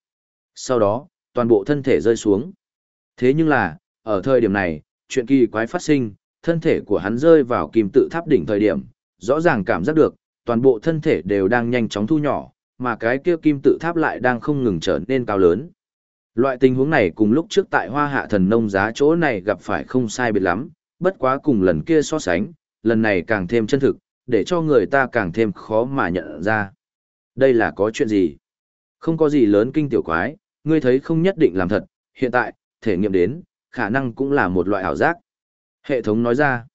Speaker 1: Sau đó, toàn bộ thân thể rơi xuống. Thế nhưng là, ở thời điểm này, chuyện kỳ quái phát sinh, thân thể của hắn rơi vào kim tự tháp đỉnh thời điểm, rõ ràng cảm giác được, toàn bộ thân thể đều đang nhanh chóng thu nhỏ, mà cái kia kim tự tháp lại đang không ngừng trở nên cao lớn. Loại tình huống này cùng lúc trước tại hoa hạ thần nông giá chỗ này gặp phải không sai biệt lắm, bất quá cùng lần kia so sánh, lần này càng thêm chân thực, để cho người ta càng thêm khó mà nhận ra. Đây là có chuyện gì? Không có gì lớn kinh tiểu quái, ngươi thấy không nhất định làm thật, hiện tại, thể nghiệm đến, khả năng cũng là một loại ảo giác. Hệ thống nói ra,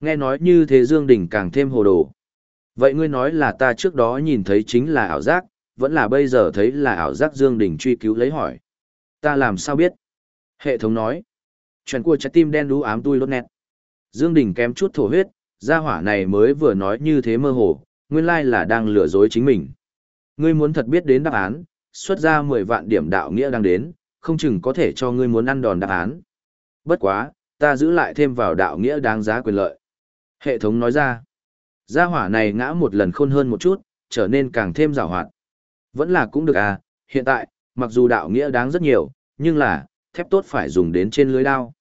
Speaker 1: nghe nói như thế Dương Đình càng thêm hồ đồ. Vậy ngươi nói là ta trước đó nhìn thấy chính là ảo giác, vẫn là bây giờ thấy là ảo giác Dương Đình truy cứu lấy hỏi. Ta làm sao biết? Hệ thống nói. Chuyện của trái tim đen đú ám tui lốt nét. Dương Đình kém chút thổ huyết, gia hỏa này mới vừa nói như thế mơ hồ, nguyên lai là đang lừa dối chính mình. Ngươi muốn thật biết đến đáp án, xuất ra 10 vạn điểm đạo nghĩa đang đến, không chừng có thể cho ngươi muốn ăn đòn đáp án. Bất quá, ta giữ lại thêm vào đạo nghĩa đáng giá quyền lợi. Hệ thống nói ra, gia hỏa này ngã một lần khôn hơn một chút, trở nên càng thêm rào hoạt. Vẫn là cũng được à, hiện tại, mặc dù đạo nghĩa đáng rất nhiều, nhưng là, thép tốt phải dùng đến trên lưới đao.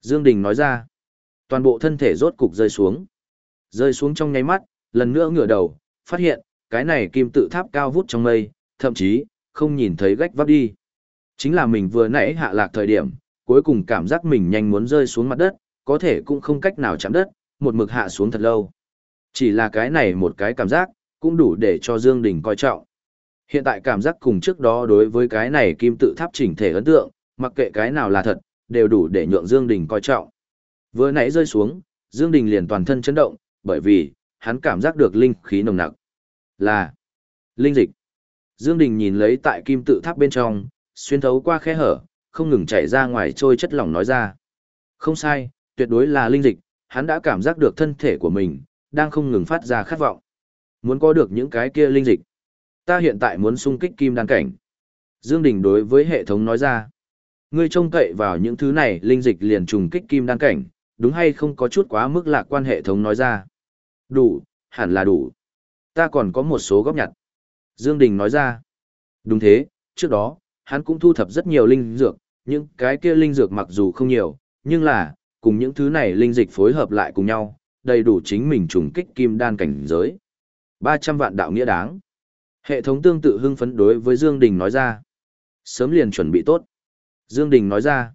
Speaker 1: Dương Đình nói ra, toàn bộ thân thể rốt cục rơi xuống. Rơi xuống trong nháy mắt, lần nữa ngửa đầu, phát hiện, cái này kim tự tháp cao vút trong mây, thậm chí, không nhìn thấy gách vấp đi. Chính là mình vừa nãy hạ lạc thời điểm, cuối cùng cảm giác mình nhanh muốn rơi xuống mặt đất, có thể cũng không cách nào chạm đất, một mực hạ xuống thật lâu. Chỉ là cái này một cái cảm giác, cũng đủ để cho Dương Đình coi trọng. Hiện tại cảm giác cùng trước đó đối với cái này kim tự tháp chỉnh thể ấn tượng, mặc kệ cái nào là thật, đều đủ để nhượng Dương Đình coi trọng. Vừa nãy rơi xuống, Dương Đình liền toàn thân chấn động, bởi vì, hắn cảm giác được linh khí nồng nặc. Là linh dịch. Dương Đình nhìn lấy tại kim tự tháp bên trong, xuyên thấu qua khe hở, không ngừng chảy ra ngoài trôi chất lỏng nói ra. Không sai, tuyệt đối là linh dịch, hắn đã cảm giác được thân thể của mình, đang không ngừng phát ra khát vọng. Muốn có được những cái kia linh dịch. Ta hiện tại muốn xung kích kim đan cảnh. Dương Đình đối với hệ thống nói ra. Ngươi trông cậy vào những thứ này linh dịch liền trùng kích kim đan cảnh, đúng hay không có chút quá mức lạc quan hệ thống nói ra. Đủ, hẳn là đủ. Ta còn có một số góp nhặt. Dương Đình nói ra. Đúng thế, trước đó, hắn cũng thu thập rất nhiều linh dược, những cái kia linh dược mặc dù không nhiều, nhưng là, cùng những thứ này linh dịch phối hợp lại cùng nhau, đầy đủ chính mình trùng kích kim đan cảnh giới. 300 vạn đạo nghĩa đáng. Hệ thống tương tự hưng phấn đối với Dương Đình nói ra. Sớm liền chuẩn bị tốt. Dương Đình nói ra.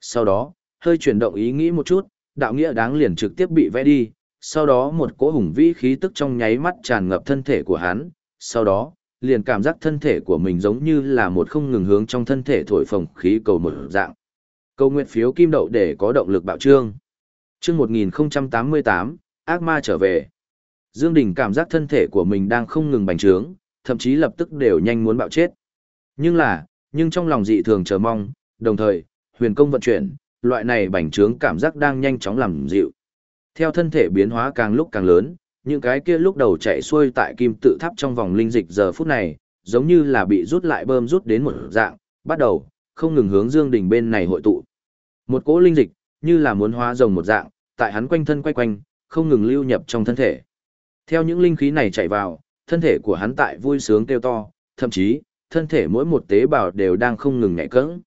Speaker 1: Sau đó, hơi chuyển động ý nghĩ một chút, đạo nghĩa đáng liền trực tiếp bị vẽ đi, sau đó một cỗ hùng vĩ khí tức trong nháy mắt tràn ngập thân thể của hắn, sau đó, liền cảm giác thân thể của mình giống như là một không ngừng hướng trong thân thể thổi phồng khí cầu một dạng. Cầu nguyện phiếu kim đậu để có động lực bạo trương. Chương 1088, ác ma trở về. Dương Đình cảm giác thân thể của mình đang không ngừng bành trướng, thậm chí lập tức đều nhanh muốn bạo chết. Nhưng là, nhưng trong lòng dị thường chờ mong, đồng thời, huyền công vận chuyển, loại này bành trướng cảm giác đang nhanh chóng làm dịu. Theo thân thể biến hóa càng lúc càng lớn, những cái kia lúc đầu chạy xuôi tại kim tự tháp trong vòng linh dịch giờ phút này, giống như là bị rút lại bơm rút đến một dạng, bắt đầu, không ngừng hướng Dương Đình bên này hội tụ. Một cỗ linh dịch, như là muốn hóa rồng một dạng, tại hắn quanh thân quay quanh, không ngừng lưu nhập trong thân thể. Theo những linh khí này chạy vào, thân thể của hắn tại vui sướng kêu to, thậm chí, thân thể mỗi một tế bào đều đang không ngừng nhảy cẫng.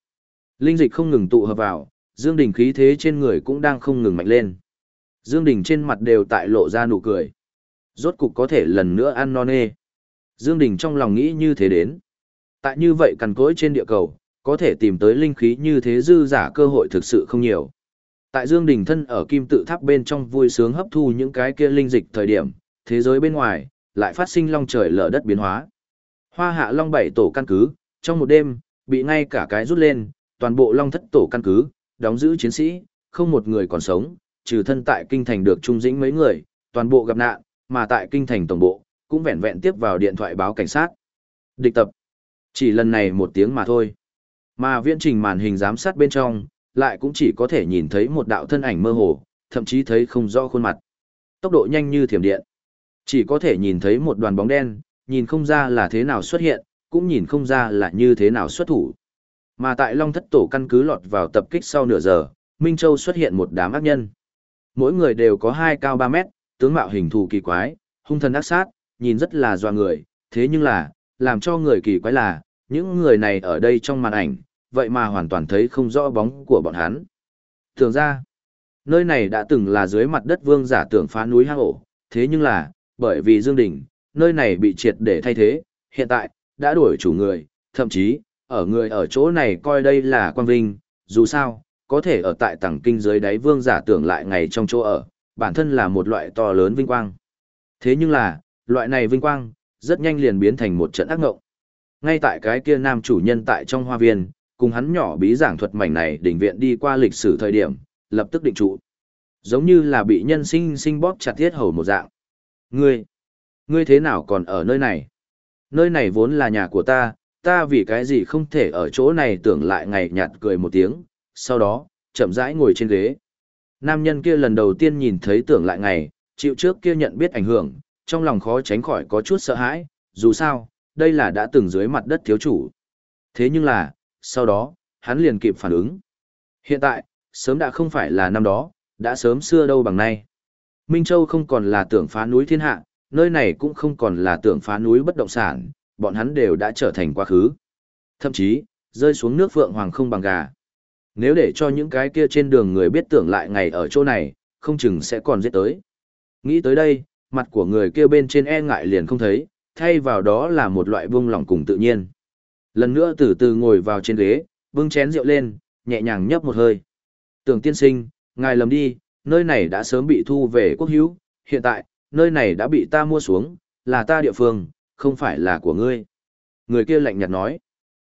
Speaker 1: Linh dịch không ngừng tụ hợp vào, Dương Đình khí thế trên người cũng đang không ngừng mạnh lên. Dương Đình trên mặt đều tại lộ ra nụ cười. Rốt cục có thể lần nữa ăn non nê. Dương Đình trong lòng nghĩ như thế đến. Tại như vậy cằn cỗi trên địa cầu, có thể tìm tới linh khí như thế dư giả cơ hội thực sự không nhiều. Tại Dương Đình thân ở kim tự tháp bên trong vui sướng hấp thu những cái kia linh dịch thời điểm, thế giới bên ngoài, lại phát sinh long trời lở đất biến hóa. Hoa hạ long bảy tổ căn cứ, trong một đêm, bị ngay cả cái rút lên, toàn bộ long thất tổ căn cứ, đóng giữ chiến sĩ, không một người còn sống, trừ thân tại kinh thành được trung dĩnh mấy người, toàn bộ gặp nạn, mà tại kinh thành tổng bộ, cũng vẹn vẹn tiếp vào điện thoại báo cảnh sát. Địch tập. Chỉ lần này một tiếng mà thôi. Mà viễn trình màn hình giám sát bên trong, lại cũng chỉ có thể nhìn thấy một đạo thân ảnh mơ hồ, thậm chí thấy không rõ khuôn mặt. Tốc độ nhanh như thiểm điện. Chỉ có thể nhìn thấy một đoàn bóng đen, nhìn không ra là thế nào xuất hiện, cũng nhìn không ra là như thế nào xuất thủ. Mà tại Long Thất Tổ căn cứ lọt vào tập kích sau nửa giờ, Minh Châu xuất hiện một đám ác nhân. Mỗi người đều có hai cao 3 mét, tướng mạo hình thù kỳ quái, hung thần ác sát, nhìn rất là doa người, thế nhưng là, làm cho người kỳ quái là, những người này ở đây trong màn ảnh, vậy mà hoàn toàn thấy không rõ bóng của bọn hắn. Tưởng ra, nơi này đã từng là dưới mặt đất vương giả tưởng phá núi hang ổ, thế nhưng là, bởi vì Dương Đình, nơi này bị triệt để thay thế, hiện tại, đã đổi chủ người, thậm chí, ở người ở chỗ này coi đây là quan vinh, dù sao, có thể ở tại tầng kinh dưới đáy vương giả tưởng lại ngày trong chỗ ở, bản thân là một loại to lớn vinh quang. Thế nhưng là, loại này vinh quang, rất nhanh liền biến thành một trận ác ngộng. Ngay tại cái kia nam chủ nhân tại trong hoa viên, cùng hắn nhỏ bí giảng thuật mảnh này đỉnh viện đi qua lịch sử thời điểm, lập tức định trụ. Giống như là bị nhân sinh sinh bóp chặt thiết hầu một dạng. Ngươi, ngươi thế nào còn ở nơi này? Nơi này vốn là nhà của ta, ta vì cái gì không thể ở chỗ này tưởng lại ngày nhạt cười một tiếng, sau đó, chậm rãi ngồi trên ghế. Nam nhân kia lần đầu tiên nhìn thấy tưởng lại ngày, chịu trước kia nhận biết ảnh hưởng, trong lòng khó tránh khỏi có chút sợ hãi, dù sao, đây là đã từng dưới mặt đất thiếu chủ. Thế nhưng là, sau đó, hắn liền kịp phản ứng. Hiện tại, sớm đã không phải là năm đó, đã sớm xưa đâu bằng nay. Minh Châu không còn là tưởng phá núi thiên hạ, nơi này cũng không còn là tưởng phá núi bất động sản, bọn hắn đều đã trở thành quá khứ. Thậm chí, rơi xuống nước Phượng Hoàng không bằng gà. Nếu để cho những cái kia trên đường người biết tưởng lại ngày ở chỗ này, không chừng sẽ còn giết tới. Nghĩ tới đây, mặt của người kia bên trên e ngại liền không thấy, thay vào đó là một loại buông lỏng cùng tự nhiên. Lần nữa từ từ ngồi vào trên ghế, bưng chén rượu lên, nhẹ nhàng nhấp một hơi. Tưởng tiên sinh, ngài lầm đi, nơi này đã sớm bị thu về quốc hữu, hiện tại, nơi này đã bị ta mua xuống, là ta địa phương, không phải là của ngươi. Người kia lạnh nhạt nói.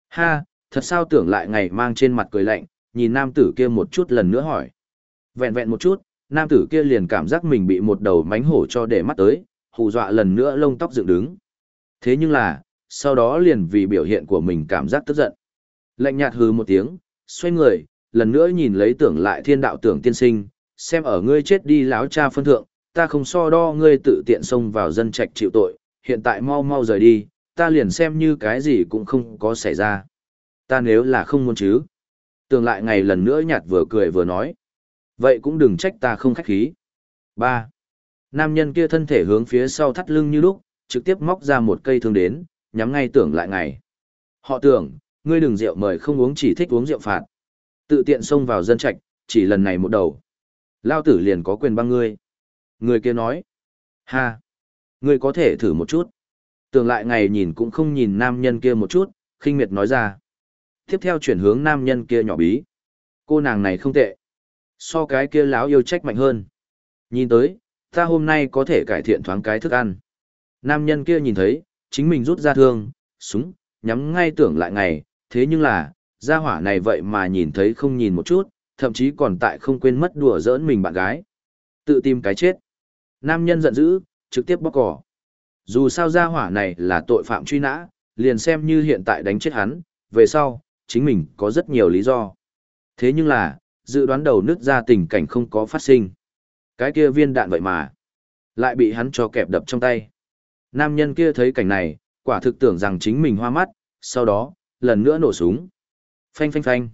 Speaker 1: Ha, thật sao tưởng lại ngày mang trên mặt cười lạnh, nhìn nam tử kia một chút lần nữa hỏi. Vẹn vẹn một chút, nam tử kia liền cảm giác mình bị một đầu mánh hổ cho để mắt tới, hù dọa lần nữa lông tóc dựng đứng. Thế nhưng là, sau đó liền vì biểu hiện của mình cảm giác tức giận. Lạnh nhạt hừ một tiếng, xoay người, lần nữa nhìn lấy tưởng lại thiên đạo tưởng tiên sinh, xem ở ngươi chết đi láo cha phân thượng, ta không so đo ngươi tự tiện xông vào dân trạch chịu tội, hiện tại mau mau rời đi, ta liền xem như cái gì cũng không có xảy ra. Ta nếu là không muốn chứ. Tưởng lại ngày lần nữa nhạt vừa cười vừa nói. Vậy cũng đừng trách ta không khách khí. 3. Nam nhân kia thân thể hướng phía sau thắt lưng như lúc, trực tiếp móc ra một cây thương đến, nhắm ngay tưởng lại ngày. Họ tưởng, ngươi đừng rượu mời không uống chỉ thích uống rượu phạt. Tự tiện xông vào dân trạch, chỉ lần này một đầu. Lao tử liền có quyền băng ngươi. Người kia nói. Ha! Ngươi có thể thử một chút. Tưởng lại ngày nhìn cũng không nhìn nam nhân kia một chút, khinh miệt nói ra. Tiếp theo chuyển hướng nam nhân kia nhỏ bí. Cô nàng này không tệ. So cái kia láo yêu trách mạnh hơn. Nhìn tới, ta hôm nay có thể cải thiện thoáng cái thức ăn. Nam nhân kia nhìn thấy, chính mình rút ra thương, súng, nhắm ngay tưởng lại ngày, thế nhưng là, gia hỏa này vậy mà nhìn thấy không nhìn một chút, thậm chí còn tại không quên mất đùa giỡn mình bạn gái. Tự tìm cái chết. Nam nhân giận dữ, trực tiếp bóc cỏ. Dù sao gia hỏa này là tội phạm truy nã, liền xem như hiện tại đánh chết hắn, về sau, chính mình có rất nhiều lý do. Thế nhưng là, dự đoán đầu nước ra tình cảnh không có phát sinh. Cái kia viên đạn vậy mà, lại bị hắn cho kẹp đập trong tay. Nam nhân kia thấy cảnh này, quả thực tưởng rằng chính mình hoa mắt, sau đó, lần nữa nổ súng. Phanh phanh phanh.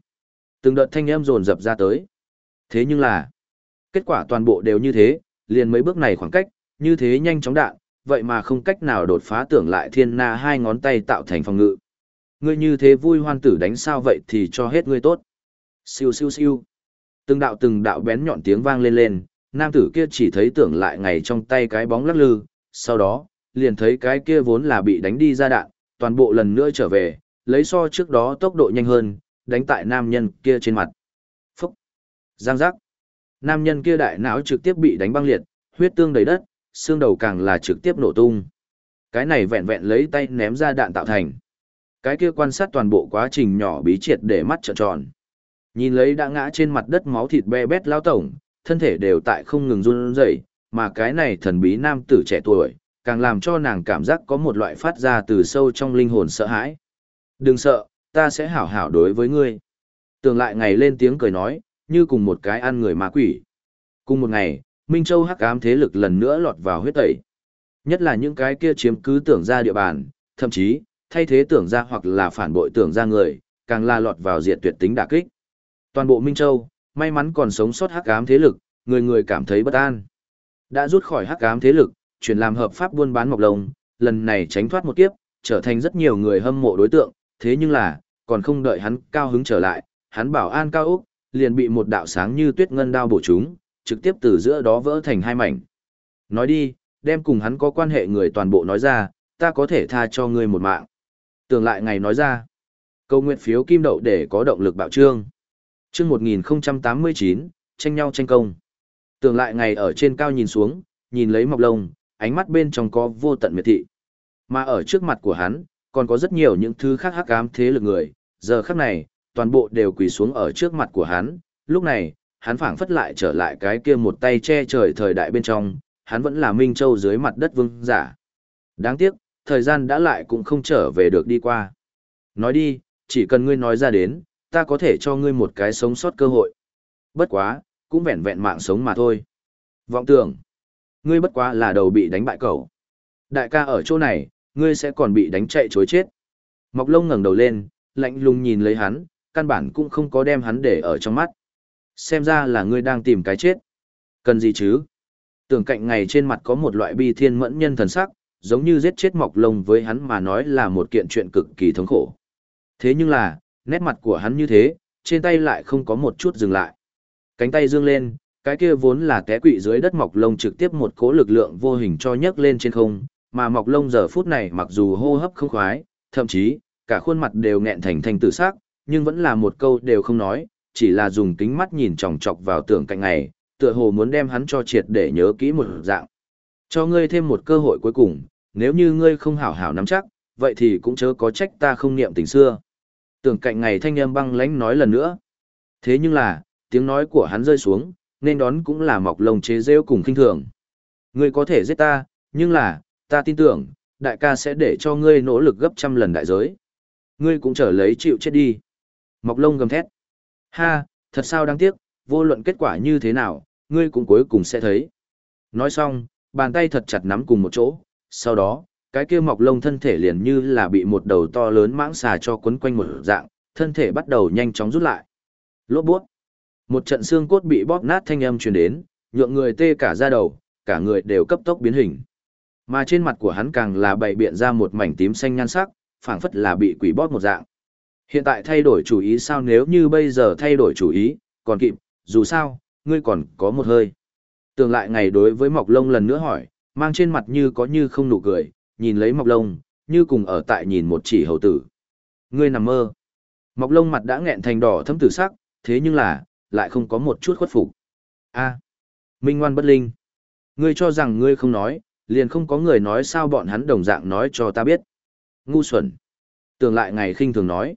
Speaker 1: Từng đợt thanh âm rồn rập ra tới. Thế nhưng là, kết quả toàn bộ đều như thế, liền mấy bước này khoảng cách, như thế nhanh chóng đạn, vậy mà không cách nào đột phá tưởng lại thiên na hai ngón tay tạo thành phòng ngự. Ngươi như thế vui hoan tử đánh sao vậy thì cho hết ngươi tốt. Siêu siêu siêu. Từng đạo từng đạo bén nhọn tiếng vang lên lên, nam tử kia chỉ thấy tưởng lại ngày trong tay cái bóng lắc lư, sau đó, liền thấy cái kia vốn là bị đánh đi ra đạn, toàn bộ lần nữa trở về, lấy so trước đó tốc độ nhanh hơn, đánh tại nam nhân kia trên mặt. Phúc! Giang giác! Nam nhân kia đại não trực tiếp bị đánh băng liệt, huyết tương đầy đất, xương đầu càng là trực tiếp nổ tung. Cái này vẹn vẹn lấy tay ném ra đạn tạo thành. Cái kia quan sát toàn bộ quá trình nhỏ bí triệt để mắt trợn tròn. Nhìn lấy đã ngã trên mặt đất máu thịt be bét lao tổng, thân thể đều tại không ngừng run rẩy, mà cái này thần bí nam tử trẻ tuổi, càng làm cho nàng cảm giác có một loại phát ra từ sâu trong linh hồn sợ hãi. Đừng sợ, ta sẽ hảo hảo đối với ngươi. Tường lại ngày lên tiếng cười nói, như cùng một cái ăn người ma quỷ. Cùng một ngày, Minh Châu hắc ám thế lực lần nữa lọt vào huyết tẩy. Nhất là những cái kia chiếm cứ tưởng ra địa bàn, thậm chí, thay thế tưởng ra hoặc là phản bội tưởng ra người, càng là lọt vào diệt tuyệt tính đả kích. Toàn bộ Minh Châu, may mắn còn sống sót hắc ám thế lực, người người cảm thấy bất an. Đã rút khỏi hắc ám thế lực, chuyển làm hợp pháp buôn bán mọc lông, lần này tránh thoát một kiếp, trở thành rất nhiều người hâm mộ đối tượng, thế nhưng là, còn không đợi hắn cao hứng trở lại, hắn bảo an cao úc, liền bị một đạo sáng như tuyết ngân đao bổ trúng, trực tiếp từ giữa đó vỡ thành hai mảnh. Nói đi, đem cùng hắn có quan hệ người toàn bộ nói ra, ta có thể tha cho ngươi một mạng. Tưởng lại ngày nói ra. Câu nguyện phiếu kim đậu để có động lực bạo trương. Chương 1089, tranh nhau tranh công. Tưởng lại ngày ở trên cao nhìn xuống, nhìn lấy mọc lông, ánh mắt bên trong có vô tận miệt thị. Mà ở trước mặt của hắn, còn có rất nhiều những thứ khác hắc ám thế lực người, giờ khắc này, toàn bộ đều quỳ xuống ở trước mặt của hắn, lúc này, hắn phảng phất lại trở lại cái kia một tay che trời thời đại bên trong, hắn vẫn là Minh Châu dưới mặt đất vương giả. Đáng tiếc, thời gian đã lại cũng không trở về được đi qua. Nói đi, chỉ cần ngươi nói ra đến, ta có thể cho ngươi một cái sống sót cơ hội. Bất quá, cũng vẹn vẹn mạng sống mà thôi. Vọng tưởng, ngươi bất quá là đầu bị đánh bại cậu. Đại ca ở chỗ này, ngươi sẽ còn bị đánh chạy chối chết. Mọc lông ngẩng đầu lên, lạnh lùng nhìn lấy hắn, căn bản cũng không có đem hắn để ở trong mắt. Xem ra là ngươi đang tìm cái chết. Cần gì chứ? Tưởng cạnh ngày trên mặt có một loại bi thiên mẫn nhân thần sắc, giống như giết chết mọc lông với hắn mà nói là một kiện chuyện cực kỳ thống khổ. Thế nhưng là, nét mặt của hắn như thế, trên tay lại không có một chút dừng lại. Cánh tay dương lên, cái kia vốn là té quỵ dưới đất mọc lông trực tiếp một cỗ lực lượng vô hình cho nhấc lên trên không, mà mọc lông giờ phút này mặc dù hô hấp không khoái, thậm chí, cả khuôn mặt đều nghẹn thành thành tử sắc, nhưng vẫn là một câu đều không nói, chỉ là dùng kính mắt nhìn chòng chọc vào tưởng cạnh ngày, tựa hồ muốn đem hắn cho triệt để nhớ kỹ một dạng. Cho ngươi thêm một cơ hội cuối cùng, nếu như ngươi không hảo hảo nắm chắc, vậy thì cũng chớ có trách ta không niệm tình xưa. Tưởng cạnh ngày thanh âm băng lãnh nói lần nữa. Thế nhưng là, tiếng nói của hắn rơi xuống, nên đón cũng là mọc lông chế rêu cùng kinh thường. Ngươi có thể giết ta, nhưng là, ta tin tưởng, đại ca sẽ để cho ngươi nỗ lực gấp trăm lần đại giới. Ngươi cũng trở lấy chịu chết đi. Mọc lông gầm thét. Ha, thật sao đáng tiếc, vô luận kết quả như thế nào, ngươi cũng cuối cùng sẽ thấy. Nói xong, bàn tay thật chặt nắm cùng một chỗ, sau đó, cái kia mọc lông thân thể liền như là bị một đầu to lớn mãng xà cho quấn quanh một dạng, thân thể bắt đầu nhanh chóng rút lại. Lốt buốt. Một trận xương cốt bị bóp nát thanh âm truyền đến, nhượng người tê cả da đầu, cả người đều cấp tốc biến hình. Mà trên mặt của hắn càng là bày biện ra một mảnh tím xanh nhan sắc, phảng phất là bị quỷ bóp một dạng. Hiện tại thay đổi chủ ý sao nếu như bây giờ thay đổi chủ ý, còn kịp, dù sao, ngươi còn có một hơi. Tương lại ngày đối với Mọc Lông lần nữa hỏi, mang trên mặt như có như không nụ cười, nhìn lấy Mọc Lông, như cùng ở tại nhìn một chỉ hầu tử. Ngươi nằm mơ. Mọc Lông mặt đã nghẹn thành đỏ thâm tử sắc, thế nhưng là, lại không có một chút khuất phục. A, Minh ngoan bất linh. Ngươi cho rằng ngươi không nói, liền không có người nói sao bọn hắn đồng dạng nói cho ta biết. Ngu xuẩn. tưởng lại ngày khinh thường nói.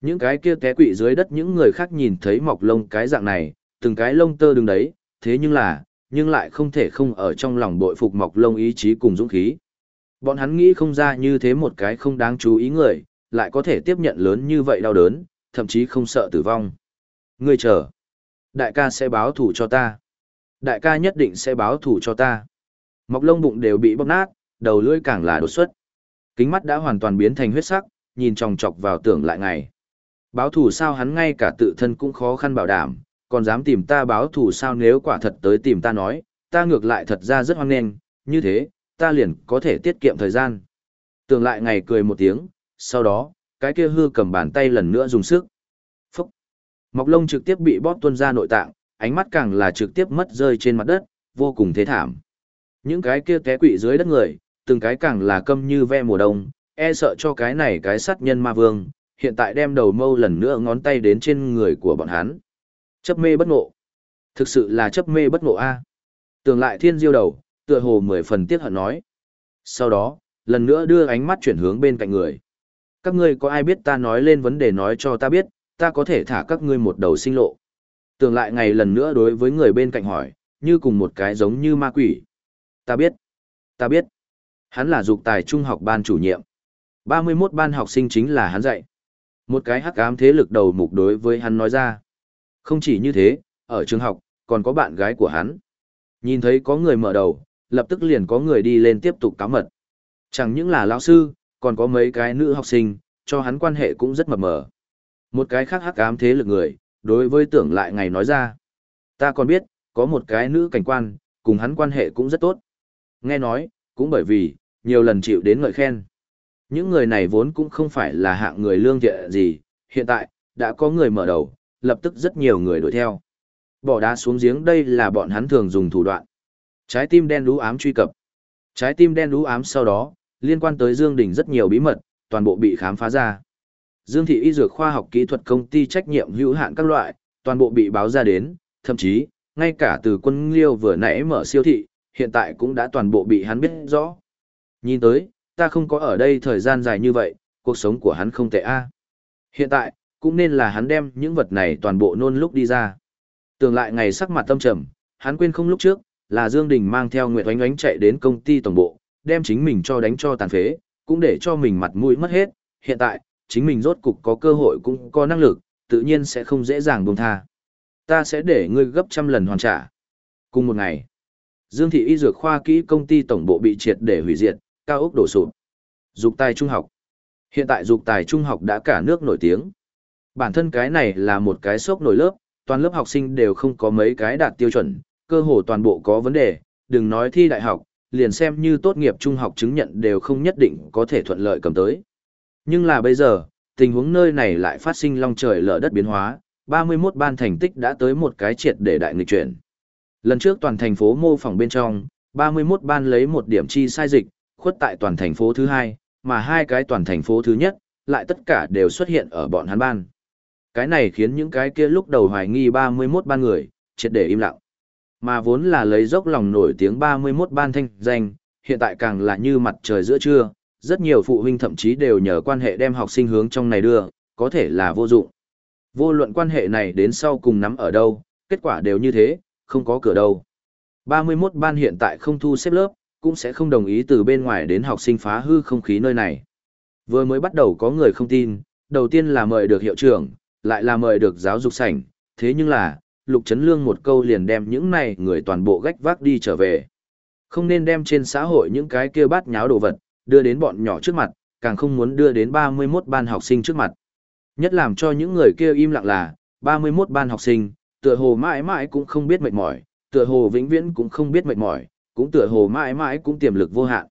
Speaker 1: Những cái kia té quỵ dưới đất những người khác nhìn thấy mọc lông cái dạng này, từng cái lông tơ đứng đấy, thế nhưng là, nhưng lại không thể không ở trong lòng bội phục mọc lông ý chí cùng dũng khí. Bọn hắn nghĩ không ra như thế một cái không đáng chú ý người, lại có thể tiếp nhận lớn như vậy đau đớn, thậm chí không sợ tử vong. Ngươi chờ. Đại ca sẽ báo thủ cho ta. Đại ca nhất định sẽ báo thủ cho ta. Mọc lông bụng đều bị bóp nát, đầu lưỡi càng là đột xuất. Kính mắt đã hoàn toàn biến thành huyết sắc, nhìn chòng chọc vào tưởng lại ngày. Báo thủ sao hắn ngay cả tự thân cũng khó khăn bảo đảm, còn dám tìm ta báo thủ sao nếu quả thật tới tìm ta nói, ta ngược lại thật ra rất hoan nghênh, như thế, ta liền có thể tiết kiệm thời gian. Tưởng lại ngày cười một tiếng, sau đó, cái kia hư cầm bàn tay lần nữa dùng sức. Mọc lông trực tiếp bị bóp tuôn ra nội tạng, ánh mắt càng là trực tiếp mất rơi trên mặt đất, vô cùng thế thảm. Những cái kia té quỵ dưới đất người, từng cái càng là câm như ve mùa đông, e sợ cho cái này cái sát nhân ma vương, hiện tại đem đầu mâu lần nữa ngón tay đến trên người của bọn hắn. Chấp mê bất ngộ. Thực sự là chấp mê bất ngộ a. Tường lại thiên diêu đầu, tựa hồ mười phần tiếc hận nói. Sau đó, lần nữa đưa ánh mắt chuyển hướng bên cạnh người. Các ngươi có ai biết ta nói lên vấn đề nói cho ta biết, ta có thể thả các ngươi một đầu sinh lộ. Tường lại ngày lần nữa đối với người bên cạnh hỏi, như cùng một cái giống như ma quỷ. Ta biết. Ta biết. Hắn là dục tài trung học ban chủ nhiệm. 31 ban học sinh chính là hắn dạy. Một cái hắc ám thế lực đầu mục đối với hắn nói ra. Không chỉ như thế, ở trường học, còn có bạn gái của hắn. Nhìn thấy có người mở đầu, lập tức liền có người đi lên tiếp tục cáo mật. Chẳng những là lão sư, còn có mấy cái nữ học sinh, cho hắn quan hệ cũng rất mập mờ. Một cái khác hắc ám thế lực người, đối với tưởng lại ngày nói ra. Ta còn biết, có một cái nữ cảnh quan, cùng hắn quan hệ cũng rất tốt. Nghe nói, cũng bởi vì, nhiều lần chịu đến ngợi khen. Những người này vốn cũng không phải là hạng người lương thiện gì, hiện tại, đã có người mở đầu, lập tức rất nhiều người đuổi theo. Bỏ đá xuống giếng đây là bọn hắn thường dùng thủ đoạn. Trái tim đen đú ám truy cập. Trái tim đen đú ám sau đó, liên quan tới Dương Đình rất nhiều bí mật, toàn bộ bị khám phá ra. Dương Thị Y Dược Khoa học Kỹ thuật Công ty trách nhiệm hữu hạn các loại, toàn bộ bị báo ra đến, thậm chí, ngay cả từ quân liêu vừa nãy mở siêu thị, hiện tại cũng đã toàn bộ bị hắn biết rõ. Nhìn tới, ta không có ở đây thời gian dài như vậy, cuộc sống của hắn không tệ a. Hiện tại, cũng nên là hắn đem những vật này toàn bộ nôn lúc đi ra. Tưởng lại ngày sắc mặt tâm trầm, hắn quên không lúc trước, là Dương Đình mang theo Nguyệt Oánh Oánh chạy đến công ty tổng bộ, đem chính mình cho đánh cho tàn phế, cũng để cho mình mặt mũi mất hết, hiện tại, chính mình rốt cục có cơ hội cũng có năng lực, tự nhiên sẽ không dễ dàng buông tha. Ta sẽ để ngươi gấp trăm lần hoàn trả. Cùng một ngày, Dương Thị Y Dược Khoa Kỹ công ty tổng bộ bị triệt để hủy diệt, cao ốc đổ sụp. Dục tài trung học. Hiện tại dục tài trung học đã cả nước nổi tiếng. Bản thân cái này là một cái sốc nổi lớp, toàn lớp học sinh đều không có mấy cái đạt tiêu chuẩn, cơ hồ toàn bộ có vấn đề, đừng nói thi đại học, liền xem như tốt nghiệp trung học chứng nhận đều không nhất định có thể thuận lợi cầm tới. Nhưng là bây giờ, tình huống nơi này lại phát sinh long trời lở đất biến hóa, 31 ban thành tích đã tới một cái triệt để đại nghịch chuyển. Lần trước toàn thành phố mô phỏng bên trong, 31 ban lấy một điểm chi sai dịch, khuất tại toàn thành phố thứ hai, mà hai cái toàn thành phố thứ nhất, lại tất cả đều xuất hiện ở bọn hắn ban. Cái này khiến những cái kia lúc đầu hoài nghi 31 ban người, triệt để im lặng. Mà vốn là lấy dốc lòng nổi tiếng 31 ban thanh danh, hiện tại càng là như mặt trời giữa trưa, rất nhiều phụ huynh thậm chí đều nhờ quan hệ đem học sinh hướng trong này đưa, có thể là vô dụng. Vô luận quan hệ này đến sau cùng nắm ở đâu, kết quả đều như thế, không có cửa đâu. 31 ban hiện tại không thu xếp lớp, cũng sẽ không đồng ý từ bên ngoài đến học sinh phá hư không khí nơi này. Vừa mới bắt đầu có người không tin, đầu tiên là mời được hiệu trưởng, lại là mời được giáo dục sảnh, thế nhưng là, Lục Trấn Lương một câu liền đem những này người toàn bộ gách vác đi trở về. Không nên đem trên xã hội những cái kia bát nháo đồ vật, đưa đến bọn nhỏ trước mặt, càng không muốn đưa đến 31 ban học sinh trước mặt. Nhất làm cho những người kia im lặng là, 31 ban học sinh, tựa hồ mãi mãi cũng không biết mệt mỏi, tựa hồ vĩnh viễn cũng không biết mệt mỏi, cũng tựa hồ mãi mãi cũng tiềm lực vô hạn.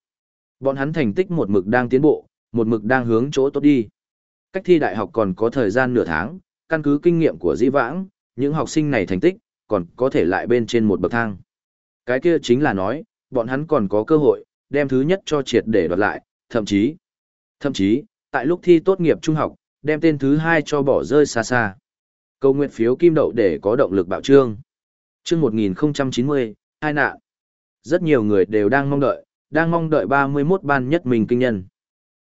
Speaker 1: Bọn hắn thành tích một mực đang tiến bộ, một mực đang hướng chỗ tốt đi. Cách thi đại học còn có thời gian nửa tháng, căn cứ kinh nghiệm của Di Vãng, những học sinh này thành tích, còn có thể lại bên trên một bậc thang. Cái kia chính là nói, bọn hắn còn có cơ hội, đem thứ nhất cho triệt để đoạt lại, thậm chí, thậm chí, tại lúc thi tốt nghiệp trung học, đem tên thứ hai cho bỏ rơi xa xa. Câu nguyện phiếu kim đậu để có động lực bạo trương. Chương 1090, hai nạn. Rất nhiều người đều đang mong đợi, đang mong đợi 31 ban nhất mình kinh nhân.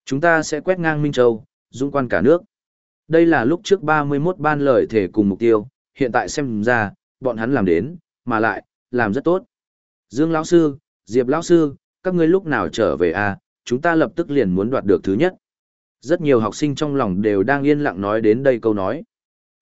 Speaker 1: Chúng ta sẽ quét ngang Minh Châu, dũng quan cả nước. Đây là lúc trước 31 ban lời thể cùng mục tiêu, hiện tại xem ra, bọn hắn làm đến, mà lại, làm rất tốt. Dương lão sư, Diệp lão sư, các ngươi lúc nào trở về à, chúng ta lập tức liền muốn đoạt được thứ nhất. Rất nhiều học sinh trong lòng đều đang yên lặng nói đến đây câu nói.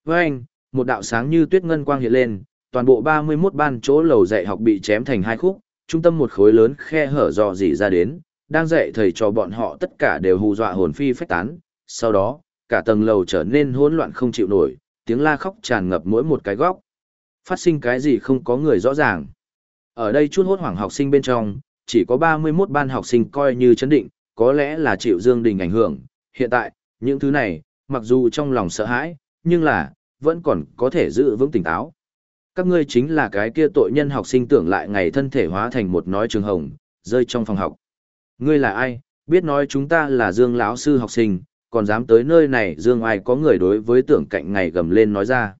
Speaker 1: Với anh, một đạo sáng như tuyết ngân quang hiện lên, toàn bộ 31 ban chỗ lầu dạy học bị chém thành hai khúc, trung tâm một khối lớn khe hở dò dỉ ra đến, đang dạy thầy cho bọn họ tất cả đều hù dọa hồn phi phách tán. Sau đó, cả tầng lầu trở nên hỗn loạn không chịu nổi, tiếng la khóc tràn ngập mỗi một cái góc. Phát sinh cái gì không có người rõ ràng. Ở đây chút hốt hoảng học sinh bên trong, chỉ có 31 ban học sinh coi như chấn định, có lẽ là chịu Dương Đình ảnh hưởng. Hiện tại, những thứ này, mặc dù trong lòng sợ hãi, nhưng là, vẫn còn có thể giữ vững tỉnh táo. Các ngươi chính là cái kia tội nhân học sinh tưởng lại ngày thân thể hóa thành một nói trường hồng, rơi trong phòng học. Ngươi là ai, biết nói chúng ta là Dương lão sư học sinh, còn dám tới nơi này Dương ai có người đối với tưởng cạnh ngày gầm lên nói ra.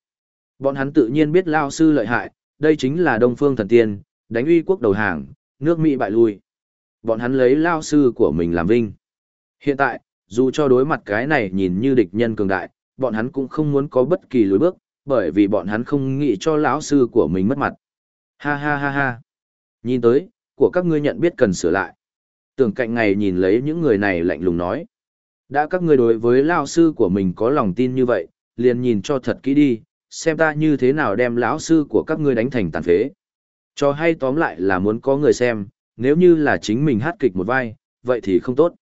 Speaker 1: Bọn hắn tự nhiên biết lão sư lợi hại, đây chính là Đông Phương Thần Tiên, đánh uy quốc đầu hàng, nước Mỹ bại lui. Bọn hắn lấy lao sư của mình làm vinh. Hiện tại, dù cho đối mặt cái này nhìn như địch nhân cường đại, bọn hắn cũng không muốn có bất kỳ lối bước, bởi vì bọn hắn không nghĩ cho lão sư của mình mất mặt. Ha ha ha ha. Nhìn tới, của các ngươi nhận biết cần sửa lại. Tưởng cạnh ngày nhìn lấy những người này lạnh lùng nói. Đã các ngươi đối với lão sư của mình có lòng tin như vậy, liền nhìn cho thật kỹ đi, xem ta như thế nào đem lão sư của các ngươi đánh thành tàn phế. Cho hay tóm lại là muốn có người xem, nếu như là chính mình hát kịch một vai, vậy thì không tốt.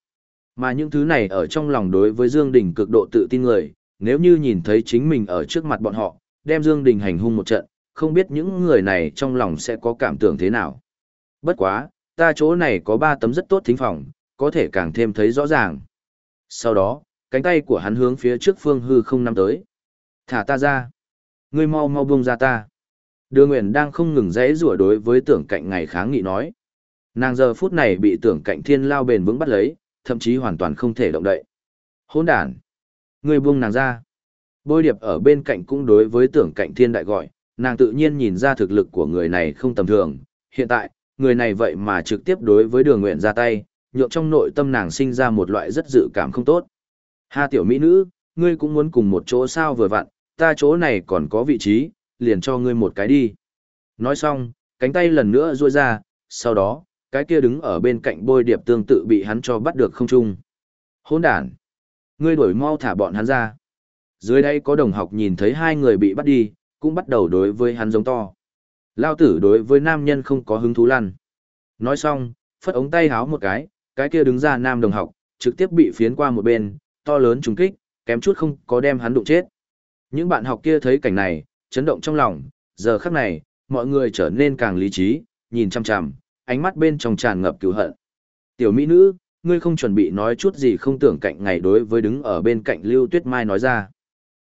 Speaker 1: Mà những thứ này ở trong lòng đối với Dương Đình cực độ tự tin người, nếu như nhìn thấy chính mình ở trước mặt bọn họ, đem Dương Đình hành hung một trận, không biết những người này trong lòng sẽ có cảm tưởng thế nào. Bất quá, ta chỗ này có ba tấm rất tốt thính phòng, có thể càng thêm thấy rõ ràng. Sau đó, cánh tay của hắn hướng phía trước phương hư không nắm tới. Thả ta ra. Ngươi mau mau buông ra ta. Đưa Nguyện đang không ngừng dãy rủa đối với tưởng cạnh ngày kháng nghị nói. Nàng giờ phút này bị tưởng cạnh thiên lao bền vững bắt lấy, thậm chí hoàn toàn không thể động đậy. Hỗn đàn! Người buông nàng ra. Bôi điệp ở bên cạnh cũng đối với tưởng cạnh thiên đại gọi, nàng tự nhiên nhìn ra thực lực của người này không tầm thường. Hiện tại, người này vậy mà trực tiếp đối với đường nguyện ra tay, nhượng trong nội tâm nàng sinh ra một loại rất dự cảm không tốt. Ha tiểu mỹ nữ, ngươi cũng muốn cùng một chỗ sao vừa vặn, ta chỗ này còn có vị trí, liền cho ngươi một cái đi. Nói xong, cánh tay lần nữa ruôi ra, sau đó, cái kia đứng ở bên cạnh bôi điệp tương tự bị hắn cho bắt được không chung. Hỗn đàn, Ngươi đuổi mau thả bọn hắn ra. Dưới đây có đồng học nhìn thấy hai người bị bắt đi, cũng bắt đầu đối với hắn giống to. Lao tử đối với nam nhân không có hứng thú lăn. Nói xong, phất ống tay háo một cái, cái kia đứng ra nam đồng học, trực tiếp bị phiến qua một bên, to lớn trùng kích, kém chút không có đem hắn đụng chết. Những bạn học kia thấy cảnh này, chấn động trong lòng, giờ khắc này, mọi người trở nên càng lý trí, nhìn chăm chăm, ánh mắt bên trong tràn ngập cứu hận. Tiểu mỹ nữ, ngươi không chuẩn bị nói chút gì không tưởng cạnh ngày đối với đứng ở bên cạnh Lưu Tuyết Mai nói ra.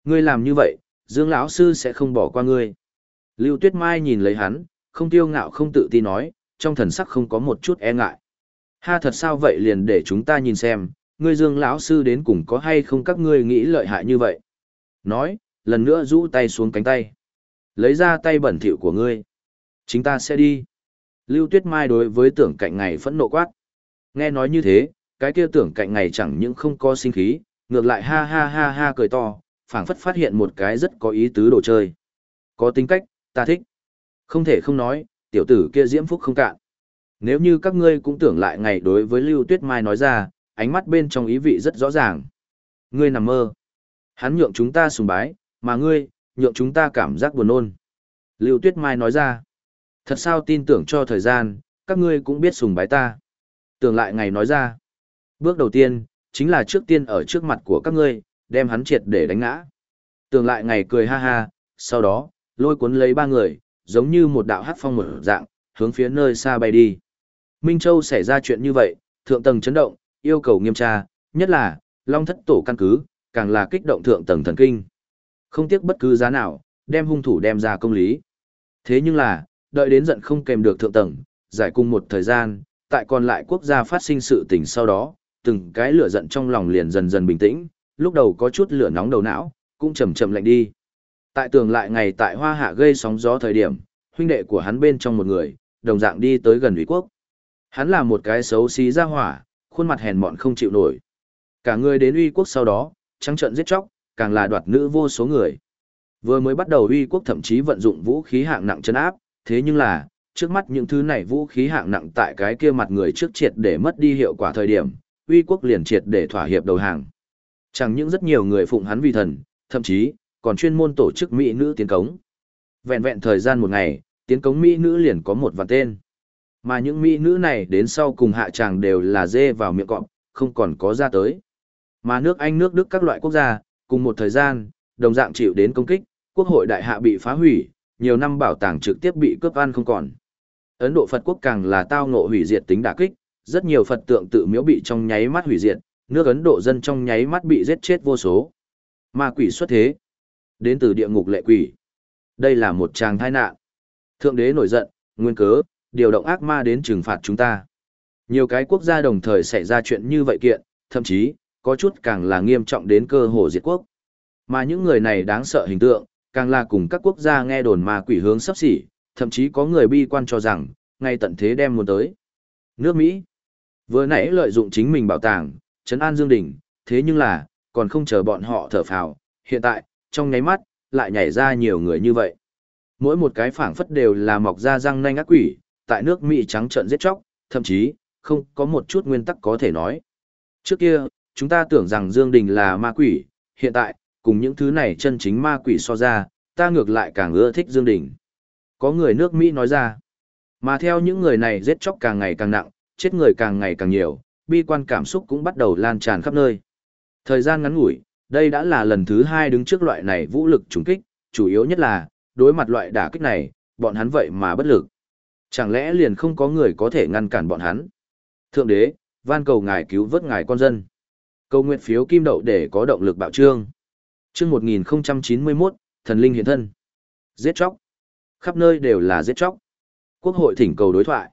Speaker 1: Ngươi làm như vậy, Dương lão sư sẽ không bỏ qua ngươi. Lưu Tuyết Mai nhìn lấy hắn, không tiêu ngạo không tự ti nói, trong thần sắc không có một chút e ngại. Ha thật sao vậy liền để chúng ta nhìn xem, ngươi Dương lão sư đến cùng có hay không các ngươi nghĩ lợi hại như vậy. Nói, lần nữa rũ tay xuống cánh tay. Lấy ra tay bẩn thỉu của ngươi. Chính ta sẽ đi. Lưu Tuyết Mai đối với tưởng cạnh ngày phẫn nộ quát. Nghe nói như thế, cái kia tưởng cạnh ngày chẳng những không có sinh khí, ngược lại ha ha ha ha cười to, phảng phất phát hiện một cái rất có ý tứ đồ chơi. Có tính cách, ta thích. Không thể không nói, tiểu tử kia diễm phúc không cạn. Nếu như các ngươi cũng tưởng lại ngày đối với Lưu Tuyết Mai nói ra, ánh mắt bên trong ý vị rất rõ ràng. Ngươi nằm mơ. Hắn nhượng chúng ta sùng bái, mà ngươi, nhượng chúng ta cảm giác buồn nôn. Lưu Tuyết Mai nói ra. Thật sao tin tưởng cho thời gian, các ngươi cũng biết sùng bái ta. Tưởng lại ngày nói ra. Bước đầu tiên, chính là trước tiên ở trước mặt của các ngươi, đem hắn triệt để đánh ngã. Tưởng lại ngày cười ha ha, sau đó, lôi cuốn lấy ba người, giống như một đạo hát phong mở dạng, hướng phía nơi xa bay đi. Minh Châu xảy ra chuyện như vậy, thượng tầng chấn động, yêu cầu nghiêm tra, nhất là, long thất tổ căn cứ, càng là kích động thượng tầng thần kinh. Không tiếc bất cứ giá nào, đem hung thủ đem ra công lý. Thế nhưng là, đợi đến giận không kèm được thượng tầng, giải cung một thời gian, tại còn lại quốc gia phát sinh sự tình sau đó, từng cái lửa giận trong lòng liền dần dần bình tĩnh, lúc đầu có chút lửa nóng đầu não, cũng chậm chậm lạnh đi. Tại tường lại ngày tại hoa hạ gây sóng gió thời điểm, huynh đệ của hắn bên trong một người, đồng dạng đi tới gần ủy quốc. Hắn là một cái xấu xí ra hỏa, khuôn mặt hèn mọn không chịu nổi. Cả người đến uy quốc sau đó, trắng trận giết chóc, càng là đoạt nữ vô số người. Vừa mới bắt đầu uy quốc thậm chí vận dụng vũ khí hạng nặng chân áp, thế nhưng là, trước mắt những thứ này vũ khí hạng nặng tại cái kia mặt người trước triệt để mất đi hiệu quả thời điểm, uy quốc liền triệt để thỏa hiệp đầu hàng. Chẳng những rất nhiều người phụng hắn vì thần, thậm chí, còn chuyên môn tổ chức mỹ nữ tiến cống. Vẹn vẹn thời gian một ngày, tiến cống mỹ nữ liền có một vạn tên. Mà những mỹ nữ này đến sau cùng hạ tràng đều là dê vào miệng cọp, không còn có ra tới. Mà nước Anh nước Đức các loại quốc gia, cùng một thời gian, đồng dạng chịu đến công kích, quốc hội đại hạ bị phá hủy, nhiều năm bảo tàng trực tiếp bị cướp ăn không còn. Ấn Độ Phật quốc càng là tao ngộ hủy diệt tính đả kích, rất nhiều Phật tượng tự miếu bị trong nháy mắt hủy diệt, nước Ấn Độ dân trong nháy mắt bị giết chết vô số. Ma quỷ xuất thế, đến từ địa ngục lệ quỷ. Đây là một tràng tai nạn. Thượng đế nổi giận, nguyên cớ, điều động ác ma đến trừng phạt chúng ta. Nhiều cái quốc gia đồng thời xảy ra chuyện như vậy kiện, thậm chí, có chút càng là nghiêm trọng đến cơ hồ diệt quốc. Mà những người này đáng sợ hình tượng, càng là cùng các quốc gia nghe đồn ma quỷ hướng sắp xỉ, thậm chí có người bi quan cho rằng, ngay tận thế đem muốn tới. Nước Mỹ vừa nãy lợi dụng chính mình bảo tàng, trấn an Dương Đình, thế nhưng là, còn không chờ bọn họ thở phào, hiện tại, trong nháy mắt, lại nhảy ra nhiều người như vậy. Mỗi một cái phảng phất đều là mọc ra răng nanh ác quỷ, tại nước Mỹ trắng trợn giết chóc, thậm chí, không có một chút nguyên tắc có thể nói. Trước kia, chúng ta tưởng rằng Dương Đình là ma quỷ, hiện tại, cùng những thứ này chân chính ma quỷ so ra, ta ngược lại càng ưa thích Dương Đình. Có người nước Mỹ nói ra, mà theo những người này giết chóc càng ngày càng nặng, chết người càng ngày càng nhiều, bi quan cảm xúc cũng bắt đầu lan tràn khắp nơi. Thời gian ngắn ngủi, đây đã là lần thứ hai đứng trước loại này vũ lực trùng kích, chủ yếu nhất là, đối mặt loại đả kích này, bọn hắn vậy mà bất lực. Chẳng lẽ liền không có người có thể ngăn cản bọn hắn? Thượng đế, van cầu ngài cứu vớt ngài con dân. Câu nguyện phiếu kim đậu để có động lực bạo trương. Chương 1091, thần linh hiện thân. Giết chóc. Khắp nơi đều là giết chóc. Quốc hội thỉnh cầu đối thoại.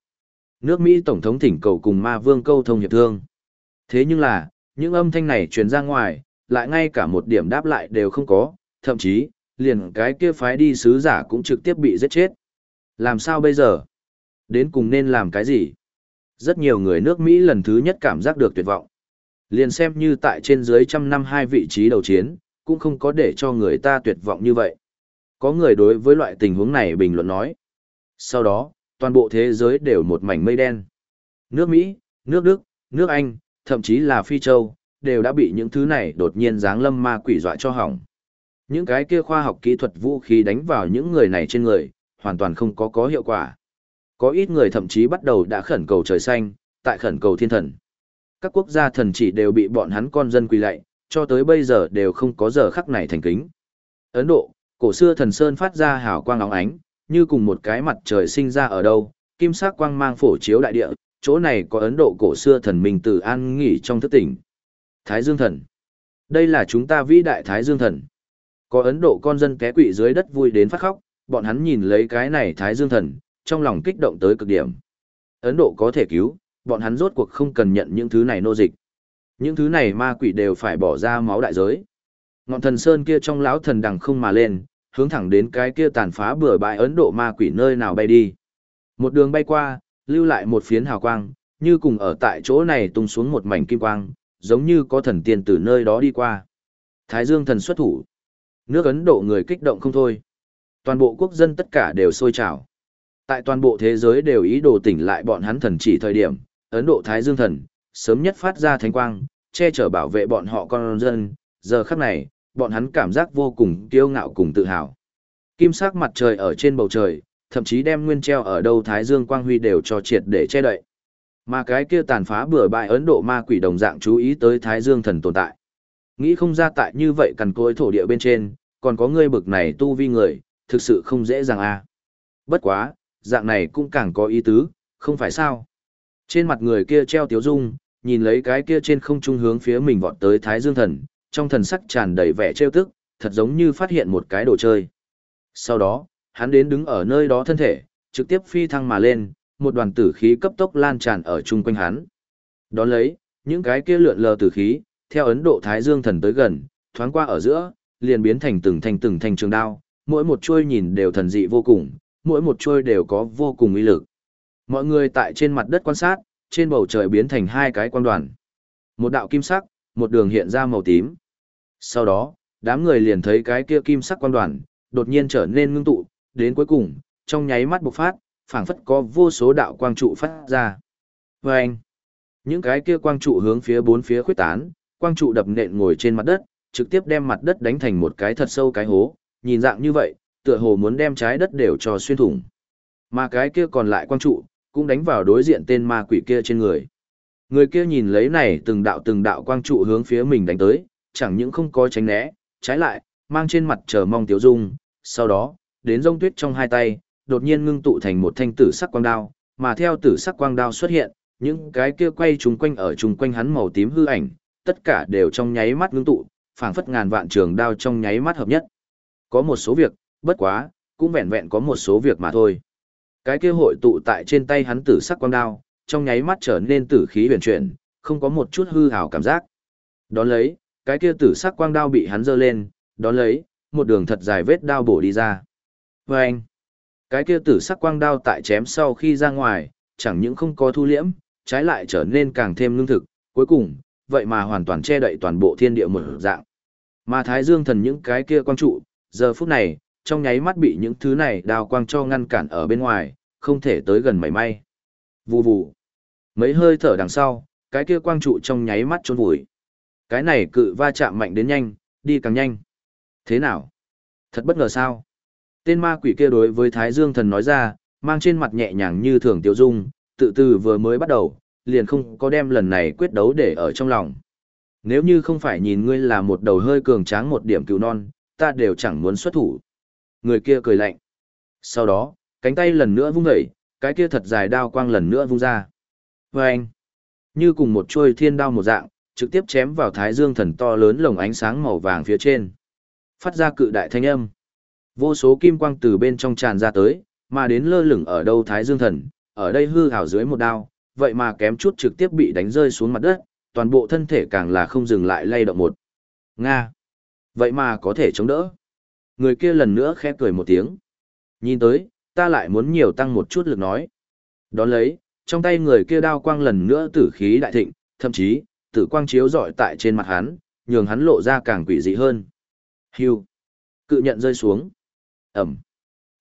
Speaker 1: Nước Mỹ Tổng thống thỉnh cầu cùng ma vương câu thông hiệp thương. Thế nhưng là, những âm thanh này truyền ra ngoài, lại ngay cả một điểm đáp lại đều không có, thậm chí, liền cái kia phái đi sứ giả cũng trực tiếp bị giết chết. Làm sao bây giờ? Đến cùng nên làm cái gì? Rất nhiều người nước Mỹ lần thứ nhất cảm giác được tuyệt vọng. Liền xem như tại trên dưới trăm năm hai vị trí đầu chiến, cũng không có để cho người ta tuyệt vọng như vậy. Có người đối với loại tình huống này bình luận nói. Sau đó, toàn bộ thế giới đều một mảnh mây đen. Nước Mỹ, nước Đức, nước Anh, thậm chí là Phi Châu, đều đã bị những thứ này đột nhiên giáng lâm ma quỷ dọa cho hỏng. Những cái kia khoa học kỹ thuật vũ khí đánh vào những người này trên người, hoàn toàn không có có hiệu quả. Có ít người thậm chí bắt đầu đã khẩn cầu trời xanh, tại khẩn cầu thiên thần. Các quốc gia thần chỉ đều bị bọn hắn con dân quỳ lạy, cho tới bây giờ đều không có giờ khắc này thành kính. Ấn Độ, cổ xưa thần sơn phát ra hào quang óng ánh, như cùng một cái mặt trời sinh ra ở đâu, kim sắc quang mang phổ chiếu đại địa, chỗ này có Ấn Độ cổ xưa thần minh từ an nghỉ trong thức tỉnh. Thái Dương thần. Đây là chúng ta vĩ đại Thái Dương thần. Có Ấn Độ con dân té quỵ dưới đất vui đến phát khóc, bọn hắn nhìn lấy cái này Thái Dương thần, trong lòng kích động tới cực điểm. Ấn Độ có thể cứu, bọn hắn rốt cuộc không cần nhận những thứ này nô dịch. Những thứ này ma quỷ đều phải bỏ ra máu đại giới. Ngọn thần sơn kia trong lão thần đằng không mà lên, hướng thẳng đến cái kia tàn phá bừa bãi Ấn Độ ma quỷ nơi nào bay đi. Một đường bay qua, lưu lại một phiến hào quang, như cùng ở tại chỗ này tung xuống một mảnh kim quang, giống như có thần tiên từ nơi đó đi qua. Thái Dương thần xuất thủ. Nước Ấn Độ người kích động không thôi. Toàn bộ quốc dân tất cả đều sôi trào. Tại toàn bộ thế giới đều ý đồ tỉnh lại bọn hắn thần chỉ thời điểm, Ấn Độ Thái Dương thần, sớm nhất phát ra thánh quang, che chở bảo vệ bọn họ con dân, giờ khắc này, bọn hắn cảm giác vô cùng kiêu ngạo cùng tự hào. Kim sắc mặt trời ở trên bầu trời, thậm chí đem nguyên treo ở đâu Thái Dương quang huy đều cho triệt để che đậy. Mà cái kia tàn phá bừa bãi Ấn Độ ma quỷ đồng dạng chú ý tới Thái Dương thần tồn tại. Nghĩ không ra tại như vậy cằn cối thổ địa bên trên, còn có ngươi bực này tu vi người, thực sự không dễ dàng a. À. Bất quá, dạng này cũng càng có ý tứ, không phải sao? Trên mặt người kia treo tiếu dung, nhìn lấy cái kia trên không trung hướng phía mình vọt tới Thái Dương thần, trong thần sắc tràn đầy vẻ trêu tức, thật giống như phát hiện một cái đồ chơi. Sau đó, hắn đến đứng ở nơi đó thân thể, trực tiếp phi thăng mà lên, một đoàn tử khí cấp tốc lan tràn ở chung quanh hắn. Đón lấy, những cái kia lượn lờ tử khí, theo Ấn Độ Thái Dương thần tới gần, thoáng qua ở giữa, liền biến thành từng thành từng thành trường đao, mỗi một chuôi nhìn đều thần dị vô cùng, mỗi một chuôi đều có vô cùng uy lực. Mọi người tại trên mặt đất quan sát, trên bầu trời biến thành hai cái quan đoàn. Một đạo kim sắc, một đường hiện ra màu tím. Sau đó, đám người liền thấy cái kia kim sắc quan đoàn, đột nhiên trở nên ngưng tụ, đến cuối cùng, trong nháy mắt bộc phát, phảng phất có vô số đạo quang trụ phát ra. Và anh, những cái kia quang trụ hướng phía bốn phía khuyết tán, quang trụ đập nện ngồi trên mặt đất, trực tiếp đem mặt đất đánh thành một cái thật sâu cái hố, nhìn dạng như vậy, tựa hồ muốn đem trái đất đều cho xuyên thủng. Mà cái kia còn lại quang trụ, cũng đánh vào đối diện tên ma quỷ kia trên người. Người kia nhìn lấy này từng đạo từng đạo quang trụ hướng phía mình đánh tới, chẳng những không có tránh né, trái lại, mang trên mặt chờ mong tiếu dung, sau đó, đến rông tuyết trong hai tay, đột nhiên ngưng tụ thành một thanh tử sắc quang đao, mà theo tử sắc quang đao xuất hiện, những cái kia quay trùng quanh ở trùng quanh hắn màu tím hư ảnh, tất cả đều trong nháy mắt ngưng tụ, phảng phất ngàn vạn trường đao trong nháy mắt hợp nhất. Có một số việc, bất quá, cũng vẹn vẹn có một số việc mà thôi. Cái kia hội tụ tại trên tay hắn tử sắc quang đao, trong nháy mắt trở nên tử khí huyền chuyển, không có một chút hư hào cảm giác. Đón lấy, cái kia tử sắc quang đao bị hắn giơ lên, đón lấy, một đường thật dài vết đao bổ đi ra. Và anh, cái kia tử sắc quang đao tại chém sau khi ra ngoài, chẳng những không có thu liễm, trái lại trở nên càng thêm lương thực, cuối cùng, vậy mà hoàn toàn che đậy toàn bộ thiên địa một dạng. Mà Thái Dương thần những cái kia quang trụ, giờ phút này, trong nháy mắt bị những thứ này đào quang cho ngăn cản ở bên ngoài, không thể tới gần mảy may. Vù vù. Mấy hơi thở đằng sau, cái kia quang trụ trong nháy mắt trốn vùi. Cái này cự va chạm mạnh đến nhanh, đi càng nhanh. Thế nào? Thật bất ngờ sao? Tên ma quỷ kia đối với Thái Dương thần nói ra, mang trên mặt nhẹ nhàng như thường tiêu dung, tự từ vừa mới bắt đầu, liền không có đem lần này quyết đấu để ở trong lòng. Nếu như không phải nhìn ngươi là một đầu hơi cường tráng một điểm cứu non, ta đều chẳng muốn xuất thủ. Người kia cười lạnh. Sau đó, cánh tay lần nữa vung dậy, cái kia thật dài đao quang lần nữa vung ra. Vâng! anh, như cùng một chuôi thiên đao một dạng, trực tiếp chém vào thái dương thần to lớn lồng ánh sáng màu vàng phía trên. Phát ra cự đại thanh âm. Vô số kim quang từ bên trong tràn ra tới, mà đến lơ lửng ở đâu thái dương thần, ở đây hư hào dưới một đao, vậy mà kém chút trực tiếp bị đánh rơi xuống mặt đất, toàn bộ thân thể càng là không dừng lại lay động một. Nga! Vậy mà có thể chống đỡ. Người kia lần nữa khẽ cười một tiếng. Nhìn tới, ta lại muốn nhiều tăng một chút lực nói. Đón lấy, trong tay người kia đao quang lần nữa tử khí đại thịnh, thậm chí, tử quang chiếu rọi tại trên mặt hắn, nhường hắn lộ ra càng quỷ dị hơn. Hưu. Cự nhận rơi xuống. Ẩm.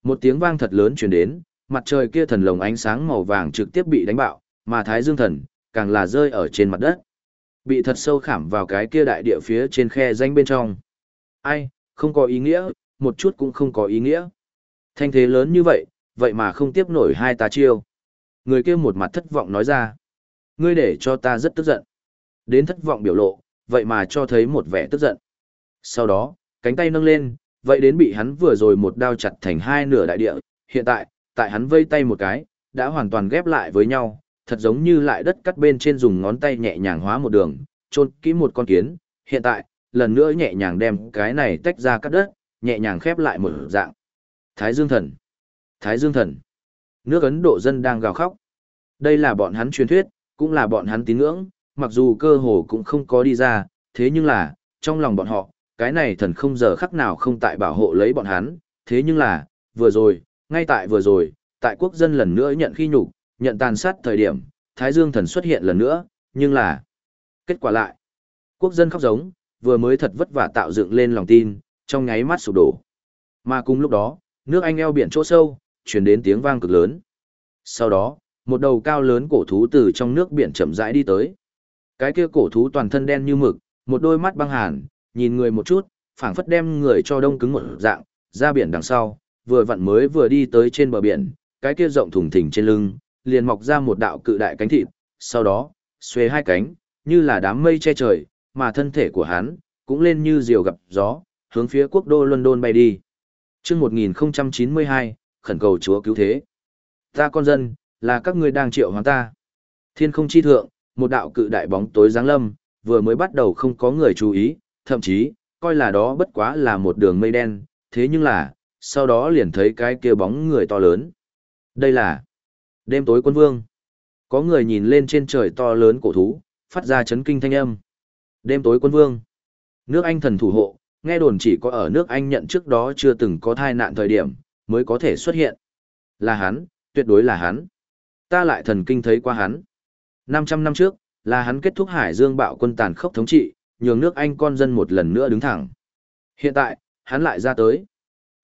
Speaker 1: Một tiếng vang thật lớn truyền đến, mặt trời kia thần lồng ánh sáng màu vàng trực tiếp bị đánh bạo, mà Thái Dương thần càng là rơi ở trên mặt đất. bị thật sâu khảm vào cái kia đại địa phía trên khe danh bên trong. Ai, không có ý nghĩa, một chút cũng không có ý nghĩa. Thanh thế lớn như vậy, vậy mà không tiếp nổi hai ta chiêu. Người kia một mặt thất vọng nói ra. Ngươi để cho ta rất tức giận. Đến thất vọng biểu lộ, vậy mà cho thấy một vẻ tức giận. Sau đó, cánh tay nâng lên, vậy đến bị hắn vừa rồi một đao chặt thành hai nửa đại địa. Hiện tại, tại hắn vây tay một cái, đã hoàn toàn ghép lại với nhau, thật giống như lại đất cắt bên trên dùng ngón tay nhẹ nhàng hóa một đường, chôn kỹ một con kiến. Hiện tại, lần nữa nhẹ nhàng đem cái này tách ra cắt đất, nhẹ nhàng khép lại một dạng. Thái Dương Thần Thái Dương Thần Nước Ấn Độ dân đang gào khóc. Đây là bọn hắn truyền thuyết, cũng là bọn hắn tín ngưỡng, mặc dù cơ hồ cũng không có đi ra, thế nhưng là, trong lòng bọn họ, cái này thần không giờ khắc nào không tại bảo hộ lấy bọn hắn, thế nhưng là, vừa rồi, ngay tại vừa rồi, tại quốc dân lần nữa nhận khi nhục, nhận tàn sát thời điểm, Thái Dương thần xuất hiện lần nữa, nhưng là, kết quả lại, quốc dân khóc giống, vừa mới thật vất vả tạo dựng lên lòng tin, trong nháy mắt sụp đổ. Mà cùng lúc đó, nước Anh eo biển chỗ sâu, truyền đến tiếng vang cực lớn. Sau đó, một đầu cao lớn cổ thú từ trong nước biển chậm rãi đi tới. Cái kia cổ thú toàn thân đen như mực, một đôi mắt băng hàn, nhìn người một chút, phảng phất đem người cho đông cứng một dạng, ra biển đằng sau, vừa vặn mới vừa đi tới trên bờ biển, cái kia rộng thùng thình trên lưng, liền mọc ra một đạo cự đại cánh thịt, sau đó, xuê hai cánh, như là đám mây che trời, mà thân thể của hắn, cũng lên như diều gặp gió, hướng phía quốc đô London bay đi. Trước 1092, khẩn cầu chúa cứu thế. Ta con dân, là các ngươi đang triệu hoán ta. Thiên không chi thượng, một đạo cự đại bóng tối giáng lâm, vừa mới bắt đầu không có người chú ý, thậm chí, coi là đó bất quá là một đường mây đen, thế nhưng là, sau đó liền thấy cái kia bóng người to lớn. Đây là đêm tối quân vương. Có người nhìn lên trên trời to lớn cổ thú, phát ra chấn kinh thanh âm. Đêm tối quân vương. Nước Anh thần thủ hộ, nghe đồn chỉ có ở nước Anh nhận trước đó chưa từng có thai nạn thời điểm, mới có thể xuất hiện. Là hắn, tuyệt đối là hắn. Ta lại thần kinh thấy qua hắn. 500 năm trước, là hắn kết thúc Hải Dương bạo quân tàn khốc thống trị, nhường nước Anh con dân một lần nữa đứng thẳng. Hiện tại, hắn lại ra tới.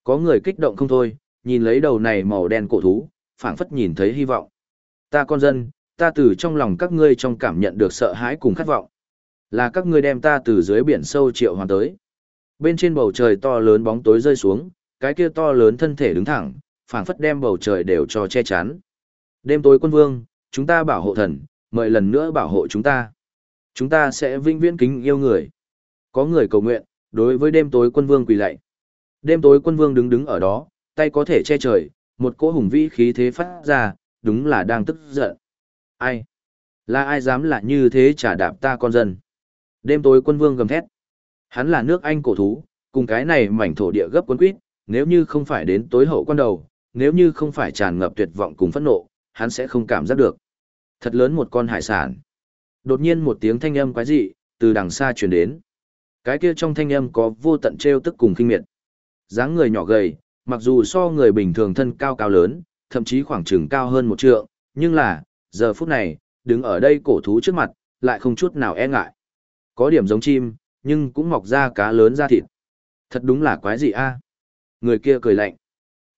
Speaker 1: Có người kích động không thôi, nhìn lấy đầu này màu đen cổ thú, phảng phất nhìn thấy hy vọng. Ta con dân, ta từ trong lòng các ngươi trong cảm nhận được sợ hãi cùng khát vọng. Là các ngươi đem ta từ dưới biển sâu triệu hoàn tới. Bên trên bầu trời to lớn bóng tối rơi xuống, cái kia to lớn thân thể đứng thẳng, phảng phất đem bầu trời đều cho che chắn. Đêm tối quân vương, chúng ta bảo hộ thần, mời lần nữa bảo hộ chúng ta. Chúng ta sẽ vinh viễn kính yêu người. Có người cầu nguyện, đối với đêm tối quân vương quỳ lạy. Đêm tối quân vương đứng đứng ở đó, tay có thể che trời, một cỗ hùng vĩ khí thế phát ra, đúng là đang tức giận. Ai? Là ai dám lại như thế trả đạp ta con dân? Đêm tối quân vương gầm thét. Hắn là nước Anh cổ thú, cùng cái này mảnh thổ địa gấp cuốn quýt, nếu như không phải đến tối hậu quan đầu, nếu như không phải tràn ngập tuyệt vọng cùng phẫn nộ, hắn sẽ không cảm giác được. Thật lớn một con hải sản. Đột nhiên một tiếng thanh âm quái dị, từ đằng xa truyền đến. Cái kia trong thanh âm có vô tận trêu tức cùng kinh miệt. dáng người nhỏ gầy, mặc dù so người bình thường thân cao cao lớn, thậm chí khoảng chừng cao hơn một trượng, nhưng là, giờ phút này, đứng ở đây cổ thú trước mặt, lại không chút nào e ngại. Có điểm giống chim, nhưng cũng mọc ra cá lớn ra thịt. Thật đúng là quái gì a. Người kia cười lạnh.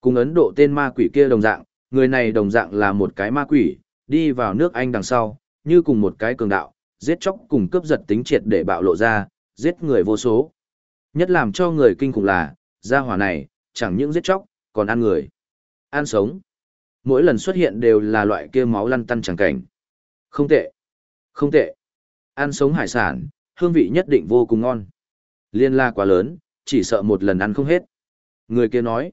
Speaker 1: Cùng Ấn Độ tên ma quỷ kia đồng dạng, người này đồng dạng là một cái ma quỷ, đi vào nước Anh đằng sau, như cùng một cái cường đạo, giết chóc cùng cướp giật tính triệt để bạo lộ ra, giết người vô số. Nhất làm cho người kinh khủng là, gia hỏa này, chẳng những giết chóc, còn ăn người. Ăn sống. Mỗi lần xuất hiện đều là loại kia máu lăn tăn chẳng cảnh. Không tệ. Không tệ. Ăn sống hải sản, hương vị nhất định vô cùng ngon. Liên la quá lớn, chỉ sợ một lần ăn không hết. Người kia nói.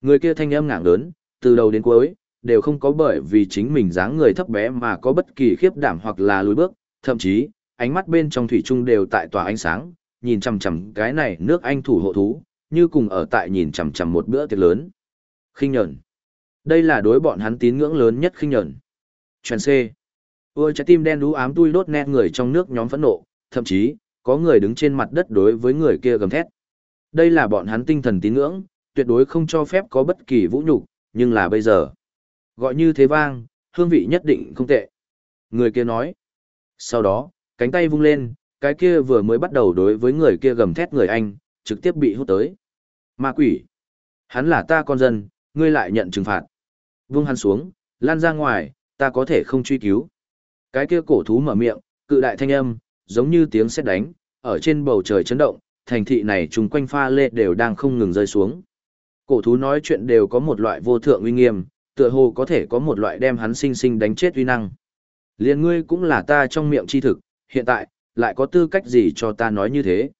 Speaker 1: Người kia thanh âm ngảng lớn, từ đầu đến cuối, đều không có bởi vì chính mình dáng người thấp bé mà có bất kỳ khiếp đảm hoặc là lùi bước, thậm chí, ánh mắt bên trong thủy trung đều tại tỏa ánh sáng, nhìn chằm chằm cái này nước anh thủ hộ thú, như cùng ở tại nhìn chằm chằm một bữa tiệc lớn. Khinh nhẫn. Đây là đối bọn hắn tín ngưỡng lớn nhất khinh nhẫn. Truyền C. Ôi trái tim đen đú ám tui đốt nét người trong nước nhóm phẫn nộ, thậm chí, có người đứng trên mặt đất đối với người kia gầm thét. Đây là bọn hắn tinh thần tín ngưỡng, tuyệt đối không cho phép có bất kỳ vũ nhục, nhưng là bây giờ. Gọi như thế vang, hương vị nhất định không tệ. Người kia nói. Sau đó, cánh tay vung lên, cái kia vừa mới bắt đầu đối với người kia gầm thét người anh, trực tiếp bị hút tới. Ma quỷ. Hắn là ta con dân, ngươi lại nhận trừng phạt. Vung hắn xuống, lan ra ngoài, ta có thể không truy cứu. Cái kia cổ thú mở miệng, cự đại thanh âm, giống như tiếng sét đánh, ở trên bầu trời chấn động, thành thị này chung quanh pha lê đều đang không ngừng rơi xuống. Cổ thú nói chuyện đều có một loại vô thượng uy nghiêm, tựa hồ có thể có một loại đem hắn sinh sinh đánh chết uy năng. Liên ngươi cũng là ta trong miệng chi thực, hiện tại, lại có tư cách gì cho ta nói như thế?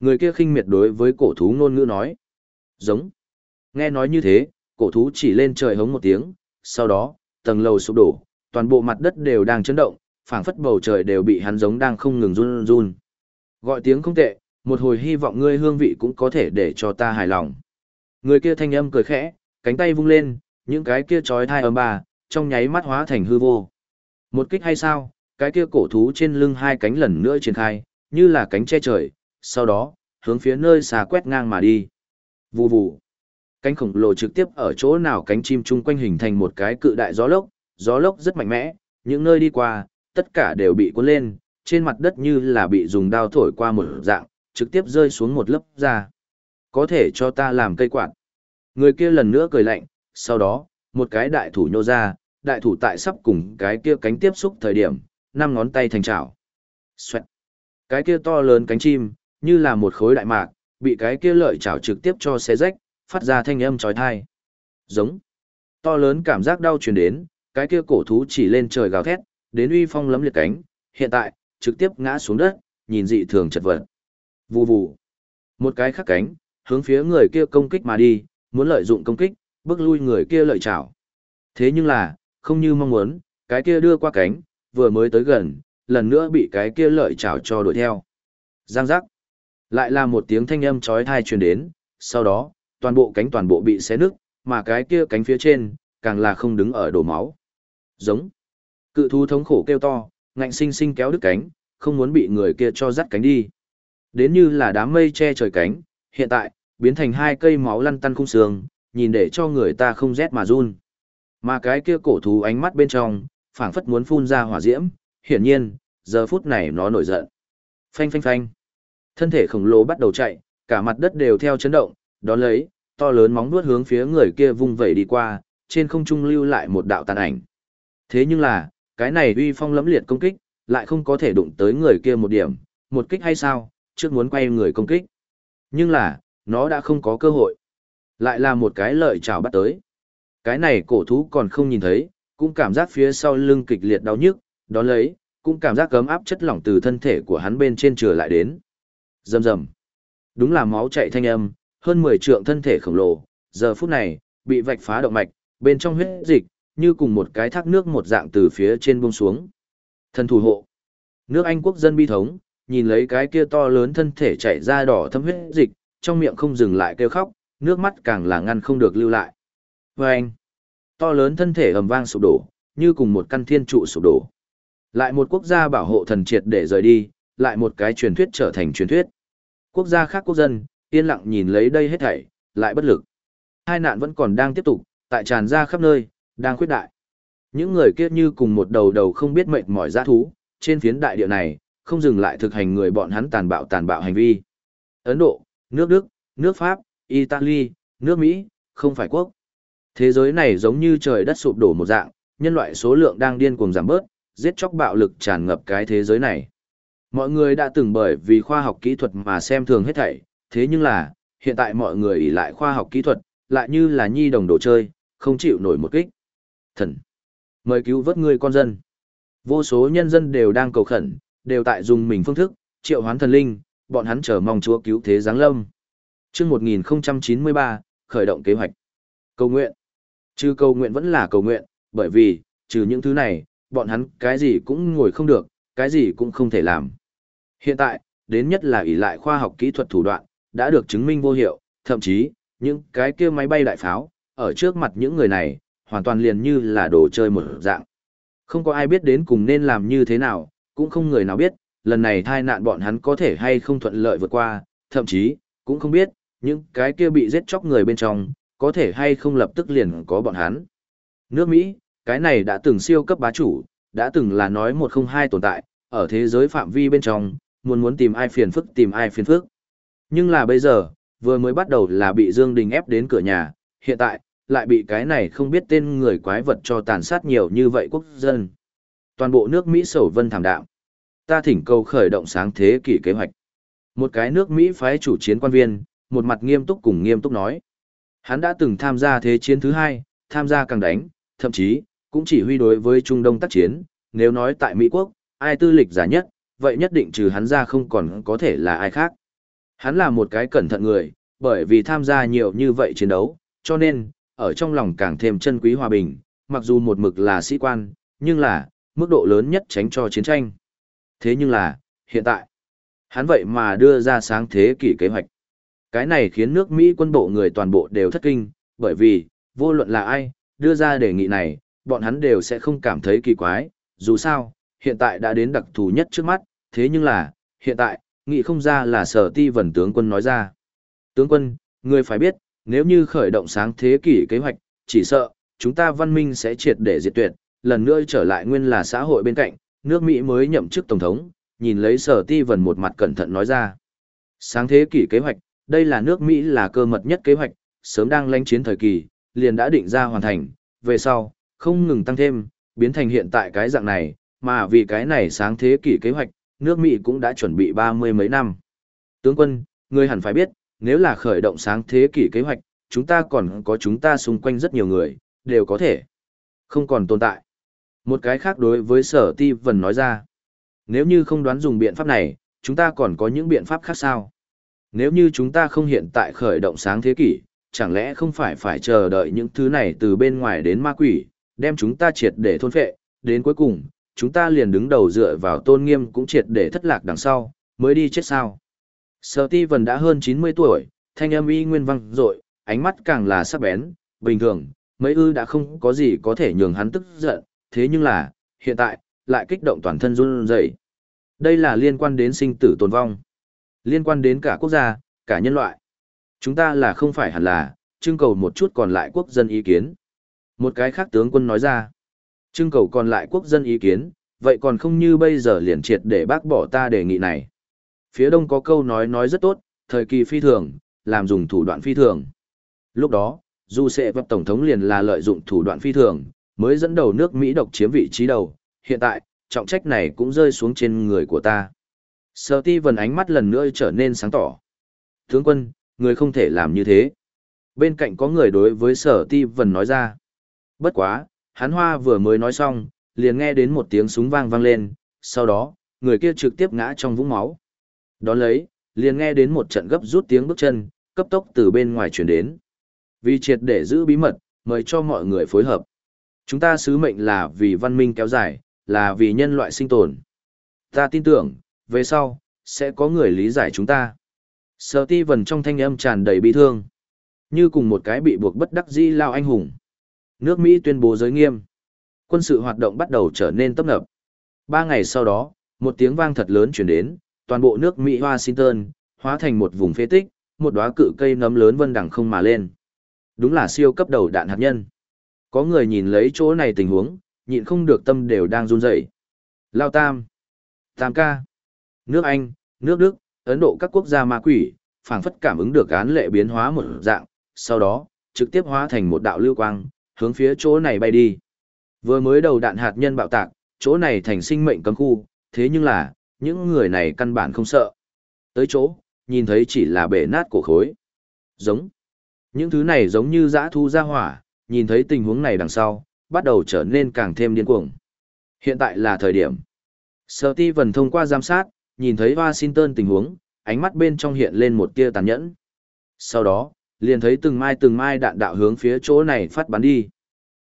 Speaker 1: Người kia khinh miệt đối với cổ thú ngôn ngữ nói. Giống. Nghe nói như thế, cổ thú chỉ lên trời hống một tiếng, sau đó, tầng lầu sụp đổ, toàn bộ mặt đất đều đang chấn động, phảng phất bầu trời đều bị hắn giống đang không ngừng run run. Gọi tiếng không tệ, một hồi hy vọng ngươi hương vị cũng có thể để cho ta hài lòng. Người kia thanh âm cười khẽ, cánh tay vung lên, những cái kia trói thai âm bà, trong nháy mắt hóa thành hư vô. Một kích hay sao, cái kia cổ thú trên lưng hai cánh lần nữa triển khai, như là cánh che trời, sau đó, hướng phía nơi xa quét ngang mà đi. Vù vù. Cánh khổng lồ trực tiếp ở chỗ nào cánh chim chung quanh hình thành một cái cự đại gió lốc, gió lốc rất mạnh mẽ, những nơi đi qua, tất cả đều bị cuốn lên, trên mặt đất như là bị dùng đao thổi qua một dạng, trực tiếp rơi xuống một lớp da. Có thể cho ta làm cây quạt. Người kia lần nữa cười lạnh, sau đó, một cái đại thủ nhô ra, đại thủ tại sắp cùng cái kia cánh tiếp xúc thời điểm, năm ngón tay thành chảo. Xoẹt. Cái kia to lớn cánh chim, như là một khối đại mạc, bị cái kia lợi chảo trực tiếp cho xé rách, phát ra thanh âm chói tai. Giống. To lớn cảm giác đau truyền đến, cái kia cổ thú chỉ lên trời gào thét, đến uy phong lấm liệt cánh, hiện tại, trực tiếp ngã xuống đất, nhìn dị thường chật vật. Vù vù. Một cái khắc cánh, hướng phía người kia công kích mà đi, muốn lợi dụng công kích, bước lui người kia lợi chảo. Thế nhưng là, không như mong muốn, cái kia đưa qua cánh, vừa mới tới gần, lần nữa bị cái kia lợi chảo cho đuổi theo. Giang giác. Lại là một tiếng thanh âm chói tai truyền đến, sau đó, toàn bộ cánh toàn bộ bị xé nứt, mà cái kia cánh phía trên, càng là không đứng ở đổ máu. Giống. Cự thú thống khổ kêu to, ngạnh sinh sinh kéo đứt cánh, không muốn bị người kia cho dắt cánh đi. Đến như là đám mây che trời cánh, hiện tại, biến thành hai cây máu lăn tăn khung xương, nhìn để cho người ta không rét mà run. Mà cái kia cổ thú ánh mắt bên trong, phảng phất muốn phun ra hỏa diễm, hiển nhiên, giờ phút này nó nổi giận. Phanh phanh phanh. Thân thể khổng lồ bắt đầu chạy, cả mặt đất đều theo chấn động, đón lấy, to lớn móng vuốt hướng phía người kia vung vẩy đi qua, trên không trung lưu lại một đạo tàn ảnh. Thế nhưng là, cái này uy phong lẫm liệt công kích, lại không có thể đụng tới người kia một điểm, một kích hay sao, trước muốn quay người công kích. Nhưng là, nó đã không có cơ hội. Lại là một cái lợi trào bắt tới. Cái này cổ thú còn không nhìn thấy, cũng cảm giác phía sau lưng kịch liệt đau nhức, đó lấy, cũng cảm giác cấm áp chất lỏng từ thân thể của hắn bên trên trở lại đến. Rầm rầm. Đúng là máu chạy thanh âm, hơn 10 trượng thân thể khổng lồ, giờ phút này, bị vạch phá động mạch, bên trong huyết dịch, như cùng một cái thác nước một dạng từ phía trên buông xuống. Thần thủ hộ. Nước Anh quốc dân bi thống, nhìn lấy cái kia to lớn thân thể chảy ra đỏ thâm huyết dịch, trong miệng không dừng lại kêu khóc, nước mắt càng là ngăn không được lưu lại. Và anh, to lớn thân thể ầm vang sụp đổ, như cùng một căn thiên trụ sụp đổ. Lại một quốc gia bảo hộ thần triệt để rời đi, lại một cái truyền thuyết trở thành truyền thuyết. Quốc gia khác quốc dân, yên lặng nhìn lấy đây hết thảy, lại bất lực. Hai nạn vẫn còn đang tiếp tục, tại tràn ra khắp nơi, đang khuyết đại. Những người kia như cùng một đầu đầu không biết mệt mỏi giã thú, trên phiến đại địa này, không dừng lại thực hành người bọn hắn tàn bạo tàn bạo hành vi. Ấn Độ, nước Đức, nước Pháp, Italy, nước Mỹ, không phải quốc. Thế giới này giống như trời đất sụp đổ một dạng, nhân loại số lượng đang điên cuồng giảm bớt, giết chóc bạo lực tràn ngập cái thế giới này. Mọi người đã từng bởi vì khoa học kỹ thuật mà xem thường hết thảy, thế nhưng là, hiện tại mọi người ỷ lại khoa học kỹ thuật, lại như là nhi đồng đồ chơi, không chịu nổi một kích. Thần! Mời cứu vớt người con dân. Vô số nhân dân đều đang cầu khẩn, đều tại dùng mình phương thức, triệu hoán thần linh, bọn hắn chờ mong chúa cứu thế giáng lâm. Chương 1093, khởi động kế hoạch. Cầu nguyện. Trừ cầu nguyện vẫn là cầu nguyện, bởi vì, trừ những thứ này, bọn hắn cái gì cũng ngồi không được, cái gì cũng không thể làm. Hiện tại, đến nhất là ỷ lại khoa học kỹ thuật thủ đoạn, đã được chứng minh vô hiệu, thậm chí, những cái kia máy bay đại pháo, ở trước mặt những người này, hoàn toàn liền như là đồ chơi một dạng. Không có ai biết đến cùng nên làm như thế nào, cũng không người nào biết, lần này thai nạn bọn hắn có thể hay không thuận lợi vượt qua, thậm chí, cũng không biết, những cái kia bị giết chóc người bên trong, có thể hay không lập tức liền có bọn hắn. Nước Mỹ, cái này đã từng siêu cấp bá chủ, đã từng là nói một không hai tồn tại, ở thế giới phạm vi bên trong, muốn muốn tìm ai phiền phức tìm ai phiền phức. Nhưng là bây giờ, vừa mới bắt đầu là bị Dương Đình ép đến cửa nhà, hiện tại, lại bị cái này không biết tên người quái vật cho tàn sát nhiều như vậy quốc dân. Toàn bộ nước Mỹ sầu vân thảm đạm. Ta thỉnh cầu khởi động sáng thế kỷ kế hoạch. Một cái nước Mỹ phái chủ chiến quan viên, một mặt nghiêm túc cùng nghiêm túc nói. Hắn đã từng tham gia thế chiến thứ hai, tham gia càng đánh, thậm chí, cũng chỉ huy đối với Trung Đông tác chiến, nếu nói tại Mỹ Quốc, ai tư lịch giả nhất, vậy nhất định trừ hắn ra không còn có thể là ai khác. Hắn là một cái cẩn thận người, bởi vì tham gia nhiều như vậy chiến đấu, cho nên, ở trong lòng càng thêm chân quý hòa bình, mặc dù một mực là sĩ quan, nhưng là, mức độ lớn nhất tránh cho chiến tranh. Thế nhưng là, hiện tại, hắn vậy mà đưa ra sáng thế kỷ kế hoạch. Cái này khiến nước Mỹ quân bộ người toàn bộ đều thất kinh, bởi vì, vô luận là ai, đưa ra đề nghị này, bọn hắn đều sẽ không cảm thấy kỳ quái, dù sao, hiện tại đã đến đặc thù nhất trước mắt, thế nhưng là, hiện tại, nghị không ra là sở ti vần tướng quân nói ra. Tướng quân, người phải biết, nếu như khởi động sáng thế kỷ kế hoạch, chỉ sợ, chúng ta văn minh sẽ triệt để diệt tuyệt, lần nữa trở lại nguyên là xã hội bên cạnh, nước Mỹ mới nhậm chức Tổng thống, nhìn lấy sở ti vần một mặt cẩn thận nói ra. Sáng thế kỷ kế hoạch, đây là nước Mỹ là cơ mật nhất kế hoạch, sớm đang lãnh chiến thời kỳ, liền đã định ra hoàn thành, về sau, không ngừng tăng thêm, biến thành hiện tại cái dạng này, mà vì cái này sáng thế kỷ kế hoạch, nước Mỹ cũng đã chuẩn bị ba mươi mấy năm. Tướng quân, người hẳn phải biết, nếu là khởi động sáng thế kỷ kế hoạch, chúng ta còn có chúng ta xung quanh rất nhiều người, đều có thể không còn tồn tại. Một cái khác đối với sở ti vần nói ra, nếu như không đoán dùng biện pháp này, chúng ta còn có những biện pháp khác sao? Nếu như chúng ta không hiện tại khởi động sáng thế kỷ, chẳng lẽ không phải phải chờ đợi những thứ này từ bên ngoài đến ma quỷ, đem chúng ta triệt để thôn phệ, đến cuối cùng, chúng ta liền đứng đầu dựa vào tôn nghiêm cũng triệt để thất lạc đằng sau, mới đi chết sao. Sở ti vần đã hơn 90 tuổi, thanh âm y nguyên văng rội, ánh mắt càng là sắc bén, bình thường, mấy ư đã không có gì có thể nhường hắn tức giận, thế nhưng là, hiện tại, lại kích động toàn thân run rẩy. Đây là liên quan đến sinh tử tồn vong, liên quan đến cả quốc gia, cả nhân loại. Chúng ta là không phải hẳn là, trưng cầu một chút còn lại quốc dân ý kiến. Một cái khác tướng quân nói ra, trưng cầu còn lại quốc dân ý kiến, vậy còn không như bây giờ liền triệt để bác bỏ ta đề nghị này. Phía đông có câu nói nói rất tốt, thời kỳ phi thường, làm dùng thủ đoạn phi thường. Lúc đó, dù sẽ vấp tổng thống liền là lợi dụng thủ đoạn phi thường, mới dẫn đầu nước Mỹ độc chiếm vị trí đầu, hiện tại, trọng trách này cũng rơi xuống trên người của ta. Sở ti vần ánh mắt lần nữa trở nên sáng tỏ. Tướng quân, người không thể làm như thế. Bên cạnh có người đối với sở ti vần nói ra. Bất quá, hắn hoa vừa mới nói xong, liền nghe đến một tiếng súng vang vang lên, sau đó, người kia trực tiếp ngã trong vũng máu. Đón lấy, liền nghe đến một trận gấp rút tiếng bước chân, cấp tốc từ bên ngoài chuyển đến. Vì triệt để giữ bí mật, mời cho mọi người phối hợp. Chúng ta sứ mệnh là vì văn minh kéo dài, là vì nhân loại sinh tồn. Ta tin tưởng, về sau, sẽ có người lý giải chúng ta. Sở ti vần trong thanh âm tràn đầy bi thương. Như cùng một cái bị buộc bất đắc dĩ lao anh hùng. Nước Mỹ tuyên bố giới nghiêm. Quân sự hoạt động bắt đầu trở nên tấp nập. Ba ngày sau đó, một tiếng vang thật lớn chuyển đến, toàn bộ nước Mỹ Washington, hóa thành một vùng phế tích, một đóa cự cây nấm lớn vân đẳng không mà lên. Đúng là siêu cấp đầu đạn hạt nhân. Có người nhìn lấy chỗ này tình huống, nhịn không được tâm đều đang run rẩy. Lao Tam, Tam Ca, nước Anh, nước Đức, Ấn Độ các quốc gia ma quỷ, phảng phất cảm ứng được án lệ biến hóa một dạng, sau đó, trực tiếp hóa thành một đạo lưu quang, hướng phía chỗ này bay đi. Vừa mới đầu đạn hạt nhân bạo tạc, chỗ này thành sinh mệnh cấm khu, thế nhưng là, những người này căn bản không sợ. Tới chỗ, nhìn thấy chỉ là bể nát cổ khối. Giống. Những thứ này giống như dã thu ra hỏa, nhìn thấy tình huống này đằng sau, bắt đầu trở nên càng thêm điên cuồng. Hiện tại là thời điểm. Sở ti vần thông qua giám sát, nhìn thấy Washington tình huống, ánh mắt bên trong hiện lên một tia tàn nhẫn. Sau đó, liền thấy từng mai từng mai đạn đạo hướng phía chỗ này phát bắn đi.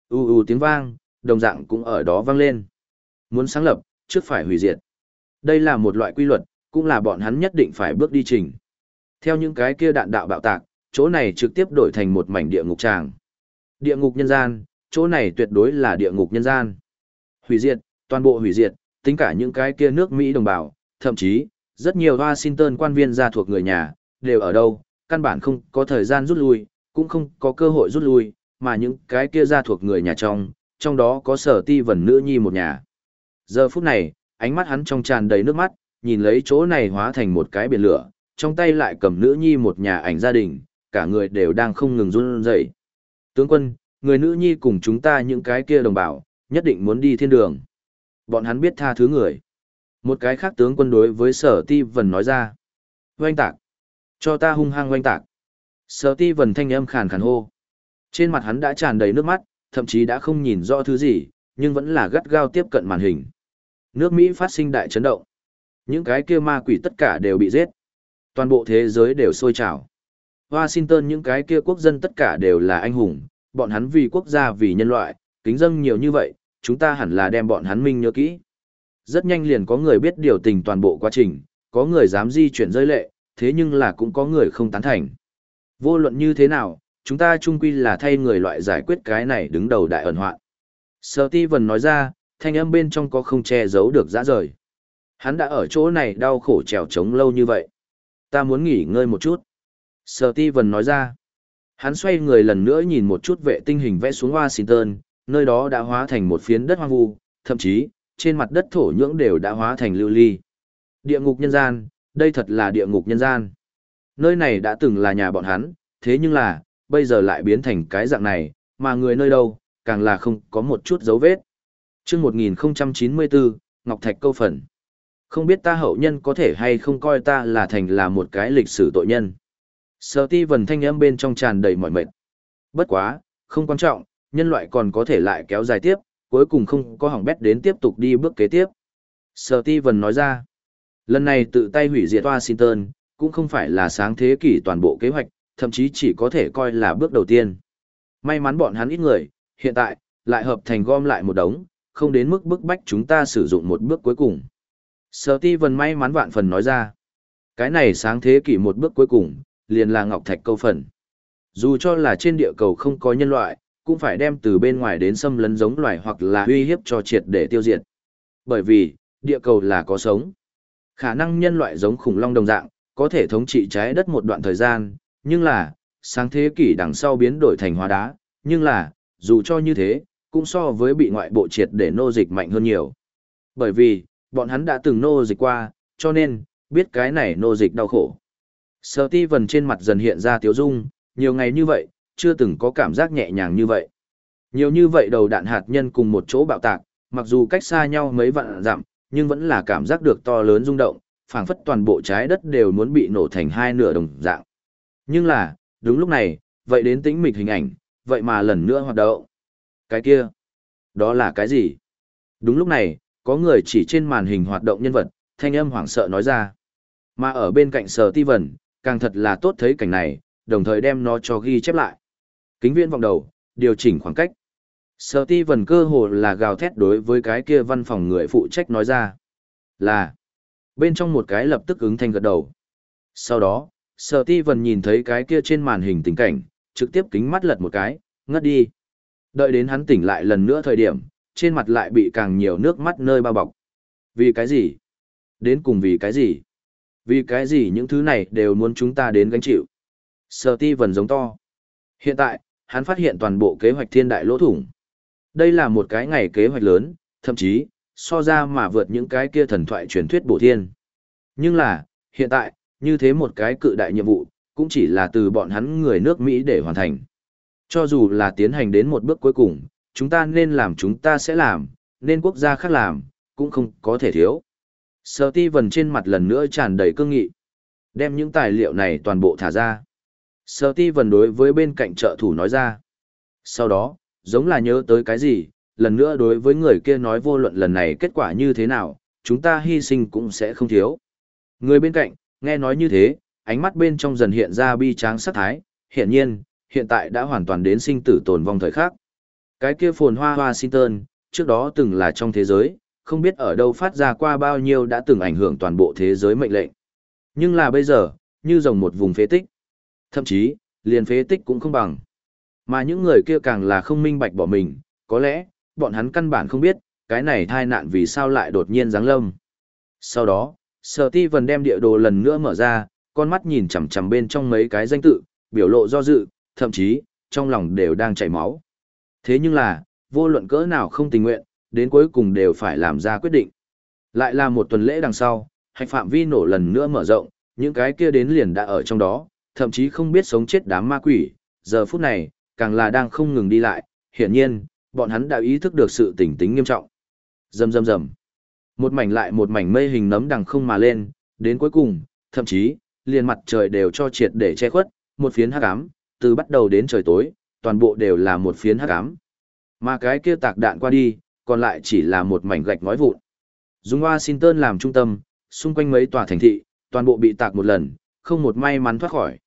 Speaker 1: U u tiếng vang, đồng dạng cũng ở đó vang lên. Muốn sáng lập, trước phải hủy diệt. Đây là một loại quy luật, cũng là bọn hắn nhất định phải bước đi trình. Theo những cái kia đạn đạo bạo tạc, chỗ này trực tiếp đổi thành một mảnh địa ngục tràng. Địa ngục nhân gian, chỗ này tuyệt đối là địa ngục nhân gian. Hủy diệt, toàn bộ hủy diệt, tính cả những cái kia nước Mỹ đồng bào, thậm chí, rất nhiều Washington quan viên gia thuộc người nhà, đều ở đâu, căn bản không có thời gian rút lui, cũng không có cơ hội rút lui, mà những cái kia gia thuộc người nhà trong, trong đó có sở ti vần nữ nhi một nhà. Giờ phút này, ánh mắt hắn trong tràn đầy nước mắt, nhìn lấy chỗ này hóa thành một cái biển lửa, trong tay lại cầm nữ nhi một nhà ảnh gia đình, cả người đều đang không ngừng run rẩy. Tướng quân, người nữ nhi cùng chúng ta những cái kia đồng bào, nhất định muốn đi thiên đường. Bọn hắn biết tha thứ người. Một cái khác tướng quân đối với sở ti vần nói ra. Oanh tạc. Cho ta hung hăng oanh tạc. Sở ti vần thanh âm khàn khàn hô. Trên mặt hắn đã tràn đầy nước mắt, thậm chí đã không nhìn rõ thứ gì, nhưng vẫn là gắt gao tiếp cận màn hình. Nước Mỹ phát sinh đại chấn động. Những cái kia ma quỷ tất cả đều bị giết. Toàn bộ thế giới đều sôi trào. Washington những cái kia quốc dân tất cả đều là anh hùng, bọn hắn vì quốc gia vì nhân loại, kính dâng nhiều như vậy, chúng ta hẳn là đem bọn hắn minh nhớ kỹ. Rất nhanh liền có người biết điều tình toàn bộ quá trình, có người dám di chuyển rơi lệ, thế nhưng là cũng có người không tán thành. Vô luận như thế nào, chúng ta chung quy là thay người loại giải quyết cái này đứng đầu đại ẩn hoạn. Sở nói ra, thanh âm bên trong có không che giấu được dã rời. Hắn đã ở chỗ này đau khổ trèo trống lâu như vậy. Ta muốn nghỉ ngơi một chút. Sở ti vần nói ra. Hắn xoay người lần nữa nhìn một chút vệ tinh hình vẽ xuống Washington, nơi đó đã hóa thành một phiến đất hoang vu, thậm chí, trên mặt đất thổ nhưỡng đều đã hóa thành lưu ly. Địa ngục nhân gian, đây thật là địa ngục nhân gian. Nơi này đã từng là nhà bọn hắn, thế nhưng là, bây giờ lại biến thành cái dạng này, mà người nơi đâu, càng là không có một chút dấu vết. Trước 1094, Ngọc Thạch câu phần. Không biết ta hậu nhân có thể hay không coi ta là thành là một cái lịch sử tội nhân. Sở ti vần thanh âm bên trong tràn đầy mỏi mệt. Bất quá, không quan trọng, nhân loại còn có thể lại kéo dài tiếp, cuối cùng không có hỏng bét đến tiếp tục đi bước kế tiếp. Sở ti vần nói ra, lần này tự tay hủy diệt Washington, cũng không phải là sáng thế kỷ toàn bộ kế hoạch, thậm chí chỉ có thể coi là bước đầu tiên. May mắn bọn hắn ít người, hiện tại, lại hợp thành gom lại một đống, không đến mức bức bách chúng ta sử dụng một bước cuối cùng. Sở ti vần may mắn vạn phần nói ra. Cái này sáng thế kỷ một bước cuối cùng, liền là ngọc thạch câu phần. Dù cho là trên địa cầu không có nhân loại, cũng phải đem từ bên ngoài đến xâm lấn giống loài hoặc là uy hiếp cho triệt để tiêu diệt. Bởi vì, địa cầu là có sống. Khả năng nhân loại giống khủng long đồng dạng, có thể thống trị trái đất một đoạn thời gian, nhưng là, sáng thế kỷ đằng sau biến đổi thành hóa đá, nhưng là, dù cho như thế, cũng so với bị ngoại bộ triệt để nô dịch mạnh hơn nhiều. Bởi vì, bọn hắn đã từng nô dịch qua, cho nên, biết cái này nô dịch đau khổ. Sở ti vần trên mặt dần hiện ra tiếu dung, nhiều ngày như vậy, chưa từng có cảm giác nhẹ nhàng như vậy. Nhiều như vậy đầu đạn hạt nhân cùng một chỗ bạo tạc, mặc dù cách xa nhau mấy vạn dặm, nhưng vẫn là cảm giác được to lớn rung động, phảng phất toàn bộ trái đất đều muốn bị nổ thành hai nửa đồng dạng. Nhưng là, đúng lúc này, vậy đến tĩnh mịch hình ảnh, vậy mà lần nữa hoạt động. Cái kia, đó là cái gì? Đúng lúc này, có người chỉ trên màn hình hoạt động nhân vật, thanh âm hoảng sợ nói ra. Mà ở bên cạnh sở ti vần, càng thật là tốt thấy cảnh này, đồng thời đem nó cho ghi chép lại. Kính viễn vọng đầu, điều chỉnh khoảng cách. Sở ti vần cơ hồ là gào thét đối với cái kia văn phòng người phụ trách nói ra. Là. Bên trong một cái lập tức ứng thanh gật đầu. Sau đó, sở ti vần nhìn thấy cái kia trên màn hình tình cảnh, trực tiếp kính mắt lật một cái, ngất đi. Đợi đến hắn tỉnh lại lần nữa thời điểm, trên mặt lại bị càng nhiều nước mắt nơi bao bọc. Vì cái gì? Đến cùng vì cái gì? Vì cái gì những thứ này đều muốn chúng ta đến gánh chịu? Sở ti vần giống to. Hiện tại, hắn phát hiện toàn bộ kế hoạch thiên đại lỗ thủng. Đây là một cái ngày kế hoạch lớn, thậm chí, so ra mà vượt những cái kia thần thoại truyền thuyết bổ thiên. Nhưng là, hiện tại, như thế một cái cự đại nhiệm vụ, cũng chỉ là từ bọn hắn người nước Mỹ để hoàn thành. Cho dù là tiến hành đến một bước cuối cùng, chúng ta nên làm chúng ta sẽ làm, nên quốc gia khác làm, cũng không có thể thiếu. Sở ti vần trên mặt lần nữa tràn đầy cương nghị. Đem những tài liệu này toàn bộ thả ra. Sở ti vần đối với bên cạnh trợ thủ nói ra. Sau đó, giống là nhớ tới cái gì, lần nữa đối với người kia nói vô luận lần này kết quả như thế nào, chúng ta hy sinh cũng sẽ không thiếu. Người bên cạnh, nghe nói như thế, ánh mắt bên trong dần hiện ra bi tráng sắc thái, hiện nhiên, hiện tại đã hoàn toàn đến sinh tử tồn vong thời khắc. Cái kia phồn hoa Washington, trước đó từng là trong thế giới, không biết ở đâu phát ra qua bao nhiêu đã từng ảnh hưởng toàn bộ thế giới mệnh lệnh. Nhưng là bây giờ, như rồng một vùng phế tích. Thậm chí, liền phế tích cũng không bằng. Mà những người kia càng là không minh bạch bỏ mình, có lẽ, bọn hắn căn bản không biết, cái này thai nạn vì sao lại đột nhiên giáng lâm. Sau đó, Sở Ti Vân đem địa đồ lần nữa mở ra, con mắt nhìn chằm chằm bên trong mấy cái danh tự, biểu lộ do dự, thậm chí, trong lòng đều đang chảy máu. Thế nhưng là, vô luận cỡ nào không tình nguyện, đến cuối cùng đều phải làm ra quyết định. Lại là một tuần lễ đằng sau, hạch phạm vi nổ lần nữa mở rộng, những cái kia đến liền đã ở trong đó, thậm chí không biết sống chết đám ma quỷ, giờ phút này, càng là đang không ngừng đi lại, hiển nhiên, bọn hắn đã ý thức được sự tỉnh tính nghiêm trọng. Rầm rầm rầm. Một mảnh lại một mảnh mây hình nấm đằng không mà lên, đến cuối cùng, thậm chí, liền mặt trời đều cho triệt để che khuất, một phiến hắc ám, từ bắt đầu đến trời tối, toàn bộ đều là một phiến hắc ám. Mà cái kia tạc đạn qua đi, còn lại chỉ là một mảnh gạch ngói vụn. Dùng Washington làm trung tâm, xung quanh mấy tòa thành thị, toàn bộ bị tạc một lần, không một may mắn thoát khỏi.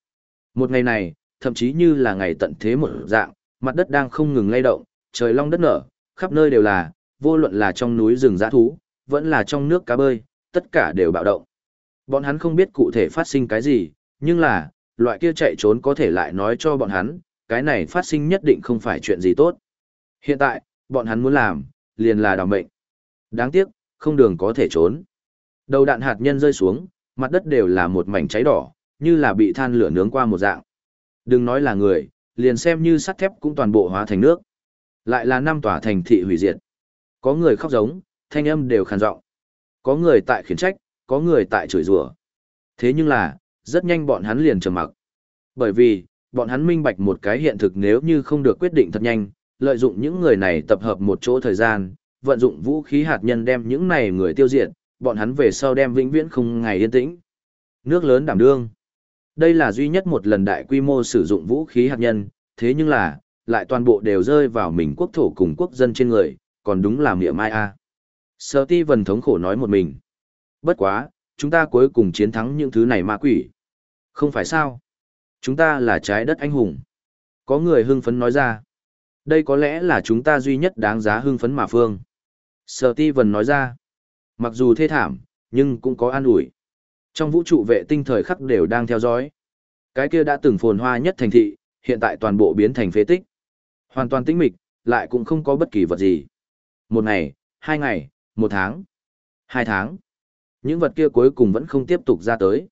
Speaker 1: Một ngày này, thậm chí như là ngày tận thế một dạng, mặt đất đang không ngừng lay động, trời long đất nở, khắp nơi đều là, vô luận là trong núi rừng dã thú, vẫn là trong nước cá bơi, tất cả đều bạo động. Bọn hắn không biết cụ thể phát sinh cái gì, nhưng là, loại kia chạy trốn có thể lại nói cho bọn hắn, cái này phát sinh nhất định không phải chuyện gì tốt. Hiện tại, bọn hắn muốn làm, liền là đào mệnh. Đáng tiếc, không đường có thể trốn. Đầu đạn hạt nhân rơi xuống, mặt đất đều là một mảnh cháy đỏ, như là bị than lửa nướng qua một dạng. Đừng nói là người, liền xem như sắt thép cũng toàn bộ hóa thành nước. Lại là năm tòa thành thị hủy diệt. Có người khóc giống, thanh âm đều khàn giọng. Có người tại khiển trách, có người tại chửi rủa. Thế nhưng là, rất nhanh bọn hắn liền trầm mặc. Bởi vì, bọn hắn minh bạch một cái hiện thực nếu như không được quyết định thật nhanh, lợi dụng những người này tập hợp một chỗ thời gian, vận dụng vũ khí hạt nhân đem những này người tiêu diệt, bọn hắn về sau đem vĩnh viễn không ngày yên tĩnh. Nước lớn đảm đương. Đây là duy nhất một lần đại quy mô sử dụng vũ khí hạt nhân, thế nhưng là, lại toàn bộ đều rơi vào mình quốc thổ cùng quốc dân trên người, còn đúng là miệng mai a. Sở ti vần thống khổ nói một mình. Bất quá, chúng ta cuối cùng chiến thắng những thứ này ma quỷ. Không phải sao? Chúng ta là trái đất anh hùng. Có người hưng phấn nói ra. Đây có lẽ là chúng ta duy nhất đáng giá hưng phấn mà phương. Sở ti vần nói ra. Mặc dù thê thảm, nhưng cũng có an ủi. Trong vũ trụ vệ tinh thời khắc đều đang theo dõi. Cái kia đã từng phồn hoa nhất thành thị, hiện tại toàn bộ biến thành phế tích. Hoàn toàn tĩnh mịch, lại cũng không có bất kỳ vật gì. Một ngày, hai ngày, một tháng, hai tháng. Những vật kia cuối cùng vẫn không tiếp tục ra tới.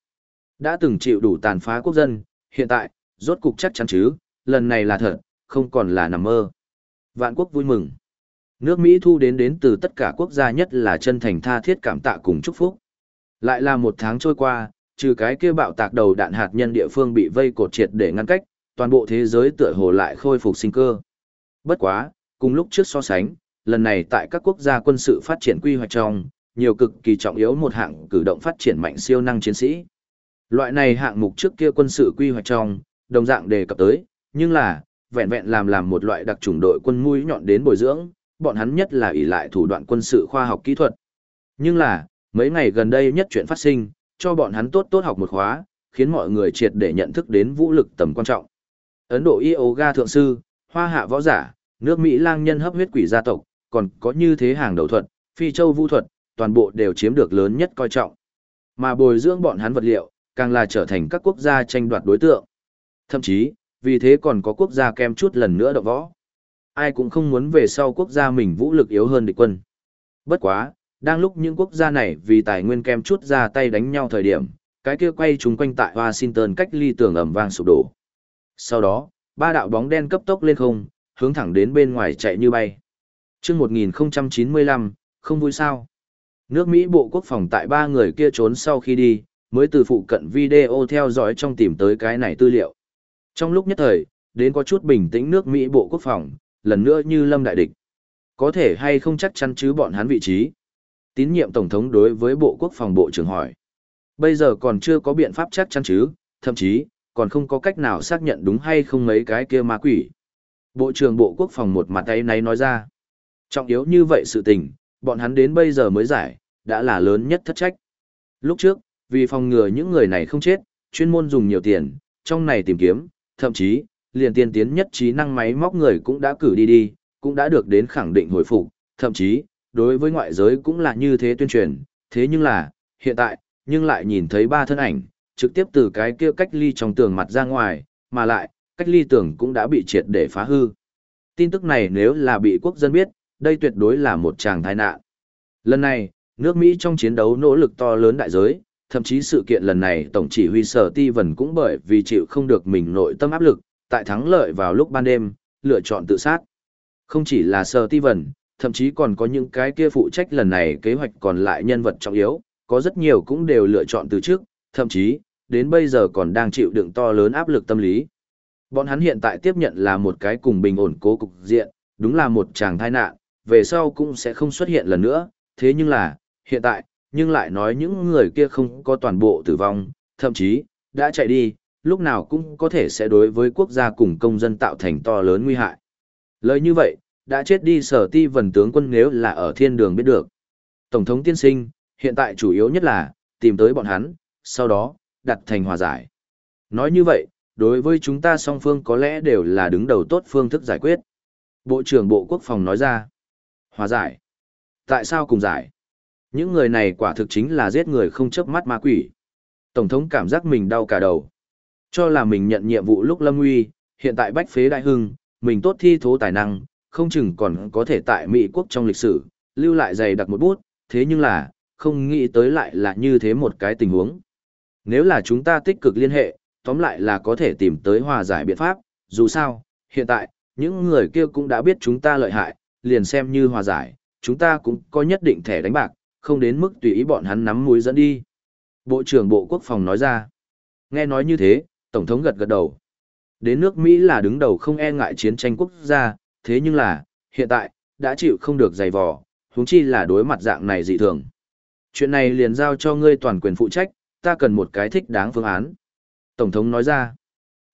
Speaker 1: Đã từng chịu đủ tàn phá quốc dân, hiện tại, rốt cục chắc chắn chứ, lần này là thật, không còn là nằm mơ. Vạn quốc vui mừng. Nước Mỹ thu đến đến từ tất cả quốc gia nhất là chân thành tha thiết cảm tạ cùng chúc phúc. Lại là một tháng trôi qua, trừ cái kia bạo tạc đầu đạn hạt nhân địa phương bị vây cột triệt để ngăn cách, toàn bộ thế giới tựa hồ lại khôi phục sinh cơ. Bất quá, cùng lúc trước so sánh, lần này tại các quốc gia quân sự phát triển quy hoạch trong, nhiều cực kỳ trọng yếu một hạng cử động phát triển mạnh siêu năng chiến sĩ. Loại này hạng mục trước kia quân sự quy hoạch trong, đồng dạng đề cập tới, nhưng là, vẹn vẹn làm làm một loại đặc chủng đội quân mũi nhọn đến bồi dưỡng, bọn hắn nhất là ỷ lại thủ đoạn quân sự khoa học kỹ thuật. Nhưng là, mấy ngày gần đây nhất chuyện phát sinh, cho bọn hắn tốt tốt học một khóa, khiến mọi người triệt để nhận thức đến vũ lực tầm quan trọng. Ấn Độ Yoga thượng sư, Hoa Hạ võ giả, nước Mỹ lang nhân hấp huyết quỷ gia tộc, còn có như thế hàng đầu thuật, phi châu vũ thuật, toàn bộ đều chiếm được lớn nhất coi trọng. Mà bồi dưỡng bọn hắn vật liệu, càng là trở thành các quốc gia tranh đoạt đối tượng. Thậm chí, vì thế còn có quốc gia kem chút lần nữa động võ. Ai cũng không muốn về sau quốc gia mình vũ lực yếu hơn địch quân. Bất quá, đang lúc những quốc gia này vì tài nguyên kem chút ra tay đánh nhau thời điểm, cái kia quay chúng quanh tại Washington cách ly tường ẩm vang sụp đổ. Sau đó, ba đạo bóng đen cấp tốc lên không, hướng thẳng đến bên ngoài chạy như bay. Trước 1095, không vui sao. Nước Mỹ Bộ Quốc phòng tại ba người kia trốn sau khi đi, mới từ phụ cận video theo dõi trong tìm tới cái này tư liệu. Trong lúc nhất thời, đến có chút bình tĩnh nước Mỹ Bộ Quốc phòng, lần nữa như lâm đại địch. Có thể hay không chắc chắn chứ bọn hắn vị trí. Tín nhiệm Tổng thống đối với Bộ Quốc phòng Bộ trưởng hỏi. Bây giờ còn chưa có biện pháp chắc chắn chứ, thậm chí, còn không có cách nào xác nhận đúng hay không mấy cái kia ma quỷ. Bộ trưởng Bộ Quốc phòng một mặt tay này nói ra. Trọng yếu như vậy sự tình, bọn hắn đến bây giờ mới giải, đã là lớn nhất thất trách. Lúc trước, vì phòng ngừa những người này không chết, chuyên môn dùng nhiều tiền, trong này tìm kiếm, thậm chí, liền tiên tiến nhất trí năng máy móc người cũng đã cử đi đi, cũng đã được đến khẳng định hồi phục, thậm chí, đối với ngoại giới cũng là như thế tuyên truyền, thế nhưng là, hiện tại, nhưng lại nhìn thấy ba thân ảnh, trực tiếp từ cái kia cách ly trong tường mặt ra ngoài, mà lại, cách ly tường cũng đã bị triệt để phá hư. Tin tức này nếu là bị quốc dân biết, đây tuyệt đối là một tràng tai nạn. Lần này, nước Mỹ trong chiến đấu nỗ lực to lớn đại giới, thậm chí sự kiện lần này Tổng chỉ huy Sở Ti Vân cũng bởi vì chịu không được mình nội tâm áp lực, tại thắng lợi vào lúc ban đêm, lựa chọn tự sát. Không chỉ là Sở Ti Vân, thậm chí còn có những cái kia phụ trách lần này kế hoạch còn lại nhân vật trọng yếu, có rất nhiều cũng đều lựa chọn từ trước, thậm chí, đến bây giờ còn đang chịu đựng to lớn áp lực tâm lý. Bọn hắn hiện tại tiếp nhận là một cái cùng bình ổn cố cục diện, đúng là một chàng tai nạn, về sau cũng sẽ không xuất hiện lần nữa, thế nhưng là, hiện tại, nhưng lại nói những người kia không có toàn bộ tử vong, thậm chí, đã chạy đi, lúc nào cũng có thể sẽ đối với quốc gia cùng công dân tạo thành to lớn nguy hại. Lời như vậy, đã chết đi sở ti vần tướng quân nếu là ở thiên đường biết được. Tổng thống tiên sinh, hiện tại chủ yếu nhất là, tìm tới bọn hắn, sau đó, đặt thành hòa giải. Nói như vậy, đối với chúng ta song phương có lẽ đều là đứng đầu tốt phương thức giải quyết. Bộ trưởng Bộ Quốc phòng nói ra. Hòa giải. Tại sao cùng giải? Những người này quả thực chính là giết người không chớp mắt ma quỷ. Tổng thống cảm giác mình đau cả đầu. Cho là mình nhận nhiệm vụ lúc lâm nguy, hiện tại bách phế đại hưng, mình tốt thi thố tài năng, không chừng còn có thể tại Mỹ quốc trong lịch sử, lưu lại dày đặc một bút, thế nhưng là, không nghĩ tới lại là như thế một cái tình huống. Nếu là chúng ta tích cực liên hệ, tóm lại là có thể tìm tới hòa giải biện pháp, dù sao, hiện tại, những người kia cũng đã biết chúng ta lợi hại, liền xem như hòa giải, chúng ta cũng có nhất định thẻ đánh bạc, không đến mức tùy ý bọn hắn nắm mũi dẫn đi. Bộ trưởng Bộ Quốc phòng nói ra. Nghe nói như thế, Tổng thống gật gật đầu. Đến nước Mỹ là đứng đầu không e ngại chiến tranh quốc gia, thế nhưng là, hiện tại, đã chịu không được giày vò, huống chi là đối mặt dạng này dị thường. Chuyện này liền giao cho ngươi toàn quyền phụ trách, ta cần một cái thích đáng phương án. Tổng thống nói ra,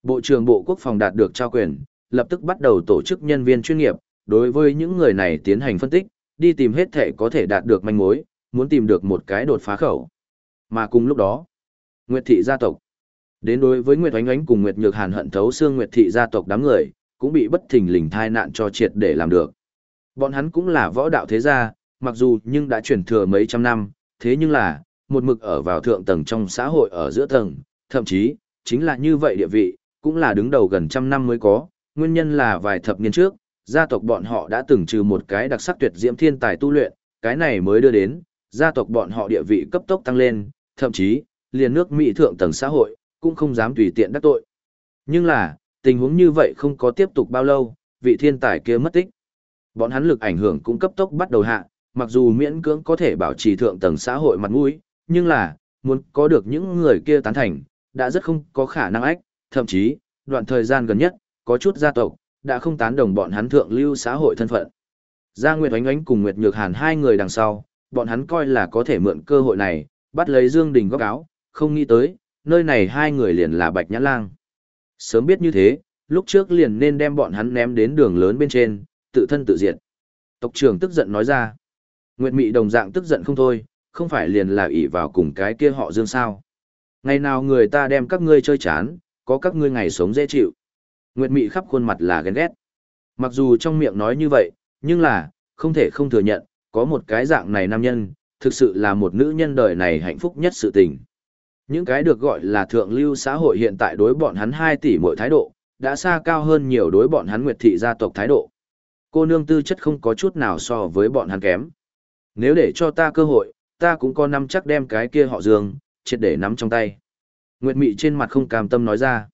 Speaker 1: Bộ trưởng Bộ Quốc phòng đạt được trao quyền, lập tức bắt đầu tổ chức nhân viên chuyên nghiệp, đối với những người này tiến hành phân tích, đi tìm hết thể có thể đạt được manh mối, muốn tìm được một cái đột phá khẩu. Mà cùng lúc đó, Nguyệt thị gia tộc. Đến đối với Nguyệt Oánh Oánh cùng Nguyệt Nhược Hàn hận thấu xương Nguyệt thị gia tộc đám người, cũng bị bất thình lình thai nạn cho triệt để làm được. Bọn hắn cũng là võ đạo thế gia, mặc dù nhưng đã chuyển thừa mấy trăm năm, thế nhưng là, một mực ở vào thượng tầng trong xã hội ở giữa tầng, thậm chí, chính là như vậy địa vị, cũng là đứng đầu gần trăm năm mới có, nguyên nhân là vài thập niên trước, gia tộc bọn họ đã từng trừ một cái đặc sắc tuyệt diễm thiên tài tu luyện, cái này mới đưa đến, gia tộc bọn họ địa vị cấp tốc tăng lên, thậm chí, liền nước Mỹ thượng tầng xã hội, cũng không dám tùy tiện đắc tội. Nhưng là, tình huống như vậy không có tiếp tục bao lâu, vị thiên tài kia mất tích. Bọn hắn lực ảnh hưởng cũng cấp tốc bắt đầu hạ, mặc dù miễn cưỡng có thể bảo trì thượng tầng xã hội mặt mũi, nhưng là, muốn có được những người kia tán thành, đã rất không có khả năng ách, thậm chí, đoạn thời gian gần nhất, có chút gia tộc, đã không tán đồng bọn hắn thượng lưu xã hội thân phận. Gia Nguyệt Oánh Oánh cùng Nguyệt Nhược Hàn hai người đằng sau, bọn hắn coi là có thể mượn cơ hội này, bắt lấy Dương Đình góc áo, không nghĩ tới, nơi này hai người liền là Bạch Nhã Lang. Sớm biết như thế, lúc trước liền nên đem bọn hắn ném đến đường lớn bên trên, tự thân tự diệt. Tộc trưởng tức giận nói ra. Nguyệt Mị đồng dạng tức giận không thôi, không phải liền là ỷ vào cùng cái kia họ Dương sao. Ngày nào người ta đem các ngươi chơi chán, có các ngươi ngày sống dễ chịu. Nguyệt Mị khắp khuôn mặt là ghen ghét. Mặc dù trong miệng nói như vậy, nhưng là, không thể không thừa nhận, có một cái dạng này nam nhân, thực sự là một nữ nhân đời này hạnh phúc nhất sự tình. Những cái được gọi là thượng lưu xã hội hiện tại đối bọn hắn 2 tỷ mỗi thái độ, đã xa cao hơn nhiều đối bọn hắn Nguyệt thị gia tộc thái độ. Cô nương tư chất không có chút nào so với bọn hắn kém. Nếu để cho ta cơ hội, ta cũng có nắm chắc đem cái kia họ Dương, triệt để nắm trong tay. Nguyệt Mị trên mặt không cam tâm nói ra.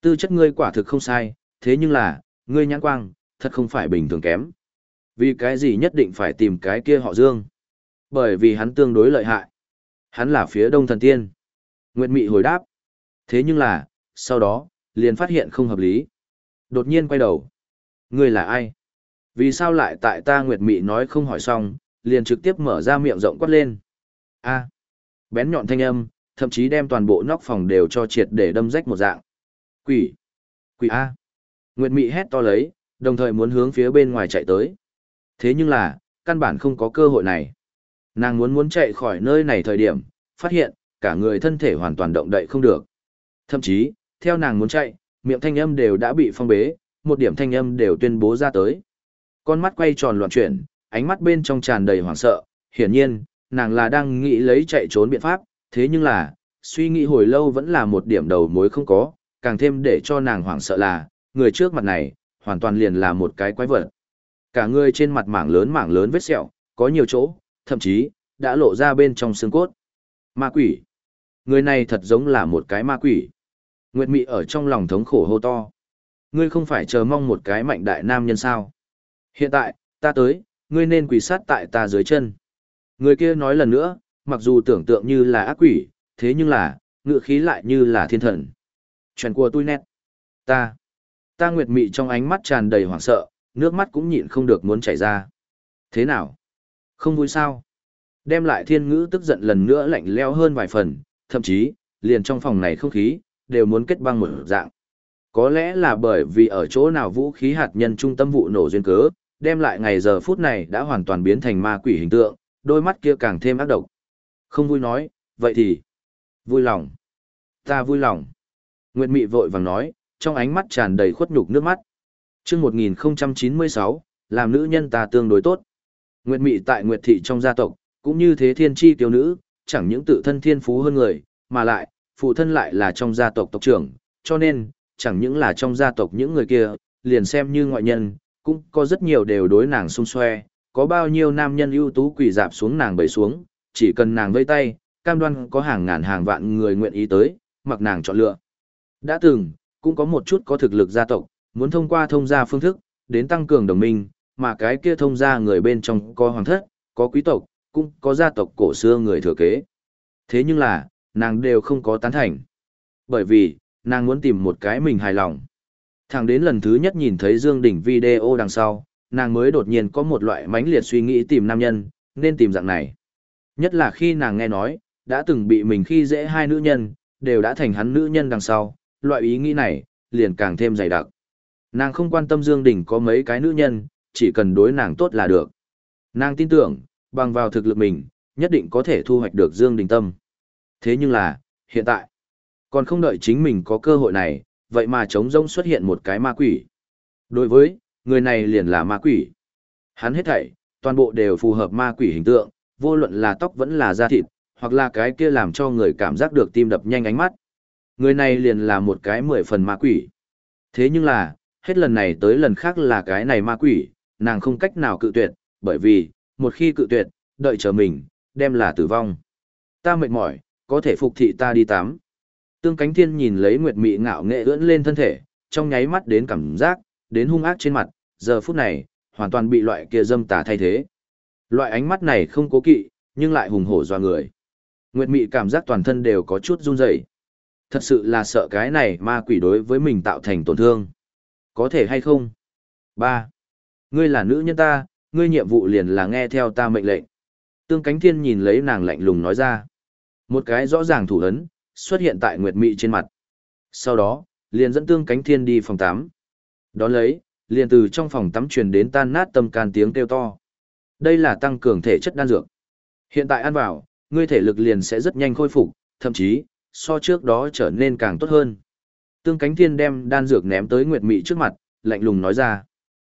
Speaker 1: Tư chất ngươi quả thực không sai, thế nhưng là, ngươi nhãn quang, thật không phải bình thường kém. Vì cái gì nhất định phải tìm cái kia họ Dương? Bởi vì hắn tương đối lợi hại. Hắn là phía đông thần tiên. Nguyệt Mị hồi đáp. Thế nhưng là, sau đó, liền phát hiện không hợp lý. Đột nhiên quay đầu. Ngươi là ai? Vì sao lại tại ta Nguyệt Mị nói không hỏi xong, liền trực tiếp mở ra miệng rộng quát lên. A. Bén nhọn thanh âm, thậm chí đem toàn bộ nóc phòng đều cho triệt để đâm rách một dạng. Quỷ! Quỷ A! Nguyệt Mị hét to lấy, đồng thời muốn hướng phía bên ngoài chạy tới. Thế nhưng là, căn bản không có cơ hội này. Nàng muốn muốn chạy khỏi nơi này thời điểm, phát hiện, cả người thân thể hoàn toàn động đậy không được. Thậm chí, theo nàng muốn chạy, miệng thanh âm đều đã bị phong bế, một điểm thanh âm đều tuyên bố ra tới. Con mắt quay tròn loạn chuyển, ánh mắt bên trong tràn đầy hoảng sợ, hiển nhiên, nàng là đang nghĩ lấy chạy trốn biện pháp, thế nhưng là, suy nghĩ hồi lâu vẫn là một điểm đầu mối không có, càng thêm để cho nàng hoảng sợ là, người trước mặt này, hoàn toàn liền là một cái quái vật. Cả người trên mặt mảng lớn mảng lớn vết sẹo, có nhiều chỗ, thậm chí, đã lộ ra bên trong xương cốt. Ma quỷ. Người này thật giống là một cái ma quỷ. Nguyệt Mị ở trong lòng thống khổ hô to. Ngươi không phải chờ mong một cái mạnh đại nam nhân sao. Hiện tại, ta tới, ngươi nên quỳ sát tại ta dưới chân. Người kia nói lần nữa, mặc dù tưởng tượng như là ác quỷ, thế nhưng là, ngựa khí lại như là thiên thần. Chuyện của tôi nét. Ta. Ta nguyệt mị trong ánh mắt tràn đầy hoảng sợ, nước mắt cũng nhịn không được muốn chảy ra. Thế nào? Không vui sao? Đem lại thiên ngữ tức giận lần nữa lạnh leo hơn vài phần, thậm chí, liền trong phòng này không khí, đều muốn kết băng một dạng. Có lẽ là bởi vì ở chỗ nào vũ khí hạt nhân trung tâm vụ nổ duyên cớ, đem lại ngày giờ phút này đã hoàn toàn biến thành ma quỷ hình tượng, đôi mắt kia càng thêm ác độc. Không vui nói, vậy thì, vui lòng. Ta vui lòng. Nguyệt Mị vội vàng nói, trong ánh mắt tràn đầy khuất nhục nước mắt. Trước 1096, làm nữ nhân ta tương đối tốt. Nguyệt Mị tại Nguyệt Thị trong gia tộc, cũng như thế thiên chi tiểu nữ, chẳng những tự thân thiên phú hơn người, mà lại, phụ thân lại là trong gia tộc tộc trưởng, cho nên, chẳng những là trong gia tộc những người kia, liền xem như ngoại nhân, cũng có rất nhiều đều đối nàng xung xoe, có bao nhiêu nam nhân ưu tú quỳ dạp xuống nàng bầy xuống, chỉ cần nàng vây tay, cam đoan có hàng ngàn hàng vạn người nguyện ý tới, mặc nàng chọn lựa. Đã từng, cũng có một chút có thực lực gia tộc, muốn thông qua thông gia phương thức, đến tăng cường đồng minh, mà cái kia thông gia người bên trong có hoàng thất, có quý tộc, cũng có gia tộc cổ xưa người thừa kế. Thế nhưng là, nàng đều không có tán thành. Bởi vì, nàng muốn tìm một cái mình hài lòng. Thẳng đến lần thứ nhất nhìn thấy Dương Đỉnh video đằng sau, nàng mới đột nhiên có một loại mãnh liệt suy nghĩ tìm nam nhân, nên tìm dạng này. Nhất là khi nàng nghe nói, đã từng bị mình khi dễ hai nữ nhân, đều đã thành hắn nữ nhân đằng sau, loại ý nghĩ này, liền càng thêm dày đặc. Nàng không quan tâm Dương Đình có mấy cái nữ nhân, chỉ cần đối nàng tốt là được. Nàng tin tưởng, bằng vào thực lực mình, nhất định có thể thu hoạch được Dương Đình tâm. Thế nhưng là, hiện tại, còn không đợi chính mình có cơ hội này, vậy mà trống rông xuất hiện một cái ma quỷ. Đối với, người này liền là ma quỷ. Hắn hết thảy, toàn bộ đều phù hợp ma quỷ hình tượng, vô luận là tóc vẫn là da thịt, hoặc là cái kia làm cho người cảm giác được tim đập nhanh ánh mắt. Người này liền là một cái mười phần ma quỷ. Thế nhưng là, hết lần này tới lần khác là cái này ma quỷ, nàng không cách nào cự tuyệt, bởi vì, một khi cự tuyệt, đợi chờ mình, đem là tử vong. Ta mệt mỏi, có thể phục thị ta đi tắm. Tương cánh thiên nhìn lấy Nguyệt Mị ngạo nghệ ưỡn lên thân thể, trong nháy mắt đến cảm giác, đến hung ác trên mặt, giờ phút này, hoàn toàn bị loại kia dâm tà thay thế. Loại ánh mắt này không cố kỵ, nhưng lại hùng hổ doa người. Nguyệt Mị cảm giác toàn thân đều có chút run rẩy. Thật sự là sợ cái này ma quỷ đối với mình tạo thành tổn thương. Có thể hay không? 3. Ngươi là nữ nhân ta, ngươi nhiệm vụ liền là nghe theo ta mệnh lệnh. Tương cánh thiên nhìn lấy nàng lạnh lùng nói ra. Một cái rõ ràng thủ ấn, xuất hiện tại Nguyệt Mị trên mặt. Sau đó, liền dẫn tương cánh thiên đi phòng tắm. Đón lấy, liền từ trong phòng tắm truyền đến tan nát tâm can tiếng kêu to. Đây là tăng cường thể chất đan dược. Hiện tại ăn vào, ngươi thể lực liền sẽ rất nhanh khôi phục, thậm chí, so trước đó trở nên càng tốt hơn. Tương cánh thiên đem đan dược ném tới Nguyệt Mị trước mặt, lạnh lùng nói ra.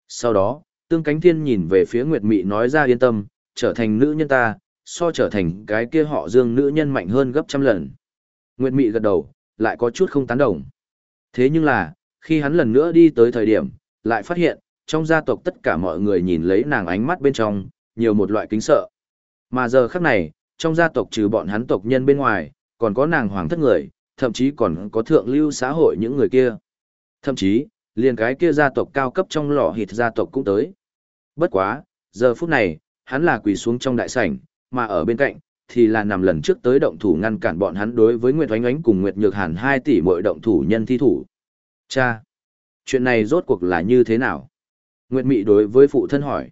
Speaker 1: Sau đó, tương cánh thiên nhìn về phía Nguyệt Mị nói ra yên tâm, trở thành nữ nhân ta, so trở thành cái kia họ dương nữ nhân mạnh hơn gấp trăm lần. Nguyệt Mị gật đầu, lại có chút không tán đồng. Thế nhưng là, khi hắn lần nữa đi tới thời điểm, lại phát hiện, trong gia tộc tất cả mọi người nhìn lấy nàng ánh mắt bên trong, nhiều một loại kính sợ. Mà giờ khắc này, trong gia tộc trừ bọn hắn tộc nhân bên ngoài, còn có nàng hoàng thất người, thậm chí còn có thượng lưu xã hội những người kia. Thậm chí, liền cái kia gia tộc cao cấp trong lò hịt gia tộc cũng tới. Bất quá, giờ phút này, hắn là quỳ xuống trong đại sảnh, mà ở bên cạnh, thì là nằm lần trước tới động thủ ngăn cản bọn hắn đối với Nguyệt Oánh Oánh cùng Nguyệt Nhược Hàn 2 tỷ mỗi động thủ nhân thi thủ. Cha! Chuyện này rốt cuộc là như thế nào? Nguyệt Mị đối với phụ thân hỏi.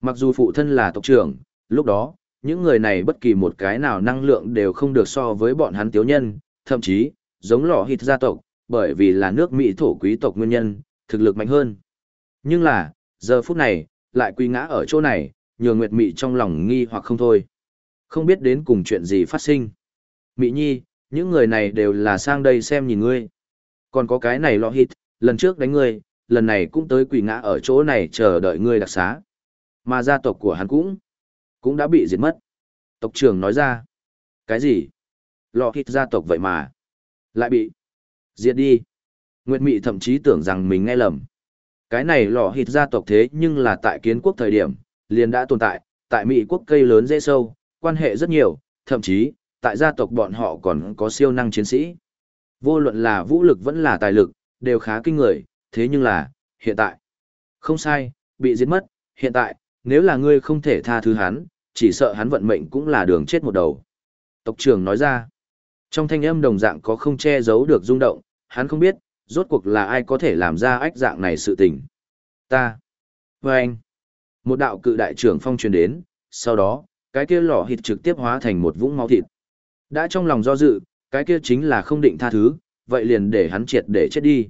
Speaker 1: Mặc dù phụ thân là tộc trưởng, lúc đó, những người này bất kỳ một cái nào năng lượng đều không được so với bọn hắn tiếu nhân, thậm chí, giống lò hít gia tộc, bởi vì là nước Mỹ thổ quý tộc nguyên nhân, thực lực mạnh hơn. Nhưng là, giờ phút này, lại quy ngã ở chỗ này, nhường Nguyệt Mị trong lòng nghi hoặc không thôi. Không biết đến cùng chuyện gì phát sinh. Mị nhi, những người này đều là sang đây xem nhìn ngươi. Còn có cái này lọ hít, lần trước đánh ngươi, lần này cũng tới quỳ ngã ở chỗ này chờ đợi ngươi đặc xá. Mà gia tộc của hắn cũng, cũng đã bị diệt mất. Tộc trưởng nói ra. Cái gì? Lò hít gia tộc vậy mà. Lại bị. Diệt đi. Nguyệt Mị thậm chí tưởng rằng mình nghe lầm. Cái này lò hít gia tộc thế nhưng là tại kiến quốc thời điểm, liền đã tồn tại, tại Mỹ quốc cây lớn dễ sâu, quan hệ rất nhiều, thậm chí, tại gia tộc bọn họ còn có siêu năng chiến sĩ. Vô luận là vũ lực vẫn là tài lực, đều khá kinh người, thế nhưng là, hiện tại, không sai, bị giết mất, hiện tại, nếu là ngươi không thể tha thứ hắn, chỉ sợ hắn vận mệnh cũng là đường chết một đầu. Tộc trưởng nói ra, trong thanh âm đồng dạng có không che giấu được rung động, hắn không biết, rốt cuộc là ai có thể làm ra ách dạng này sự tình. Ta, và anh, một đạo cự đại trưởng phong truyền đến, sau đó, cái kia lò hít trực tiếp hóa thành một vũng máu thịt. Đã trong lòng do dự, cái kia chính là không định tha thứ, vậy liền để hắn triệt để chết đi.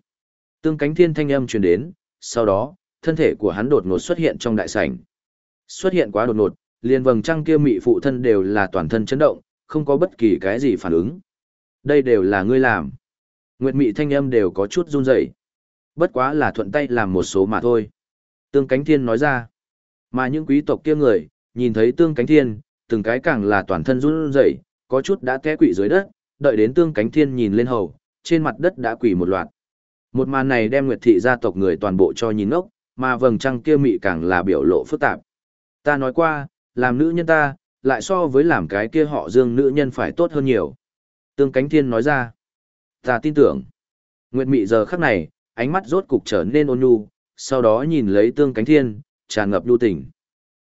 Speaker 1: Tương cánh thiên thanh âm truyền đến, sau đó, thân thể của hắn đột ngột xuất hiện trong đại sảnh. Xuất hiện quá đột ngột, liền vầng trăng kia mị phụ thân đều là toàn thân chấn động, không có bất kỳ cái gì phản ứng. Đây đều là ngươi làm. Nguyệt mị thanh âm đều có chút run rẩy. Bất quá là thuận tay làm một số mà thôi. Tương cánh thiên nói ra. Mà những quý tộc kia người, nhìn thấy tương cánh thiên, từng cái càng là toàn thân run rẩy, có chút đã té quỵ dưới đất, đợi đến tương cánh thiên nhìn lên hầu, trên mặt đất đã quỳ một loạt. Một màn này đem Nguyệt thị gia tộc người toàn bộ cho nhìn ngốc, mà vầng trăng kia mị càng là biểu lộ phức tạp. Ta nói qua, làm nữ nhân ta, lại so với làm cái kia họ dương nữ nhân phải tốt hơn nhiều. Tương cánh thiên nói ra. Ta tin tưởng. Nguyệt mị giờ khắc này, ánh mắt rốt cục trở nên ôn nhu, sau đó nhìn lấy tương cánh thiên, tràn ngập nhu tình.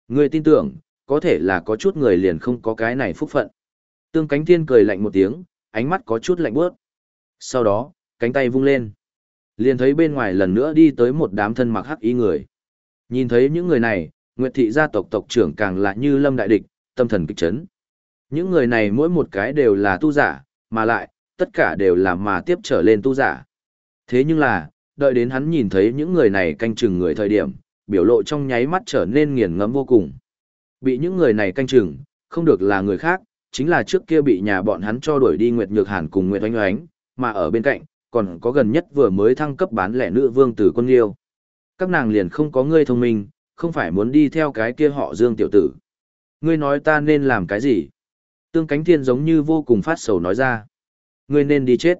Speaker 1: Ngươi tin tưởng, có thể là có chút người liền không có cái này phúc phận. Tương cánh thiên cười lạnh một tiếng, ánh mắt có chút lạnh bước. Sau đó, cánh tay vung lên. Liền thấy bên ngoài lần nữa đi tới một đám thân mặc hắc y người. Nhìn thấy những người này, Nguyệt thị gia tộc tộc trưởng càng là như lâm đại địch, tâm thần kịch chấn. Những người này mỗi một cái đều là tu giả, mà lại, tất cả đều là mà tiếp trở lên tu giả. Thế nhưng là, đợi đến hắn nhìn thấy những người này canh chừng người thời điểm, biểu lộ trong nháy mắt trở nên nghiền ngẫm vô cùng. Bị những người này canh chừng, không được là người khác, chính là trước kia bị nhà bọn hắn cho đuổi đi Nguyệt Nhược Hàn cùng Nguyệt oanh Oánh, mà ở bên cạnh, còn có gần nhất vừa mới thăng cấp bán lẻ nữ vương tử quân liêu. Các nàng liền không có ngươi thông minh, không phải muốn đi theo cái kia họ Dương tiểu tử. Ngươi nói ta nên làm cái gì? Tương cánh thiên giống như vô cùng phát sầu nói ra. Ngươi nên đi chết.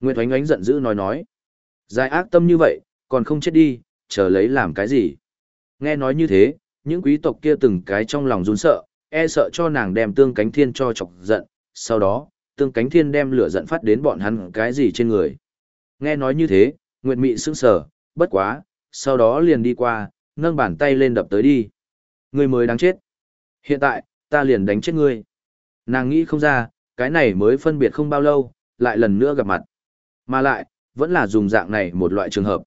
Speaker 1: Nguyệt Oánh Oánh giận dữ nói nói. Dài ác tâm như vậy, còn không chết đi, chờ lấy làm cái gì? Nghe nói như thế, những quý tộc kia từng cái trong lòng run sợ, e sợ cho nàng đem tương cánh thiên cho chọc giận, sau đó, tương cánh thiên đem lửa giận phát đến bọn hắn cái gì trên người. Nghe nói như thế, Nguyệt Mị sững sờ, bất quá, sau đó liền đi qua, nâng bàn tay lên đập tới đi. Ngươi mới đáng chết. Hiện tại, ta liền đánh chết ngươi. Nàng nghĩ không ra, cái này mới phân biệt không bao lâu, lại lần nữa gặp mặt. Mà lại, vẫn là dùng dạng này một loại trường hợp.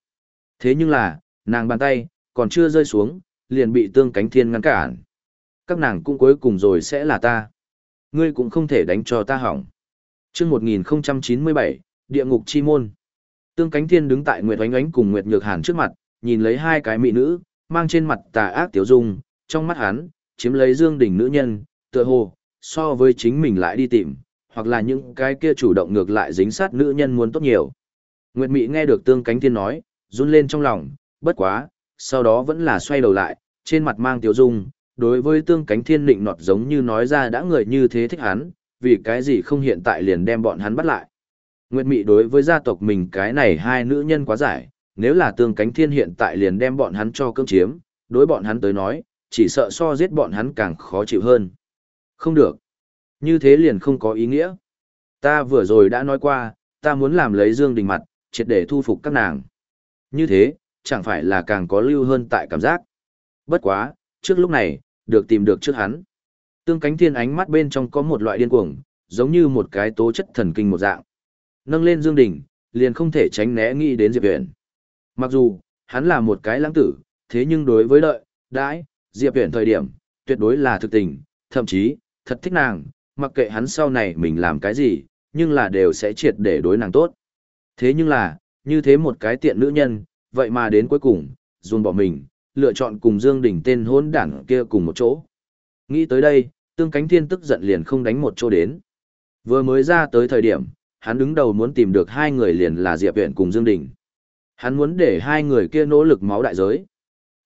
Speaker 1: Thế nhưng là, nàng bàn tay, còn chưa rơi xuống, liền bị tương cánh thiên ngăn cản. Các nàng cũng cuối cùng rồi sẽ là ta. Ngươi cũng không thể đánh cho ta hỏng. chương 1097, Địa ngục chi môn. Tương cánh thiên đứng tại Nguyệt Oánh Oánh cùng Nguyệt Nhược Hàn trước mặt, nhìn lấy hai cái mỹ nữ, mang trên mặt tà ác tiểu dung, trong mắt hắn, chiếm lấy dương đỉnh nữ nhân, tựa hồ, so với chính mình lại đi tìm, hoặc là những cái kia chủ động ngược lại dính sát nữ nhân muốn tốt nhiều. Nguyệt Mị nghe được tương cánh thiên nói, run lên trong lòng, bất quá, sau đó vẫn là xoay đầu lại, trên mặt mang tiểu dung, đối với tương cánh thiên định nọt giống như nói ra đã người như thế thích hắn, vì cái gì không hiện tại liền đem bọn hắn bắt lại. Nguyệt Mị đối với gia tộc mình cái này hai nữ nhân quá giải, nếu là tương cánh thiên hiện tại liền đem bọn hắn cho cưỡng chiếm, đối bọn hắn tới nói, chỉ sợ so giết bọn hắn càng khó chịu hơn. Không được. Như thế liền không có ý nghĩa. Ta vừa rồi đã nói qua, ta muốn làm lấy Dương Đình mặt, triệt để thu phục các nàng. Như thế, chẳng phải là càng có lưu hơn tại cảm giác. Bất quá, trước lúc này, được tìm được trước hắn. Tương cánh thiên ánh mắt bên trong có một loại điên cuồng, giống như một cái tố chất thần kinh một dạng. Nâng lên Dương Đình, liền không thể tránh né nghĩ đến Diệp Huyền. Mặc dù, hắn là một cái lãng tử, thế nhưng đối với lợi, đãi, Diệp Huyền thời điểm, tuyệt đối là thực tình, thậm chí, thật thích nàng, mặc kệ hắn sau này mình làm cái gì, nhưng là đều sẽ triệt để đối nàng tốt. Thế nhưng là, như thế một cái tiện nữ nhân, vậy mà đến cuối cùng, dùn bỏ mình, lựa chọn cùng Dương Đình tên hôn đảng kia cùng một chỗ. Nghĩ tới đây, tương cánh thiên tức giận liền không đánh một chỗ đến. Vừa mới ra tới thời điểm, hắn đứng đầu muốn tìm được hai người liền là Diệp Uyển cùng Dương Đình. Hắn muốn để hai người kia nỗ lực máu đại giới.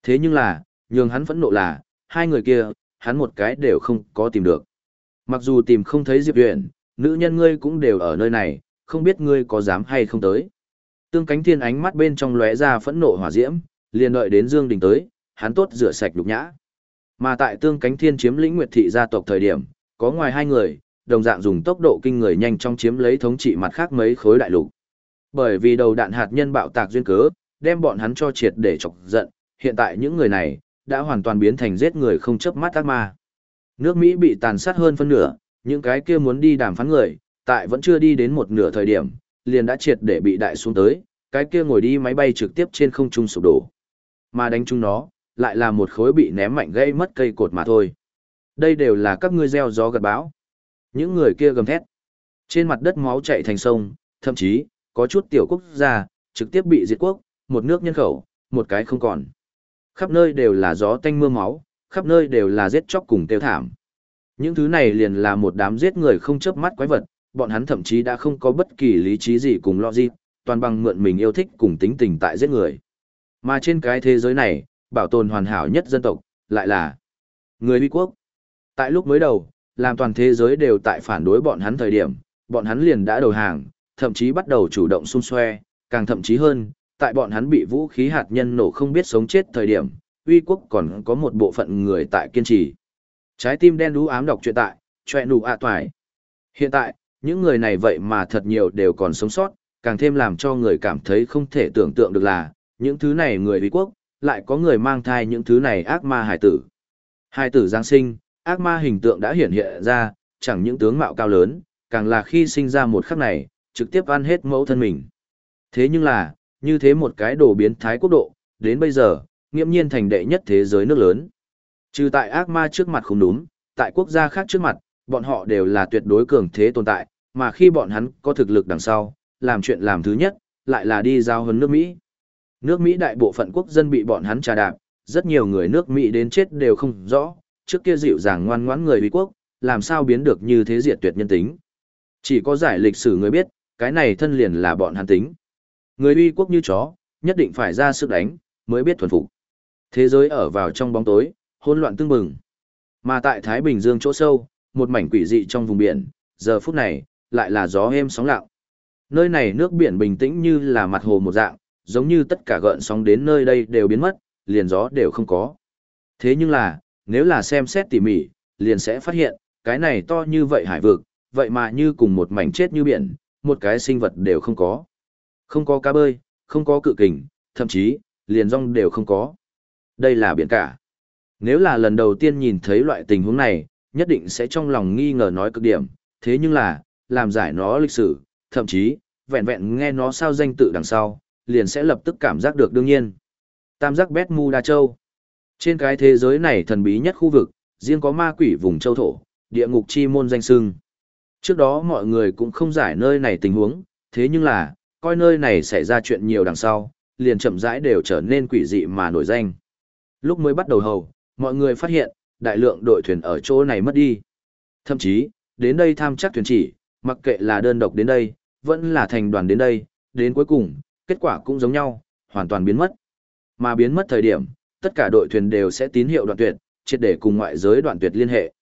Speaker 1: Thế nhưng là, nhường hắn phẫn nộ là, hai người kia, hắn một cái đều không có tìm được. Mặc dù tìm không thấy Diệp Viện, nữ nhân ngươi cũng đều ở nơi này, không biết ngươi có dám hay không tới. Tương cánh thiên ánh mắt bên trong lóe ra phẫn nộ hỏa diễm, liền đợi đến Dương Đình tới, hắn tốt rửa sạch lục nhã. Mà tại tương cánh thiên chiếm lĩnh nguyệt thị gia tộc thời điểm, có ngoài hai người, đồng dạng dùng tốc độ kinh người nhanh trong chiếm lấy thống trị mặt khác mấy khối đại lục. Bởi vì đầu đạn hạt nhân bạo tạc duyên cớ, đem bọn hắn cho triệt để chọc giận, hiện tại những người này đã hoàn toàn biến thành giết người không chớp mắt ác ma. Nước Mỹ bị tàn sát hơn phân nửa, những cái kia muốn đi đàm phán người, tại vẫn chưa đi đến một nửa thời điểm, liền đã triệt để bị đại xuống tới, cái kia ngồi đi máy bay trực tiếp trên không trung sụp đổ. Mà đánh chúng nó, lại là một khối bị ném mạnh gây mất cây cột mà thôi. Đây đều là các ngươi gieo gió gặt bão. Những người kia gầm thét. Trên mặt đất máu chảy thành sông, thậm chí, có chút tiểu quốc gia, trực tiếp bị diệt quốc, một nước nhân khẩu, một cái không còn. Khắp nơi đều là gió tanh mưa máu, khắp nơi đều là giết chóc cùng tiêu thảm. Những thứ này liền là một đám giết người không chớp mắt quái vật, bọn hắn thậm chí đã không có bất kỳ lý trí gì cùng logic, toàn bằng mượn mình yêu thích cùng tính tình tại giết người. Mà trên cái thế giới này, bảo tồn hoàn hảo nhất dân tộc, lại là người Huy quốc. Tại lúc mới đầu, làm toàn thế giới đều tại phản đối bọn hắn thời điểm, bọn hắn liền đã đầu hàng, thậm chí bắt đầu chủ động xung xoe, càng thậm chí hơn, tại bọn hắn bị vũ khí hạt nhân nổ không biết sống chết thời điểm, uy quốc còn có một bộ phận người tại kiên trì. Trái tim đen đú ám đọc truyện tại, chọe nụ ạ toài. Hiện tại, những người này vậy mà thật nhiều đều còn sống sót, càng thêm làm cho người cảm thấy không thể tưởng tượng được là, những thứ này người uy quốc, lại có người mang thai những thứ này ác ma hải tử. Hải tử Giáng sinh, ác ma hình tượng đã hiện hiện ra, chẳng những tướng mạo cao lớn, càng là khi sinh ra một khắc này, trực tiếp ăn hết mẫu thân mình. Thế nhưng là, như thế một cái đồ biến thái quốc độ, đến bây giờ, nghiễm nhiên thành đệ nhất thế giới nước lớn. Trừ tại ác ma trước mặt không đúng, tại quốc gia khác trước mặt, bọn họ đều là tuyệt đối cường thế tồn tại, mà khi bọn hắn có thực lực đằng sau, làm chuyện làm thứ nhất, lại là đi giao hấn nước Mỹ. Nước Mỹ đại bộ phận quốc dân bị bọn hắn trà đạp, rất nhiều người nước Mỹ đến chết đều không rõ, trước kia dịu dàng ngoan ngoãn người Mỹ quốc, làm sao biến được như thế diệt tuyệt nhân tính. Chỉ có giải lịch sử người biết, cái này thân liền là bọn hắn tính. Người uy quốc như chó, nhất định phải ra sức đánh, mới biết thuần phục. Thế giới ở vào trong bóng tối, hỗn loạn tương bừng. Mà tại Thái Bình Dương chỗ sâu, một mảnh quỷ dị trong vùng biển, giờ phút này, lại là gió êm sóng lặng. Nơi này nước biển bình tĩnh như là mặt hồ một dạng, giống như tất cả gợn sóng đến nơi đây đều biến mất, liền gió đều không có. Thế nhưng là, nếu là xem xét tỉ mỉ, liền sẽ phát hiện, cái này to như vậy hải vực, vậy mà như cùng một mảnh chết như biển, một cái sinh vật đều không có. Không có cá bơi, không có cự kình, thậm chí, liền rong đều không có. Đây là biển cả. Nếu là lần đầu tiên nhìn thấy loại tình huống này, nhất định sẽ trong lòng nghi ngờ nói cực điểm, thế nhưng là, làm giải nó lịch sử, thậm chí, vẹn vẹn nghe nó sao danh tự đằng sau, liền sẽ lập tức cảm giác được đương nhiên. Tam giác Bét Mu Đa Châu Trên cái thế giới này thần bí nhất khu vực, riêng có ma quỷ vùng châu thổ, địa ngục chi môn danh sưng. Trước đó mọi người cũng không giải nơi này tình huống, thế nhưng là, coi nơi này xảy ra chuyện nhiều đằng sau, liền chậm rãi đều trở nên quỷ dị mà nổi danh. Lúc mới bắt đầu hầu, mọi người phát hiện, đại lượng đội thuyền ở chỗ này mất đi. Thậm chí, đến đây tham chắc thuyền chỉ, mặc kệ là đơn độc đến đây, vẫn là thành đoàn đến đây, đến cuối cùng, kết quả cũng giống nhau, hoàn toàn biến mất. Mà biến mất thời điểm, tất cả đội thuyền đều sẽ tín hiệu đoạn tuyệt, triệt để cùng ngoại giới đoạn tuyệt liên hệ.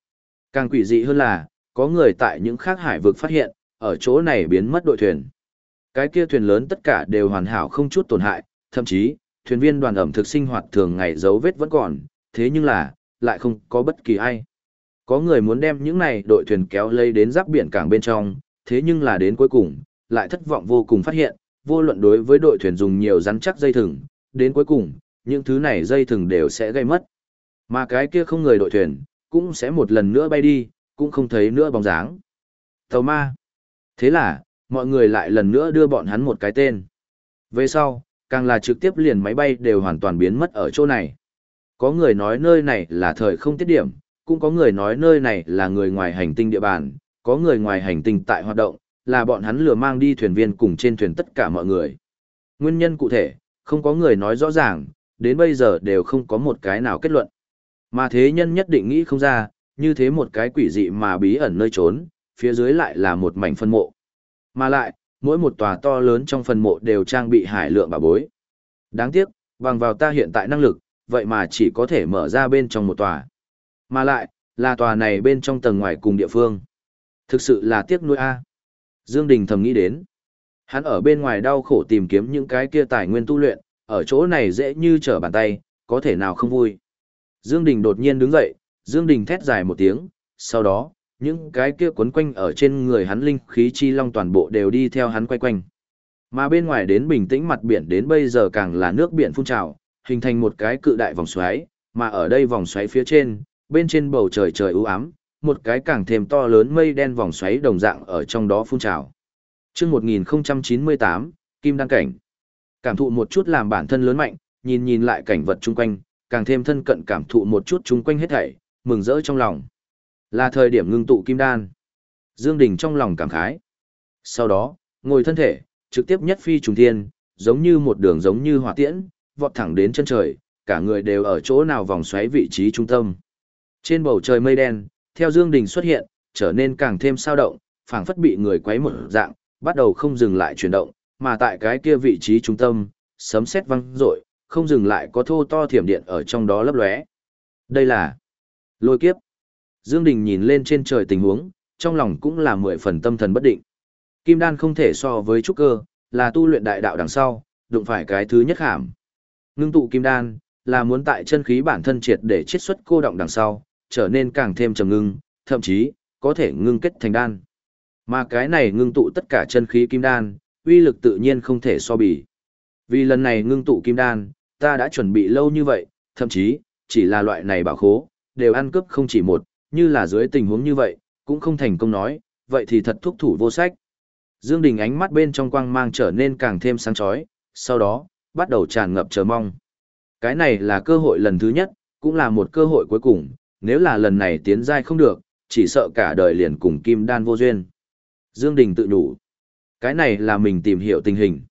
Speaker 1: Càng quỷ dị hơn là, có người tại những khác hải vực phát hiện, ở chỗ này biến mất đội thuyền. Cái kia thuyền lớn tất cả đều hoàn hảo không chút tổn hại, thậm chí, thuyền viên đoàn ẩm thực sinh hoạt thường ngày dấu vết vẫn còn, thế nhưng là, lại không có bất kỳ ai. Có người muốn đem những này đội thuyền kéo lây đến giáp biển cảng bên trong, thế nhưng là đến cuối cùng, lại thất vọng vô cùng phát hiện, vô luận đối với đội thuyền dùng nhiều rắn chắc dây thừng, đến cuối cùng, những thứ này dây thừng đều sẽ gây mất. Mà cái kia không người đội thuyền, cũng sẽ một lần nữa bay đi, cũng không thấy nữa bóng dáng. Tàu ma. Thế là, mọi người lại lần nữa đưa bọn hắn một cái tên. Về sau, càng là trực tiếp liền máy bay đều hoàn toàn biến mất ở chỗ này. Có người nói nơi này là thời không tiết điểm, cũng có người nói nơi này là người ngoài hành tinh địa bàn, có người ngoài hành tinh tại hoạt động, là bọn hắn lừa mang đi thuyền viên cùng trên thuyền tất cả mọi người. Nguyên nhân cụ thể, không có người nói rõ ràng, đến bây giờ đều không có một cái nào kết luận. Mà thế nhân nhất định nghĩ không ra, như thế một cái quỷ dị mà bí ẩn nơi trốn, phía dưới lại là một mảnh phân mộ. Mà lại, mỗi một tòa to lớn trong phần mộ đều trang bị hải lượng bà bối. Đáng tiếc, bằng vào ta hiện tại năng lực, vậy mà chỉ có thể mở ra bên trong một tòa. Mà lại, là tòa này bên trong tầng ngoài cùng địa phương. Thực sự là tiếc nuôi A. Dương Đình thầm nghĩ đến. Hắn ở bên ngoài đau khổ tìm kiếm những cái kia tài nguyên tu luyện, ở chỗ này dễ như trở bàn tay, có thể nào không vui. Dương Đình đột nhiên đứng dậy, Dương Đình thét dài một tiếng, sau đó, những cái kia quấn quanh ở trên người hắn linh khí chi long toàn bộ đều đi theo hắn quay quanh. Mà bên ngoài đến bình tĩnh mặt biển đến bây giờ càng là nước biển phun trào, hình thành một cái cự đại vòng xoáy, mà ở đây vòng xoáy phía trên, bên trên bầu trời trời u ám, một cái càng thêm to lớn mây đen vòng xoáy đồng dạng ở trong đó phun trào. Trước 1098, Kim đăng cảnh. Cảm thụ một chút làm bản thân lớn mạnh, nhìn nhìn lại cảnh vật chung quanh, càng thêm thân cận cảm thụ một chút chung quanh hết thảy, mừng rỡ trong lòng. Là thời điểm ngưng tụ kim đan. Dương Đình trong lòng cảm khái. Sau đó, ngồi thân thể, trực tiếp nhất phi trùng thiên, giống như một đường giống như hỏa tiễn, vọt thẳng đến chân trời, cả người đều ở chỗ nào vòng xoáy vị trí trung tâm. Trên bầu trời mây đen, theo Dương Đình xuất hiện, trở nên càng thêm sao động, phảng phất bị người quấy một dạng, bắt đầu không dừng lại chuyển động, mà tại cái kia vị trí trung tâm, sấm sét vang rội, không dừng lại có thô to thiểm điện ở trong đó lấp lóe. Đây là lôi kiếp. Dương Đình nhìn lên trên trời tình huống, trong lòng cũng là mười phần tâm thần bất định. Kim đan không thể so với trúc cơ, là tu luyện đại đạo đằng sau, đụng phải cái thứ nhất hàm. Ngưng tụ kim đan, là muốn tại chân khí bản thân triệt để chiết xuất cô động đằng sau, trở nên càng thêm trầm ngưng, thậm chí, có thể ngưng kết thành đan. Mà cái này ngưng tụ tất cả chân khí kim đan, uy lực tự nhiên không thể so bì. Vì lần này ngưng tụ kim đan, ta đã chuẩn bị lâu như vậy, thậm chí, chỉ là loại này bảo khố, đều ăn cướp không chỉ một, như là dưới tình huống như vậy, cũng không thành công nói, vậy thì thật thúc thủ vô sách. Dương Đình ánh mắt bên trong quang mang trở nên càng thêm sáng chói, sau đó, bắt đầu tràn ngập chờ mong. Cái này là cơ hội lần thứ nhất, cũng là một cơ hội cuối cùng, nếu là lần này tiến giai không được, chỉ sợ cả đời liền cùng kim đan vô duyên. Dương Đình tự nhủ, cái này là mình tìm hiểu tình hình.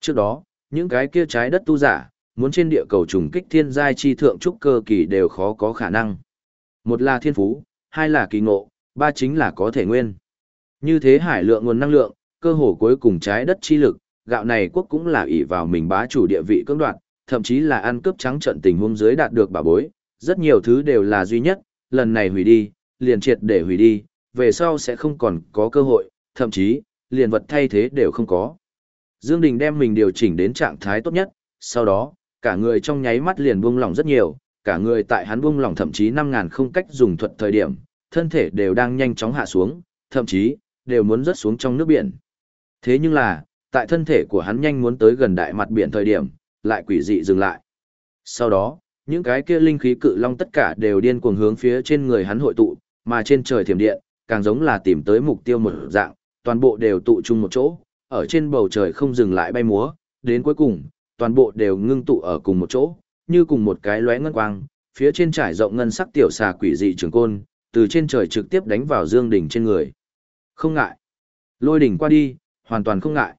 Speaker 1: Trước đó, những cái kia trái đất tu giả, muốn trên địa cầu trùng kích thiên giai chi thượng trúc cơ kỳ đều khó có khả năng. Một là thiên phú, hai là kỳ ngộ, ba chính là có thể nguyên. Như thế hải lượng nguồn năng lượng, cơ hồ cuối cùng trái đất chi lực, gạo này quốc cũng là ỷ vào mình bá chủ địa vị cưỡng đoạt, thậm chí là ăn cướp trắng trận tình huống dưới đạt được bảo bối, rất nhiều thứ đều là duy nhất, lần này hủy đi, liền triệt để hủy đi, về sau sẽ không còn có cơ hội, thậm chí, liền vật thay thế đều không có. Dương Đình đem mình điều chỉnh đến trạng thái tốt nhất, sau đó, cả người trong nháy mắt liền buông lỏng rất nhiều, cả người tại hắn buông lỏng thậm chí 5000 không cách dùng thuật thời điểm, thân thể đều đang nhanh chóng hạ xuống, thậm chí đều muốn rớt xuống trong nước biển. Thế nhưng là, tại thân thể của hắn nhanh muốn tới gần đại mặt biển thời điểm, lại quỷ dị dừng lại. Sau đó, những cái kia linh khí cự long tất cả đều điên cuồng hướng phía trên người hắn hội tụ, mà trên trời thiểm điện, càng giống là tìm tới mục tiêu một dạng, toàn bộ đều tụ chung một chỗ, ở trên bầu trời không dừng lại bay múa, đến cuối cùng, toàn bộ đều ngưng tụ ở cùng một chỗ, như cùng một cái lóe ngân quang, phía trên trải rộng ngân sắc tiểu xà quỷ dị trường côn, từ trên trời trực tiếp đánh vào Dương Đình trên người. Không ngại. Lôi đỉnh qua đi, hoàn toàn không ngại.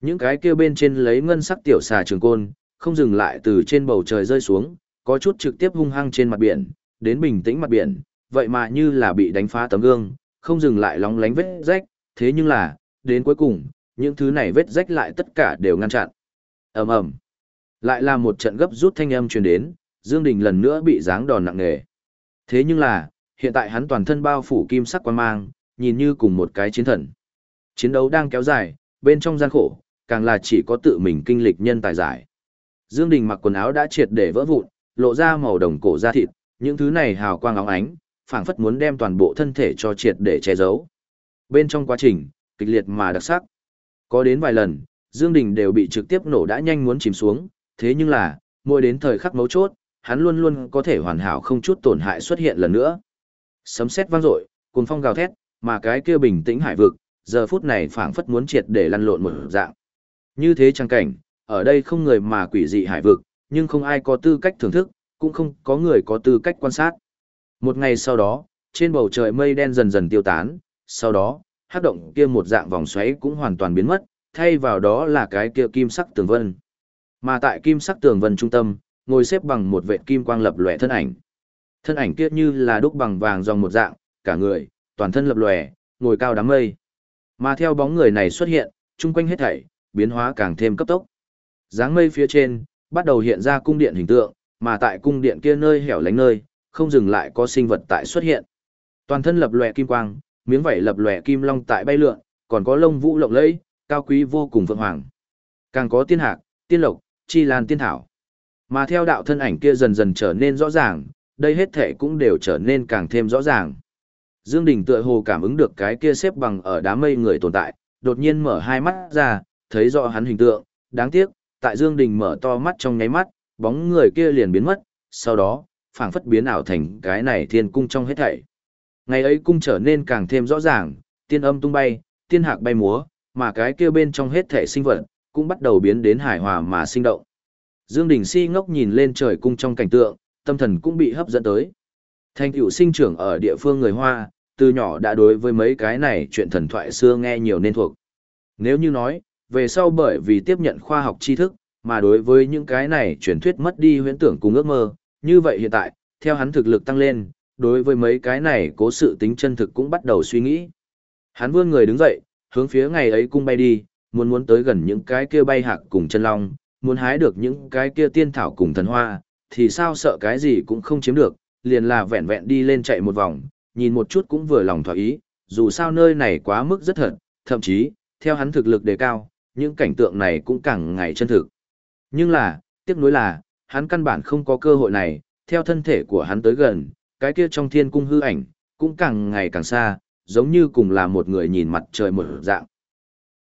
Speaker 1: Những cái kia bên trên lấy ngân sắc tiểu xà trường côn, không dừng lại từ trên bầu trời rơi xuống, có chút trực tiếp hung hăng trên mặt biển, đến bình tĩnh mặt biển, vậy mà như là bị đánh phá tấm gương, không dừng lại lóng lánh vết rách, thế nhưng là, đến cuối cùng, những thứ này vết rách lại tất cả đều ngăn chặn. ầm ầm, lại là một trận gấp rút thanh âm truyền đến, Dương Đình lần nữa bị giáng đòn nặng nề. Thế nhưng là, hiện tại hắn toàn thân bao phủ kim sắc quan mang, nhìn như cùng một cái chiến thần. Chiến đấu đang kéo dài, bên trong gian khổ, càng là chỉ có tự mình kinh lịch nhân tài giải. Dương Đình mặc quần áo đã triệt để vỡ vụn, lộ ra màu đồng cổ da thịt, những thứ này hào quang óng ánh, phảng phất muốn đem toàn bộ thân thể cho triệt để che giấu. Bên trong quá trình, kịch liệt mà đặc sắc. Có đến vài lần, Dương Đình đều bị trực tiếp nổ đã nhanh muốn chìm xuống, thế nhưng là, mỗi đến thời khắc mấu chốt, hắn luôn luôn có thể hoàn hảo không chút tổn hại xuất hiện lần nữa. Sấm sét vang dội, cuồng phong gào thét, mà cái kia bình tĩnh hải vực, giờ phút này phảng phất muốn triệt để lăn lộn một dạng. Như thế trang cảnh, ở đây không người mà quỷ dị hải vực, nhưng không ai có tư cách thưởng thức, cũng không có người có tư cách quan sát. Một ngày sau đó, trên bầu trời mây đen dần dần tiêu tán, sau đó, hát động kia một dạng vòng xoáy cũng hoàn toàn biến mất, thay vào đó là cái kia kim sắc tường vân. Mà tại kim sắc tường vân trung tâm, ngồi xếp bằng một vệ kim quang lập lòe thân ảnh. Thân ảnh kia như là đúc bằng vàng dòng một dạng, cả người, toàn thân lập lòe, ngồi cao đám mây. Mà theo bóng người này xuất hiện, chung quanh hết thảy, biến hóa càng thêm cấp tốc. Dáng mây phía trên, bắt đầu hiện ra cung điện hình tượng, mà tại cung điện kia nơi hẻo lánh nơi, không dừng lại có sinh vật tại xuất hiện. Toàn thân lập lòe kim quang, miếng vảy lập lòe kim long tại bay lượn, còn có lông vũ lộng lẫy, cao quý vô cùng vượng hoàng. Càng có tiên hạc, tiên lộc, chi lan tiên thảo. Mà theo đạo thân ảnh kia dần dần trở nên rõ ràng, đây hết thể cũng đều trở nên càng thêm rõ ràng. Dương Đình tựa hồ cảm ứng được cái kia xếp bằng ở đám mây người tồn tại, đột nhiên mở hai mắt ra, thấy rõ hắn hình tượng, đáng tiếc, tại Dương Đình mở to mắt trong nháy mắt, bóng người kia liền biến mất, sau đó, phảng phất biến ảo thành cái này thiên cung trong hết thảy. Ngày ấy cung trở nên càng thêm rõ ràng, tiên âm tung bay, tiên hạc bay múa, mà cái kia bên trong hết thảy sinh vật, cũng bắt đầu biến đến hài hòa mà sinh động. Dương Đình si ngốc nhìn lên trời cung trong cảnh tượng, tâm thần cũng bị hấp dẫn tới. Thành tựu sinh trưởng ở địa phương người Hoa, từ nhỏ đã đối với mấy cái này chuyện thần thoại xưa nghe nhiều nên thuộc. Nếu như nói, về sau bởi vì tiếp nhận khoa học tri thức, mà đối với những cái này truyền thuyết mất đi huyễn tưởng cùng ước mơ, như vậy hiện tại, theo hắn thực lực tăng lên, đối với mấy cái này cố sự tính chân thực cũng bắt đầu suy nghĩ. Hắn vươn người đứng dậy, hướng phía ngày ấy cung bay đi, muốn muốn tới gần những cái kia bay hạc cùng chân long, muốn hái được những cái kia tiên thảo cùng thần hoa, thì sao sợ cái gì cũng không chiếm được, liền là vẹn vẹn đi lên chạy một vòng, nhìn một chút cũng vừa lòng thỏa ý, dù sao nơi này quá mức rất thật, thậm chí, theo hắn thực lực đề cao, những cảnh tượng này cũng càng ngày chân thực. Nhưng là, tiếc nuối là, hắn căn bản không có cơ hội này, theo thân thể của hắn tới gần, cái kia trong thiên cung hư ảnh, cũng càng ngày càng xa, giống như cùng là một người nhìn mặt trời một dạng.